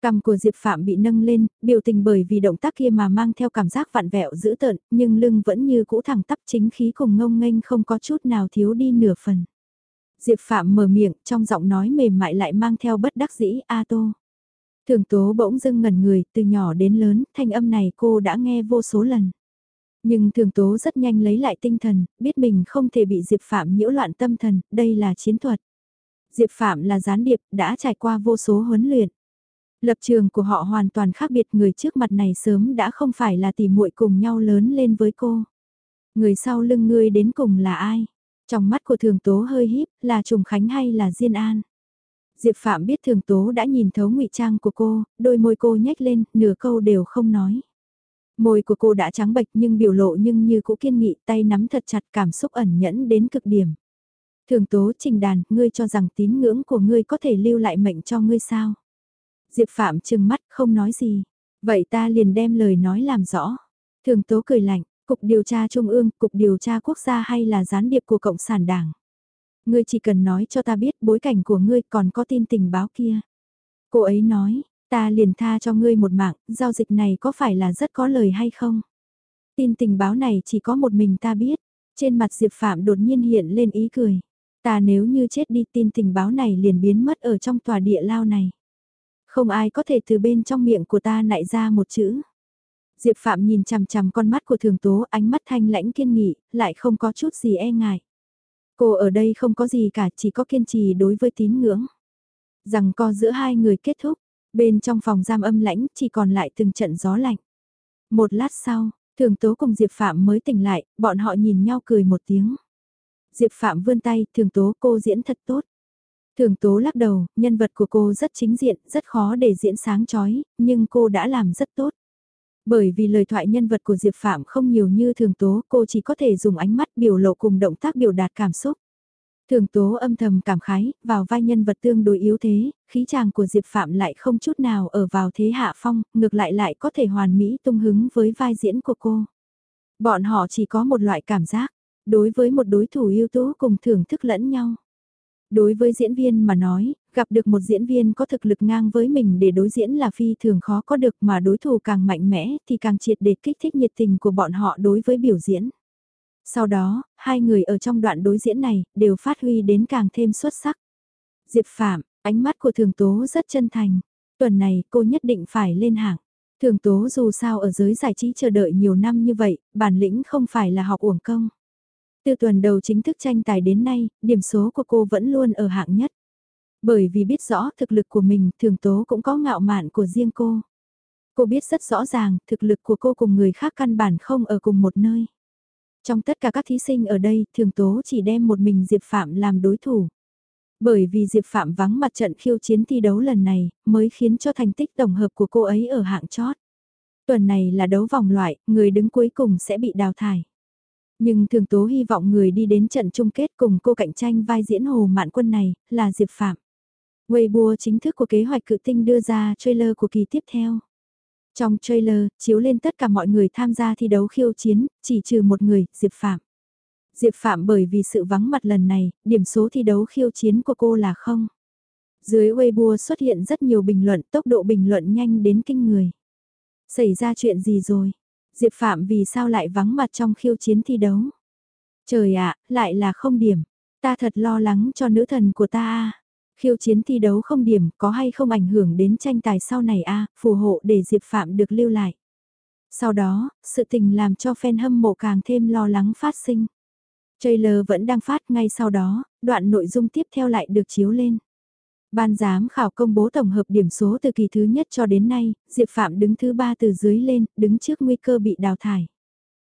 Cầm của Diệp Phạm bị nâng lên, biểu tình bởi vì động tác kia mà mang theo cảm giác vặn vẹo dữ tợn, nhưng lưng vẫn như cũ thẳng tắp chính khí cùng ngông nghênh không có chút nào thiếu đi nửa phần. Diệp Phạm mở miệng, trong giọng nói mềm mại lại mang theo bất đắc dĩ A Tô. Thường tố bỗng dưng ngẩn người, từ nhỏ đến lớn, thanh âm này cô đã nghe vô số lần. Nhưng thường tố rất nhanh lấy lại tinh thần, biết mình không thể bị Diệp Phạm nhiễu loạn tâm thần, đây là chiến thuật. Diệp Phạm là gián điệp, đã trải qua vô số huấn luyện. Lập trường của họ hoàn toàn khác biệt người trước mặt này sớm đã không phải là tỷ muội cùng nhau lớn lên với cô. Người sau lưng ngươi đến cùng là ai? Trong mắt của thường tố hơi híp, là Trùng Khánh hay là Diên An? Diệp Phạm biết thường tố đã nhìn thấu ngụy trang của cô, đôi môi cô nhếch lên, nửa câu đều không nói. Môi của cô đã trắng bệch nhưng biểu lộ nhưng như cũ kiên nghị tay nắm thật chặt cảm xúc ẩn nhẫn đến cực điểm. Thường tố trình đàn, ngươi cho rằng tín ngưỡng của ngươi có thể lưu lại mệnh cho ngươi sao? Diệp Phạm trừng mắt không nói gì. Vậy ta liền đem lời nói làm rõ. Thường tố cười lạnh, Cục điều tra Trung ương, Cục điều tra quốc gia hay là gián điệp của Cộng sản Đảng. Ngươi chỉ cần nói cho ta biết bối cảnh của ngươi còn có tin tình báo kia. Cô ấy nói, ta liền tha cho ngươi một mạng, giao dịch này có phải là rất có lời hay không? Tin tình báo này chỉ có một mình ta biết. Trên mặt Diệp Phạm đột nhiên hiện lên ý cười. Ta nếu như chết đi tin tình báo này liền biến mất ở trong tòa địa lao này. Không ai có thể từ bên trong miệng của ta nại ra một chữ. Diệp Phạm nhìn chằm chằm con mắt của thường tố ánh mắt thanh lãnh kiên nghị, lại không có chút gì e ngại. Cô ở đây không có gì cả, chỉ có kiên trì đối với tín ngưỡng. Rằng co giữa hai người kết thúc, bên trong phòng giam âm lãnh chỉ còn lại từng trận gió lạnh. Một lát sau, thường tố cùng Diệp Phạm mới tỉnh lại, bọn họ nhìn nhau cười một tiếng. Diệp Phạm vươn tay, thường tố cô diễn thật tốt. Thường tố lắc đầu, nhân vật của cô rất chính diện, rất khó để diễn sáng chói, nhưng cô đã làm rất tốt. Bởi vì lời thoại nhân vật của Diệp Phạm không nhiều như thường tố, cô chỉ có thể dùng ánh mắt biểu lộ cùng động tác biểu đạt cảm xúc. Thường tố âm thầm cảm khái, vào vai nhân vật tương đối yếu thế, khí chàng của Diệp Phạm lại không chút nào ở vào thế hạ phong, ngược lại lại có thể hoàn mỹ tung hứng với vai diễn của cô. Bọn họ chỉ có một loại cảm giác, đối với một đối thủ ưu tú cùng thưởng thức lẫn nhau. Đối với diễn viên mà nói, gặp được một diễn viên có thực lực ngang với mình để đối diễn là phi thường khó có được mà đối thủ càng mạnh mẽ thì càng triệt để kích thích nhiệt tình của bọn họ đối với biểu diễn. Sau đó, hai người ở trong đoạn đối diễn này đều phát huy đến càng thêm xuất sắc. Diệp Phạm, ánh mắt của Thường Tố rất chân thành. Tuần này cô nhất định phải lên hạng. Thường Tố dù sao ở giới giải trí chờ đợi nhiều năm như vậy, bản lĩnh không phải là học uổng công. Từ tuần đầu chính thức tranh tài đến nay, điểm số của cô vẫn luôn ở hạng nhất. Bởi vì biết rõ thực lực của mình, thường tố cũng có ngạo mạn của riêng cô. Cô biết rất rõ ràng, thực lực của cô cùng người khác căn bản không ở cùng một nơi. Trong tất cả các thí sinh ở đây, thường tố chỉ đem một mình Diệp Phạm làm đối thủ. Bởi vì Diệp Phạm vắng mặt trận khiêu chiến thi đấu lần này, mới khiến cho thành tích tổng hợp của cô ấy ở hạng chót. Tuần này là đấu vòng loại, người đứng cuối cùng sẽ bị đào thải. Nhưng thường tố hy vọng người đi đến trận chung kết cùng cô cạnh tranh vai diễn hồ mạn quân này, là Diệp Phạm. Weibo chính thức của kế hoạch cự tinh đưa ra trailer của kỳ tiếp theo. Trong trailer, chiếu lên tất cả mọi người tham gia thi đấu khiêu chiến, chỉ trừ một người, Diệp Phạm. Diệp Phạm bởi vì sự vắng mặt lần này, điểm số thi đấu khiêu chiến của cô là không. Dưới Weibo xuất hiện rất nhiều bình luận, tốc độ bình luận nhanh đến kinh người. Xảy ra chuyện gì rồi? Diệp Phạm vì sao lại vắng mặt trong khiêu chiến thi đấu? Trời ạ, lại là không điểm. Ta thật lo lắng cho nữ thần của ta. Khiêu chiến thi đấu không điểm có hay không ảnh hưởng đến tranh tài sau này a, phù hộ để Diệp Phạm được lưu lại. Sau đó, sự tình làm cho fan hâm mộ càng thêm lo lắng phát sinh. Trailer vẫn đang phát ngay sau đó, đoạn nội dung tiếp theo lại được chiếu lên. Ban giám khảo công bố tổng hợp điểm số từ kỳ thứ nhất cho đến nay, Diệp Phạm đứng thứ ba từ dưới lên, đứng trước nguy cơ bị đào thải.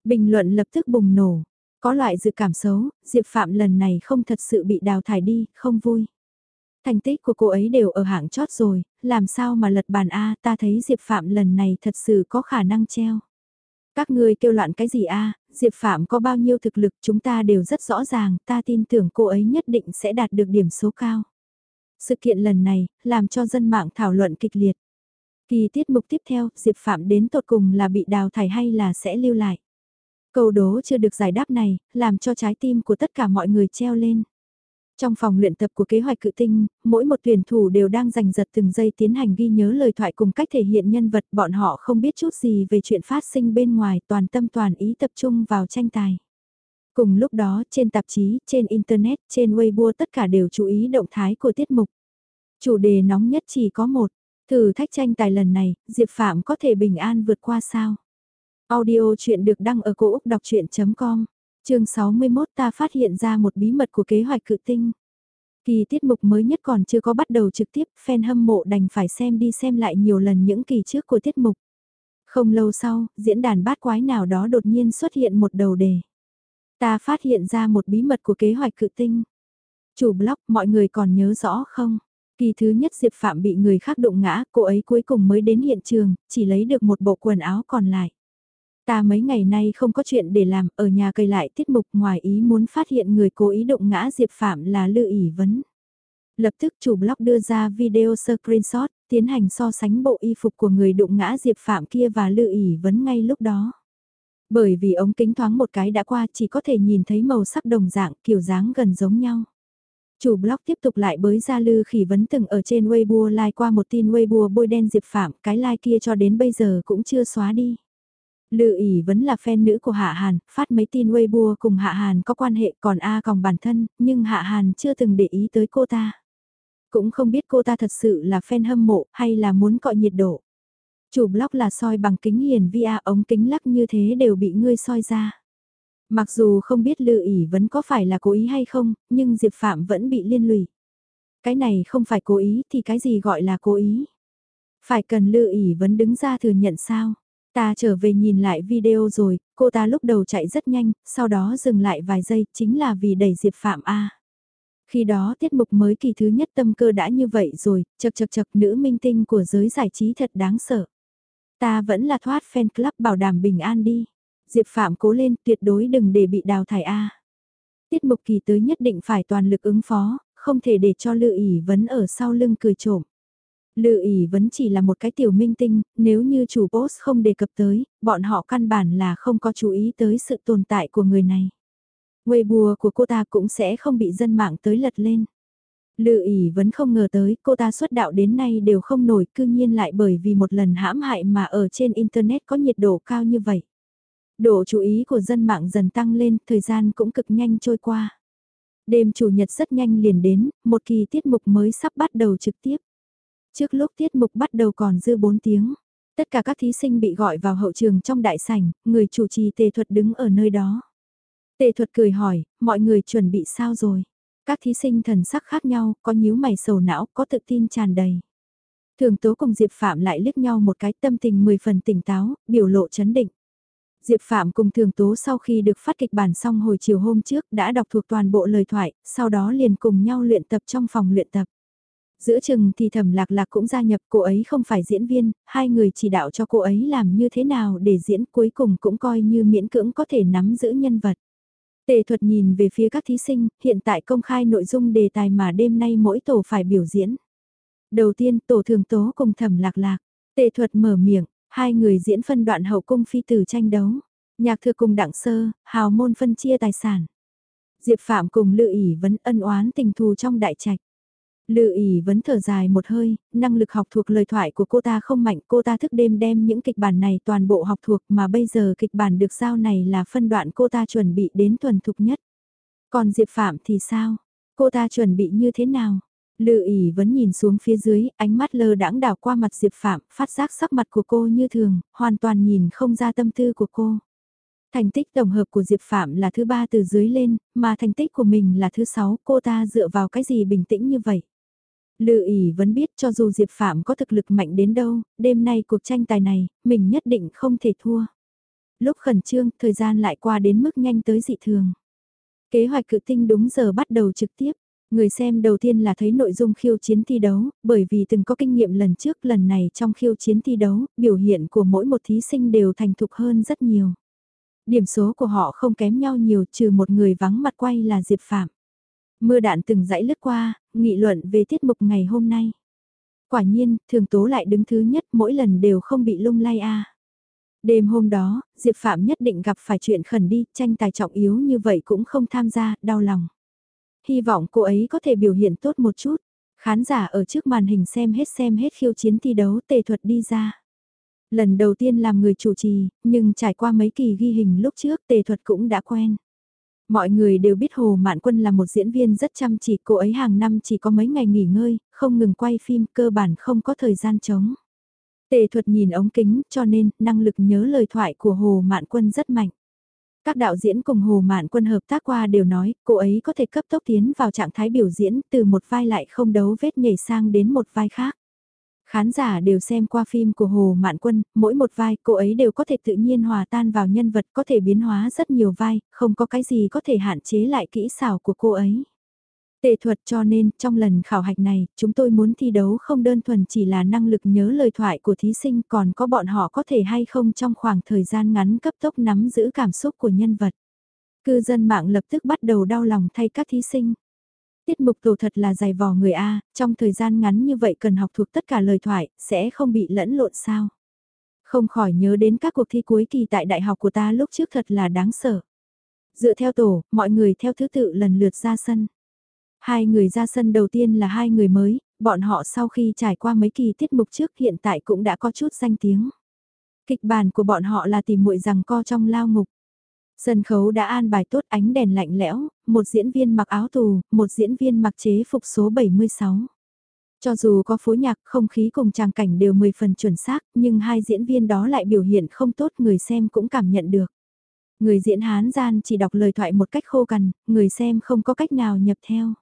Bình luận lập tức bùng nổ. Có loại dự cảm xấu, Diệp Phạm lần này không thật sự bị đào thải đi, không vui. Thành tích của cô ấy đều ở hạng chót rồi, làm sao mà lật bàn A ta thấy Diệp Phạm lần này thật sự có khả năng treo. Các người kêu loạn cái gì A, Diệp Phạm có bao nhiêu thực lực chúng ta đều rất rõ ràng, ta tin tưởng cô ấy nhất định sẽ đạt được điểm số cao. Sự kiện lần này, làm cho dân mạng thảo luận kịch liệt. Kỳ tiết mục tiếp theo, Diệp Phạm đến tột cùng là bị đào thải hay là sẽ lưu lại. Câu đố chưa được giải đáp này, làm cho trái tim của tất cả mọi người treo lên. Trong phòng luyện tập của kế hoạch cự tinh, mỗi một tuyển thủ đều đang giành giật từng giây tiến hành ghi nhớ lời thoại cùng cách thể hiện nhân vật bọn họ không biết chút gì về chuyện phát sinh bên ngoài toàn tâm toàn ý tập trung vào tranh tài. Cùng lúc đó trên tạp chí, trên Internet, trên Weibo tất cả đều chú ý động thái của tiết mục. Chủ đề nóng nhất chỉ có một, thử thách tranh tài lần này, Diệp Phạm có thể bình an vượt qua sao? Audio chuyện được đăng ở cổ Úc đọc chuyện.com chương 61 ta phát hiện ra một bí mật của kế hoạch cự tinh. Kỳ tiết mục mới nhất còn chưa có bắt đầu trực tiếp, fan hâm mộ đành phải xem đi xem lại nhiều lần những kỳ trước của tiết mục. Không lâu sau, diễn đàn bát quái nào đó đột nhiên xuất hiện một đầu đề. Ta phát hiện ra một bí mật của kế hoạch cự tinh. Chủ blog, mọi người còn nhớ rõ không? Kỳ thứ nhất Diệp Phạm bị người khác đụng ngã, cô ấy cuối cùng mới đến hiện trường, chỉ lấy được một bộ quần áo còn lại. Ta mấy ngày nay không có chuyện để làm, ở nhà cây lại tiết mục ngoài ý muốn phát hiện người cố ý động ngã Diệp Phạm là Lư ỉ vấn. Lập tức chủ blog đưa ra video screenshot, tiến hành so sánh bộ y phục của người đụng ngã Diệp Phạm kia và Lư ỉ vấn ngay lúc đó. Bởi vì ống kính thoáng một cái đã qua chỉ có thể nhìn thấy màu sắc đồng dạng kiểu dáng gần giống nhau. Chủ blog tiếp tục lại bới ra lư khỉ vấn từng ở trên Weibo like qua một tin Weibo bôi đen Diệp Phạm, cái like kia cho đến bây giờ cũng chưa xóa đi. Lự ỉ vẫn là fan nữ của Hạ Hàn, phát mấy tin Weibo cùng Hạ Hàn có quan hệ còn A còng bản thân, nhưng Hạ Hàn chưa từng để ý tới cô ta. Cũng không biết cô ta thật sự là fan hâm mộ hay là muốn cọ nhiệt độ. Chủ blog là soi bằng kính hiền via ống kính lắc như thế đều bị ngươi soi ra. Mặc dù không biết Lự ỉ vẫn có phải là cố ý hay không, nhưng Diệp Phạm vẫn bị liên lụy. Cái này không phải cố ý thì cái gì gọi là cố ý? Phải cần Lự ỉ vẫn đứng ra thừa nhận sao? Ta trở về nhìn lại video rồi, cô ta lúc đầu chạy rất nhanh, sau đó dừng lại vài giây, chính là vì đẩy Diệp Phạm A. Khi đó tiết mục mới kỳ thứ nhất tâm cơ đã như vậy rồi, chật chật chật nữ minh tinh của giới giải trí thật đáng sợ. Ta vẫn là thoát fan club bảo đảm bình an đi. Diệp Phạm cố lên tuyệt đối đừng để bị đào thải A. Tiết mục kỳ tới nhất định phải toàn lực ứng phó, không thể để cho Lư ỉ vấn ở sau lưng cười trộm. Lự ỉ vẫn chỉ là một cái tiểu minh tinh, nếu như chủ boss không đề cập tới, bọn họ căn bản là không có chú ý tới sự tồn tại của người này. Weibo của cô ta cũng sẽ không bị dân mạng tới lật lên. Lự ỉ vẫn không ngờ tới cô ta xuất đạo đến nay đều không nổi cư nhiên lại bởi vì một lần hãm hại mà ở trên Internet có nhiệt độ cao như vậy. Độ chú ý của dân mạng dần tăng lên, thời gian cũng cực nhanh trôi qua. Đêm chủ nhật rất nhanh liền đến, một kỳ tiết mục mới sắp bắt đầu trực tiếp. Trước lúc tiết mục bắt đầu còn dư 4 tiếng, tất cả các thí sinh bị gọi vào hậu trường trong đại sảnh, người chủ trì tề thuật đứng ở nơi đó. Tề thuật cười hỏi, mọi người chuẩn bị sao rồi? Các thí sinh thần sắc khác nhau, có nhíu mày sầu não, có tự tin tràn đầy. Thường Tố cùng Diệp Phạm lại liếc nhau một cái tâm tình 10 phần tỉnh táo, biểu lộ chấn định. Diệp Phạm cùng Thường Tố sau khi được phát kịch bản xong hồi chiều hôm trước đã đọc thuộc toàn bộ lời thoại, sau đó liền cùng nhau luyện tập trong phòng luyện tập. Giữa chừng thì thẩm lạc lạc cũng gia nhập cô ấy không phải diễn viên, hai người chỉ đạo cho cô ấy làm như thế nào để diễn cuối cùng cũng coi như miễn cưỡng có thể nắm giữ nhân vật. Tề thuật nhìn về phía các thí sinh, hiện tại công khai nội dung đề tài mà đêm nay mỗi tổ phải biểu diễn. Đầu tiên tổ thường tố cùng thẩm lạc lạc, tề thuật mở miệng, hai người diễn phân đoạn hậu cung phi tử tranh đấu. Nhạc thừa cùng đặng sơ, hào môn phân chia tài sản. Diệp Phạm cùng Lự ỉ vấn ân oán tình thù trong đại trạch. Lự ỉ vẫn thở dài một hơi, năng lực học thuộc lời thoại của cô ta không mạnh, cô ta thức đêm đem những kịch bản này toàn bộ học thuộc mà bây giờ kịch bản được giao này là phân đoạn cô ta chuẩn bị đến thuần thục nhất. Còn Diệp Phạm thì sao? Cô ta chuẩn bị như thế nào? Lự ỉ vẫn nhìn xuống phía dưới, ánh mắt lơ đãng đảo qua mặt Diệp Phạm, phát giác sắc mặt của cô như thường, hoàn toàn nhìn không ra tâm tư của cô. Thành tích tổng hợp của Diệp Phạm là thứ ba từ dưới lên, mà thành tích của mình là thứ sáu, cô ta dựa vào cái gì bình tĩnh như vậy? Lự ỉ vẫn biết cho dù Diệp Phạm có thực lực mạnh đến đâu, đêm nay cuộc tranh tài này, mình nhất định không thể thua. Lúc khẩn trương, thời gian lại qua đến mức nhanh tới dị thường. Kế hoạch cự tinh đúng giờ bắt đầu trực tiếp. Người xem đầu tiên là thấy nội dung khiêu chiến thi đấu, bởi vì từng có kinh nghiệm lần trước lần này trong khiêu chiến thi đấu, biểu hiện của mỗi một thí sinh đều thành thục hơn rất nhiều. Điểm số của họ không kém nhau nhiều trừ một người vắng mặt quay là Diệp Phạm. Mưa đạn từng dãy lướt qua, nghị luận về tiết mục ngày hôm nay. Quả nhiên, thường tố lại đứng thứ nhất mỗi lần đều không bị lung lay a. Đêm hôm đó, Diệp Phạm nhất định gặp phải chuyện khẩn đi, tranh tài trọng yếu như vậy cũng không tham gia, đau lòng. hy vọng cô ấy có thể biểu hiện tốt một chút. Khán giả ở trước màn hình xem hết xem hết khiêu chiến thi đấu tề thuật đi ra. Lần đầu tiên làm người chủ trì, nhưng trải qua mấy kỳ ghi hình lúc trước tề thuật cũng đã quen. Mọi người đều biết Hồ Mạn Quân là một diễn viên rất chăm chỉ, cô ấy hàng năm chỉ có mấy ngày nghỉ ngơi, không ngừng quay phim, cơ bản không có thời gian trống. Tề thuật nhìn ống kính, cho nên, năng lực nhớ lời thoại của Hồ Mạn Quân rất mạnh. Các đạo diễn cùng Hồ Mạn Quân hợp tác qua đều nói, cô ấy có thể cấp tốc tiến vào trạng thái biểu diễn từ một vai lại không đấu vết nhảy sang đến một vai khác. Khán giả đều xem qua phim của Hồ Mạn Quân, mỗi một vai cô ấy đều có thể tự nhiên hòa tan vào nhân vật có thể biến hóa rất nhiều vai, không có cái gì có thể hạn chế lại kỹ xảo của cô ấy. Tệ thuật cho nên, trong lần khảo hạch này, chúng tôi muốn thi đấu không đơn thuần chỉ là năng lực nhớ lời thoại của thí sinh còn có bọn họ có thể hay không trong khoảng thời gian ngắn cấp tốc nắm giữ cảm xúc của nhân vật. Cư dân mạng lập tức bắt đầu đau lòng thay các thí sinh. Tiết mục tổ thật là dài vò người A, trong thời gian ngắn như vậy cần học thuộc tất cả lời thoại, sẽ không bị lẫn lộn sao. Không khỏi nhớ đến các cuộc thi cuối kỳ tại đại học của ta lúc trước thật là đáng sợ. Dựa theo tổ, mọi người theo thứ tự lần lượt ra sân. Hai người ra sân đầu tiên là hai người mới, bọn họ sau khi trải qua mấy kỳ tiết mục trước hiện tại cũng đã có chút danh tiếng. Kịch bản của bọn họ là tìm muội rằng co trong lao ngục. Sân khấu đã an bài tốt ánh đèn lạnh lẽo, một diễn viên mặc áo tù, một diễn viên mặc chế phục số 76. Cho dù có phối nhạc, không khí cùng tràng cảnh đều 10 phần chuẩn xác, nhưng hai diễn viên đó lại biểu hiện không tốt người xem cũng cảm nhận được. Người diễn Hán gian chỉ đọc lời thoại một cách khô cằn, người xem không có cách nào nhập theo.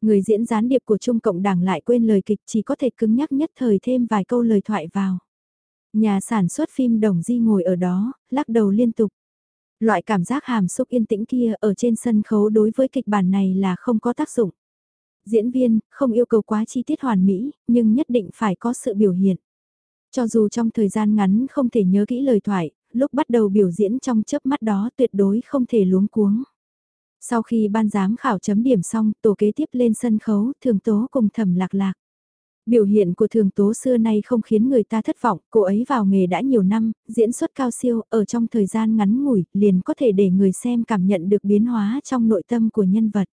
Người diễn gián điệp của Trung Cộng Đảng lại quên lời kịch chỉ có thể cứng nhắc nhất thời thêm vài câu lời thoại vào. Nhà sản xuất phim Đồng Di ngồi ở đó, lắc đầu liên tục. Loại cảm giác hàm xúc yên tĩnh kia ở trên sân khấu đối với kịch bản này là không có tác dụng. Diễn viên, không yêu cầu quá chi tiết hoàn mỹ, nhưng nhất định phải có sự biểu hiện. Cho dù trong thời gian ngắn không thể nhớ kỹ lời thoại, lúc bắt đầu biểu diễn trong chớp mắt đó tuyệt đối không thể luống cuống. Sau khi ban giám khảo chấm điểm xong, tổ kế tiếp lên sân khấu, thường tố cùng thẩm lạc lạc. Biểu hiện của thường tố xưa nay không khiến người ta thất vọng, cô ấy vào nghề đã nhiều năm, diễn xuất cao siêu, ở trong thời gian ngắn ngủi, liền có thể để người xem cảm nhận được biến hóa trong nội tâm của nhân vật.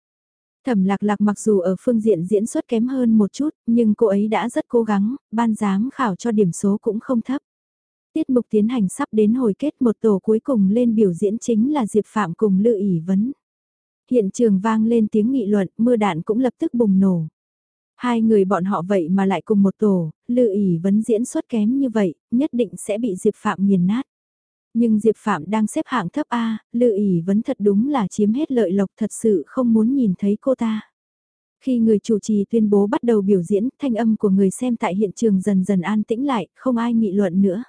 Thẩm lạc lạc mặc dù ở phương diện diễn xuất kém hơn một chút, nhưng cô ấy đã rất cố gắng, ban giám khảo cho điểm số cũng không thấp. Tiết mục tiến hành sắp đến hồi kết một tổ cuối cùng lên biểu diễn chính là Diệp Phạm cùng Lư ỉ vấn. Hiện trường vang lên tiếng nghị luận, mưa đạn cũng lập tức bùng nổ. Hai người bọn họ vậy mà lại cùng một tổ, Lư ỉ vấn diễn xuất kém như vậy, nhất định sẽ bị Diệp Phạm nghiền nát. Nhưng Diệp Phạm đang xếp hạng thấp A, Lư ỉ vấn thật đúng là chiếm hết lợi lộc thật sự không muốn nhìn thấy cô ta. Khi người chủ trì tuyên bố bắt đầu biểu diễn, thanh âm của người xem tại hiện trường dần dần an tĩnh lại, không ai nghị luận nữa.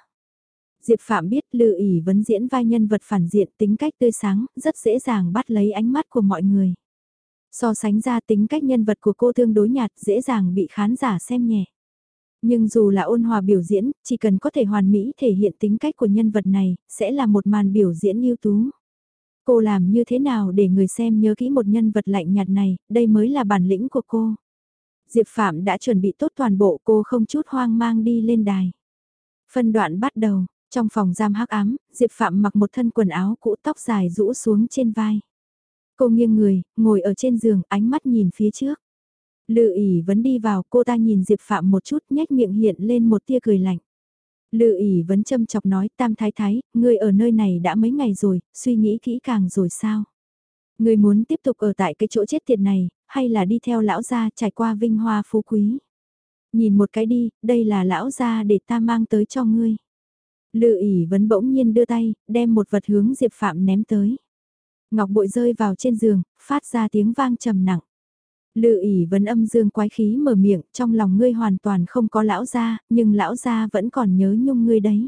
Diệp Phạm biết Lư ỉ vấn diễn vai nhân vật phản diện tính cách tươi sáng, rất dễ dàng bắt lấy ánh mắt của mọi người. So sánh ra tính cách nhân vật của cô tương đối nhạt dễ dàng bị khán giả xem nhẹ. Nhưng dù là ôn hòa biểu diễn, chỉ cần có thể hoàn mỹ thể hiện tính cách của nhân vật này, sẽ là một màn biểu diễn ưu tú. Cô làm như thế nào để người xem nhớ kỹ một nhân vật lạnh nhạt này, đây mới là bản lĩnh của cô. Diệp Phạm đã chuẩn bị tốt toàn bộ cô không chút hoang mang đi lên đài. Phân đoạn bắt đầu, trong phòng giam hắc ám, Diệp Phạm mặc một thân quần áo cũ tóc dài rũ xuống trên vai. Cô nghiêng người, ngồi ở trên giường, ánh mắt nhìn phía trước. Lự ỉ vẫn đi vào, cô ta nhìn Diệp Phạm một chút nhếch miệng hiện lên một tia cười lạnh. Lự ỉ vẫn châm chọc nói, tam thái thái, ngươi ở nơi này đã mấy ngày rồi, suy nghĩ kỹ càng rồi sao? Ngươi muốn tiếp tục ở tại cái chỗ chết tiệt này, hay là đi theo lão gia trải qua vinh hoa phú quý? Nhìn một cái đi, đây là lão gia để ta mang tới cho ngươi. Lự ỉ vẫn bỗng nhiên đưa tay, đem một vật hướng Diệp Phạm ném tới. Ngọc bội rơi vào trên giường, phát ra tiếng vang trầm nặng. Lự ỉ vẫn âm dương quái khí mở miệng, trong lòng ngươi hoàn toàn không có lão gia, nhưng lão gia vẫn còn nhớ nhung ngươi đấy.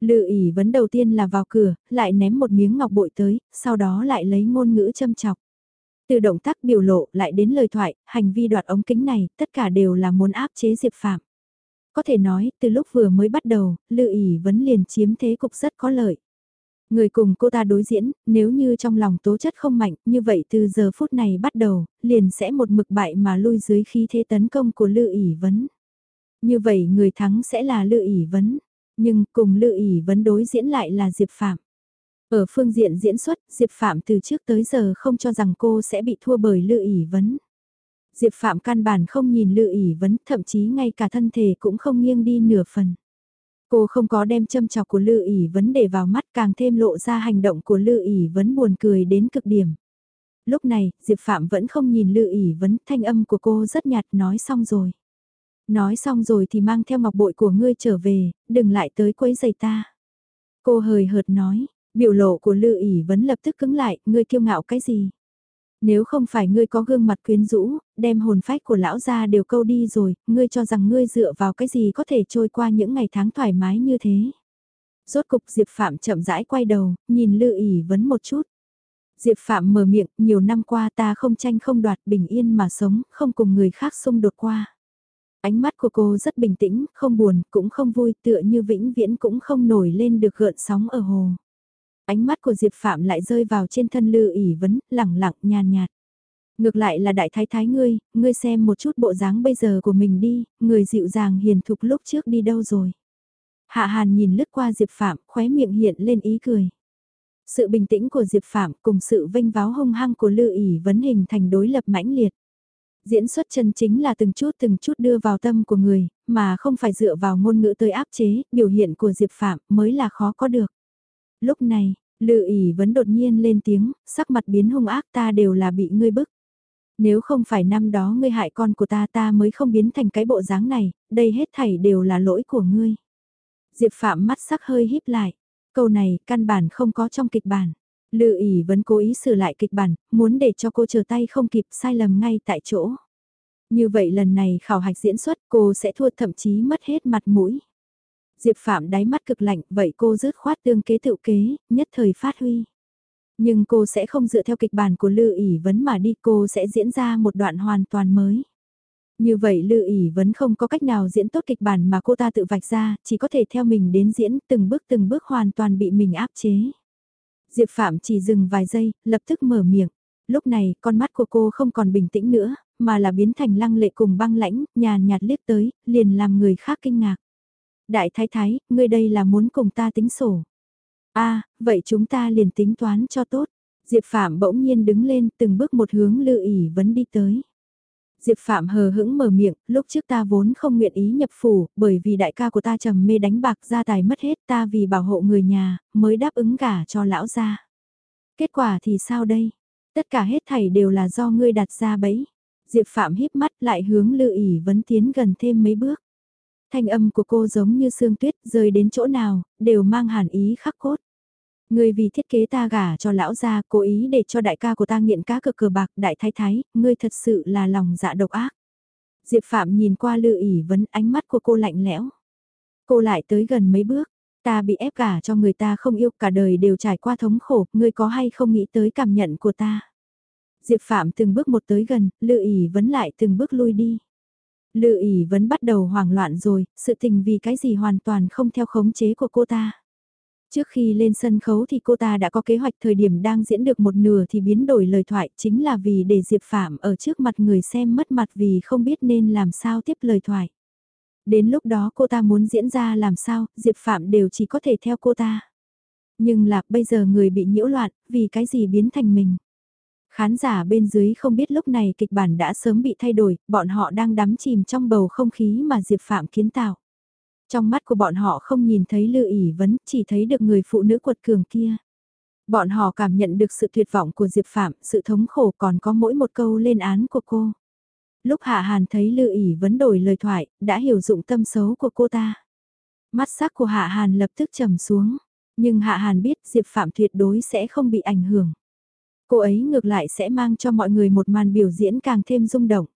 Lự ỉ vẫn đầu tiên là vào cửa, lại ném một miếng ngọc bội tới, sau đó lại lấy ngôn ngữ châm chọc. Từ động tác biểu lộ lại đến lời thoại, hành vi đoạt ống kính này, tất cả đều là muốn áp chế Diệp Phạm. Có thể nói, từ lúc vừa mới bắt đầu, Lự ỉ vẫn liền chiếm thế cục rất có lợi. Người cùng cô ta đối diễn, nếu như trong lòng tố chất không mạnh, như vậy từ giờ phút này bắt đầu, liền sẽ một mực bại mà lui dưới khi thế tấn công của Lư ỉ vấn. Như vậy người thắng sẽ là Lư ỉ vấn, nhưng cùng Lư ỉ vấn đối diễn lại là Diệp Phạm. Ở phương diện diễn xuất, Diệp Phạm từ trước tới giờ không cho rằng cô sẽ bị thua bởi Lư ỉ vấn. Diệp Phạm căn bản không nhìn Lư ỉ vấn, thậm chí ngay cả thân thể cũng không nghiêng đi nửa phần. Cô không có đem châm chọc của Lư ỉ vấn để vào mắt càng thêm lộ ra hành động của Lư ỉ vấn buồn cười đến cực điểm. Lúc này, Diệp Phạm vẫn không nhìn Lư ỉ vấn, thanh âm của cô rất nhạt nói xong rồi. Nói xong rồi thì mang theo ngọc bội của ngươi trở về, đừng lại tới quấy giày ta. Cô hời hợt nói, biểu lộ của Lư ỉ vấn lập tức cứng lại, ngươi kiêu ngạo cái gì? Nếu không phải ngươi có gương mặt quyến rũ, đem hồn phách của lão gia đều câu đi rồi, ngươi cho rằng ngươi dựa vào cái gì có thể trôi qua những ngày tháng thoải mái như thế. Rốt cục Diệp Phạm chậm rãi quay đầu, nhìn Lư ỉ vấn một chút. Diệp Phạm mở miệng, nhiều năm qua ta không tranh không đoạt bình yên mà sống, không cùng người khác xung đột qua. Ánh mắt của cô rất bình tĩnh, không buồn, cũng không vui, tựa như vĩnh viễn cũng không nổi lên được gợn sóng ở hồ. Ánh mắt của Diệp Phạm lại rơi vào trên thân Lư ỉ vấn, lẳng lặng, nhàn nhạt. Ngược lại là đại thái thái ngươi, ngươi xem một chút bộ dáng bây giờ của mình đi, người dịu dàng hiền thục lúc trước đi đâu rồi. Hạ Hàn nhìn lướt qua Diệp Phạm, khóe miệng hiện lên ý cười. Sự bình tĩnh của Diệp Phạm cùng sự vinh váo hung hăng của Lư ỉ vấn hình thành đối lập mãnh liệt. Diễn xuất chân chính là từng chút từng chút đưa vào tâm của người, mà không phải dựa vào ngôn ngữ tới áp chế, biểu hiện của Diệp Phạm mới là khó có được. Lúc này, Lự ỉ vẫn đột nhiên lên tiếng, sắc mặt biến hung ác ta đều là bị ngươi bức. Nếu không phải năm đó ngươi hại con của ta ta mới không biến thành cái bộ dáng này, đây hết thảy đều là lỗi của ngươi. Diệp Phạm mắt sắc hơi híp lại, câu này căn bản không có trong kịch bản. Lự ỉ vẫn cố ý sửa lại kịch bản, muốn để cho cô chờ tay không kịp sai lầm ngay tại chỗ. Như vậy lần này khảo hạch diễn xuất cô sẽ thua thậm chí mất hết mặt mũi. Diệp Phạm đáy mắt cực lạnh, vậy cô rứt khoát tương kế tự kế, nhất thời phát huy. Nhưng cô sẽ không dựa theo kịch bản của Lư ỉ vấn mà đi, cô sẽ diễn ra một đoạn hoàn toàn mới. Như vậy Lư ỉ Vấn không có cách nào diễn tốt kịch bản mà cô ta tự vạch ra, chỉ có thể theo mình đến diễn từng bước từng bước hoàn toàn bị mình áp chế. Diệp Phạm chỉ dừng vài giây, lập tức mở miệng. Lúc này, con mắt của cô không còn bình tĩnh nữa, mà là biến thành lăng lệ cùng băng lãnh, nhàn nhạt liếc tới, liền làm người khác kinh ngạc. Đại thái thái, ngươi đây là muốn cùng ta tính sổ. a à, vậy chúng ta liền tính toán cho tốt. Diệp Phạm bỗng nhiên đứng lên từng bước một hướng Lư ỉ vấn đi tới. Diệp Phạm hờ hững mở miệng, lúc trước ta vốn không nguyện ý nhập phủ, bởi vì đại ca của ta trầm mê đánh bạc gia tài mất hết ta vì bảo hộ người nhà, mới đáp ứng gả cho lão gia. Kết quả thì sao đây? Tất cả hết thảy đều là do ngươi đặt ra bẫy. Diệp Phạm híp mắt lại hướng Lư ỉ vấn tiến gần thêm mấy bước. Thanh âm của cô giống như sương tuyết rơi đến chỗ nào, đều mang hàn ý khắc cốt. Ngươi vì thiết kế ta gả cho lão gia, cố ý để cho đại ca của ta nghiện cá cược cờ bạc, đại thái thái, ngươi thật sự là lòng dạ độc ác. Diệp Phạm nhìn qua Lư ỉ vấn ánh mắt của cô lạnh lẽo. Cô lại tới gần mấy bước, ta bị ép gả cho người ta không yêu cả đời đều trải qua thống khổ, ngươi có hay không nghĩ tới cảm nhận của ta. Diệp Phạm từng bước một tới gần, Lư ỉ vấn lại từng bước lui đi. Lự ỉ vẫn bắt đầu hoảng loạn rồi, sự tình vì cái gì hoàn toàn không theo khống chế của cô ta. Trước khi lên sân khấu thì cô ta đã có kế hoạch thời điểm đang diễn được một nửa thì biến đổi lời thoại chính là vì để Diệp Phạm ở trước mặt người xem mất mặt vì không biết nên làm sao tiếp lời thoại. Đến lúc đó cô ta muốn diễn ra làm sao, Diệp Phạm đều chỉ có thể theo cô ta. Nhưng là bây giờ người bị nhiễu loạn, vì cái gì biến thành mình. Khán giả bên dưới không biết lúc này kịch bản đã sớm bị thay đổi, bọn họ đang đắm chìm trong bầu không khí mà Diệp Phạm kiến tạo. Trong mắt của bọn họ không nhìn thấy Lư ỉ vấn, chỉ thấy được người phụ nữ quật cường kia. Bọn họ cảm nhận được sự tuyệt vọng của Diệp Phạm, sự thống khổ còn có mỗi một câu lên án của cô. Lúc Hạ Hàn thấy Lư ỉ vấn đổi lời thoại, đã hiểu dụng tâm xấu của cô ta. Mắt sắc của Hạ Hàn lập tức trầm xuống, nhưng Hạ Hàn biết Diệp Phạm tuyệt đối sẽ không bị ảnh hưởng. Cô ấy ngược lại sẽ mang cho mọi người một màn biểu diễn càng thêm rung động.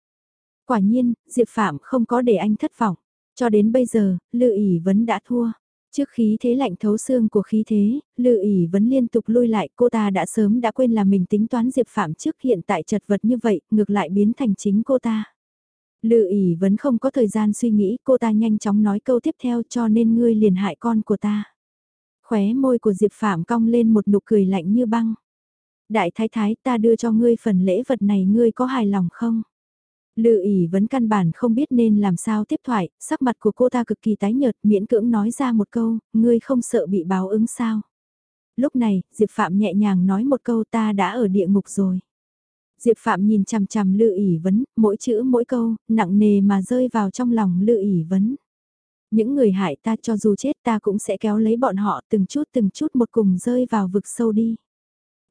Quả nhiên, Diệp Phạm không có để anh thất vọng. Cho đến bây giờ, Lư ỉ vẫn đã thua. Trước khí thế lạnh thấu xương của khí thế, Lư ỉ vẫn liên tục lui lại, cô ta đã sớm đã quên là mình tính toán Diệp Phạm trước hiện tại chật vật như vậy, ngược lại biến thành chính cô ta. Lư ỉ vẫn không có thời gian suy nghĩ, cô ta nhanh chóng nói câu tiếp theo cho nên ngươi liền hại con của ta. Khóe môi của Diệp Phạm cong lên một nụ cười lạnh như băng. Đại thái thái ta đưa cho ngươi phần lễ vật này ngươi có hài lòng không? Lự ỉ vẫn căn bản không biết nên làm sao tiếp thoại, sắc mặt của cô ta cực kỳ tái nhợt miễn cưỡng nói ra một câu, ngươi không sợ bị báo ứng sao? Lúc này, Diệp Phạm nhẹ nhàng nói một câu ta đã ở địa ngục rồi. Diệp Phạm nhìn chằm chằm Lư ỉ vấn, mỗi chữ mỗi câu, nặng nề mà rơi vào trong lòng Lư ỉ vấn. Những người hại ta cho dù chết ta cũng sẽ kéo lấy bọn họ từng chút từng chút một cùng rơi vào vực sâu đi.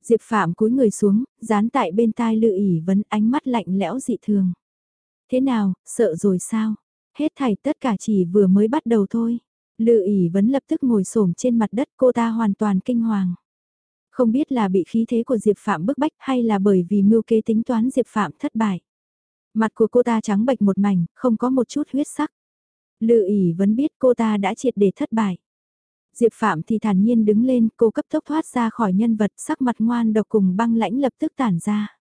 Diệp Phạm cúi người xuống, dán tại bên tai Lư ỉ vấn ánh mắt lạnh lẽo dị thường. Thế nào, sợ rồi sao? Hết thảy tất cả chỉ vừa mới bắt đầu thôi. Lư ỉ vấn lập tức ngồi xổm trên mặt đất cô ta hoàn toàn kinh hoàng. Không biết là bị khí thế của Diệp Phạm bức bách hay là bởi vì mưu kế tính toán Diệp Phạm thất bại. Mặt của cô ta trắng bệch một mảnh, không có một chút huyết sắc. Lự ỉ vẫn biết cô ta đã triệt để thất bại. Diệp Phạm thì thản nhiên đứng lên, cô cấp tốc thoát ra khỏi nhân vật sắc mặt ngoan độc cùng băng lãnh lập tức tản ra.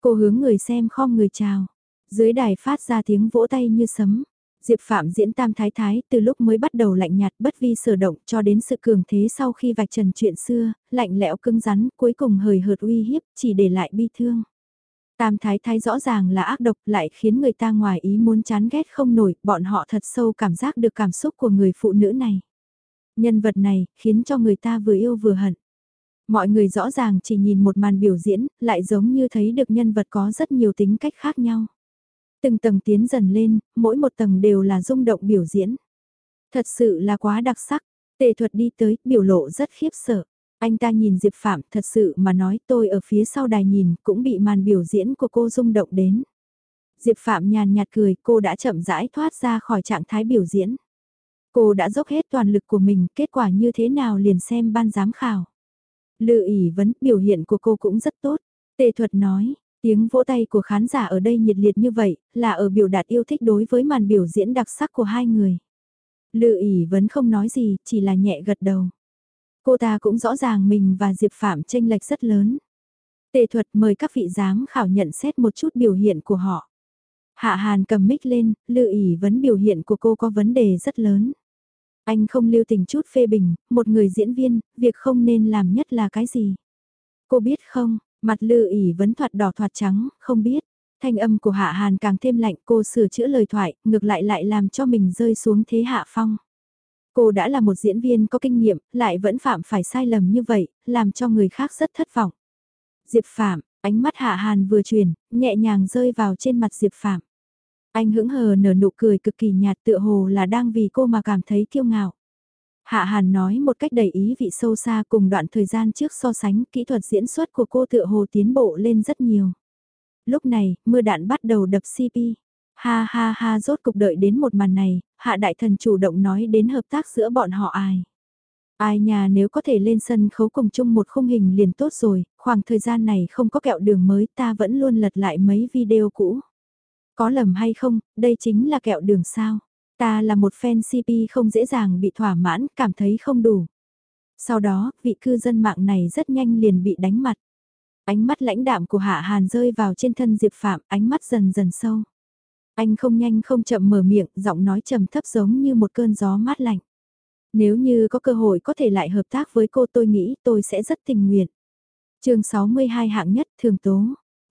Cô hướng người xem khom người chào. Dưới đài phát ra tiếng vỗ tay như sấm. Diệp Phạm diễn tam thái thái từ lúc mới bắt đầu lạnh nhạt bất vi sở động cho đến sự cường thế sau khi vạch trần chuyện xưa, lạnh lẽo cứng rắn cuối cùng hời hợt uy hiếp chỉ để lại bi thương. Tam thái thái rõ ràng là ác độc lại khiến người ta ngoài ý muốn chán ghét không nổi, bọn họ thật sâu cảm giác được cảm xúc của người phụ nữ này. Nhân vật này khiến cho người ta vừa yêu vừa hận. Mọi người rõ ràng chỉ nhìn một màn biểu diễn, lại giống như thấy được nhân vật có rất nhiều tính cách khác nhau. Từng tầng tiến dần lên, mỗi một tầng đều là rung động biểu diễn. Thật sự là quá đặc sắc, tề thuật đi tới, biểu lộ rất khiếp sợ. Anh ta nhìn Diệp Phạm thật sự mà nói tôi ở phía sau đài nhìn cũng bị màn biểu diễn của cô rung động đến. Diệp Phạm nhàn nhạt cười cô đã chậm rãi thoát ra khỏi trạng thái biểu diễn. Cô đã dốc hết toàn lực của mình, kết quả như thế nào liền xem ban giám khảo. Lự ỉ vấn, biểu hiện của cô cũng rất tốt. Tề thuật nói, Tiếng vỗ tay của khán giả ở đây nhiệt liệt như vậy, là ở biểu đạt yêu thích đối với màn biểu diễn đặc sắc của hai người. Lự ỉ vẫn không nói gì, chỉ là nhẹ gật đầu. Cô ta cũng rõ ràng mình và Diệp Phạm tranh lệch rất lớn. Tề thuật mời các vị giám khảo nhận xét một chút biểu hiện của họ. Hạ Hàn cầm mic lên, lự ỉ vấn biểu hiện của cô có vấn đề rất lớn. Anh không lưu tình chút phê bình, một người diễn viên, việc không nên làm nhất là cái gì? Cô biết không, Mặt lư ỉ vấn thoạt đỏ thoạt trắng, không biết. Thanh âm của Hạ Hàn càng thêm lạnh cô sửa chữa lời thoại, ngược lại lại làm cho mình rơi xuống thế hạ phong. Cô đã là một diễn viên có kinh nghiệm, lại vẫn phạm phải sai lầm như vậy, làm cho người khác rất thất vọng. Diệp Phạm, ánh mắt Hạ Hàn vừa chuyển, nhẹ nhàng rơi vào trên mặt Diệp Phạm. Anh hững hờ nở nụ cười cực kỳ nhạt tựa hồ là đang vì cô mà cảm thấy kiêu ngạo. Hạ Hàn nói một cách đầy ý vị sâu xa cùng đoạn thời gian trước so sánh kỹ thuật diễn xuất của cô tựa hồ tiến bộ lên rất nhiều. Lúc này, mưa đạn bắt đầu đập CP. Ha ha ha rốt cục đợi đến một màn này, Hạ Đại Thần chủ động nói đến hợp tác giữa bọn họ ai. Ai nhà nếu có thể lên sân khấu cùng chung một khung hình liền tốt rồi, khoảng thời gian này không có kẹo đường mới ta vẫn luôn lật lại mấy video cũ. Có lầm hay không, đây chính là kẹo đường sao. Ta là một fan CP không dễ dàng bị thỏa mãn, cảm thấy không đủ. Sau đó, vị cư dân mạng này rất nhanh liền bị đánh mặt. Ánh mắt lãnh đạm của Hạ Hàn rơi vào trên thân Diệp Phạm, ánh mắt dần dần sâu. Anh không nhanh không chậm mở miệng, giọng nói trầm thấp giống như một cơn gió mát lạnh. Nếu như có cơ hội có thể lại hợp tác với cô tôi nghĩ tôi sẽ rất tình nguyện. chương 62 hạng nhất thường tố.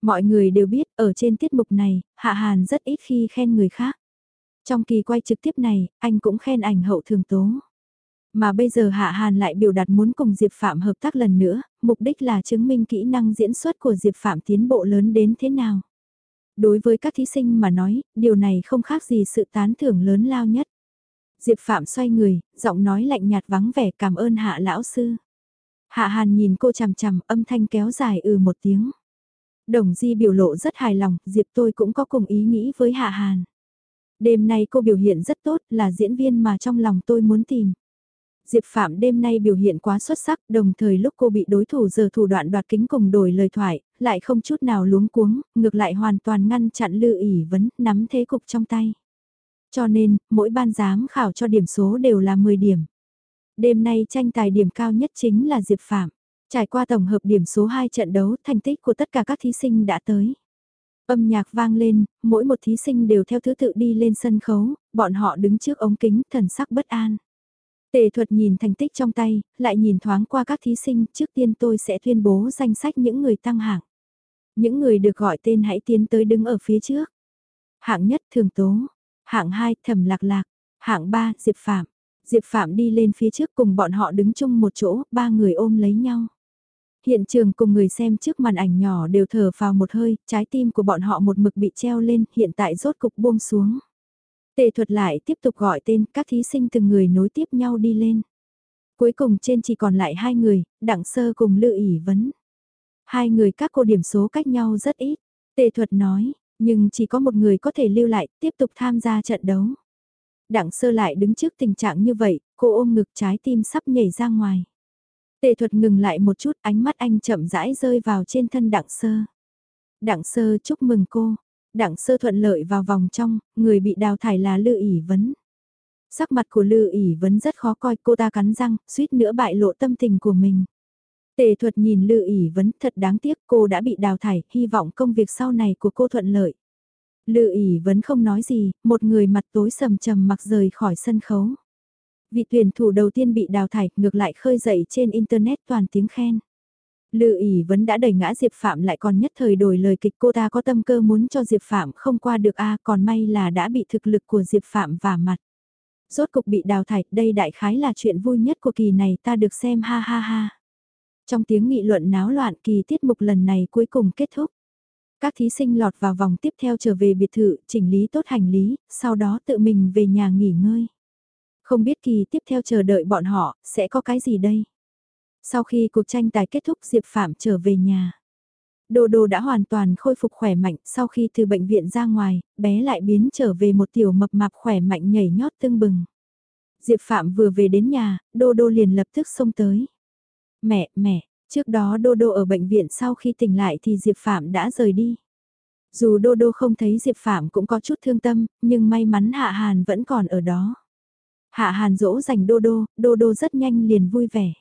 Mọi người đều biết ở trên tiết mục này, Hạ Hàn rất ít khi khen người khác. Trong kỳ quay trực tiếp này, anh cũng khen ảnh hậu thường tố. Mà bây giờ Hạ Hàn lại biểu đạt muốn cùng Diệp Phạm hợp tác lần nữa, mục đích là chứng minh kỹ năng diễn xuất của Diệp Phạm tiến bộ lớn đến thế nào. Đối với các thí sinh mà nói, điều này không khác gì sự tán thưởng lớn lao nhất. Diệp Phạm xoay người, giọng nói lạnh nhạt vắng vẻ cảm ơn Hạ Lão Sư. Hạ Hàn nhìn cô chằm chằm âm thanh kéo dài ừ một tiếng. Đồng Di biểu lộ rất hài lòng, Diệp tôi cũng có cùng ý nghĩ với Hạ Hàn. Đêm nay cô biểu hiện rất tốt là diễn viên mà trong lòng tôi muốn tìm. Diệp Phạm đêm nay biểu hiện quá xuất sắc, đồng thời lúc cô bị đối thủ giờ thủ đoạn đoạt kính cùng đổi lời thoại, lại không chút nào luống cuống, ngược lại hoàn toàn ngăn chặn lư ỉ vấn, nắm thế cục trong tay. Cho nên, mỗi ban giám khảo cho điểm số đều là 10 điểm. Đêm nay tranh tài điểm cao nhất chính là Diệp Phạm. Trải qua tổng hợp điểm số 2 trận đấu, thành tích của tất cả các thí sinh đã tới. Âm nhạc vang lên, mỗi một thí sinh đều theo thứ tự đi lên sân khấu, bọn họ đứng trước ống kính thần sắc bất an. Tề thuật nhìn thành tích trong tay, lại nhìn thoáng qua các thí sinh, trước tiên tôi sẽ tuyên bố danh sách những người tăng hạng. Những người được gọi tên hãy tiến tới đứng ở phía trước. Hạng nhất thường tố, hạng 2 thẩm lạc lạc, hạng 3 diệp phạm. Diệp Phạm đi lên phía trước cùng bọn họ đứng chung một chỗ, ba người ôm lấy nhau. Hiện trường cùng người xem trước màn ảnh nhỏ đều thở vào một hơi, trái tim của bọn họ một mực bị treo lên, hiện tại rốt cục buông xuống. Tề thuật lại tiếp tục gọi tên các thí sinh từng người nối tiếp nhau đi lên. Cuối cùng trên chỉ còn lại hai người, Đặng Sơ cùng lự ỉ Vấn. Hai người các cô điểm số cách nhau rất ít. Tề thuật nói, nhưng chỉ có một người có thể lưu lại, tiếp tục tham gia trận đấu. Đặng Sơ lại đứng trước tình trạng như vậy, cô ôm ngực trái tim sắp nhảy ra ngoài. Tề thuật ngừng lại một chút ánh mắt anh chậm rãi rơi vào trên thân đặng sơ. Đặng sơ chúc mừng cô. Đặng sơ thuận lợi vào vòng trong, người bị đào thải là Lư ỉ vấn. Sắc mặt của Lư ỉ vấn rất khó coi cô ta cắn răng, suýt nữa bại lộ tâm tình của mình. Tề thuật nhìn Lư ỉ vấn thật đáng tiếc cô đã bị đào thải, hy vọng công việc sau này của cô thuận lợi. Lư ỉ vấn không nói gì, một người mặt tối sầm trầm mặc rời khỏi sân khấu. Vị tuyển thủ đầu tiên bị đào thải, ngược lại khơi dậy trên Internet toàn tiếng khen. Lự ỉ vẫn đã đẩy ngã Diệp Phạm lại còn nhất thời đổi lời kịch cô ta có tâm cơ muốn cho Diệp Phạm không qua được a còn may là đã bị thực lực của Diệp Phạm vả mặt. Rốt cục bị đào thải, đây đại khái là chuyện vui nhất của kỳ này ta được xem ha ha ha. Trong tiếng nghị luận náo loạn kỳ tiết mục lần này cuối cùng kết thúc. Các thí sinh lọt vào vòng tiếp theo trở về biệt thự, chỉnh lý tốt hành lý, sau đó tự mình về nhà nghỉ ngơi. Không biết kỳ tiếp theo chờ đợi bọn họ, sẽ có cái gì đây? Sau khi cuộc tranh tài kết thúc Diệp Phạm trở về nhà. Đô đô đã hoàn toàn khôi phục khỏe mạnh, sau khi từ bệnh viện ra ngoài, bé lại biến trở về một tiểu mập mạp khỏe mạnh nhảy nhót tưng bừng. Diệp Phạm vừa về đến nhà, đô đô liền lập tức xông tới. Mẹ, mẹ, trước đó đô đô ở bệnh viện sau khi tỉnh lại thì Diệp Phạm đã rời đi. Dù đô đô không thấy Diệp Phạm cũng có chút thương tâm, nhưng may mắn Hạ Hàn vẫn còn ở đó. Hạ Hàn dỗ dành Đô Đô, Đô Đô rất nhanh liền vui vẻ.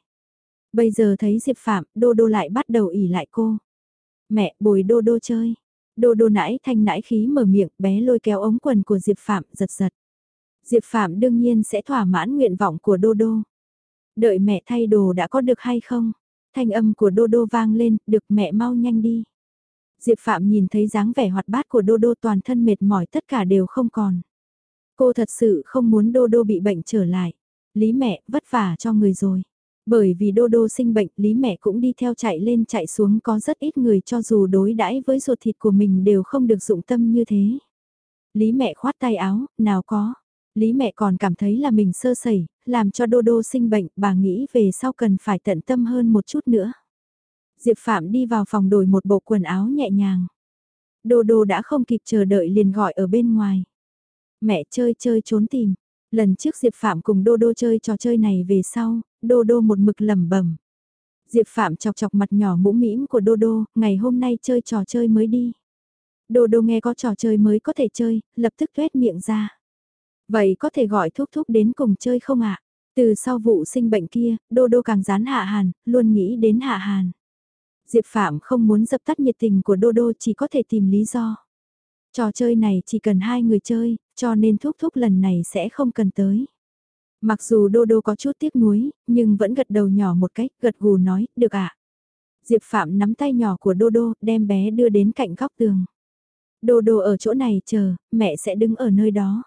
Bây giờ thấy Diệp Phạm, Đô Đô lại bắt đầu ỉ lại cô. Mẹ, bồi Đô Đô chơi. Đô Đô nãi thanh nãi khí mở miệng, bé lôi kéo ống quần của Diệp Phạm, giật giật. Diệp Phạm đương nhiên sẽ thỏa mãn nguyện vọng của Đô Đô. Đợi mẹ thay đồ đã có được hay không? Thanh âm của Đô Đô vang lên, được mẹ mau nhanh đi. Diệp Phạm nhìn thấy dáng vẻ hoạt bát của Đô Đô toàn thân mệt mỏi tất cả đều không còn. Cô thật sự không muốn Đô Đô bị bệnh trở lại. Lý mẹ vất vả cho người rồi. Bởi vì Đô Đô sinh bệnh, Lý mẹ cũng đi theo chạy lên chạy xuống có rất ít người cho dù đối đãi với ruột thịt của mình đều không được dụng tâm như thế. Lý mẹ khoát tay áo, nào có. Lý mẹ còn cảm thấy là mình sơ sẩy, làm cho Đô Đô sinh bệnh, bà nghĩ về sau cần phải tận tâm hơn một chút nữa. Diệp Phạm đi vào phòng đổi một bộ quần áo nhẹ nhàng. Đô Đô đã không kịp chờ đợi liền gọi ở bên ngoài mẹ chơi chơi trốn tìm. Lần trước Diệp Phạm cùng Đô Đô chơi trò chơi này về sau, Đô Đô một mực lẩm bẩm. Diệp Phạm chọc chọc mặt nhỏ mũ mĩm của Đô Đô, ngày hôm nay chơi trò chơi mới đi. Đô Đô nghe có trò chơi mới có thể chơi, lập tức tuét miệng ra. Vậy có thể gọi thúc thúc đến cùng chơi không ạ? Từ sau vụ sinh bệnh kia, Đô Đô càng dán Hạ Hàn, luôn nghĩ đến Hạ Hàn. Diệp Phạm không muốn dập tắt nhiệt tình của Đô Đô chỉ có thể tìm lý do. Trò chơi này chỉ cần hai người chơi, cho nên thúc thúc lần này sẽ không cần tới. Mặc dù Đô Đô có chút tiếc nuối, nhưng vẫn gật đầu nhỏ một cách, gật gù nói, được ạ. À? Diệp Phạm nắm tay nhỏ của Đô Đô, đem bé đưa đến cạnh góc tường. Đô Đô ở chỗ này chờ, mẹ sẽ đứng ở nơi đó.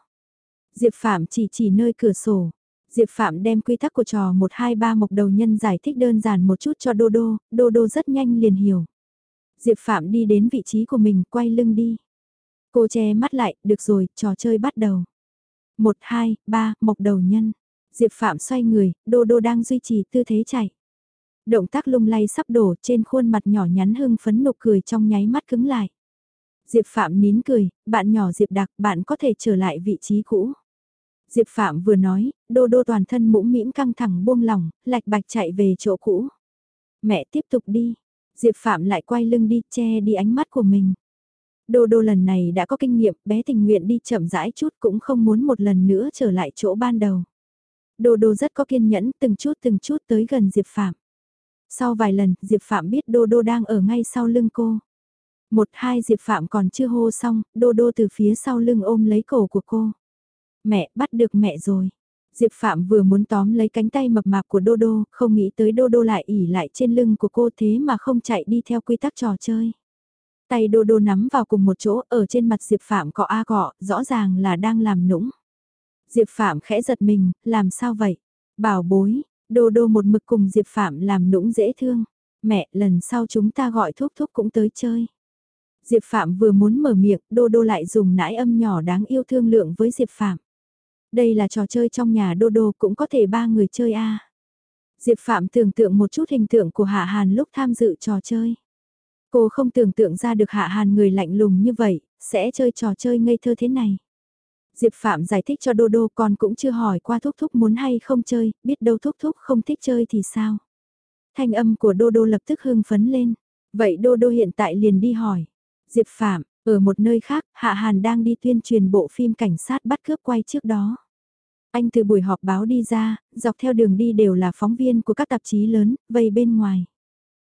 Diệp Phạm chỉ chỉ nơi cửa sổ. Diệp Phạm đem quy tắc của trò 123 mộc đầu nhân giải thích đơn giản một chút cho Đô Đô, Đô Đô rất nhanh liền hiểu. Diệp Phạm đi đến vị trí của mình, quay lưng đi. Cô che mắt lại, được rồi, trò chơi bắt đầu. Một, hai, ba, mộc đầu nhân. Diệp Phạm xoay người, Đô Đô đang duy trì tư thế chạy. Động tác lung lay sắp đổ trên khuôn mặt nhỏ nhắn hưng phấn nụ cười trong nháy mắt cứng lại. Diệp Phạm nín cười, bạn nhỏ Diệp Đặc, bạn có thể trở lại vị trí cũ. Diệp Phạm vừa nói, Đô Đô toàn thân mũm mĩm căng thẳng buông lỏng, lạch bạch chạy về chỗ cũ. Mẹ tiếp tục đi. Diệp Phạm lại quay lưng đi che đi ánh mắt của mình. Đô đô lần này đã có kinh nghiệm, bé tình nguyện đi chậm rãi chút cũng không muốn một lần nữa trở lại chỗ ban đầu. Đô đô rất có kiên nhẫn, từng chút từng chút tới gần Diệp Phạm. Sau vài lần, Diệp Phạm biết đô đô đang ở ngay sau lưng cô. Một hai Diệp Phạm còn chưa hô xong, đô đô từ phía sau lưng ôm lấy cổ của cô. Mẹ, bắt được mẹ rồi. Diệp Phạm vừa muốn tóm lấy cánh tay mập mạp của Đô Đô, không nghĩ tới Đô Đô lại ỉ lại trên lưng của cô thế mà không chạy đi theo quy tắc trò chơi. Tay đô đô nắm vào cùng một chỗ ở trên mặt Diệp Phạm cọ a cọ, rõ ràng là đang làm nũng. Diệp Phạm khẽ giật mình, làm sao vậy? Bảo bối, đô đô một mực cùng Diệp Phạm làm nũng dễ thương. Mẹ, lần sau chúng ta gọi thúc thúc cũng tới chơi. Diệp Phạm vừa muốn mở miệng, đô đô lại dùng nãi âm nhỏ đáng yêu thương lượng với Diệp Phạm. Đây là trò chơi trong nhà đô đô cũng có thể ba người chơi a. Diệp Phạm tưởng tượng một chút hình tượng của Hạ Hàn lúc tham dự trò chơi. Cô không tưởng tượng ra được Hạ Hàn người lạnh lùng như vậy, sẽ chơi trò chơi ngây thơ thế này. Diệp Phạm giải thích cho Đô Đô con cũng chưa hỏi qua Thúc Thúc muốn hay không chơi, biết đâu Thúc Thúc không thích chơi thì sao. Thanh âm của Đô Đô lập tức hưng phấn lên. Vậy Đô Đô hiện tại liền đi hỏi. Diệp Phạm, ở một nơi khác, Hạ Hàn đang đi tuyên truyền bộ phim cảnh sát bắt cướp quay trước đó. Anh từ buổi họp báo đi ra, dọc theo đường đi đều là phóng viên của các tạp chí lớn, vây bên ngoài.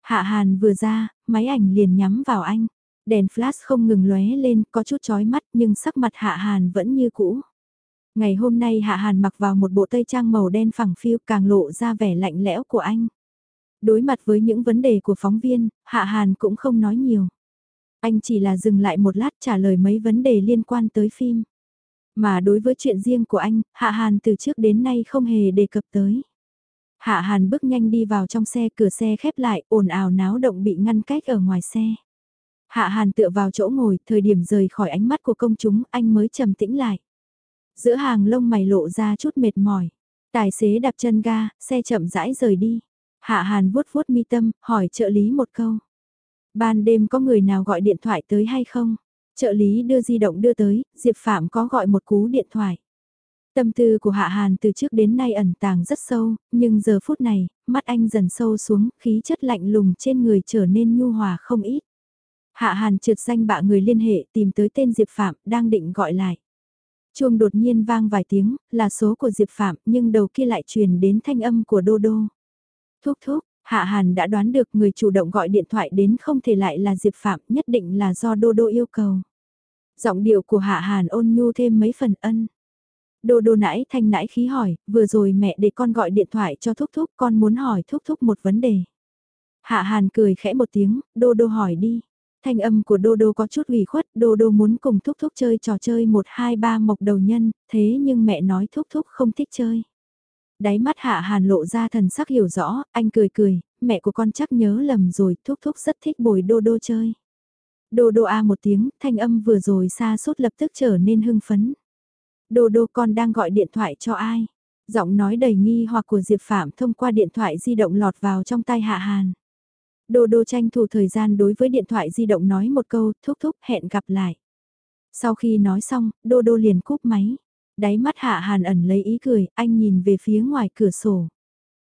Hạ Hàn vừa ra, máy ảnh liền nhắm vào anh. Đèn flash không ngừng lóe lên, có chút chói mắt nhưng sắc mặt Hạ Hàn vẫn như cũ. Ngày hôm nay Hạ Hàn mặc vào một bộ tây trang màu đen phẳng phiu càng lộ ra vẻ lạnh lẽo của anh. Đối mặt với những vấn đề của phóng viên, Hạ Hàn cũng không nói nhiều. Anh chỉ là dừng lại một lát trả lời mấy vấn đề liên quan tới phim. Mà đối với chuyện riêng của anh, Hạ Hàn từ trước đến nay không hề đề cập tới. Hạ Hàn bước nhanh đi vào trong xe, cửa xe khép lại, ồn ào náo động bị ngăn cách ở ngoài xe. Hạ Hàn tựa vào chỗ ngồi, thời điểm rời khỏi ánh mắt của công chúng, anh mới trầm tĩnh lại. Giữa hàng lông mày lộ ra chút mệt mỏi. Tài xế đạp chân ga, xe chậm rãi rời đi. Hạ Hàn vuốt vuốt mi tâm, hỏi trợ lý một câu. Ban đêm có người nào gọi điện thoại tới hay không? Trợ lý đưa di động đưa tới, Diệp Phạm có gọi một cú điện thoại. Tâm tư của Hạ Hàn từ trước đến nay ẩn tàng rất sâu, nhưng giờ phút này, mắt anh dần sâu xuống, khí chất lạnh lùng trên người trở nên nhu hòa không ít. Hạ Hàn trượt danh bạ người liên hệ tìm tới tên Diệp Phạm đang định gọi lại. Chuông đột nhiên vang vài tiếng, là số của Diệp Phạm nhưng đầu kia lại truyền đến thanh âm của Đô Đô. Thúc thúc, Hạ Hàn đã đoán được người chủ động gọi điện thoại đến không thể lại là Diệp Phạm nhất định là do Đô Đô yêu cầu. Giọng điệu của Hạ Hàn ôn nhu thêm mấy phần ân. Đô đô nãi thanh nãi khí hỏi, vừa rồi mẹ để con gọi điện thoại cho thúc thúc con muốn hỏi thúc thúc một vấn đề. Hạ Hàn cười khẽ một tiếng, đô đô hỏi đi. Thanh âm của Đô Đô có chút ủy khuất, Đô Đô muốn cùng Thúc Thúc chơi trò chơi 1 2 3 mộc đầu nhân, thế nhưng mẹ nói Thúc Thúc không thích chơi. Đáy mắt Hạ Hàn lộ ra thần sắc hiểu rõ, anh cười cười, mẹ của con chắc nhớ lầm rồi, Thúc Thúc rất thích bồi Đô Đô chơi. Đô Đô A một tiếng, thanh âm vừa rồi xa suốt lập tức trở nên hưng phấn. Đô Đô con đang gọi điện thoại cho ai? Giọng nói đầy nghi hoặc của Diệp Phạm thông qua điện thoại di động lọt vào trong tai Hạ Hàn. Đô đô tranh thủ thời gian đối với điện thoại di động nói một câu, thúc thúc hẹn gặp lại. Sau khi nói xong, đô đô liền cúp máy. Đáy mắt hạ hàn ẩn lấy ý cười, anh nhìn về phía ngoài cửa sổ.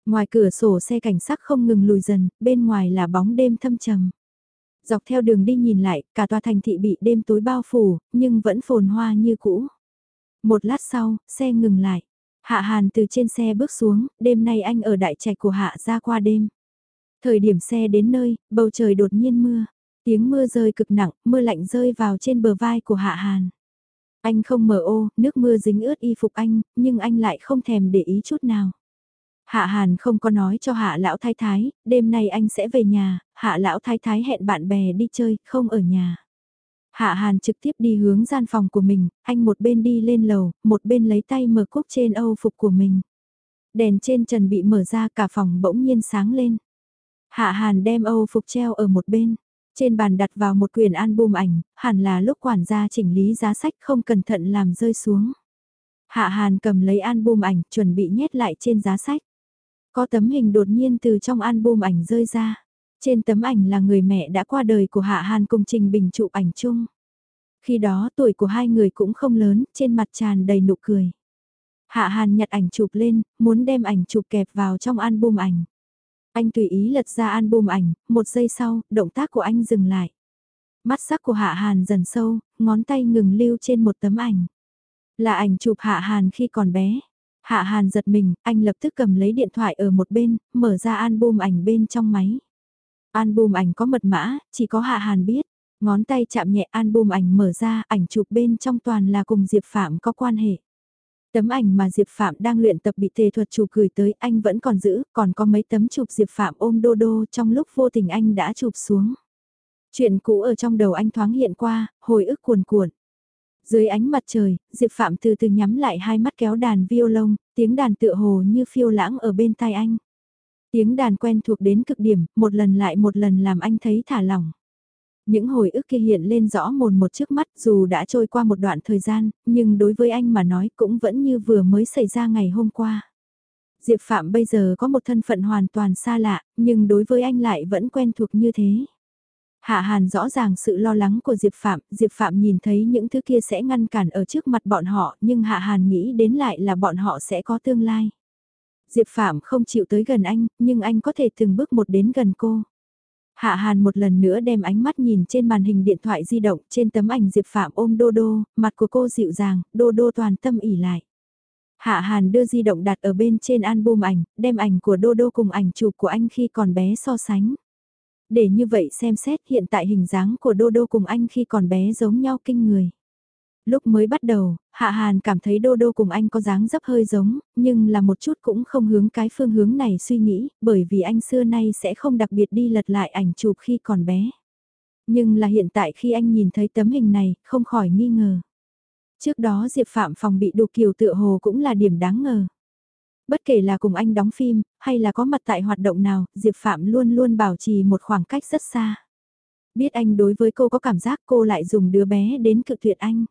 Ngoài cửa sổ xe cảnh sát không ngừng lùi dần, bên ngoài là bóng đêm thâm trầm. Dọc theo đường đi nhìn lại, cả tòa thành thị bị đêm tối bao phủ, nhưng vẫn phồn hoa như cũ. Một lát sau, xe ngừng lại. Hạ Hàn từ trên xe bước xuống, đêm nay anh ở đại trạch của Hạ ra qua đêm. Thời điểm xe đến nơi, bầu trời đột nhiên mưa. Tiếng mưa rơi cực nặng, mưa lạnh rơi vào trên bờ vai của Hạ Hàn. Anh không mở ô, nước mưa dính ướt y phục anh, nhưng anh lại không thèm để ý chút nào. Hạ Hàn không có nói cho Hạ Lão Thái Thái, đêm nay anh sẽ về nhà, Hạ Lão Thái Thái hẹn bạn bè đi chơi, không ở nhà. Hạ Hàn trực tiếp đi hướng gian phòng của mình, anh một bên đi lên lầu, một bên lấy tay mở cúc trên âu phục của mình. Đèn trên trần bị mở ra cả phòng bỗng nhiên sáng lên. Hạ Hàn đem Âu phục treo ở một bên. Trên bàn đặt vào một quyển album ảnh, hẳn là lúc quản gia chỉnh lý giá sách không cẩn thận làm rơi xuống. Hạ Hàn cầm lấy album ảnh, chuẩn bị nhét lại trên giá sách. Có tấm hình đột nhiên từ trong album ảnh rơi ra. Trên tấm ảnh là người mẹ đã qua đời của Hạ Hàn cùng Trình Bình chụp ảnh chung. Khi đó tuổi của hai người cũng không lớn, trên mặt tràn đầy nụ cười. Hạ Hàn nhặt ảnh chụp lên, muốn đem ảnh chụp kẹp vào trong album ảnh. Anh tùy ý lật ra album ảnh, một giây sau, động tác của anh dừng lại. Mắt sắc của Hạ Hàn dần sâu, ngón tay ngừng lưu trên một tấm ảnh. Là ảnh chụp Hạ Hàn khi còn bé. Hạ Hàn giật mình, anh lập tức cầm lấy điện thoại ở một bên, mở ra album ảnh bên trong máy. Album ảnh có mật mã, chỉ có Hạ Hàn biết. Ngón tay chạm nhẹ album ảnh mở ra, ảnh chụp bên trong toàn là cùng Diệp Phạm có quan hệ. Tấm ảnh mà Diệp Phạm đang luyện tập bị tề thuật chụp gửi tới anh vẫn còn giữ, còn có mấy tấm chụp Diệp Phạm ôm đô đô trong lúc vô tình anh đã chụp xuống. Chuyện cũ ở trong đầu anh thoáng hiện qua, hồi ức cuồn cuộn. Dưới ánh mặt trời, Diệp Phạm từ từ nhắm lại hai mắt kéo đàn violon, tiếng đàn tựa hồ như phiêu lãng ở bên tai anh. Tiếng đàn quen thuộc đến cực điểm, một lần lại một lần làm anh thấy thả lỏng. Những hồi ức kia hiện lên rõ mồn một trước mắt dù đã trôi qua một đoạn thời gian, nhưng đối với anh mà nói cũng vẫn như vừa mới xảy ra ngày hôm qua. Diệp Phạm bây giờ có một thân phận hoàn toàn xa lạ, nhưng đối với anh lại vẫn quen thuộc như thế. Hạ Hàn rõ ràng sự lo lắng của Diệp Phạm, Diệp Phạm nhìn thấy những thứ kia sẽ ngăn cản ở trước mặt bọn họ, nhưng Hạ Hàn nghĩ đến lại là bọn họ sẽ có tương lai. Diệp Phạm không chịu tới gần anh, nhưng anh có thể từng bước một đến gần cô. Hạ Hàn một lần nữa đem ánh mắt nhìn trên màn hình điện thoại di động trên tấm ảnh Diệp Phạm ôm Đô Đô, mặt của cô dịu dàng, Đô Đô toàn tâm ỉ lại. Hạ Hàn đưa di động đặt ở bên trên album ảnh, đem ảnh của Đô Đô cùng ảnh chụp của anh khi còn bé so sánh. Để như vậy xem xét hiện tại hình dáng của Đô Đô cùng anh khi còn bé giống nhau kinh người. Lúc mới bắt đầu, Hạ Hàn cảm thấy Đô Đô cùng anh có dáng dấp hơi giống, nhưng là một chút cũng không hướng cái phương hướng này suy nghĩ, bởi vì anh xưa nay sẽ không đặc biệt đi lật lại ảnh chụp khi còn bé. Nhưng là hiện tại khi anh nhìn thấy tấm hình này, không khỏi nghi ngờ. Trước đó Diệp Phạm phòng bị đục kiều tựa hồ cũng là điểm đáng ngờ. Bất kể là cùng anh đóng phim, hay là có mặt tại hoạt động nào, Diệp Phạm luôn luôn bảo trì một khoảng cách rất xa. Biết anh đối với cô có cảm giác cô lại dùng đứa bé đến cự tuyệt anh.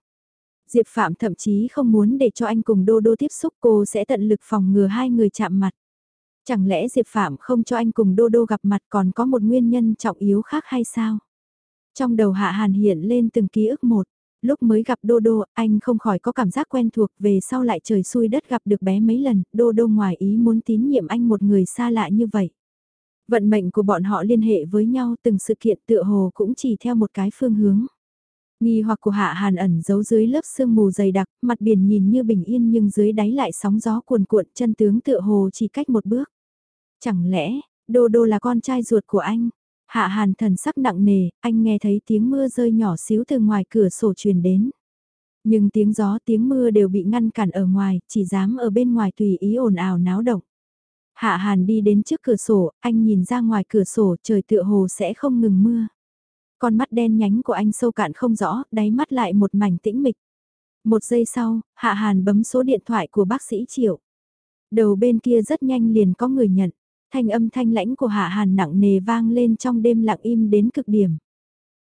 Diệp Phạm thậm chí không muốn để cho anh cùng Đô Đô tiếp xúc cô sẽ tận lực phòng ngừa hai người chạm mặt. Chẳng lẽ Diệp Phạm không cho anh cùng Đô Đô gặp mặt còn có một nguyên nhân trọng yếu khác hay sao? Trong đầu Hạ Hàn hiện lên từng ký ức một. Lúc mới gặp Đô Đô, anh không khỏi có cảm giác quen thuộc về sau lại trời xui đất gặp được bé mấy lần, Đô Đô ngoài ý muốn tín nhiệm anh một người xa lạ như vậy. Vận mệnh của bọn họ liên hệ với nhau từng sự kiện tựa hồ cũng chỉ theo một cái phương hướng. Nghi hoặc của Hạ Hàn ẩn giấu dưới lớp sương mù dày đặc, mặt biển nhìn như bình yên nhưng dưới đáy lại sóng gió cuồn cuộn chân tướng tựa hồ chỉ cách một bước. Chẳng lẽ, Đô Đô là con trai ruột của anh? Hạ Hàn thần sắc nặng nề, anh nghe thấy tiếng mưa rơi nhỏ xíu từ ngoài cửa sổ truyền đến. Nhưng tiếng gió tiếng mưa đều bị ngăn cản ở ngoài, chỉ dám ở bên ngoài tùy ý ồn ào náo động. Hạ Hàn đi đến trước cửa sổ, anh nhìn ra ngoài cửa sổ trời tựa hồ sẽ không ngừng mưa. Con mắt đen nhánh của anh sâu cạn không rõ, đáy mắt lại một mảnh tĩnh mịch. Một giây sau, Hạ Hàn bấm số điện thoại của bác sĩ Triệu. Đầu bên kia rất nhanh liền có người nhận. Thanh âm thanh lãnh của Hạ Hàn nặng nề vang lên trong đêm lặng im đến cực điểm.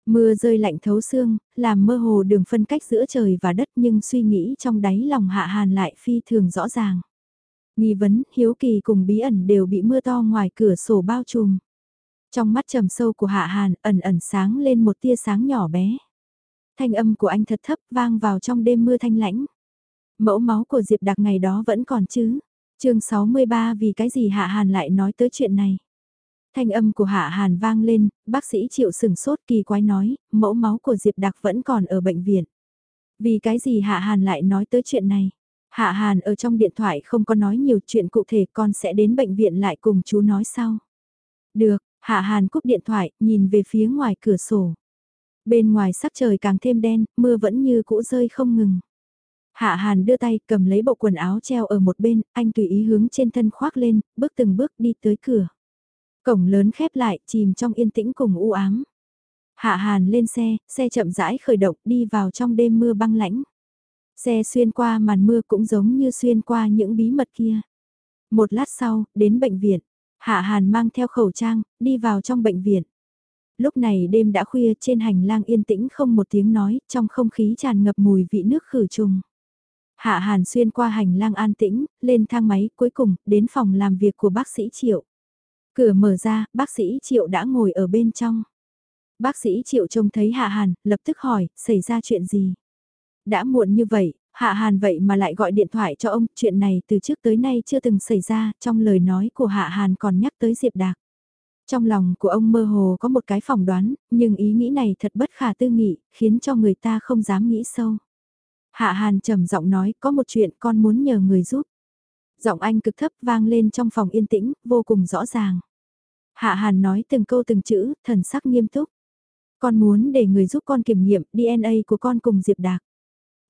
Mưa rơi lạnh thấu xương, làm mơ hồ đường phân cách giữa trời và đất nhưng suy nghĩ trong đáy lòng Hạ Hàn lại phi thường rõ ràng. Nghi vấn, hiếu kỳ cùng bí ẩn đều bị mưa to ngoài cửa sổ bao trùm. Trong mắt trầm sâu của Hạ Hàn ẩn ẩn sáng lên một tia sáng nhỏ bé. Thanh âm của anh thật thấp vang vào trong đêm mưa thanh lãnh. Mẫu máu của Diệp Đặc ngày đó vẫn còn chứ. chương 63 vì cái gì Hạ Hàn lại nói tới chuyện này. Thanh âm của Hạ Hàn vang lên, bác sĩ chịu sừng sốt kỳ quái nói, mẫu máu của Diệp Đặc vẫn còn ở bệnh viện. Vì cái gì Hạ Hàn lại nói tới chuyện này? Hạ Hàn ở trong điện thoại không có nói nhiều chuyện cụ thể con sẽ đến bệnh viện lại cùng chú nói sau. Được, Hạ Hàn cúp điện thoại, nhìn về phía ngoài cửa sổ. Bên ngoài sắc trời càng thêm đen, mưa vẫn như cũ rơi không ngừng. Hạ Hàn đưa tay cầm lấy bộ quần áo treo ở một bên, anh tùy ý hướng trên thân khoác lên, bước từng bước đi tới cửa. Cổng lớn khép lại, chìm trong yên tĩnh cùng u ám. Hạ Hàn lên xe, xe chậm rãi khởi động đi vào trong đêm mưa băng lãnh. Xe xuyên qua màn mưa cũng giống như xuyên qua những bí mật kia. Một lát sau, đến bệnh viện. Hạ Hàn mang theo khẩu trang, đi vào trong bệnh viện. Lúc này đêm đã khuya trên hành lang yên tĩnh không một tiếng nói, trong không khí tràn ngập mùi vị nước khử trùng. Hạ Hàn xuyên qua hành lang an tĩnh, lên thang máy cuối cùng, đến phòng làm việc của bác sĩ Triệu. Cửa mở ra, bác sĩ Triệu đã ngồi ở bên trong. Bác sĩ Triệu trông thấy Hạ Hàn, lập tức hỏi, xảy ra chuyện gì? Đã muộn như vậy, Hạ Hàn vậy mà lại gọi điện thoại cho ông, chuyện này từ trước tới nay chưa từng xảy ra, trong lời nói của Hạ Hàn còn nhắc tới Diệp Đạc. Trong lòng của ông mơ hồ có một cái phỏng đoán, nhưng ý nghĩ này thật bất khả tư nghị, khiến cho người ta không dám nghĩ sâu. Hạ Hàn trầm giọng nói, có một chuyện con muốn nhờ người giúp. Giọng anh cực thấp vang lên trong phòng yên tĩnh, vô cùng rõ ràng. Hạ Hàn nói từng câu từng chữ, thần sắc nghiêm túc. Con muốn để người giúp con kiểm nghiệm DNA của con cùng Diệp Đạc.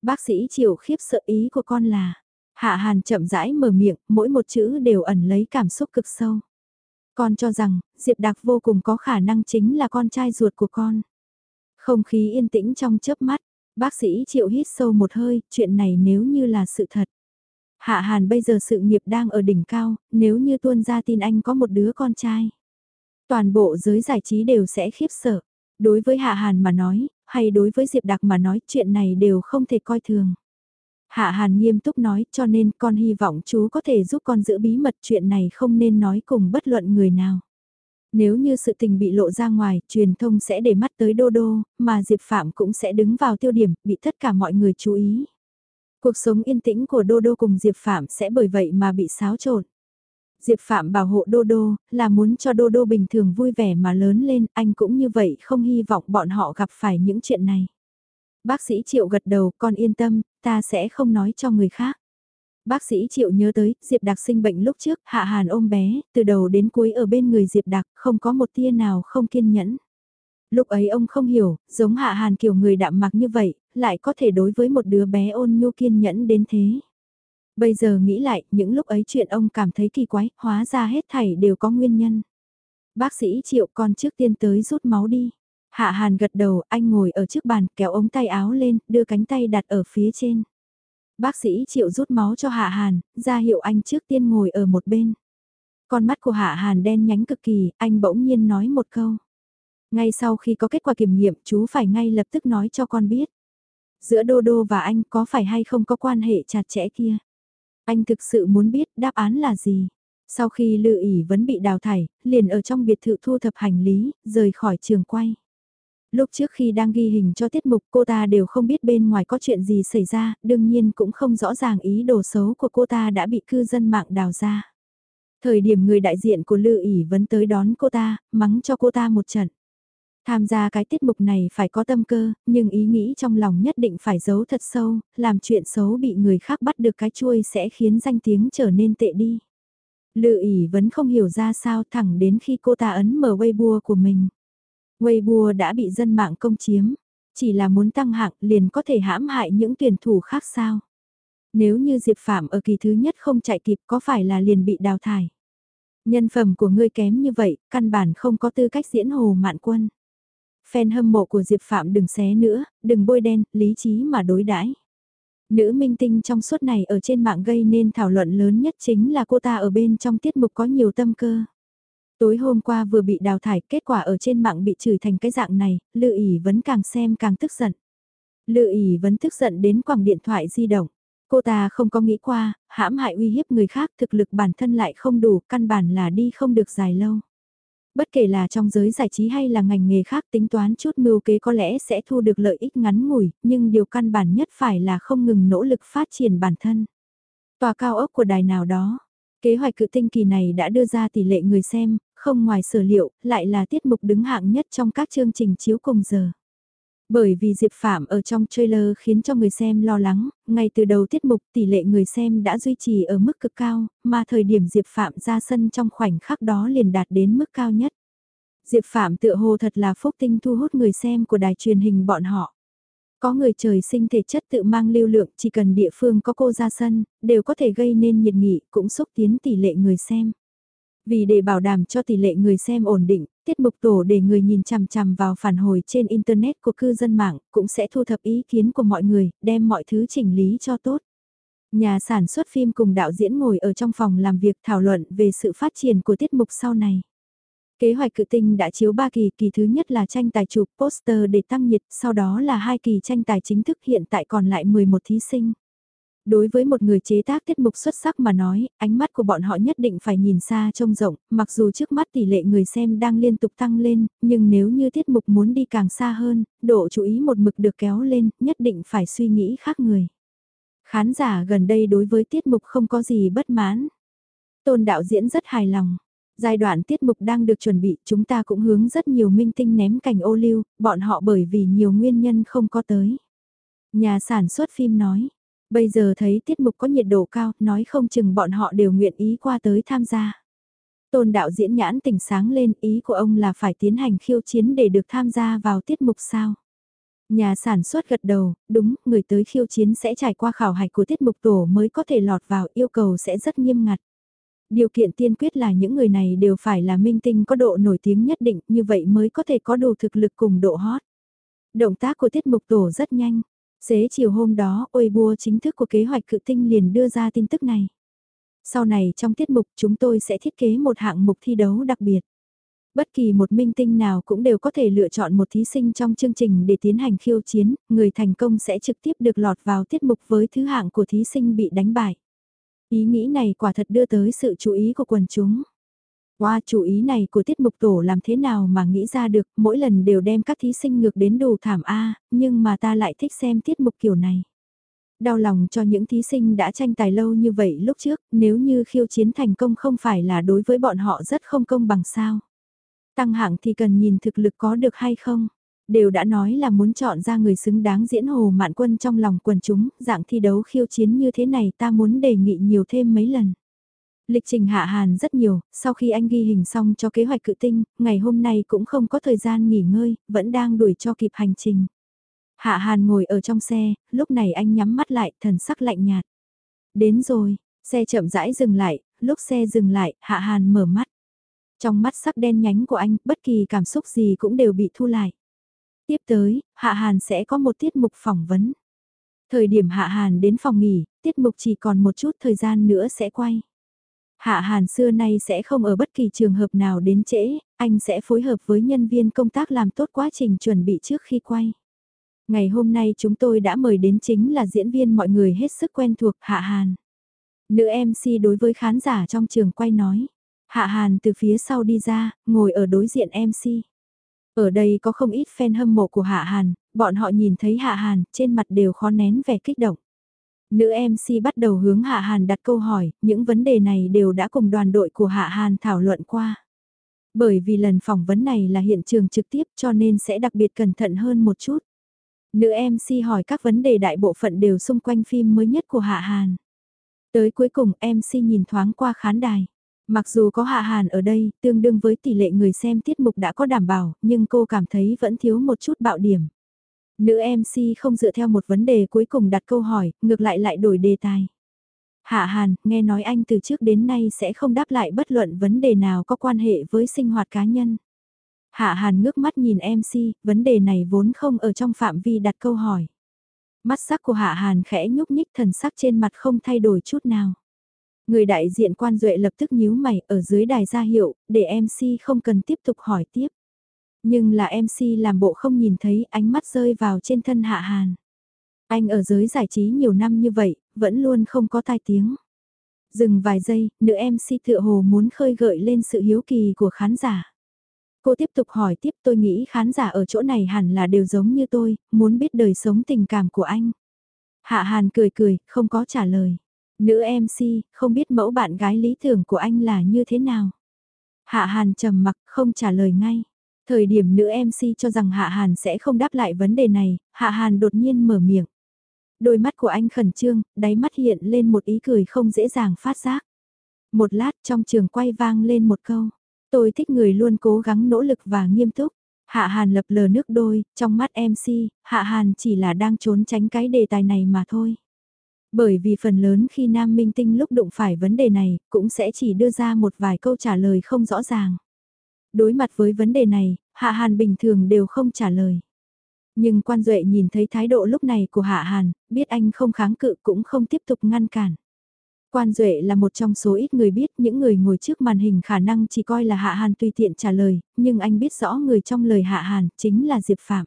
Bác sĩ Triệu khiếp sợ ý của con là, Hạ Hàn chậm rãi mở miệng, mỗi một chữ đều ẩn lấy cảm xúc cực sâu. Con cho rằng, Diệp Đạc vô cùng có khả năng chính là con trai ruột của con. Không khí yên tĩnh trong chớp mắt, Bác sĩ Triệu hít sâu một hơi, chuyện này nếu như là sự thật. Hạ Hàn bây giờ sự nghiệp đang ở đỉnh cao, nếu như tuôn ra tin anh có một đứa con trai. Toàn bộ giới giải trí đều sẽ khiếp sợ. Đối với Hạ Hàn mà nói, hay đối với Diệp Đặc mà nói chuyện này đều không thể coi thường. Hạ Hàn nghiêm túc nói cho nên con hy vọng chú có thể giúp con giữ bí mật chuyện này không nên nói cùng bất luận người nào. Nếu như sự tình bị lộ ra ngoài, truyền thông sẽ để mắt tới Đô Đô, mà Diệp Phạm cũng sẽ đứng vào tiêu điểm, bị tất cả mọi người chú ý. Cuộc sống yên tĩnh của Đô Đô cùng Diệp Phạm sẽ bởi vậy mà bị xáo trộn. Diệp Phạm bảo hộ Đô Đô, là muốn cho Đô Đô bình thường vui vẻ mà lớn lên, anh cũng như vậy không hy vọng bọn họ gặp phải những chuyện này. Bác sĩ Triệu gật đầu, con yên tâm, ta sẽ không nói cho người khác. Bác sĩ Triệu nhớ tới, Diệp Đặc sinh bệnh lúc trước, Hạ Hàn ôm bé, từ đầu đến cuối ở bên người Diệp Đặc, không có một tia nào không kiên nhẫn. Lúc ấy ông không hiểu, giống Hạ Hàn kiểu người đạm mặc như vậy, lại có thể đối với một đứa bé ôn nhu kiên nhẫn đến thế. Bây giờ nghĩ lại, những lúc ấy chuyện ông cảm thấy kỳ quái, hóa ra hết thảy đều có nguyên nhân. Bác sĩ Triệu con trước tiên tới rút máu đi. Hạ Hàn gật đầu, anh ngồi ở trước bàn, kéo ống tay áo lên, đưa cánh tay đặt ở phía trên. Bác sĩ Triệu rút máu cho Hạ Hàn, ra hiệu anh trước tiên ngồi ở một bên. Con mắt của Hạ Hàn đen nhánh cực kỳ, anh bỗng nhiên nói một câu. Ngay sau khi có kết quả kiểm nghiệm, chú phải ngay lập tức nói cho con biết. Giữa Đô Đô và anh có phải hay không có quan hệ chặt chẽ kia? Anh thực sự muốn biết đáp án là gì? Sau khi Lư ỉ vẫn bị đào thải, liền ở trong biệt thự thu thập hành lý, rời khỏi trường quay. Lúc trước khi đang ghi hình cho tiết mục cô ta đều không biết bên ngoài có chuyện gì xảy ra, đương nhiên cũng không rõ ràng ý đồ xấu của cô ta đã bị cư dân mạng đào ra. Thời điểm người đại diện của Lư ỉ vẫn tới đón cô ta, mắng cho cô ta một trận. Tham gia cái tiết mục này phải có tâm cơ, nhưng ý nghĩ trong lòng nhất định phải giấu thật sâu, làm chuyện xấu bị người khác bắt được cái chuôi sẽ khiến danh tiếng trở nên tệ đi. Lự ỉ vẫn không hiểu ra sao thẳng đến khi cô ta ấn mở Weibo của mình. Weibo đã bị dân mạng công chiếm, chỉ là muốn tăng hạng liền có thể hãm hại những tuyển thủ khác sao. Nếu như Diệp Phạm ở kỳ thứ nhất không chạy kịp có phải là liền bị đào thải. Nhân phẩm của ngươi kém như vậy, căn bản không có tư cách diễn hồ mạn quân. Fan hâm mộ của Diệp Phạm đừng xé nữa, đừng bôi đen, lý trí mà đối đãi. Nữ minh tinh trong suốt này ở trên mạng gây nên thảo luận lớn nhất chính là cô ta ở bên trong tiết mục có nhiều tâm cơ. Tối hôm qua vừa bị đào thải, kết quả ở trên mạng bị chửi thành cái dạng này, Lư ỉ vẫn càng xem càng tức giận. Lư ỉ vẫn tức giận đến quẳng điện thoại di động. Cô ta không có nghĩ qua, hãm hại uy hiếp người khác thực lực bản thân lại không đủ, căn bản là đi không được dài lâu. Bất kể là trong giới giải trí hay là ngành nghề khác tính toán chút mưu kế có lẽ sẽ thu được lợi ích ngắn ngủi, nhưng điều căn bản nhất phải là không ngừng nỗ lực phát triển bản thân. Tòa cao ốc của đài nào đó, kế hoạch cự tinh kỳ này đã đưa ra tỷ lệ người xem, không ngoài sở liệu, lại là tiết mục đứng hạng nhất trong các chương trình chiếu cùng giờ. Bởi vì Diệp Phạm ở trong trailer khiến cho người xem lo lắng, ngay từ đầu tiết mục tỷ lệ người xem đã duy trì ở mức cực cao, mà thời điểm Diệp Phạm ra sân trong khoảnh khắc đó liền đạt đến mức cao nhất. Diệp Phạm tựa hồ thật là phúc tinh thu hút người xem của đài truyền hình bọn họ. Có người trời sinh thể chất tự mang lưu lượng chỉ cần địa phương có cô ra sân, đều có thể gây nên nhiệt nghị cũng xúc tiến tỷ lệ người xem. Vì để bảo đảm cho tỷ lệ người xem ổn định, tiết mục tổ để người nhìn chằm chằm vào phản hồi trên Internet của cư dân mạng, cũng sẽ thu thập ý kiến của mọi người, đem mọi thứ chỉnh lý cho tốt. Nhà sản xuất phim cùng đạo diễn ngồi ở trong phòng làm việc thảo luận về sự phát triển của tiết mục sau này. Kế hoạch cự tinh đã chiếu 3 kỳ, kỳ thứ nhất là tranh tài chụp poster để tăng nhiệt, sau đó là hai kỳ tranh tài chính thức hiện tại còn lại 11 thí sinh. Đối với một người chế tác tiết mục xuất sắc mà nói, ánh mắt của bọn họ nhất định phải nhìn xa trông rộng, mặc dù trước mắt tỷ lệ người xem đang liên tục tăng lên, nhưng nếu như tiết mục muốn đi càng xa hơn, độ chú ý một mực được kéo lên, nhất định phải suy nghĩ khác người. Khán giả gần đây đối với tiết mục không có gì bất mãn. Tôn đạo diễn rất hài lòng. Giai đoạn tiết mục đang được chuẩn bị, chúng ta cũng hướng rất nhiều minh tinh ném cành ô lưu, bọn họ bởi vì nhiều nguyên nhân không có tới. Nhà sản xuất phim nói, Bây giờ thấy tiết mục có nhiệt độ cao, nói không chừng bọn họ đều nguyện ý qua tới tham gia. Tôn đạo diễn nhãn tỉnh sáng lên ý của ông là phải tiến hành khiêu chiến để được tham gia vào tiết mục sao. Nhà sản xuất gật đầu, đúng, người tới khiêu chiến sẽ trải qua khảo hạch của tiết mục tổ mới có thể lọt vào yêu cầu sẽ rất nghiêm ngặt. Điều kiện tiên quyết là những người này đều phải là minh tinh có độ nổi tiếng nhất định như vậy mới có thể có đủ thực lực cùng độ hot. Động tác của tiết mục tổ rất nhanh, Xế chiều hôm đó, Weibo chính thức của kế hoạch cự tinh liền đưa ra tin tức này. Sau này trong tiết mục chúng tôi sẽ thiết kế một hạng mục thi đấu đặc biệt. Bất kỳ một minh tinh nào cũng đều có thể lựa chọn một thí sinh trong chương trình để tiến hành khiêu chiến, người thành công sẽ trực tiếp được lọt vào tiết mục với thứ hạng của thí sinh bị đánh bại. Ý nghĩ này quả thật đưa tới sự chú ý của quần chúng. Qua chủ ý này của tiết mục tổ làm thế nào mà nghĩ ra được, mỗi lần đều đem các thí sinh ngược đến đủ thảm A, nhưng mà ta lại thích xem tiết mục kiểu này. Đau lòng cho những thí sinh đã tranh tài lâu như vậy lúc trước, nếu như khiêu chiến thành công không phải là đối với bọn họ rất không công bằng sao. Tăng hạng thì cần nhìn thực lực có được hay không. Đều đã nói là muốn chọn ra người xứng đáng diễn hồ mạn quân trong lòng quần chúng, dạng thi đấu khiêu chiến như thế này ta muốn đề nghị nhiều thêm mấy lần. Lịch trình hạ hàn rất nhiều, sau khi anh ghi hình xong cho kế hoạch cự tinh, ngày hôm nay cũng không có thời gian nghỉ ngơi, vẫn đang đuổi cho kịp hành trình. Hạ hàn ngồi ở trong xe, lúc này anh nhắm mắt lại, thần sắc lạnh nhạt. Đến rồi, xe chậm rãi dừng lại, lúc xe dừng lại, hạ hàn mở mắt. Trong mắt sắc đen nhánh của anh, bất kỳ cảm xúc gì cũng đều bị thu lại. Tiếp tới, Hạ Hàn sẽ có một tiết mục phỏng vấn. Thời điểm Hạ Hàn đến phòng nghỉ, tiết mục chỉ còn một chút thời gian nữa sẽ quay. Hạ Hàn xưa nay sẽ không ở bất kỳ trường hợp nào đến trễ, anh sẽ phối hợp với nhân viên công tác làm tốt quá trình chuẩn bị trước khi quay. Ngày hôm nay chúng tôi đã mời đến chính là diễn viên mọi người hết sức quen thuộc Hạ Hàn. Nữ MC đối với khán giả trong trường quay nói. Hạ Hàn từ phía sau đi ra, ngồi ở đối diện MC. Ở đây có không ít fan hâm mộ của Hạ Hàn, bọn họ nhìn thấy Hạ Hàn, trên mặt đều khó nén vẻ kích động. Nữ MC bắt đầu hướng Hạ Hàn đặt câu hỏi, những vấn đề này đều đã cùng đoàn đội của Hạ Hàn thảo luận qua. Bởi vì lần phỏng vấn này là hiện trường trực tiếp cho nên sẽ đặc biệt cẩn thận hơn một chút. Nữ MC hỏi các vấn đề đại bộ phận đều xung quanh phim mới nhất của Hạ Hàn. Tới cuối cùng MC nhìn thoáng qua khán đài. Mặc dù có Hạ Hàn ở đây, tương đương với tỷ lệ người xem tiết mục đã có đảm bảo, nhưng cô cảm thấy vẫn thiếu một chút bạo điểm. Nữ MC không dựa theo một vấn đề cuối cùng đặt câu hỏi, ngược lại lại đổi đề tài. Hạ Hàn, nghe nói anh từ trước đến nay sẽ không đáp lại bất luận vấn đề nào có quan hệ với sinh hoạt cá nhân. Hạ Hàn ngước mắt nhìn MC, vấn đề này vốn không ở trong phạm vi đặt câu hỏi. Mắt sắc của Hạ Hàn khẽ nhúc nhích thần sắc trên mặt không thay đổi chút nào. Người đại diện quan duệ lập tức nhíu mày ở dưới đài ra hiệu, để MC không cần tiếp tục hỏi tiếp. Nhưng là MC làm bộ không nhìn thấy ánh mắt rơi vào trên thân Hạ Hàn. Anh ở giới giải trí nhiều năm như vậy, vẫn luôn không có tai tiếng. Dừng vài giây, nữ MC tựa hồ muốn khơi gợi lên sự hiếu kỳ của khán giả. Cô tiếp tục hỏi tiếp tôi nghĩ khán giả ở chỗ này hẳn là đều giống như tôi, muốn biết đời sống tình cảm của anh. Hạ Hàn cười cười, không có trả lời. Nữ MC, không biết mẫu bạn gái lý tưởng của anh là như thế nào? Hạ Hàn trầm mặc không trả lời ngay. Thời điểm nữ MC cho rằng Hạ Hàn sẽ không đáp lại vấn đề này, Hạ Hàn đột nhiên mở miệng. Đôi mắt của anh khẩn trương, đáy mắt hiện lên một ý cười không dễ dàng phát giác. Một lát trong trường quay vang lên một câu. Tôi thích người luôn cố gắng nỗ lực và nghiêm túc. Hạ Hàn lập lờ nước đôi, trong mắt MC, Hạ Hàn chỉ là đang trốn tránh cái đề tài này mà thôi. Bởi vì phần lớn khi nam minh tinh lúc đụng phải vấn đề này, cũng sẽ chỉ đưa ra một vài câu trả lời không rõ ràng. Đối mặt với vấn đề này, Hạ Hàn bình thường đều không trả lời. Nhưng quan duệ nhìn thấy thái độ lúc này của Hạ Hàn, biết anh không kháng cự cũng không tiếp tục ngăn cản. Quan Duệ là một trong số ít người biết những người ngồi trước màn hình khả năng chỉ coi là Hạ Hàn tùy tiện trả lời, nhưng anh biết rõ người trong lời Hạ Hàn chính là Diệp Phạm.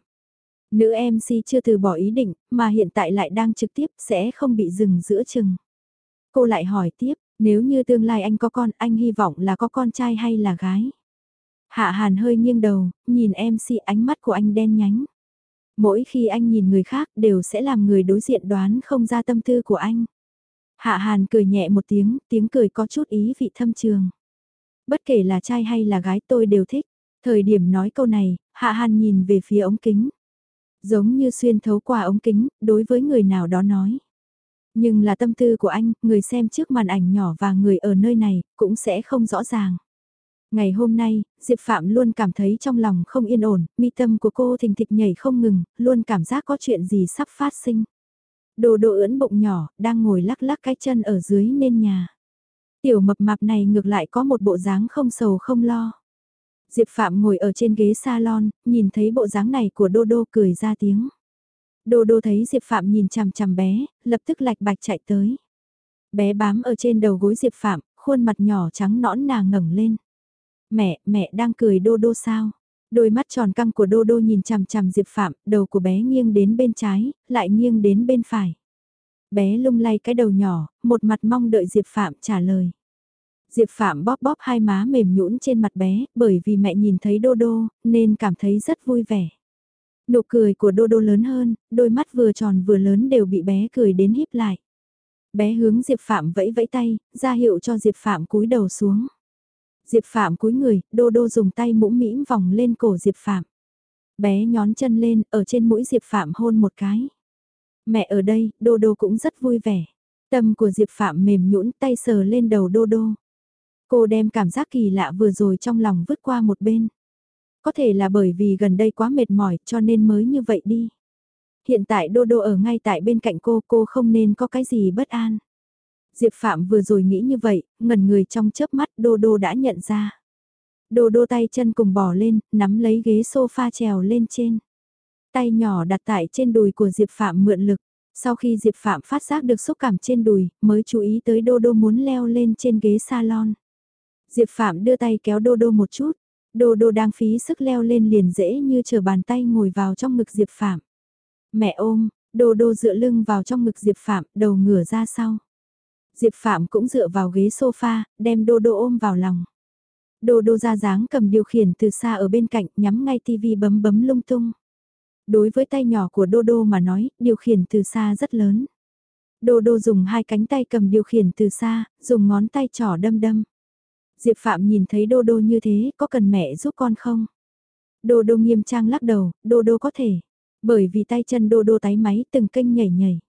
Nữ MC chưa từ bỏ ý định, mà hiện tại lại đang trực tiếp sẽ không bị dừng giữa chừng. Cô lại hỏi tiếp, nếu như tương lai anh có con, anh hy vọng là có con trai hay là gái? Hạ Hàn hơi nghiêng đầu, nhìn MC ánh mắt của anh đen nhánh. Mỗi khi anh nhìn người khác đều sẽ làm người đối diện đoán không ra tâm tư của anh. Hạ Hàn cười nhẹ một tiếng, tiếng cười có chút ý vị thâm trường. Bất kể là trai hay là gái tôi đều thích. Thời điểm nói câu này, Hạ Hàn nhìn về phía ống kính. Giống như xuyên thấu qua ống kính, đối với người nào đó nói. Nhưng là tâm tư của anh, người xem trước màn ảnh nhỏ và người ở nơi này, cũng sẽ không rõ ràng. Ngày hôm nay, Diệp Phạm luôn cảm thấy trong lòng không yên ổn, mi tâm của cô thình thịch nhảy không ngừng, luôn cảm giác có chuyện gì sắp phát sinh. Đồ đồ ưỡn bụng nhỏ, đang ngồi lắc lắc cái chân ở dưới nên nhà. Tiểu mập mạp này ngược lại có một bộ dáng không sầu không lo. Diệp Phạm ngồi ở trên ghế salon, nhìn thấy bộ dáng này của Đô Đô cười ra tiếng. Đô đô thấy Diệp Phạm nhìn chằm chằm bé, lập tức lạch bạch chạy tới. Bé bám ở trên đầu gối Diệp Phạm, khuôn mặt nhỏ trắng nõn nà ngẩng lên. Mẹ, mẹ đang cười đô đô sao? Đôi mắt tròn căng của đô đô nhìn chằm chằm Diệp Phạm, đầu của bé nghiêng đến bên trái, lại nghiêng đến bên phải. Bé lung lay cái đầu nhỏ, một mặt mong đợi Diệp Phạm trả lời. Diệp Phạm bóp bóp hai má mềm nhũn trên mặt bé, bởi vì mẹ nhìn thấy Đô Đô, nên cảm thấy rất vui vẻ. Nụ cười của Đô Đô lớn hơn, đôi mắt vừa tròn vừa lớn đều bị bé cười đến híp lại. Bé hướng Diệp Phạm vẫy vẫy tay, ra hiệu cho Diệp Phạm cúi đầu xuống. Diệp Phạm cúi người, Đô Đô dùng tay mũm mĩm vòng lên cổ Diệp Phạm. Bé nhón chân lên, ở trên mũi Diệp Phạm hôn một cái. Mẹ ở đây, Đô Đô cũng rất vui vẻ. Tâm của Diệp Phạm mềm nhũn tay sờ lên đầu Đô Đô. Cô đem cảm giác kỳ lạ vừa rồi trong lòng vứt qua một bên. Có thể là bởi vì gần đây quá mệt mỏi cho nên mới như vậy đi. Hiện tại Đô Đô ở ngay tại bên cạnh cô, cô không nên có cái gì bất an. Diệp Phạm vừa rồi nghĩ như vậy, ngẩn người trong chớp mắt Đô Đô đã nhận ra. Đô Đô tay chân cùng bỏ lên, nắm lấy ghế sofa trèo lên trên. Tay nhỏ đặt tại trên đùi của Diệp Phạm mượn lực. Sau khi Diệp Phạm phát giác được xúc cảm trên đùi, mới chú ý tới Đô Đô muốn leo lên trên ghế salon. Diệp Phạm đưa tay kéo Đô Đô một chút. Đô Đô đang phí sức leo lên liền dễ như chờ bàn tay ngồi vào trong ngực Diệp Phạm. Mẹ ôm, Đô Đô dựa lưng vào trong ngực Diệp Phạm, đầu ngửa ra sau. Diệp Phạm cũng dựa vào ghế sofa, đem Đô Đô ôm vào lòng. Đô Đô ra dáng cầm điều khiển từ xa ở bên cạnh, nhắm ngay tivi bấm bấm lung tung. Đối với tay nhỏ của Đô Đô mà nói, điều khiển từ xa rất lớn. Đô Đô dùng hai cánh tay cầm điều khiển từ xa, dùng ngón tay trỏ đâm đâm. Diệp Phạm nhìn thấy Đô Đô như thế, có cần mẹ giúp con không? Đô Đô nghiêm trang lắc đầu, Đô Đô có thể. Bởi vì tay chân Đô Đô tái máy từng kênh nhảy nhảy.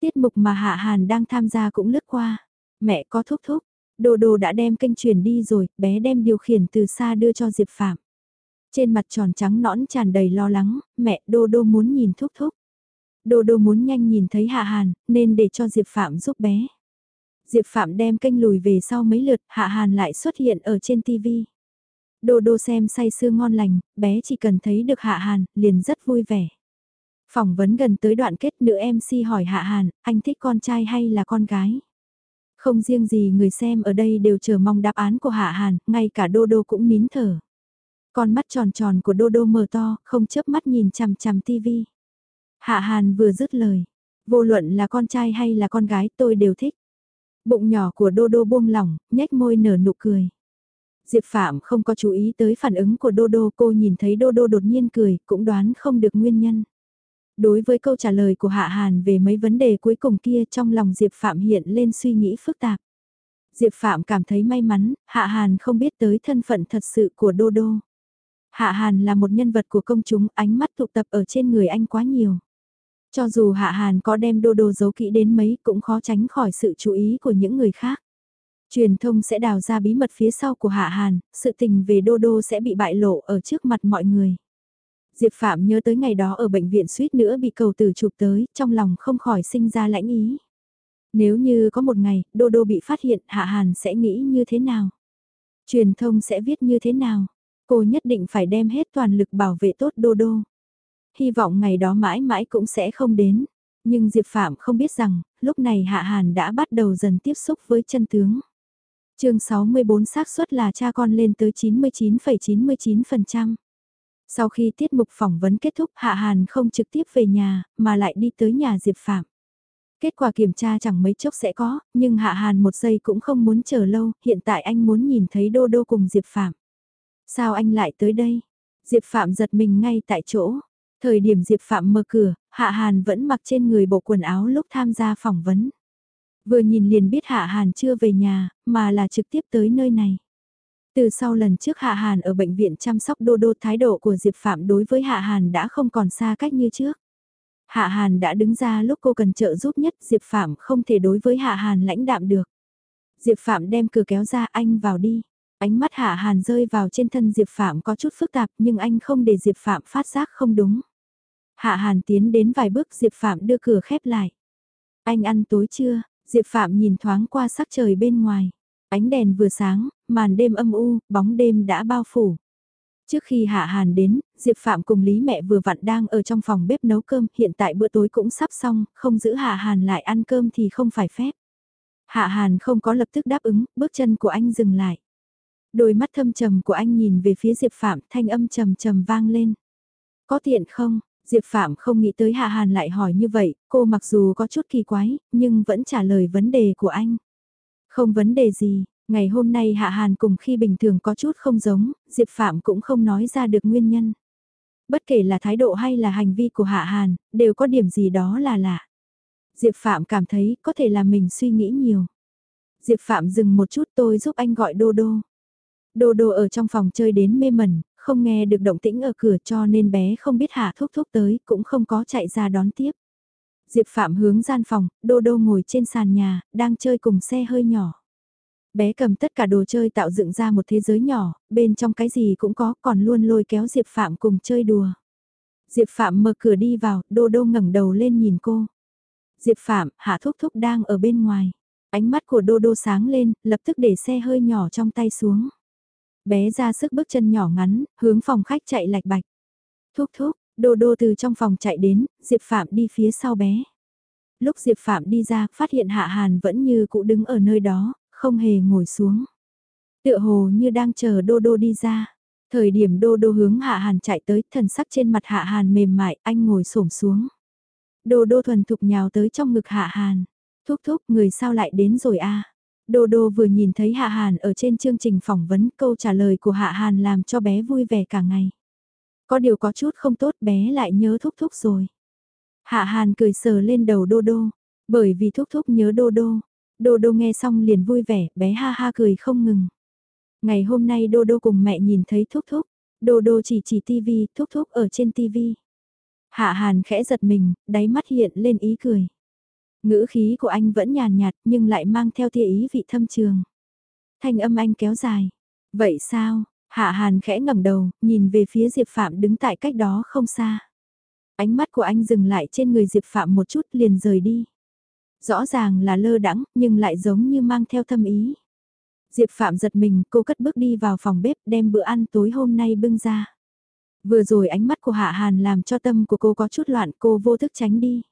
Tiết mục mà Hạ Hàn đang tham gia cũng lướt qua. Mẹ có thúc thúc. đồ đồ đã đem kênh truyền đi rồi, bé đem điều khiển từ xa đưa cho Diệp Phạm. Trên mặt tròn trắng nõn tràn đầy lo lắng, mẹ Đô Đô muốn nhìn thúc thúc. Đô Đô muốn nhanh nhìn thấy Hạ Hàn, nên để cho Diệp Phạm giúp bé. Diệp Phạm đem kênh lùi về sau mấy lượt, Hạ Hàn lại xuất hiện ở trên TV. Đô đô xem say sưa ngon lành, bé chỉ cần thấy được Hạ Hàn, liền rất vui vẻ. Phỏng vấn gần tới đoạn kết nữ MC hỏi Hạ Hàn, anh thích con trai hay là con gái? Không riêng gì người xem ở đây đều chờ mong đáp án của Hạ Hàn, ngay cả Đô Đô cũng nín thở. Con mắt tròn tròn của Đô Đô mờ to, không chớp mắt nhìn chằm chằm TV. Hạ Hàn vừa dứt lời, vô luận là con trai hay là con gái tôi đều thích. Bụng nhỏ của Đô Đô buông lỏng, nhếch môi nở nụ cười. Diệp Phạm không có chú ý tới phản ứng của Đô Đô, cô nhìn thấy Đô Đô đột nhiên cười, cũng đoán không được nguyên nhân. Đối với câu trả lời của Hạ Hàn về mấy vấn đề cuối cùng kia trong lòng Diệp Phạm hiện lên suy nghĩ phức tạp. Diệp Phạm cảm thấy may mắn, Hạ Hàn không biết tới thân phận thật sự của Đô Đô. Hạ Hàn là một nhân vật của công chúng, ánh mắt tụ tập ở trên người anh quá nhiều. Cho dù Hạ Hàn có đem đô đô giấu kỹ đến mấy cũng khó tránh khỏi sự chú ý của những người khác. Truyền thông sẽ đào ra bí mật phía sau của Hạ Hàn, sự tình về đô đô sẽ bị bại lộ ở trước mặt mọi người. Diệp Phạm nhớ tới ngày đó ở bệnh viện suýt nữa bị cầu tử chụp tới, trong lòng không khỏi sinh ra lãnh ý. Nếu như có một ngày, Đô Đô bị phát hiện, Hạ Hàn sẽ nghĩ như thế nào? Truyền thông sẽ viết như thế nào? Cô nhất định phải đem hết toàn lực bảo vệ tốt Đô Đô hy vọng ngày đó mãi mãi cũng sẽ không đến. Nhưng Diệp Phạm không biết rằng, lúc này Hạ Hàn đã bắt đầu dần tiếp xúc với chân tướng. chương 64 xác suất là cha con lên tới 99,99%. ,99%. Sau khi tiết mục phỏng vấn kết thúc Hạ Hàn không trực tiếp về nhà, mà lại đi tới nhà Diệp Phạm. Kết quả kiểm tra chẳng mấy chốc sẽ có, nhưng Hạ Hàn một giây cũng không muốn chờ lâu, hiện tại anh muốn nhìn thấy Đô Đô cùng Diệp Phạm. Sao anh lại tới đây? Diệp Phạm giật mình ngay tại chỗ, Thời điểm Diệp Phạm mở cửa, Hạ Hàn vẫn mặc trên người bộ quần áo lúc tham gia phỏng vấn. Vừa nhìn liền biết Hạ Hàn chưa về nhà, mà là trực tiếp tới nơi này. Từ sau lần trước Hạ Hàn ở bệnh viện chăm sóc đô đô thái độ của Diệp Phạm đối với Hạ Hàn đã không còn xa cách như trước. Hạ Hàn đã đứng ra lúc cô cần trợ giúp nhất Diệp Phạm không thể đối với Hạ Hàn lãnh đạm được. Diệp Phạm đem cửa kéo ra anh vào đi. Ánh mắt Hạ Hàn rơi vào trên thân Diệp Phạm có chút phức tạp nhưng anh không để Diệp Phạm phát giác không đúng. Hạ Hàn tiến đến vài bước Diệp Phạm đưa cửa khép lại. Anh ăn tối chưa? Diệp Phạm nhìn thoáng qua sắc trời bên ngoài. Ánh đèn vừa sáng, màn đêm âm u, bóng đêm đã bao phủ. Trước khi Hạ Hàn đến, Diệp Phạm cùng Lý mẹ vừa vặn đang ở trong phòng bếp nấu cơm, hiện tại bữa tối cũng sắp xong, không giữ Hạ Hàn lại ăn cơm thì không phải phép. Hạ Hàn không có lập tức đáp ứng, bước chân của anh dừng lại. Đôi mắt thâm trầm của anh nhìn về phía Diệp Phạm, thanh âm trầm trầm vang lên. Có tiện không? Diệp Phạm không nghĩ tới Hạ Hàn lại hỏi như vậy, cô mặc dù có chút kỳ quái, nhưng vẫn trả lời vấn đề của anh. Không vấn đề gì, ngày hôm nay Hạ Hàn cùng khi bình thường có chút không giống, Diệp Phạm cũng không nói ra được nguyên nhân. Bất kể là thái độ hay là hành vi của Hạ Hàn, đều có điểm gì đó là lạ. Diệp Phạm cảm thấy có thể là mình suy nghĩ nhiều. Diệp Phạm dừng một chút tôi giúp anh gọi Đô Đô. Đô Đô ở trong phòng chơi đến mê mẩn, không nghe được động tĩnh ở cửa cho nên bé không biết Hạ Thúc Thúc tới, cũng không có chạy ra đón tiếp. Diệp Phạm hướng gian phòng, Đô Đô ngồi trên sàn nhà, đang chơi cùng xe hơi nhỏ. Bé cầm tất cả đồ chơi tạo dựng ra một thế giới nhỏ, bên trong cái gì cũng có, còn luôn lôi kéo Diệp Phạm cùng chơi đùa. Diệp Phạm mở cửa đi vào, Đô Đô ngẩng đầu lên nhìn cô. Diệp Phạm, Hạ Thúc Thúc đang ở bên ngoài. Ánh mắt của Đô Đô sáng lên, lập tức để xe hơi nhỏ trong tay xuống. Bé ra sức bước chân nhỏ ngắn, hướng phòng khách chạy lạch bạch. Thúc thúc, Đô Đô từ trong phòng chạy đến, Diệp Phạm đi phía sau bé. Lúc Diệp Phạm đi ra, phát hiện Hạ Hàn vẫn như cũ đứng ở nơi đó, không hề ngồi xuống. Tựa hồ như đang chờ Đô Đô đi ra. Thời điểm Đô Đô hướng Hạ Hàn chạy tới, thần sắc trên mặt Hạ Hàn mềm mại, anh ngồi xổm xuống. Đô Đô thuần thục nhào tới trong ngực Hạ Hàn. Thúc thúc, người sao lại đến rồi a? Đô Đô vừa nhìn thấy Hạ Hàn ở trên chương trình phỏng vấn câu trả lời của Hạ Hàn làm cho bé vui vẻ cả ngày. Có điều có chút không tốt bé lại nhớ thúc thúc rồi. Hạ Hàn cười sờ lên đầu Đô Đô, bởi vì thúc thúc nhớ Đô Đô. Đô Đô nghe xong liền vui vẻ, bé ha ha cười không ngừng. Ngày hôm nay Đô Đô cùng mẹ nhìn thấy thúc thúc, Đô Đô chỉ chỉ tivi, thúc thúc ở trên tivi. Hạ Hàn khẽ giật mình, đáy mắt hiện lên ý cười. Ngữ khí của anh vẫn nhàn nhạt nhưng lại mang theo tia ý vị thâm trường. Thanh âm anh kéo dài. Vậy sao? Hạ Hàn khẽ ngẩng đầu, nhìn về phía Diệp Phạm đứng tại cách đó không xa. Ánh mắt của anh dừng lại trên người Diệp Phạm một chút liền rời đi. Rõ ràng là lơ đắng, nhưng lại giống như mang theo thâm ý. Diệp Phạm giật mình, cô cất bước đi vào phòng bếp đem bữa ăn tối hôm nay bưng ra. Vừa rồi ánh mắt của Hạ Hàn làm cho tâm của cô có chút loạn, cô vô thức tránh đi.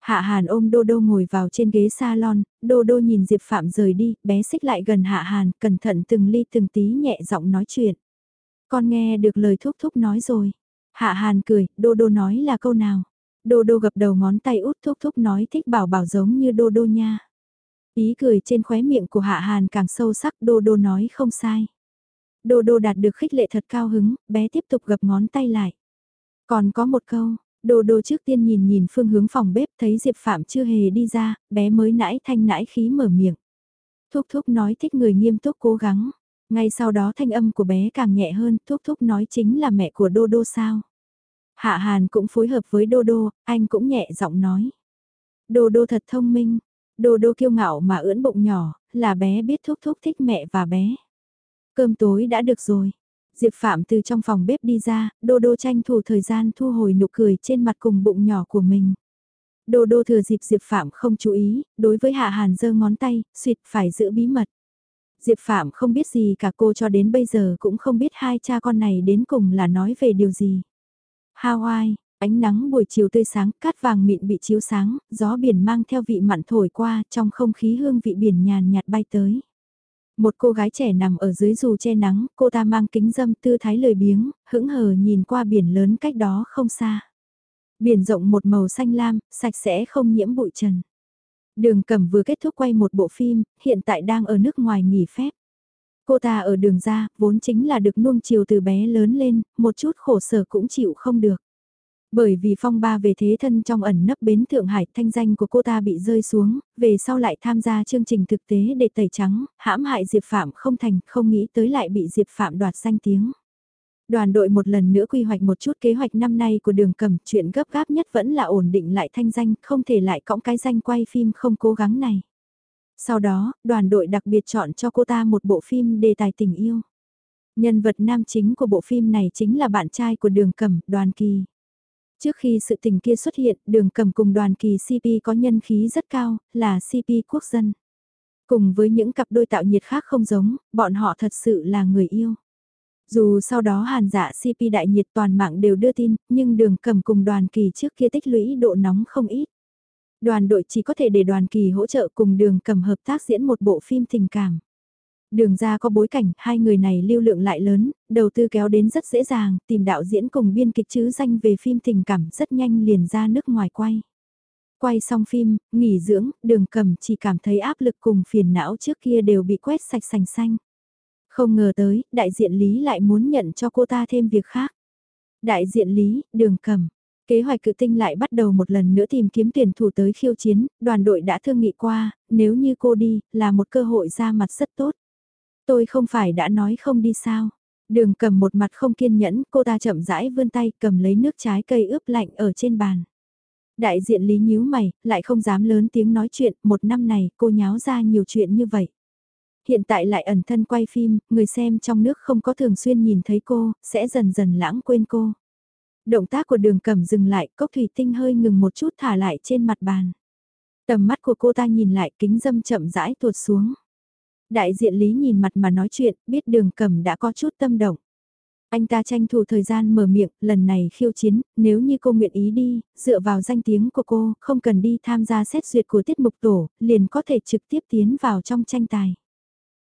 Hạ Hàn ôm Đô Đô ngồi vào trên ghế salon, Đô Đô nhìn Diệp Phạm rời đi, bé xích lại gần Hạ Hàn, cẩn thận từng ly từng tí nhẹ giọng nói chuyện. Con nghe được lời thúc thúc nói rồi. Hạ Hàn cười, Đô Đô nói là câu nào? Đô Đô gập đầu ngón tay út thúc thúc nói thích bảo bảo giống như Đô Đô nha. Ý cười trên khóe miệng của Hạ Hàn càng sâu sắc Đô Đô nói không sai. Đô Đô đạt được khích lệ thật cao hứng, bé tiếp tục gập ngón tay lại. Còn có một câu, Đô đô trước tiên nhìn nhìn phương hướng phòng bếp thấy Diệp Phạm chưa hề đi ra, bé mới nãi thanh nãi khí mở miệng. Thúc thúc nói thích người nghiêm túc cố gắng. Ngay sau đó thanh âm của bé càng nhẹ hơn, thúc thúc nói chính là mẹ của Đô Đô sao. Hạ Hàn cũng phối hợp với Đô Đô, anh cũng nhẹ giọng nói. Đô Đô thật thông minh, Đô Đô kiêu ngạo mà ưỡn bụng nhỏ, là bé biết thúc thúc thích mẹ và bé. Cơm tối đã được rồi, Diệp Phạm từ trong phòng bếp đi ra, Đô Đô tranh thủ thời gian thu hồi nụ cười trên mặt cùng bụng nhỏ của mình. Đô Đô thừa dịp Diệp Phạm không chú ý, đối với Hạ Hàn giơ ngón tay, suyệt phải giữ bí mật. Diệp Phạm không biết gì cả cô cho đến bây giờ cũng không biết hai cha con này đến cùng là nói về điều gì. Hawaii, ánh nắng buổi chiều tươi sáng, cát vàng mịn bị chiếu sáng, gió biển mang theo vị mặn thổi qua, trong không khí hương vị biển nhàn nhạt bay tới. Một cô gái trẻ nằm ở dưới dù che nắng, cô ta mang kính dâm tư thái lười biếng, hững hờ nhìn qua biển lớn cách đó không xa. Biển rộng một màu xanh lam, sạch sẽ không nhiễm bụi trần. Đường Cẩm vừa kết thúc quay một bộ phim, hiện tại đang ở nước ngoài nghỉ phép. Cô ta ở đường ra, vốn chính là được nuông chiều từ bé lớn lên, một chút khổ sở cũng chịu không được. Bởi vì phong ba về thế thân trong ẩn nấp bến Thượng Hải thanh danh của cô ta bị rơi xuống, về sau lại tham gia chương trình thực tế để tẩy trắng, hãm hại Diệp Phạm không thành, không nghĩ tới lại bị Diệp Phạm đoạt danh tiếng. Đoàn đội một lần nữa quy hoạch một chút kế hoạch năm nay của đường cầm, chuyện gấp gáp nhất vẫn là ổn định lại thanh danh, không thể lại cõng cái danh quay phim không cố gắng này. Sau đó, đoàn đội đặc biệt chọn cho cô ta một bộ phim đề tài tình yêu. Nhân vật nam chính của bộ phim này chính là bạn trai của đường cẩm đoàn kỳ. Trước khi sự tình kia xuất hiện, đường cẩm cùng đoàn kỳ CP có nhân khí rất cao, là CP quốc dân. Cùng với những cặp đôi tạo nhiệt khác không giống, bọn họ thật sự là người yêu. Dù sau đó hàn dạ CP đại nhiệt toàn mạng đều đưa tin, nhưng đường cẩm cùng đoàn kỳ trước kia tích lũy độ nóng không ít. Đoàn đội chỉ có thể để đoàn kỳ hỗ trợ cùng đường cầm hợp tác diễn một bộ phim tình cảm. Đường ra có bối cảnh, hai người này lưu lượng lại lớn, đầu tư kéo đến rất dễ dàng, tìm đạo diễn cùng biên kịch chứ danh về phim tình cảm rất nhanh liền ra nước ngoài quay. Quay xong phim, nghỉ dưỡng, đường cầm chỉ cảm thấy áp lực cùng phiền não trước kia đều bị quét sạch sành xanh. Không ngờ tới, đại diện Lý lại muốn nhận cho cô ta thêm việc khác. Đại diện Lý, đường cầm. Kế hoạch cự tinh lại bắt đầu một lần nữa tìm kiếm tuyển thủ tới khiêu chiến, đoàn đội đã thương nghị qua, nếu như cô đi, là một cơ hội ra mặt rất tốt. Tôi không phải đã nói không đi sao. Đường cầm một mặt không kiên nhẫn, cô ta chậm rãi vươn tay cầm lấy nước trái cây ướp lạnh ở trên bàn. Đại diện Lý nhíu mày, lại không dám lớn tiếng nói chuyện, một năm này cô nháo ra nhiều chuyện như vậy. Hiện tại lại ẩn thân quay phim, người xem trong nước không có thường xuyên nhìn thấy cô, sẽ dần dần lãng quên cô. Động tác của đường cầm dừng lại, cốc thủy tinh hơi ngừng một chút thả lại trên mặt bàn. Tầm mắt của cô ta nhìn lại kính dâm chậm rãi tuột xuống. Đại diện Lý nhìn mặt mà nói chuyện, biết đường cầm đã có chút tâm động. Anh ta tranh thủ thời gian mở miệng, lần này khiêu chiến, nếu như cô nguyện ý đi, dựa vào danh tiếng của cô, không cần đi tham gia xét duyệt của tiết mục tổ, liền có thể trực tiếp tiến vào trong tranh tài.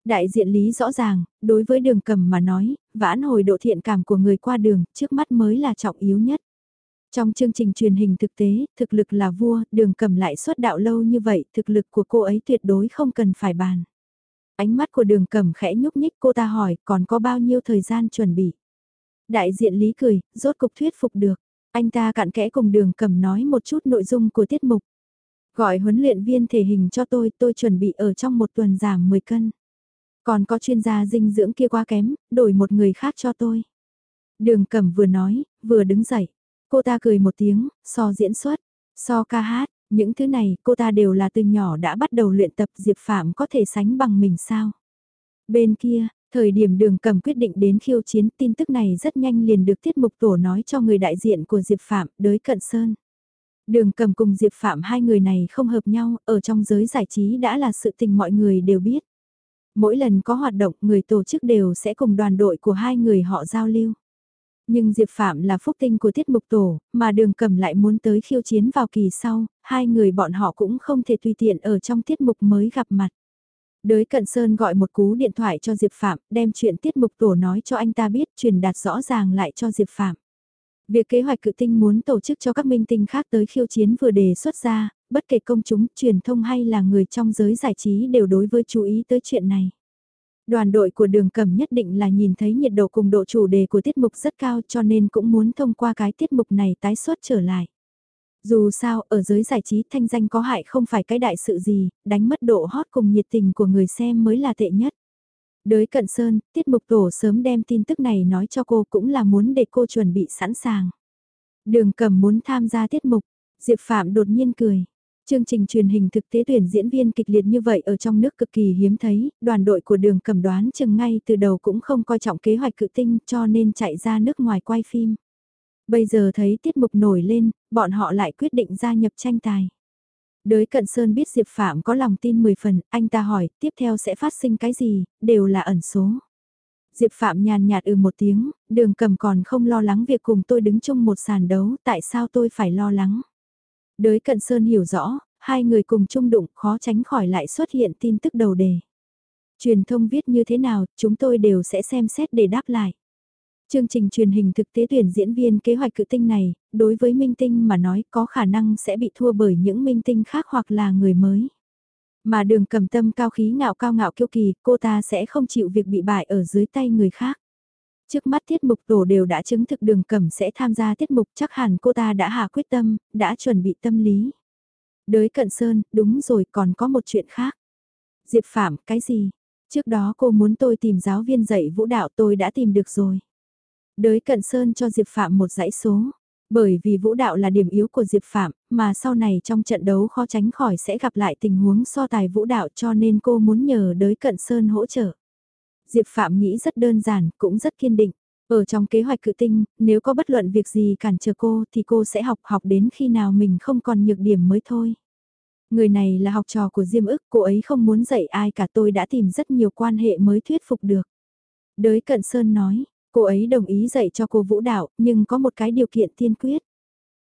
Đại diện lý rõ ràng, đối với đường cầm mà nói, vãn hồi độ thiện cảm của người qua đường, trước mắt mới là trọng yếu nhất. Trong chương trình truyền hình thực tế, thực lực là vua, đường cầm lại xuất đạo lâu như vậy, thực lực của cô ấy tuyệt đối không cần phải bàn. Ánh mắt của đường cầm khẽ nhúc nhích cô ta hỏi còn có bao nhiêu thời gian chuẩn bị. Đại diện Lý cười, rốt cục thuyết phục được. Anh ta cặn kẽ cùng đường cầm nói một chút nội dung của tiết mục. Gọi huấn luyện viên thể hình cho tôi, tôi chuẩn bị ở trong một tuần giảm 10 cân. Còn có chuyên gia dinh dưỡng kia quá kém, đổi một người khác cho tôi. Đường cẩm vừa nói, vừa đứng dậy. Cô ta cười một tiếng, so diễn xuất, so ca hát, những thứ này cô ta đều là từ nhỏ đã bắt đầu luyện tập Diệp Phạm có thể sánh bằng mình sao. Bên kia, thời điểm đường cầm quyết định đến khiêu chiến tin tức này rất nhanh liền được tiết mục tổ nói cho người đại diện của Diệp Phạm đới cận sơn. Đường cầm cùng Diệp Phạm hai người này không hợp nhau, ở trong giới giải trí đã là sự tình mọi người đều biết. Mỗi lần có hoạt động người tổ chức đều sẽ cùng đoàn đội của hai người họ giao lưu. Nhưng Diệp Phạm là phúc tinh của tiết mục tổ, mà đường cầm lại muốn tới khiêu chiến vào kỳ sau, hai người bọn họ cũng không thể tùy tiện ở trong tiết mục mới gặp mặt. Đới Cận Sơn gọi một cú điện thoại cho Diệp Phạm, đem chuyện tiết mục tổ nói cho anh ta biết, truyền đạt rõ ràng lại cho Diệp Phạm. Việc kế hoạch cự tinh muốn tổ chức cho các minh tinh khác tới khiêu chiến vừa đề xuất ra, bất kể công chúng, truyền thông hay là người trong giới giải trí đều đối với chú ý tới chuyện này. Đoàn đội của đường cầm nhất định là nhìn thấy nhiệt độ cùng độ chủ đề của tiết mục rất cao cho nên cũng muốn thông qua cái tiết mục này tái xuất trở lại. Dù sao, ở giới giải trí thanh danh có hại không phải cái đại sự gì, đánh mất độ hot cùng nhiệt tình của người xem mới là tệ nhất. Đới cận sơn, tiết mục tổ sớm đem tin tức này nói cho cô cũng là muốn để cô chuẩn bị sẵn sàng. Đường cầm muốn tham gia tiết mục, Diệp Phạm đột nhiên cười. Chương trình truyền hình thực tế tuyển diễn viên kịch liệt như vậy ở trong nước cực kỳ hiếm thấy, đoàn đội của đường cầm đoán chừng ngay từ đầu cũng không coi trọng kế hoạch cự tinh cho nên chạy ra nước ngoài quay phim. Bây giờ thấy tiết mục nổi lên, bọn họ lại quyết định gia nhập tranh tài. Đới Cận Sơn biết Diệp Phạm có lòng tin 10 phần, anh ta hỏi, tiếp theo sẽ phát sinh cái gì, đều là ẩn số. Diệp Phạm nhàn nhạt ừ một tiếng, đường cầm còn không lo lắng việc cùng tôi đứng chung một sàn đấu, tại sao tôi phải lo lắng. Đới Cận Sơn hiểu rõ, hai người cùng chung đụng khó tránh khỏi lại xuất hiện tin tức đầu đề. Truyền thông viết như thế nào, chúng tôi đều sẽ xem xét để đáp lại. Chương trình truyền hình thực tế tuyển diễn viên kế hoạch cự tinh này, đối với minh tinh mà nói có khả năng sẽ bị thua bởi những minh tinh khác hoặc là người mới. Mà đường cầm tâm cao khí ngạo cao ngạo kiêu kỳ, cô ta sẽ không chịu việc bị bại ở dưới tay người khác. Trước mắt tiết mục tổ đều đã chứng thực đường cẩm sẽ tham gia tiết mục chắc hẳn cô ta đã hạ quyết tâm, đã chuẩn bị tâm lý. Đới cận sơn, đúng rồi còn có một chuyện khác. Diệp Phạm, cái gì? Trước đó cô muốn tôi tìm giáo viên dạy vũ đạo tôi đã tìm được rồi. Đới cận sơn cho Diệp Phạm một dãy số. Bởi vì vũ đạo là điểm yếu của Diệp Phạm, mà sau này trong trận đấu khó tránh khỏi sẽ gặp lại tình huống so tài vũ đạo cho nên cô muốn nhờ đới cận sơn hỗ trợ. Diệp Phạm nghĩ rất đơn giản, cũng rất kiên định. Ở trong kế hoạch cự tinh, nếu có bất luận việc gì cản trở cô thì cô sẽ học học đến khi nào mình không còn nhược điểm mới thôi. Người này là học trò của Diêm ức, cô ấy không muốn dạy ai cả tôi đã tìm rất nhiều quan hệ mới thuyết phục được. Đới Cận Sơn nói, Cô ấy đồng ý dạy cho cô vũ đạo, nhưng có một cái điều kiện tiên quyết.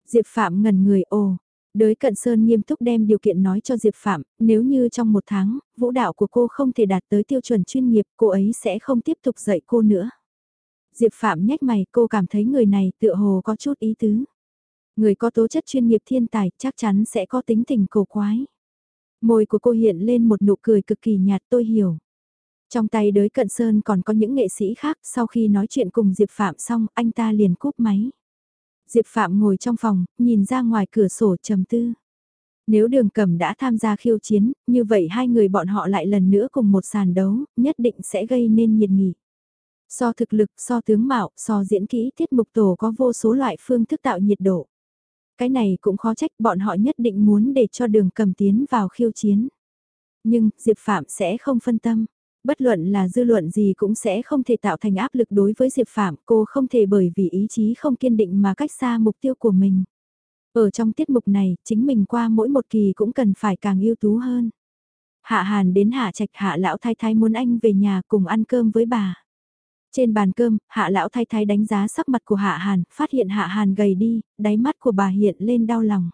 Diệp Phạm ngần người ồ. Đới Cận Sơn nghiêm túc đem điều kiện nói cho Diệp Phạm, nếu như trong một tháng, vũ đạo của cô không thể đạt tới tiêu chuẩn chuyên nghiệp, cô ấy sẽ không tiếp tục dạy cô nữa. Diệp Phạm nhếch mày, cô cảm thấy người này tựa hồ có chút ý tứ. Người có tố chất chuyên nghiệp thiên tài chắc chắn sẽ có tính tình cổ quái. Môi của cô hiện lên một nụ cười cực kỳ nhạt tôi hiểu. Trong tay đới cận sơn còn có những nghệ sĩ khác, sau khi nói chuyện cùng Diệp Phạm xong, anh ta liền cúp máy. Diệp Phạm ngồi trong phòng, nhìn ra ngoài cửa sổ trầm tư. Nếu đường cầm đã tham gia khiêu chiến, như vậy hai người bọn họ lại lần nữa cùng một sàn đấu, nhất định sẽ gây nên nhiệt nghị. So thực lực, so tướng mạo, so diễn kỹ tiết mục tổ có vô số loại phương thức tạo nhiệt độ. Cái này cũng khó trách bọn họ nhất định muốn để cho đường cầm tiến vào khiêu chiến. Nhưng, Diệp Phạm sẽ không phân tâm. Bất luận là dư luận gì cũng sẽ không thể tạo thành áp lực đối với Diệp Phạm, cô không thể bởi vì ý chí không kiên định mà cách xa mục tiêu của mình. Ở trong tiết mục này, chính mình qua mỗi một kỳ cũng cần phải càng ưu tú hơn. Hạ Hàn đến Hạ Trạch Hạ Lão Thái Thái muốn anh về nhà cùng ăn cơm với bà. Trên bàn cơm, Hạ Lão Thái Thái đánh giá sắc mặt của Hạ Hàn, phát hiện Hạ Hàn gầy đi, đáy mắt của bà hiện lên đau lòng.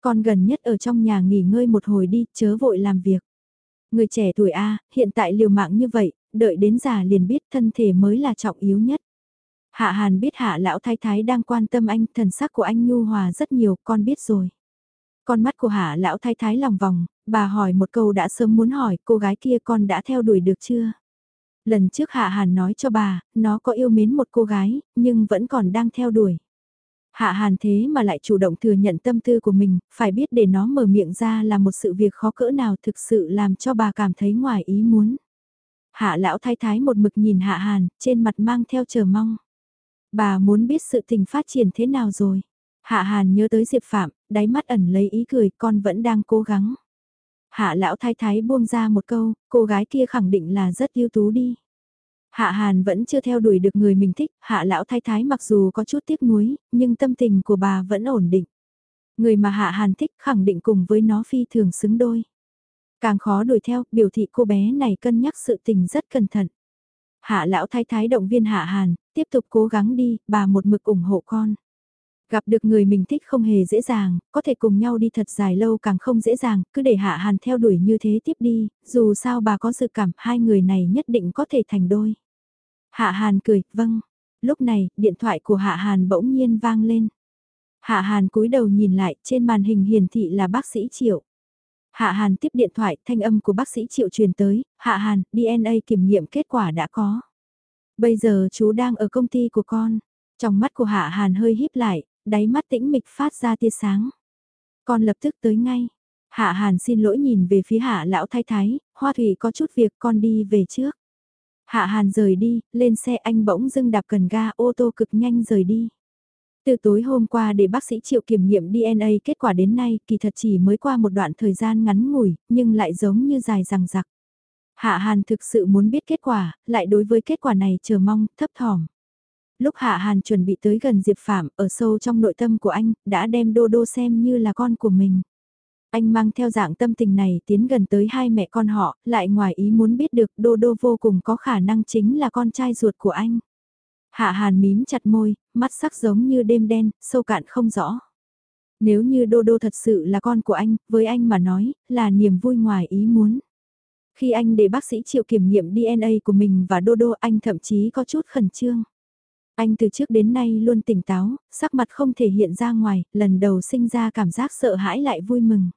Con gần nhất ở trong nhà nghỉ ngơi một hồi đi, chớ vội làm việc. Người trẻ tuổi A, hiện tại liều mạng như vậy, đợi đến già liền biết thân thể mới là trọng yếu nhất. Hạ Hàn biết Hạ Lão Thái Thái đang quan tâm anh, thần sắc của anh nhu hòa rất nhiều, con biết rồi. Con mắt của Hạ Lão Thái Thái lòng vòng, bà hỏi một câu đã sớm muốn hỏi cô gái kia con đã theo đuổi được chưa? Lần trước Hạ Hàn nói cho bà, nó có yêu mến một cô gái, nhưng vẫn còn đang theo đuổi. Hạ Hàn thế mà lại chủ động thừa nhận tâm tư của mình, phải biết để nó mở miệng ra là một sự việc khó cỡ nào thực sự làm cho bà cảm thấy ngoài ý muốn. Hạ lão thái thái một mực nhìn Hạ Hàn, trên mặt mang theo chờ mong. Bà muốn biết sự tình phát triển thế nào rồi. Hạ Hàn nhớ tới Diệp Phạm, đáy mắt ẩn lấy ý cười con vẫn đang cố gắng. Hạ lão thái thái buông ra một câu, cô gái kia khẳng định là rất ưu tú đi. Hạ Hàn vẫn chưa theo đuổi được người mình thích, hạ lão thái thái mặc dù có chút tiếc nuối, nhưng tâm tình của bà vẫn ổn định. Người mà hạ Hàn thích khẳng định cùng với nó phi thường xứng đôi. Càng khó đuổi theo, biểu thị cô bé này cân nhắc sự tình rất cẩn thận. Hạ lão thái thái động viên hạ Hàn, tiếp tục cố gắng đi, bà một mực ủng hộ con. Gặp được người mình thích không hề dễ dàng, có thể cùng nhau đi thật dài lâu càng không dễ dàng, cứ để Hạ Hàn theo đuổi như thế tiếp đi, dù sao bà có dự cảm hai người này nhất định có thể thành đôi. Hạ Hàn cười, vâng. Lúc này, điện thoại của Hạ Hàn bỗng nhiên vang lên. Hạ Hàn cúi đầu nhìn lại, trên màn hình hiển thị là bác sĩ Triệu. Hạ Hàn tiếp điện thoại, thanh âm của bác sĩ Triệu truyền tới, Hạ Hàn, DNA kiểm nghiệm kết quả đã có. Bây giờ chú đang ở công ty của con. Trong mắt của Hạ Hàn hơi híp lại, đáy mắt tĩnh mịch phát ra tia sáng. Con lập tức tới ngay. Hạ Hàn xin lỗi nhìn về phía Hạ Lão Thái Thái, Hoa Thủy có chút việc con đi về trước. Hạ Hàn rời đi, lên xe anh bỗng dưng đạp cần ga ô tô cực nhanh rời đi. Từ tối hôm qua để bác sĩ chịu kiểm nghiệm DNA kết quả đến nay kỳ thật chỉ mới qua một đoạn thời gian ngắn ngủi, nhưng lại giống như dài rằng rặc. Hạ Hàn thực sự muốn biết kết quả, lại đối với kết quả này chờ mong, thấp thỏm lúc Hạ Hàn chuẩn bị tới gần Diệp Phạm ở sâu trong nội tâm của anh, đã đem Đô Đô xem như là con của mình. Anh mang theo dạng tâm tình này tiến gần tới hai mẹ con họ, lại ngoài ý muốn biết được Đô Đô vô cùng có khả năng chính là con trai ruột của anh. Hạ Hàn mím chặt môi, mắt sắc giống như đêm đen, sâu cạn không rõ. Nếu như Đô Đô thật sự là con của anh, với anh mà nói, là niềm vui ngoài ý muốn. Khi anh để bác sĩ chịu kiểm nghiệm DNA của mình và Đô Đô anh thậm chí có chút khẩn trương. Anh từ trước đến nay luôn tỉnh táo, sắc mặt không thể hiện ra ngoài, lần đầu sinh ra cảm giác sợ hãi lại vui mừng.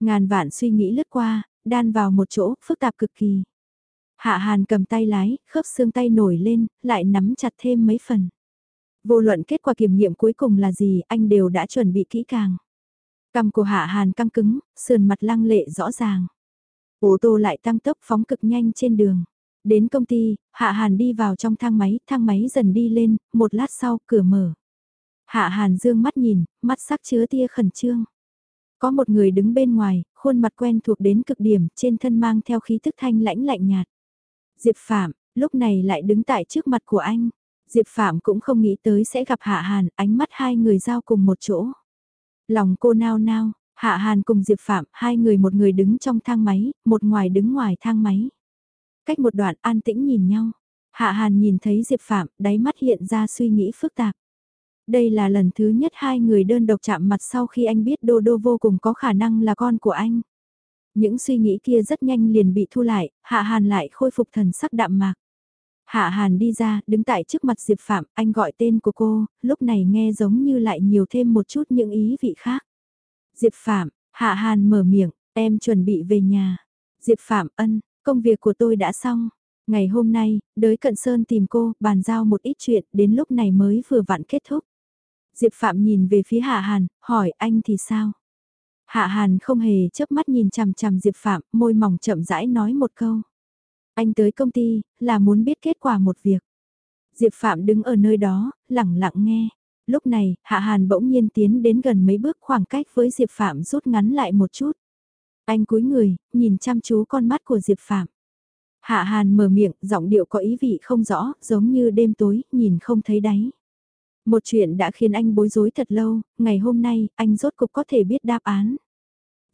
Ngàn vạn suy nghĩ lướt qua, đan vào một chỗ, phức tạp cực kỳ. Hạ Hàn cầm tay lái, khớp xương tay nổi lên, lại nắm chặt thêm mấy phần. Vô luận kết quả kiểm nghiệm cuối cùng là gì, anh đều đã chuẩn bị kỹ càng. Cầm của Hạ Hàn căng cứng, sườn mặt lăng lệ rõ ràng. Ô tô lại tăng tốc phóng cực nhanh trên đường. Đến công ty, Hạ Hàn đi vào trong thang máy, thang máy dần đi lên, một lát sau, cửa mở. Hạ Hàn dương mắt nhìn, mắt sắc chứa tia khẩn trương. Có một người đứng bên ngoài, khuôn mặt quen thuộc đến cực điểm, trên thân mang theo khí thức thanh lãnh lạnh nhạt. Diệp Phạm, lúc này lại đứng tại trước mặt của anh. Diệp Phạm cũng không nghĩ tới sẽ gặp Hạ Hàn, ánh mắt hai người giao cùng một chỗ. Lòng cô nao nao, Hạ Hàn cùng Diệp Phạm, hai người một người đứng trong thang máy, một ngoài đứng ngoài thang máy. Cách một đoạn an tĩnh nhìn nhau. Hạ Hàn nhìn thấy Diệp Phạm, đáy mắt hiện ra suy nghĩ phức tạp. Đây là lần thứ nhất hai người đơn độc chạm mặt sau khi anh biết Đô Đô vô cùng có khả năng là con của anh. Những suy nghĩ kia rất nhanh liền bị thu lại, Hạ Hàn lại khôi phục thần sắc đạm mạc. Hạ Hàn đi ra, đứng tại trước mặt Diệp Phạm, anh gọi tên của cô, lúc này nghe giống như lại nhiều thêm một chút những ý vị khác. Diệp Phạm, Hạ Hàn mở miệng, em chuẩn bị về nhà. Diệp Phạm ân, công việc của tôi đã xong. Ngày hôm nay, đới Cận Sơn tìm cô, bàn giao một ít chuyện, đến lúc này mới vừa vặn kết thúc. Diệp Phạm nhìn về phía Hạ Hàn, hỏi anh thì sao? Hạ Hàn không hề chớp mắt nhìn chằm chằm Diệp Phạm, môi mỏng chậm rãi nói một câu. Anh tới công ty, là muốn biết kết quả một việc. Diệp Phạm đứng ở nơi đó, lặng lặng nghe. Lúc này, Hạ Hàn bỗng nhiên tiến đến gần mấy bước khoảng cách với Diệp Phạm rút ngắn lại một chút. Anh cúi người, nhìn chăm chú con mắt của Diệp Phạm. Hạ Hàn mở miệng, giọng điệu có ý vị không rõ, giống như đêm tối, nhìn không thấy đáy. Một chuyện đã khiến anh bối rối thật lâu, ngày hôm nay, anh rốt cục có thể biết đáp án.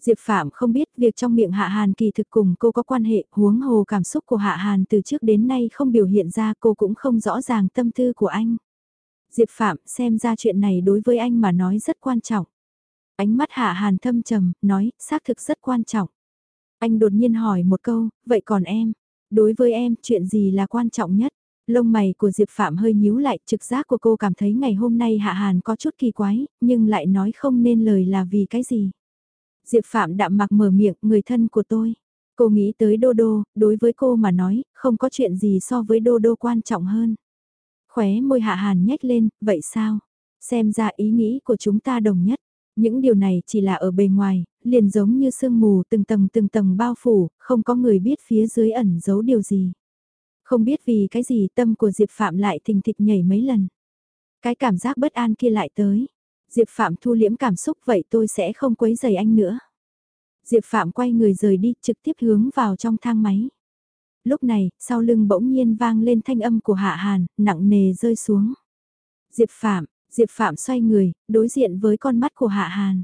Diệp Phạm không biết việc trong miệng Hạ Hàn kỳ thực cùng cô có quan hệ, huống hồ cảm xúc của Hạ Hàn từ trước đến nay không biểu hiện ra cô cũng không rõ ràng tâm tư của anh. Diệp Phạm xem ra chuyện này đối với anh mà nói rất quan trọng. Ánh mắt Hạ Hàn thâm trầm, nói, xác thực rất quan trọng. Anh đột nhiên hỏi một câu, vậy còn em? Đối với em, chuyện gì là quan trọng nhất? Lông mày của Diệp Phạm hơi nhíu lại, trực giác của cô cảm thấy ngày hôm nay Hạ Hàn có chút kỳ quái, nhưng lại nói không nên lời là vì cái gì. Diệp Phạm đạm mặc mở miệng, người thân của tôi. Cô nghĩ tới Đô Đô, đối với cô mà nói, không có chuyện gì so với Đô Đô quan trọng hơn. Khóe môi Hạ Hàn nhếch lên, vậy sao? Xem ra ý nghĩ của chúng ta đồng nhất. Những điều này chỉ là ở bề ngoài, liền giống như sương mù từng tầng từng tầng bao phủ, không có người biết phía dưới ẩn giấu điều gì. Không biết vì cái gì tâm của Diệp Phạm lại thình thịch nhảy mấy lần. Cái cảm giác bất an kia lại tới. Diệp Phạm thu liễm cảm xúc vậy tôi sẽ không quấy rầy anh nữa. Diệp Phạm quay người rời đi trực tiếp hướng vào trong thang máy. Lúc này, sau lưng bỗng nhiên vang lên thanh âm của Hạ Hàn, nặng nề rơi xuống. Diệp Phạm, Diệp Phạm xoay người, đối diện với con mắt của Hạ Hàn.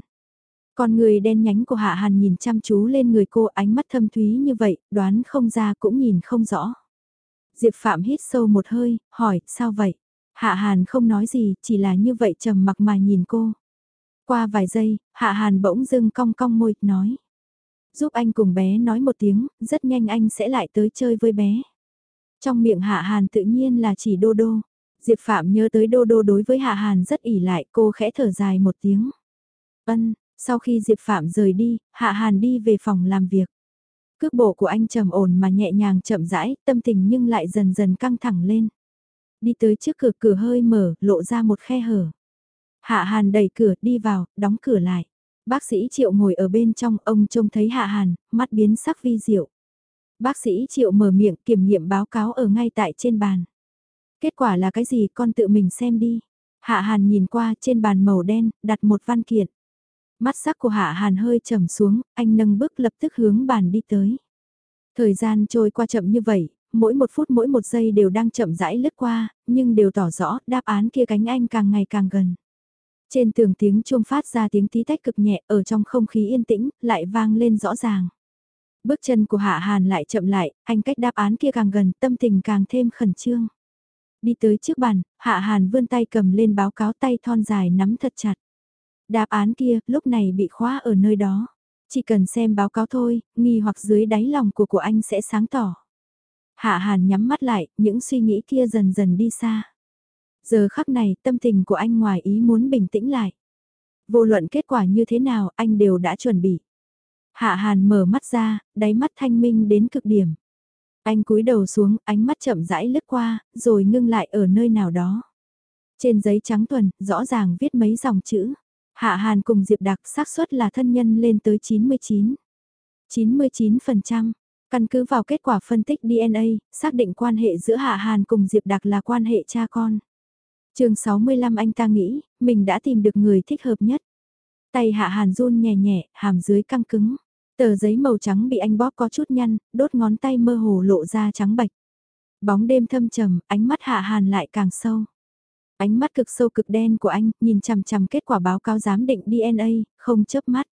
Con người đen nhánh của Hạ Hàn nhìn chăm chú lên người cô ánh mắt thâm thúy như vậy, đoán không ra cũng nhìn không rõ. Diệp Phạm hít sâu một hơi, hỏi, sao vậy? Hạ Hàn không nói gì, chỉ là như vậy trầm mặc mà nhìn cô. Qua vài giây, Hạ Hàn bỗng dưng cong cong môi, nói. Giúp anh cùng bé nói một tiếng, rất nhanh anh sẽ lại tới chơi với bé. Trong miệng Hạ Hàn tự nhiên là chỉ đô đô. Diệp Phạm nhớ tới đô đô đối với Hạ Hàn rất ỉ lại, cô khẽ thở dài một tiếng. Ân, sau khi Diệp Phạm rời đi, Hạ Hàn đi về phòng làm việc. Cước bộ của anh trầm ổn mà nhẹ nhàng chậm rãi, tâm tình nhưng lại dần dần căng thẳng lên. Đi tới trước cửa cửa hơi mở, lộ ra một khe hở. Hạ Hàn đẩy cửa, đi vào, đóng cửa lại. Bác sĩ Triệu ngồi ở bên trong, ông trông thấy Hạ Hàn, mắt biến sắc vi diệu. Bác sĩ Triệu mở miệng kiểm nghiệm báo cáo ở ngay tại trên bàn. Kết quả là cái gì con tự mình xem đi. Hạ Hàn nhìn qua trên bàn màu đen, đặt một văn kiện. Mắt sắc của Hạ Hàn hơi trầm xuống, anh nâng bước lập tức hướng bàn đi tới. Thời gian trôi qua chậm như vậy, mỗi một phút mỗi một giây đều đang chậm rãi lướt qua, nhưng đều tỏ rõ đáp án kia cánh anh càng ngày càng gần. Trên tường tiếng chuông phát ra tiếng tí tách cực nhẹ ở trong không khí yên tĩnh, lại vang lên rõ ràng. Bước chân của Hạ Hàn lại chậm lại, anh cách đáp án kia càng gần, tâm tình càng thêm khẩn trương. Đi tới trước bàn, Hạ Hàn vươn tay cầm lên báo cáo tay thon dài nắm thật chặt. Đáp án kia, lúc này bị khóa ở nơi đó. Chỉ cần xem báo cáo thôi, nghi hoặc dưới đáy lòng của của anh sẽ sáng tỏ. Hạ Hàn nhắm mắt lại, những suy nghĩ kia dần dần đi xa. Giờ khắc này, tâm tình của anh ngoài ý muốn bình tĩnh lại. Vô luận kết quả như thế nào, anh đều đã chuẩn bị. Hạ Hàn mở mắt ra, đáy mắt thanh minh đến cực điểm. Anh cúi đầu xuống, ánh mắt chậm rãi lướt qua, rồi ngưng lại ở nơi nào đó. Trên giấy trắng tuần, rõ ràng viết mấy dòng chữ. Hạ Hàn cùng Diệp Đặc xác suất là thân nhân lên tới 99. 99%. Căn cứ vào kết quả phân tích DNA, xác định quan hệ giữa Hạ Hàn cùng Diệp Đặc là quan hệ cha con. chương 65 anh ta nghĩ, mình đã tìm được người thích hợp nhất. Tay Hạ Hàn run nhẹ nhẹ, hàm dưới căng cứng. Tờ giấy màu trắng bị anh bóp có chút nhăn, đốt ngón tay mơ hồ lộ ra trắng bạch. Bóng đêm thâm trầm, ánh mắt Hạ Hàn lại càng sâu. Ánh mắt cực sâu cực đen của anh, nhìn chằm chằm kết quả báo cáo giám định DNA, không chớp mắt.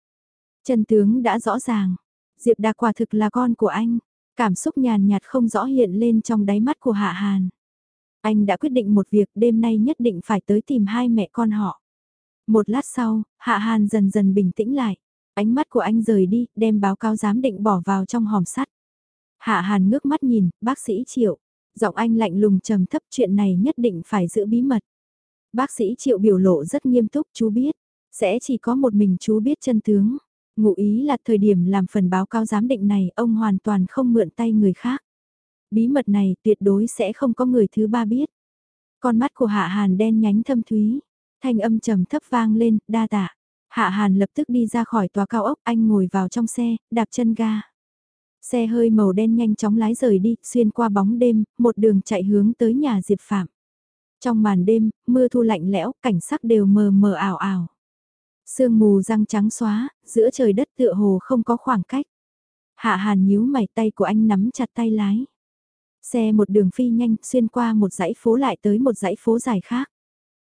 Chân tướng đã rõ ràng. Diệp Đà quả thực là con của anh. Cảm xúc nhàn nhạt không rõ hiện lên trong đáy mắt của Hạ Hàn. Anh đã quyết định một việc đêm nay nhất định phải tới tìm hai mẹ con họ. Một lát sau, Hạ Hàn dần dần bình tĩnh lại. Ánh mắt của anh rời đi, đem báo cáo giám định bỏ vào trong hòm sắt. Hạ Hàn ngước mắt nhìn, bác sĩ Triệu. Giọng anh lạnh lùng trầm thấp chuyện này nhất định phải giữ bí mật. Bác sĩ Triệu biểu lộ rất nghiêm túc chú biết. Sẽ chỉ có một mình chú biết chân tướng. Ngụ ý là thời điểm làm phần báo cáo giám định này ông hoàn toàn không mượn tay người khác. Bí mật này tuyệt đối sẽ không có người thứ ba biết. Con mắt của Hạ Hàn đen nhánh thâm thúy. Thanh âm trầm thấp vang lên, đa tạ. Hạ Hàn lập tức đi ra khỏi tòa cao ốc, anh ngồi vào trong xe, đạp chân ga. Xe hơi màu đen nhanh chóng lái rời đi, xuyên qua bóng đêm, một đường chạy hướng tới nhà Diệp Phạm. Trong màn đêm, mưa thu lạnh lẽo, cảnh sắc đều mờ mờ ảo ảo. Sương mù răng trắng xóa, giữa trời đất tựa hồ không có khoảng cách. Hạ Hàn nhíu mày tay của anh nắm chặt tay lái. Xe một đường phi nhanh xuyên qua một dãy phố lại tới một dãy phố dài khác.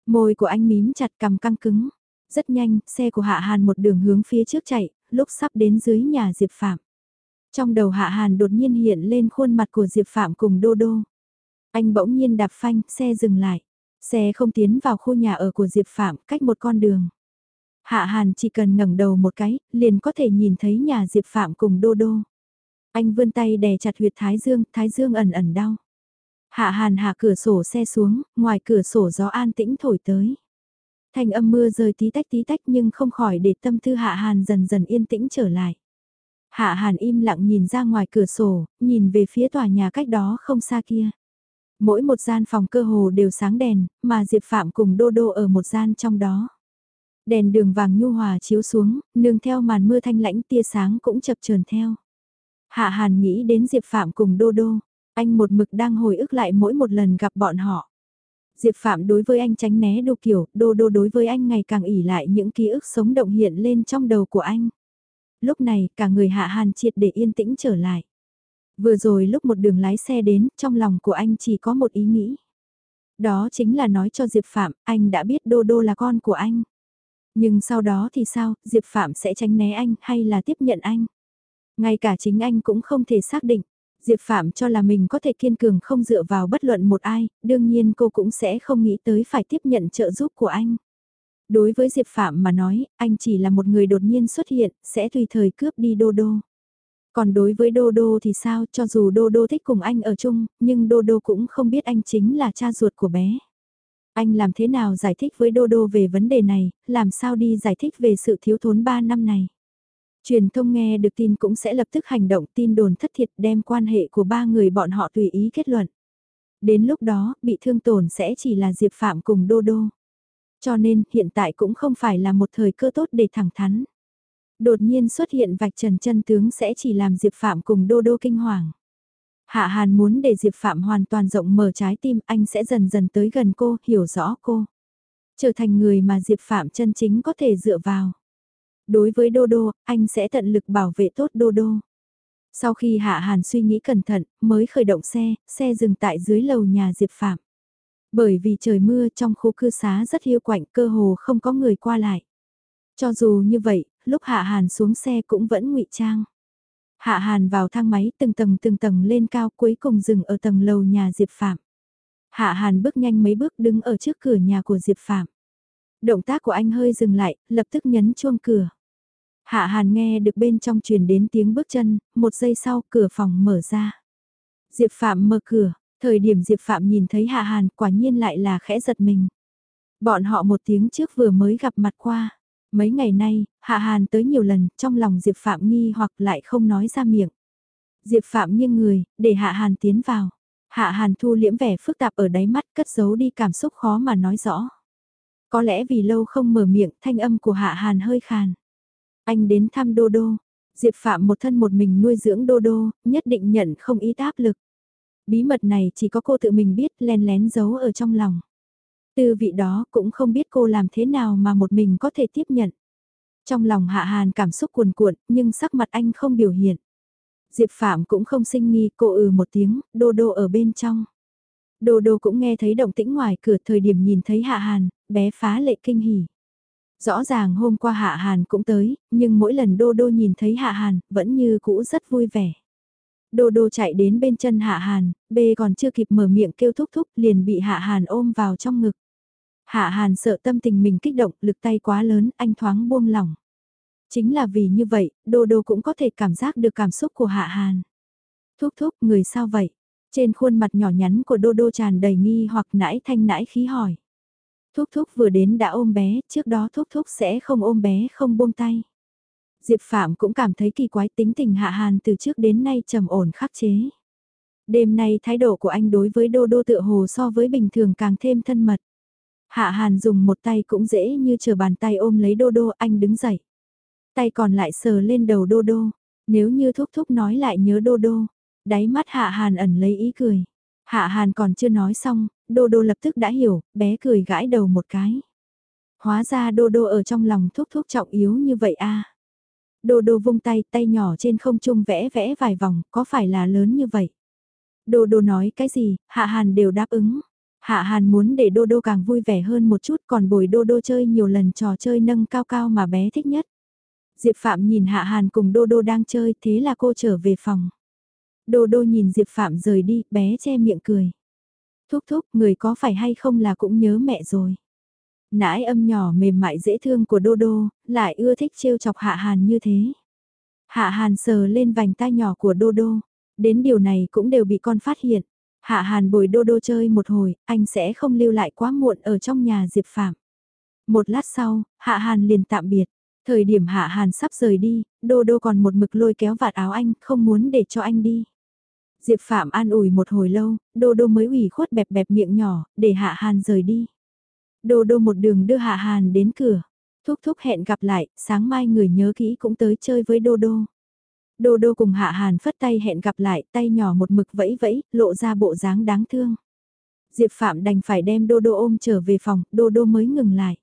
Môi của anh mím chặt cầm căng cứng. Rất nhanh, xe của Hạ Hàn một đường hướng phía trước chạy, lúc sắp đến dưới nhà Diệp Phạm. Trong đầu Hạ Hàn đột nhiên hiện lên khuôn mặt của Diệp Phạm cùng Đô Đô. Anh bỗng nhiên đạp phanh, xe dừng lại. Xe không tiến vào khu nhà ở của Diệp Phạm, cách một con đường. Hạ Hàn chỉ cần ngẩng đầu một cái, liền có thể nhìn thấy nhà Diệp Phạm cùng Đô Đô. Anh vươn tay đè chặt huyệt Thái Dương, Thái Dương ẩn ẩn đau. Hạ Hàn hạ cửa sổ xe xuống, ngoài cửa sổ gió an tĩnh thổi tới. Thành âm mưa rơi tí tách tí tách nhưng không khỏi để tâm thư Hạ Hàn dần dần yên tĩnh trở lại. Hạ Hàn im lặng nhìn ra ngoài cửa sổ, nhìn về phía tòa nhà cách đó không xa kia. Mỗi một gian phòng cơ hồ đều sáng đèn, mà Diệp Phạm cùng Đô Đô ở một gian trong đó. Đèn đường vàng nhu hòa chiếu xuống, nương theo màn mưa thanh lãnh tia sáng cũng chập chờn theo. Hạ Hàn nghĩ đến Diệp Phạm cùng Đô Đô, anh một mực đang hồi ức lại mỗi một lần gặp bọn họ. Diệp Phạm đối với anh tránh né đồ kiểu, Đô Đô đối với anh ngày càng ỉ lại những ký ức sống động hiện lên trong đầu của anh. Lúc này, cả người Hạ Hàn triệt để yên tĩnh trở lại. Vừa rồi lúc một đường lái xe đến, trong lòng của anh chỉ có một ý nghĩ. Đó chính là nói cho Diệp Phạm, anh đã biết Đô Đô là con của anh. Nhưng sau đó thì sao, Diệp Phạm sẽ tránh né anh hay là tiếp nhận anh? Ngay cả chính anh cũng không thể xác định. Diệp Phạm cho là mình có thể kiên cường không dựa vào bất luận một ai, đương nhiên cô cũng sẽ không nghĩ tới phải tiếp nhận trợ giúp của anh. Đối với Diệp Phạm mà nói, anh chỉ là một người đột nhiên xuất hiện, sẽ tùy thời cướp đi Đô Đô. Còn đối với Đô Đô thì sao, cho dù Đô Đô thích cùng anh ở chung, nhưng Đô Đô cũng không biết anh chính là cha ruột của bé. Anh làm thế nào giải thích với Đô Đô về vấn đề này, làm sao đi giải thích về sự thiếu thốn 3 năm này. Truyền thông nghe được tin cũng sẽ lập tức hành động tin đồn thất thiệt đem quan hệ của ba người bọn họ tùy ý kết luận. Đến lúc đó, bị thương tổn sẽ chỉ là Diệp Phạm cùng Đô Đô. Cho nên, hiện tại cũng không phải là một thời cơ tốt để thẳng thắn. Đột nhiên xuất hiện vạch trần chân tướng sẽ chỉ làm Diệp Phạm cùng Đô Đô kinh hoàng. Hạ Hàn muốn để Diệp Phạm hoàn toàn rộng mở trái tim, anh sẽ dần dần tới gần cô, hiểu rõ cô. Trở thành người mà Diệp Phạm chân chính có thể dựa vào. Đối với Đô Đô, anh sẽ tận lực bảo vệ tốt Đô Đô. Sau khi Hạ Hàn suy nghĩ cẩn thận, mới khởi động xe, xe dừng tại dưới lầu nhà Diệp Phạm. Bởi vì trời mưa trong khu cư xá rất hiu quạnh cơ hồ không có người qua lại. Cho dù như vậy, lúc Hạ Hàn xuống xe cũng vẫn ngụy trang. Hạ Hàn vào thang máy từng tầng từng tầng lên cao cuối cùng dừng ở tầng lầu nhà Diệp Phạm. Hạ Hàn bước nhanh mấy bước đứng ở trước cửa nhà của Diệp Phạm. Động tác của anh hơi dừng lại, lập tức nhấn chuông cửa. Hạ Hàn nghe được bên trong truyền đến tiếng bước chân, một giây sau cửa phòng mở ra. Diệp Phạm mở cửa, thời điểm Diệp Phạm nhìn thấy Hạ Hàn quả nhiên lại là khẽ giật mình. Bọn họ một tiếng trước vừa mới gặp mặt qua. Mấy ngày nay, Hạ Hàn tới nhiều lần, trong lòng Diệp Phạm nghi hoặc lại không nói ra miệng. Diệp Phạm nghiêng người, để Hạ Hàn tiến vào. Hạ Hàn thu liễm vẻ phức tạp ở đáy mắt cất giấu đi cảm xúc khó mà nói rõ. Có lẽ vì lâu không mở miệng thanh âm của Hạ Hàn hơi khàn. Anh đến thăm Đô Đô. Diệp Phạm một thân một mình nuôi dưỡng Đô Đô, nhất định nhận không ít áp lực. Bí mật này chỉ có cô tự mình biết len lén giấu ở trong lòng. Tư vị đó cũng không biết cô làm thế nào mà một mình có thể tiếp nhận. Trong lòng Hạ Hàn cảm xúc cuồn cuộn, nhưng sắc mặt anh không biểu hiện. Diệp Phạm cũng không sinh nghi, cô ừ một tiếng, đô đô ở bên trong. Đô đô cũng nghe thấy động tĩnh ngoài cửa thời điểm nhìn thấy Hạ Hàn, bé phá lệ kinh hỉ. Rõ ràng hôm qua Hạ Hàn cũng tới, nhưng mỗi lần đô đô nhìn thấy Hạ Hàn, vẫn như cũ rất vui vẻ. Đô đô chạy đến bên chân Hạ Hàn, bê còn chưa kịp mở miệng kêu thúc thúc liền bị Hạ Hàn ôm vào trong ngực. Hạ Hàn sợ tâm tình mình kích động, lực tay quá lớn, anh thoáng buông lỏng. Chính là vì như vậy, Đô Đô cũng có thể cảm giác được cảm xúc của Hạ Hàn. Thúc thúc, người sao vậy? Trên khuôn mặt nhỏ nhắn của Đô Đô tràn đầy nghi hoặc nãi thanh nãi khí hỏi. Thúc thúc vừa đến đã ôm bé, trước đó thúc thúc sẽ không ôm bé không buông tay. Diệp Phạm cũng cảm thấy kỳ quái tính tình Hạ Hàn từ trước đến nay trầm ổn khắc chế. Đêm nay thái độ của anh đối với Đô Đô tựa hồ so với bình thường càng thêm thân mật. Hạ Hàn dùng một tay cũng dễ như chờ bàn tay ôm lấy Đô Đô anh đứng dậy. Tay còn lại sờ lên đầu Đô Đô. Nếu như thúc thúc nói lại nhớ Đô Đô. Đáy mắt Hạ Hàn ẩn lấy ý cười. Hạ Hàn còn chưa nói xong, Đô Đô lập tức đã hiểu, bé cười gãi đầu một cái. Hóa ra Đô Đô ở trong lòng thúc thúc trọng yếu như vậy a. À. Đô Đô vung tay, tay nhỏ trên không trung vẽ vẽ vài vòng, có phải là lớn như vậy? Đô Đô nói cái gì, Hạ Hàn đều đáp ứng. Hạ Hàn muốn để Đô Đô càng vui vẻ hơn một chút còn bồi Đô Đô chơi nhiều lần trò chơi nâng cao cao mà bé thích nhất. Diệp Phạm nhìn Hạ Hàn cùng Đô Đô đang chơi thế là cô trở về phòng. Đô Đô nhìn Diệp Phạm rời đi, bé che miệng cười. Thúc thúc, người có phải hay không là cũng nhớ mẹ rồi. Nãi âm nhỏ mềm mại dễ thương của Đô Đô, lại ưa thích trêu chọc Hạ Hàn như thế. Hạ Hàn sờ lên vành tai nhỏ của Đô Đô, đến điều này cũng đều bị con phát hiện. Hạ Hàn bồi Đô Đô chơi một hồi, anh sẽ không lưu lại quá muộn ở trong nhà Diệp Phạm. Một lát sau, Hạ Hàn liền tạm biệt. Thời điểm Hạ Hàn sắp rời đi, Đô Đô còn một mực lôi kéo vạt áo anh, không muốn để cho anh đi. Diệp Phạm an ủi một hồi lâu, Đô Đô mới ủy khuất bẹp bẹp miệng nhỏ, để Hạ Hàn rời đi. Đô Đô một đường đưa Hạ Hàn đến cửa. Thúc thúc hẹn gặp lại, sáng mai người nhớ kỹ cũng tới chơi với Đô Đô. Đô Đô cùng Hạ Hàn phất tay hẹn gặp lại, tay nhỏ một mực vẫy vẫy, lộ ra bộ dáng đáng thương. Diệp Phạm đành phải đem Đô Đô ôm trở về phòng, Đô Đô mới ngừng lại.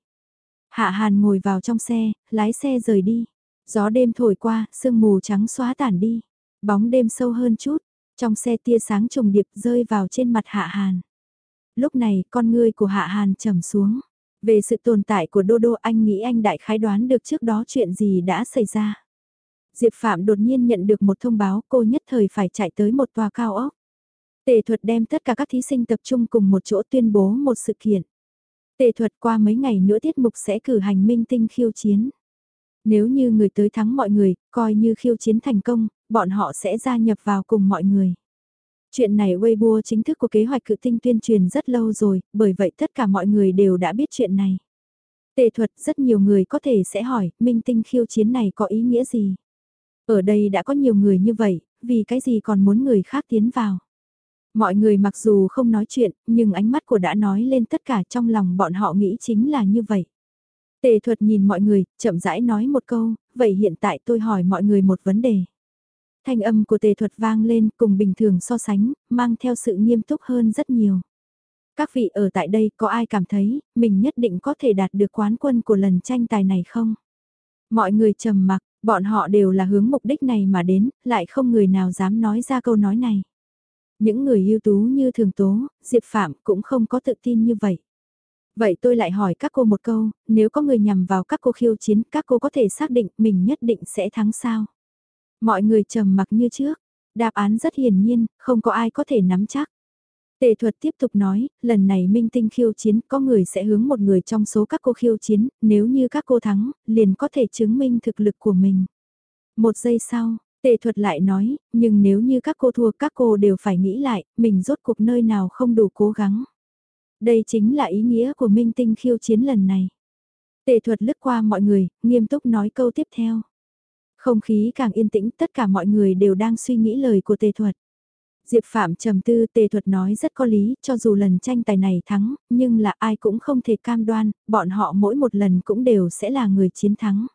Hạ Hàn ngồi vào trong xe, lái xe rời đi. Gió đêm thổi qua, sương mù trắng xóa tản đi. Bóng đêm sâu hơn chút, trong xe tia sáng trùng điệp rơi vào trên mặt Hạ Hàn. Lúc này, con ngươi của Hạ Hàn trầm xuống. Về sự tồn tại của Đô Đô anh nghĩ anh đại khái đoán được trước đó chuyện gì đã xảy ra. Diệp Phạm đột nhiên nhận được một thông báo cô nhất thời phải chạy tới một tòa cao ốc. Tề thuật đem tất cả các thí sinh tập trung cùng một chỗ tuyên bố một sự kiện. Tề thuật qua mấy ngày nữa tiết mục sẽ cử hành minh tinh khiêu chiến. Nếu như người tới thắng mọi người, coi như khiêu chiến thành công, bọn họ sẽ gia nhập vào cùng mọi người. Chuyện này Weibo chính thức của kế hoạch cự tinh tuyên truyền rất lâu rồi, bởi vậy tất cả mọi người đều đã biết chuyện này. Tề thuật rất nhiều người có thể sẽ hỏi, minh tinh khiêu chiến này có ý nghĩa gì? Ở đây đã có nhiều người như vậy, vì cái gì còn muốn người khác tiến vào? Mọi người mặc dù không nói chuyện, nhưng ánh mắt của đã nói lên tất cả trong lòng bọn họ nghĩ chính là như vậy. Tề thuật nhìn mọi người, chậm rãi nói một câu, vậy hiện tại tôi hỏi mọi người một vấn đề. Thanh âm của tề thuật vang lên cùng bình thường so sánh, mang theo sự nghiêm túc hơn rất nhiều. Các vị ở tại đây có ai cảm thấy mình nhất định có thể đạt được quán quân của lần tranh tài này không? Mọi người trầm mặc, bọn họ đều là hướng mục đích này mà đến, lại không người nào dám nói ra câu nói này. Những người ưu tú như Thường Tố, Diệp Phạm cũng không có tự tin như vậy. Vậy tôi lại hỏi các cô một câu, nếu có người nhằm vào các cô khiêu chiến, các cô có thể xác định mình nhất định sẽ thắng sao? Mọi người trầm mặc như trước, đáp án rất hiển nhiên, không có ai có thể nắm chắc. Tề thuật tiếp tục nói, lần này minh tinh khiêu chiến có người sẽ hướng một người trong số các cô khiêu chiến, nếu như các cô thắng, liền có thể chứng minh thực lực của mình. Một giây sau, tề thuật lại nói, nhưng nếu như các cô thua các cô đều phải nghĩ lại, mình rốt cuộc nơi nào không đủ cố gắng. Đây chính là ý nghĩa của minh tinh khiêu chiến lần này. Tề thuật lướt qua mọi người, nghiêm túc nói câu tiếp theo. Không khí càng yên tĩnh tất cả mọi người đều đang suy nghĩ lời của tề thuật. Diệp Phạm trầm tư tề thuật nói rất có lý, cho dù lần tranh tài này thắng, nhưng là ai cũng không thể cam đoan, bọn họ mỗi một lần cũng đều sẽ là người chiến thắng.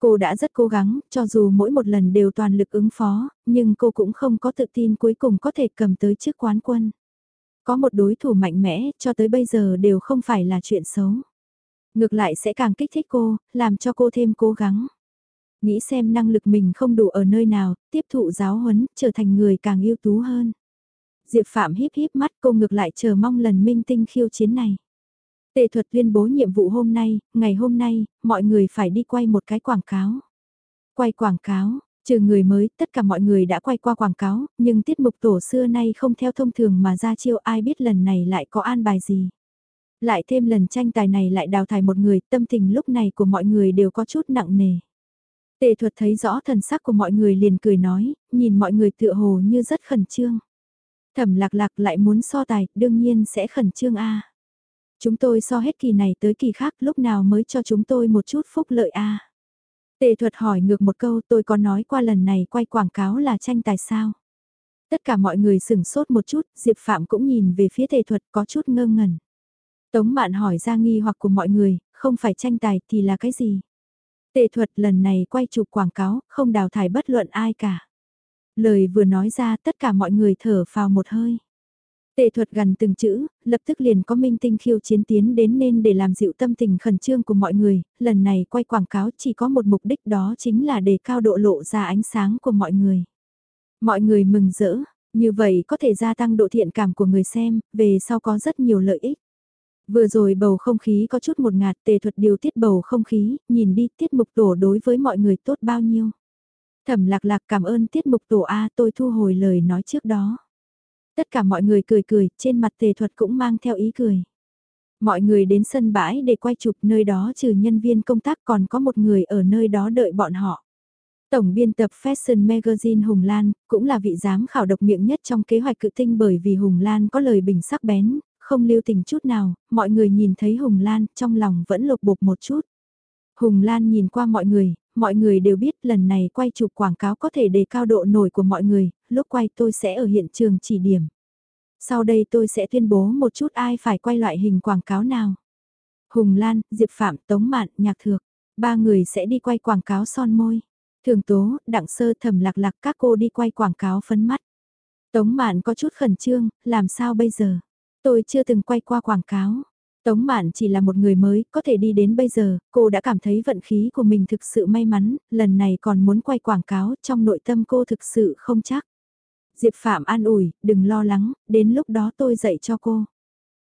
Cô đã rất cố gắng, cho dù mỗi một lần đều toàn lực ứng phó, nhưng cô cũng không có tự tin cuối cùng có thể cầm tới chiếc quán quân. Có một đối thủ mạnh mẽ, cho tới bây giờ đều không phải là chuyện xấu. Ngược lại sẽ càng kích thích cô, làm cho cô thêm cố gắng. Nghĩ xem năng lực mình không đủ ở nơi nào, tiếp thụ giáo huấn, trở thành người càng ưu tú hơn. Diệp Phạm híp híp mắt cô ngược lại chờ mong lần minh tinh khiêu chiến này. Tề thuật tuyên bố nhiệm vụ hôm nay, ngày hôm nay, mọi người phải đi quay một cái quảng cáo. Quay quảng cáo, Trừ người mới, tất cả mọi người đã quay qua quảng cáo, nhưng tiết mục tổ xưa nay không theo thông thường mà ra chiêu ai biết lần này lại có an bài gì. Lại thêm lần tranh tài này lại đào thải một người, tâm tình lúc này của mọi người đều có chút nặng nề. Tề thuật thấy rõ thần sắc của mọi người liền cười nói, nhìn mọi người tựa hồ như rất khẩn trương. Thẩm lạc lạc lại muốn so tài, đương nhiên sẽ khẩn trương a. Chúng tôi so hết kỳ này tới kỳ khác lúc nào mới cho chúng tôi một chút phúc lợi a. Tề thuật hỏi ngược một câu tôi có nói qua lần này quay quảng cáo là tranh tài sao. Tất cả mọi người sửng sốt một chút, Diệp Phạm cũng nhìn về phía tề thuật có chút ngơ ngẩn. Tống mạn hỏi ra nghi hoặc của mọi người, không phải tranh tài thì là cái gì? Tề thuật lần này quay chụp quảng cáo, không đào thải bất luận ai cả. Lời vừa nói ra tất cả mọi người thở phào một hơi. Tề thuật gần từng chữ, lập tức liền có minh tinh khiêu chiến tiến đến nên để làm dịu tâm tình khẩn trương của mọi người, lần này quay quảng cáo chỉ có một mục đích đó chính là để cao độ lộ ra ánh sáng của mọi người. Mọi người mừng rỡ, như vậy có thể gia tăng độ thiện cảm của người xem, về sau có rất nhiều lợi ích. Vừa rồi bầu không khí có chút một ngạt tề thuật điều tiết bầu không khí, nhìn đi tiết mục tổ đối với mọi người tốt bao nhiêu. Thẩm lạc lạc cảm ơn tiết mục tổ A tôi thu hồi lời nói trước đó. Tất cả mọi người cười cười, trên mặt tề thuật cũng mang theo ý cười. Mọi người đến sân bãi để quay chụp nơi đó trừ nhân viên công tác còn có một người ở nơi đó đợi bọn họ. Tổng biên tập Fashion Magazine Hùng Lan, cũng là vị giám khảo độc miệng nhất trong kế hoạch cự tinh bởi vì Hùng Lan có lời bình sắc bén, không lưu tình chút nào, mọi người nhìn thấy Hùng Lan, trong lòng vẫn lột bột một chút. Hùng Lan nhìn qua mọi người, mọi người đều biết lần này quay chụp quảng cáo có thể đề cao độ nổi của mọi người, lúc quay tôi sẽ ở hiện trường chỉ điểm. Sau đây tôi sẽ tuyên bố một chút ai phải quay loại hình quảng cáo nào. Hùng Lan, Diệp Phạm, Tống Mạn, Nhạc Thược, ba người sẽ đi quay quảng cáo son môi. Thường Tố, Đặng Sơ thầm lạc lạc các cô đi quay quảng cáo phấn mắt. Tống Mạn có chút khẩn trương, làm sao bây giờ? Tôi chưa từng quay qua quảng cáo. Tống Mạn chỉ là một người mới, có thể đi đến bây giờ, cô đã cảm thấy vận khí của mình thực sự may mắn, lần này còn muốn quay quảng cáo, trong nội tâm cô thực sự không chắc. Diệp Phạm an ủi, đừng lo lắng, đến lúc đó tôi dạy cho cô.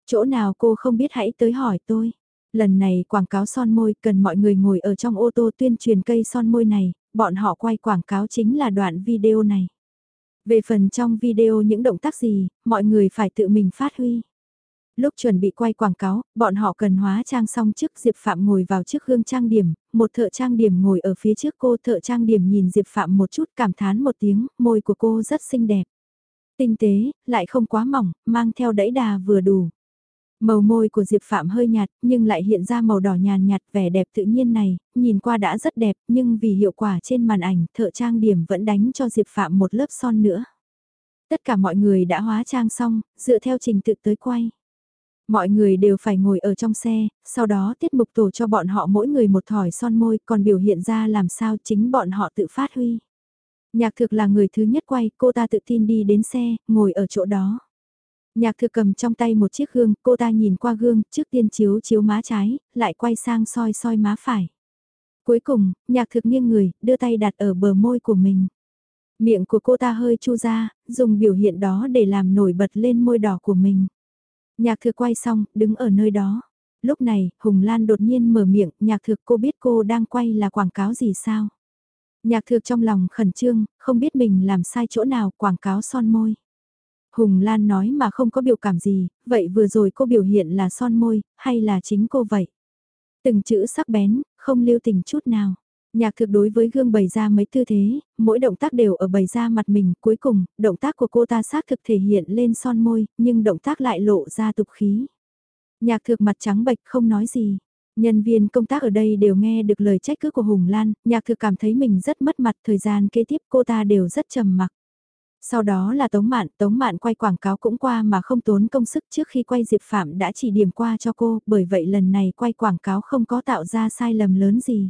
Chỗ nào cô không biết hãy tới hỏi tôi. Lần này quảng cáo son môi cần mọi người ngồi ở trong ô tô tuyên truyền cây son môi này, bọn họ quay quảng cáo chính là đoạn video này. Về phần trong video những động tác gì, mọi người phải tự mình phát huy. Lúc chuẩn bị quay quảng cáo, bọn họ cần hóa trang xong trước Diệp Phạm ngồi vào trước gương trang điểm, một thợ trang điểm ngồi ở phía trước cô thợ trang điểm nhìn Diệp Phạm một chút cảm thán một tiếng, môi của cô rất xinh đẹp. Tinh tế, lại không quá mỏng, mang theo đẫy đà vừa đủ. Màu môi của Diệp Phạm hơi nhạt, nhưng lại hiện ra màu đỏ nhàn nhạt vẻ đẹp tự nhiên này, nhìn qua đã rất đẹp, nhưng vì hiệu quả trên màn ảnh, thợ trang điểm vẫn đánh cho Diệp Phạm một lớp son nữa. Tất cả mọi người đã hóa trang xong, dựa theo trình tự tới quay. Mọi người đều phải ngồi ở trong xe, sau đó tiết mục tổ cho bọn họ mỗi người một thỏi son môi, còn biểu hiện ra làm sao chính bọn họ tự phát huy. Nhạc thực là người thứ nhất quay, cô ta tự tin đi đến xe, ngồi ở chỗ đó. Nhạc thực cầm trong tay một chiếc gương, cô ta nhìn qua gương, trước tiên chiếu chiếu má trái, lại quay sang soi soi má phải. Cuối cùng, nhạc thực nghiêng người, đưa tay đặt ở bờ môi của mình. Miệng của cô ta hơi chu ra, dùng biểu hiện đó để làm nổi bật lên môi đỏ của mình. Nhạc thực quay xong, đứng ở nơi đó. Lúc này, Hùng Lan đột nhiên mở miệng, nhạc thực cô biết cô đang quay là quảng cáo gì sao? Nhạc thực trong lòng khẩn trương, không biết mình làm sai chỗ nào, quảng cáo son môi. Hùng Lan nói mà không có biểu cảm gì, vậy vừa rồi cô biểu hiện là son môi, hay là chính cô vậy? Từng chữ sắc bén, không lưu tình chút nào. Nhạc thực đối với gương bày ra mấy tư thế, mỗi động tác đều ở bày ra mặt mình, cuối cùng, động tác của cô ta xác thực thể hiện lên son môi, nhưng động tác lại lộ ra tục khí. Nhạc thực mặt trắng bệch không nói gì. Nhân viên công tác ở đây đều nghe được lời trách cứ của Hùng Lan, nhạc thực cảm thấy mình rất mất mặt thời gian kế tiếp cô ta đều rất trầm mặc. Sau đó là Tống Mạn, Tống Mạn quay quảng cáo cũng qua mà không tốn công sức trước khi quay Diệp Phạm đã chỉ điểm qua cho cô, bởi vậy lần này quay quảng cáo không có tạo ra sai lầm lớn gì.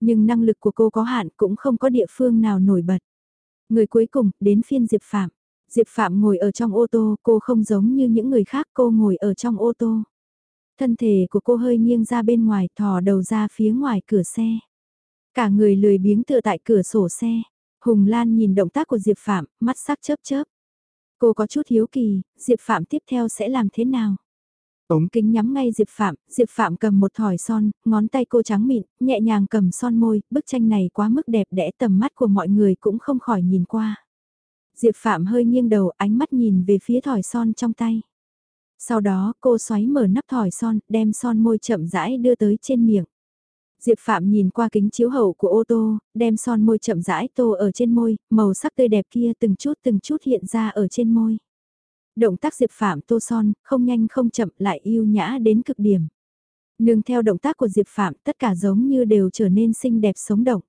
Nhưng năng lực của cô có hạn cũng không có địa phương nào nổi bật. Người cuối cùng, đến phiên Diệp Phạm. Diệp Phạm ngồi ở trong ô tô, cô không giống như những người khác, cô ngồi ở trong ô tô. Thân thể của cô hơi nghiêng ra bên ngoài, thò đầu ra phía ngoài cửa xe. Cả người lười biếng tựa tại cửa sổ xe. Hùng Lan nhìn động tác của Diệp Phạm, mắt sắc chớp chớp. Cô có chút hiếu kỳ, Diệp Phạm tiếp theo sẽ làm thế nào? Ống kính nhắm ngay Diệp Phạm, Diệp Phạm cầm một thỏi son, ngón tay cô trắng mịn, nhẹ nhàng cầm son môi, bức tranh này quá mức đẹp đẽ tầm mắt của mọi người cũng không khỏi nhìn qua. Diệp Phạm hơi nghiêng đầu ánh mắt nhìn về phía thỏi son trong tay. Sau đó cô xoáy mở nắp thỏi son, đem son môi chậm rãi đưa tới trên miệng. Diệp Phạm nhìn qua kính chiếu hậu của ô tô, đem son môi chậm rãi tô ở trên môi, màu sắc tươi đẹp kia từng chút từng chút hiện ra ở trên môi. Động tác Diệp Phạm tô son, không nhanh không chậm lại yêu nhã đến cực điểm. Nương theo động tác của Diệp Phạm tất cả giống như đều trở nên xinh đẹp sống động.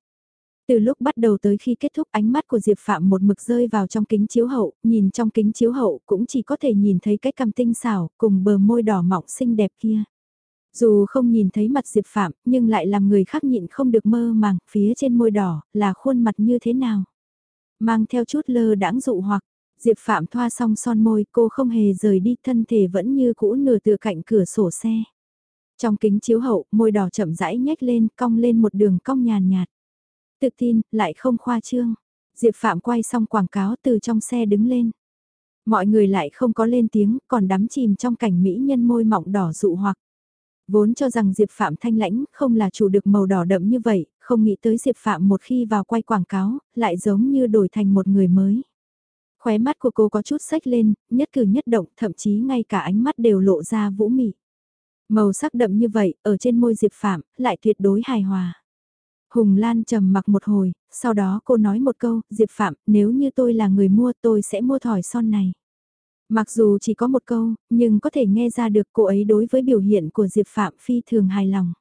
Từ lúc bắt đầu tới khi kết thúc ánh mắt của Diệp Phạm một mực rơi vào trong kính chiếu hậu, nhìn trong kính chiếu hậu cũng chỉ có thể nhìn thấy cái cằm tinh xảo cùng bờ môi đỏ mọng xinh đẹp kia. Dù không nhìn thấy mặt Diệp Phạm nhưng lại làm người khác nhịn không được mơ màng phía trên môi đỏ là khuôn mặt như thế nào. Mang theo chút lơ đãng dụ hoặc, Diệp Phạm thoa xong son môi cô không hề rời đi thân thể vẫn như cũ nửa tựa cạnh cửa sổ xe. Trong kính chiếu hậu, môi đỏ chậm rãi nhếch lên, cong lên một đường cong nhàn nhạt. Tự tin, lại không khoa trương. Diệp Phạm quay xong quảng cáo từ trong xe đứng lên. Mọi người lại không có lên tiếng, còn đắm chìm trong cảnh mỹ nhân môi mọng đỏ dụ hoặc. Vốn cho rằng Diệp Phạm thanh lãnh không là chủ được màu đỏ đậm như vậy, không nghĩ tới Diệp Phạm một khi vào quay quảng cáo, lại giống như đổi thành một người mới. Khóe mắt của cô có chút sách lên, nhất cử nhất động, thậm chí ngay cả ánh mắt đều lộ ra vũ mị. Màu sắc đậm như vậy, ở trên môi Diệp Phạm, lại tuyệt đối hài hòa. Hùng Lan trầm mặc một hồi, sau đó cô nói một câu, Diệp Phạm, nếu như tôi là người mua tôi sẽ mua thỏi son này. Mặc dù chỉ có một câu, nhưng có thể nghe ra được cô ấy đối với biểu hiện của Diệp Phạm phi thường hài lòng.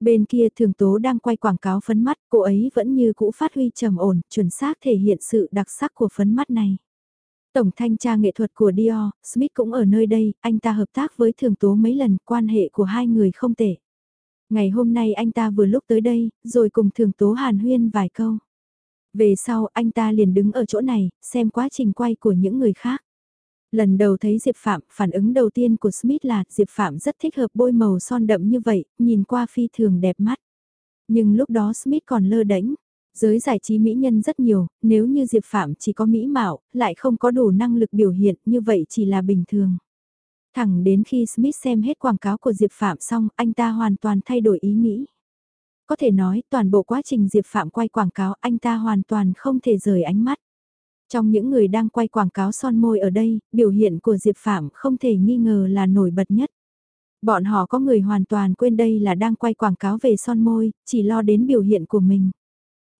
Bên kia thường tố đang quay quảng cáo phấn mắt, cô ấy vẫn như cũ phát huy trầm ổn, chuẩn xác thể hiện sự đặc sắc của phấn mắt này. Tổng thanh tra nghệ thuật của Dior, Smith cũng ở nơi đây, anh ta hợp tác với thường tố mấy lần, quan hệ của hai người không tệ. Ngày hôm nay anh ta vừa lúc tới đây, rồi cùng thường tố hàn huyên vài câu. Về sau anh ta liền đứng ở chỗ này, xem quá trình quay của những người khác. Lần đầu thấy Diệp Phạm, phản ứng đầu tiên của Smith là Diệp Phạm rất thích hợp bôi màu son đậm như vậy, nhìn qua phi thường đẹp mắt. Nhưng lúc đó Smith còn lơ đánh. Giới giải trí mỹ nhân rất nhiều, nếu như Diệp Phạm chỉ có mỹ mạo, lại không có đủ năng lực biểu hiện như vậy chỉ là bình thường. Thẳng đến khi Smith xem hết quảng cáo của Diệp Phạm xong, anh ta hoàn toàn thay đổi ý nghĩ. Có thể nói, toàn bộ quá trình Diệp Phạm quay quảng cáo anh ta hoàn toàn không thể rời ánh mắt. Trong những người đang quay quảng cáo son môi ở đây, biểu hiện của Diệp Phạm không thể nghi ngờ là nổi bật nhất. Bọn họ có người hoàn toàn quên đây là đang quay quảng cáo về son môi, chỉ lo đến biểu hiện của mình.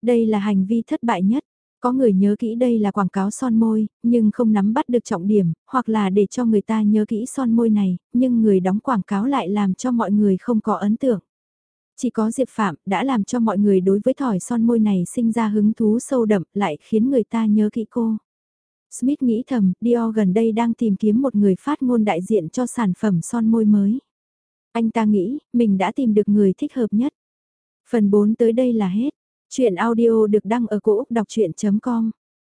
Đây là hành vi thất bại nhất. Có người nhớ kỹ đây là quảng cáo son môi, nhưng không nắm bắt được trọng điểm, hoặc là để cho người ta nhớ kỹ son môi này, nhưng người đóng quảng cáo lại làm cho mọi người không có ấn tượng. Chỉ có Diệp Phạm đã làm cho mọi người đối với thỏi son môi này sinh ra hứng thú sâu đậm lại khiến người ta nhớ kỹ cô. Smith nghĩ thầm, Dior gần đây đang tìm kiếm một người phát ngôn đại diện cho sản phẩm son môi mới. Anh ta nghĩ, mình đã tìm được người thích hợp nhất. Phần 4 tới đây là hết. Chuyện audio được đăng ở cổ Úc đọc chuyện.com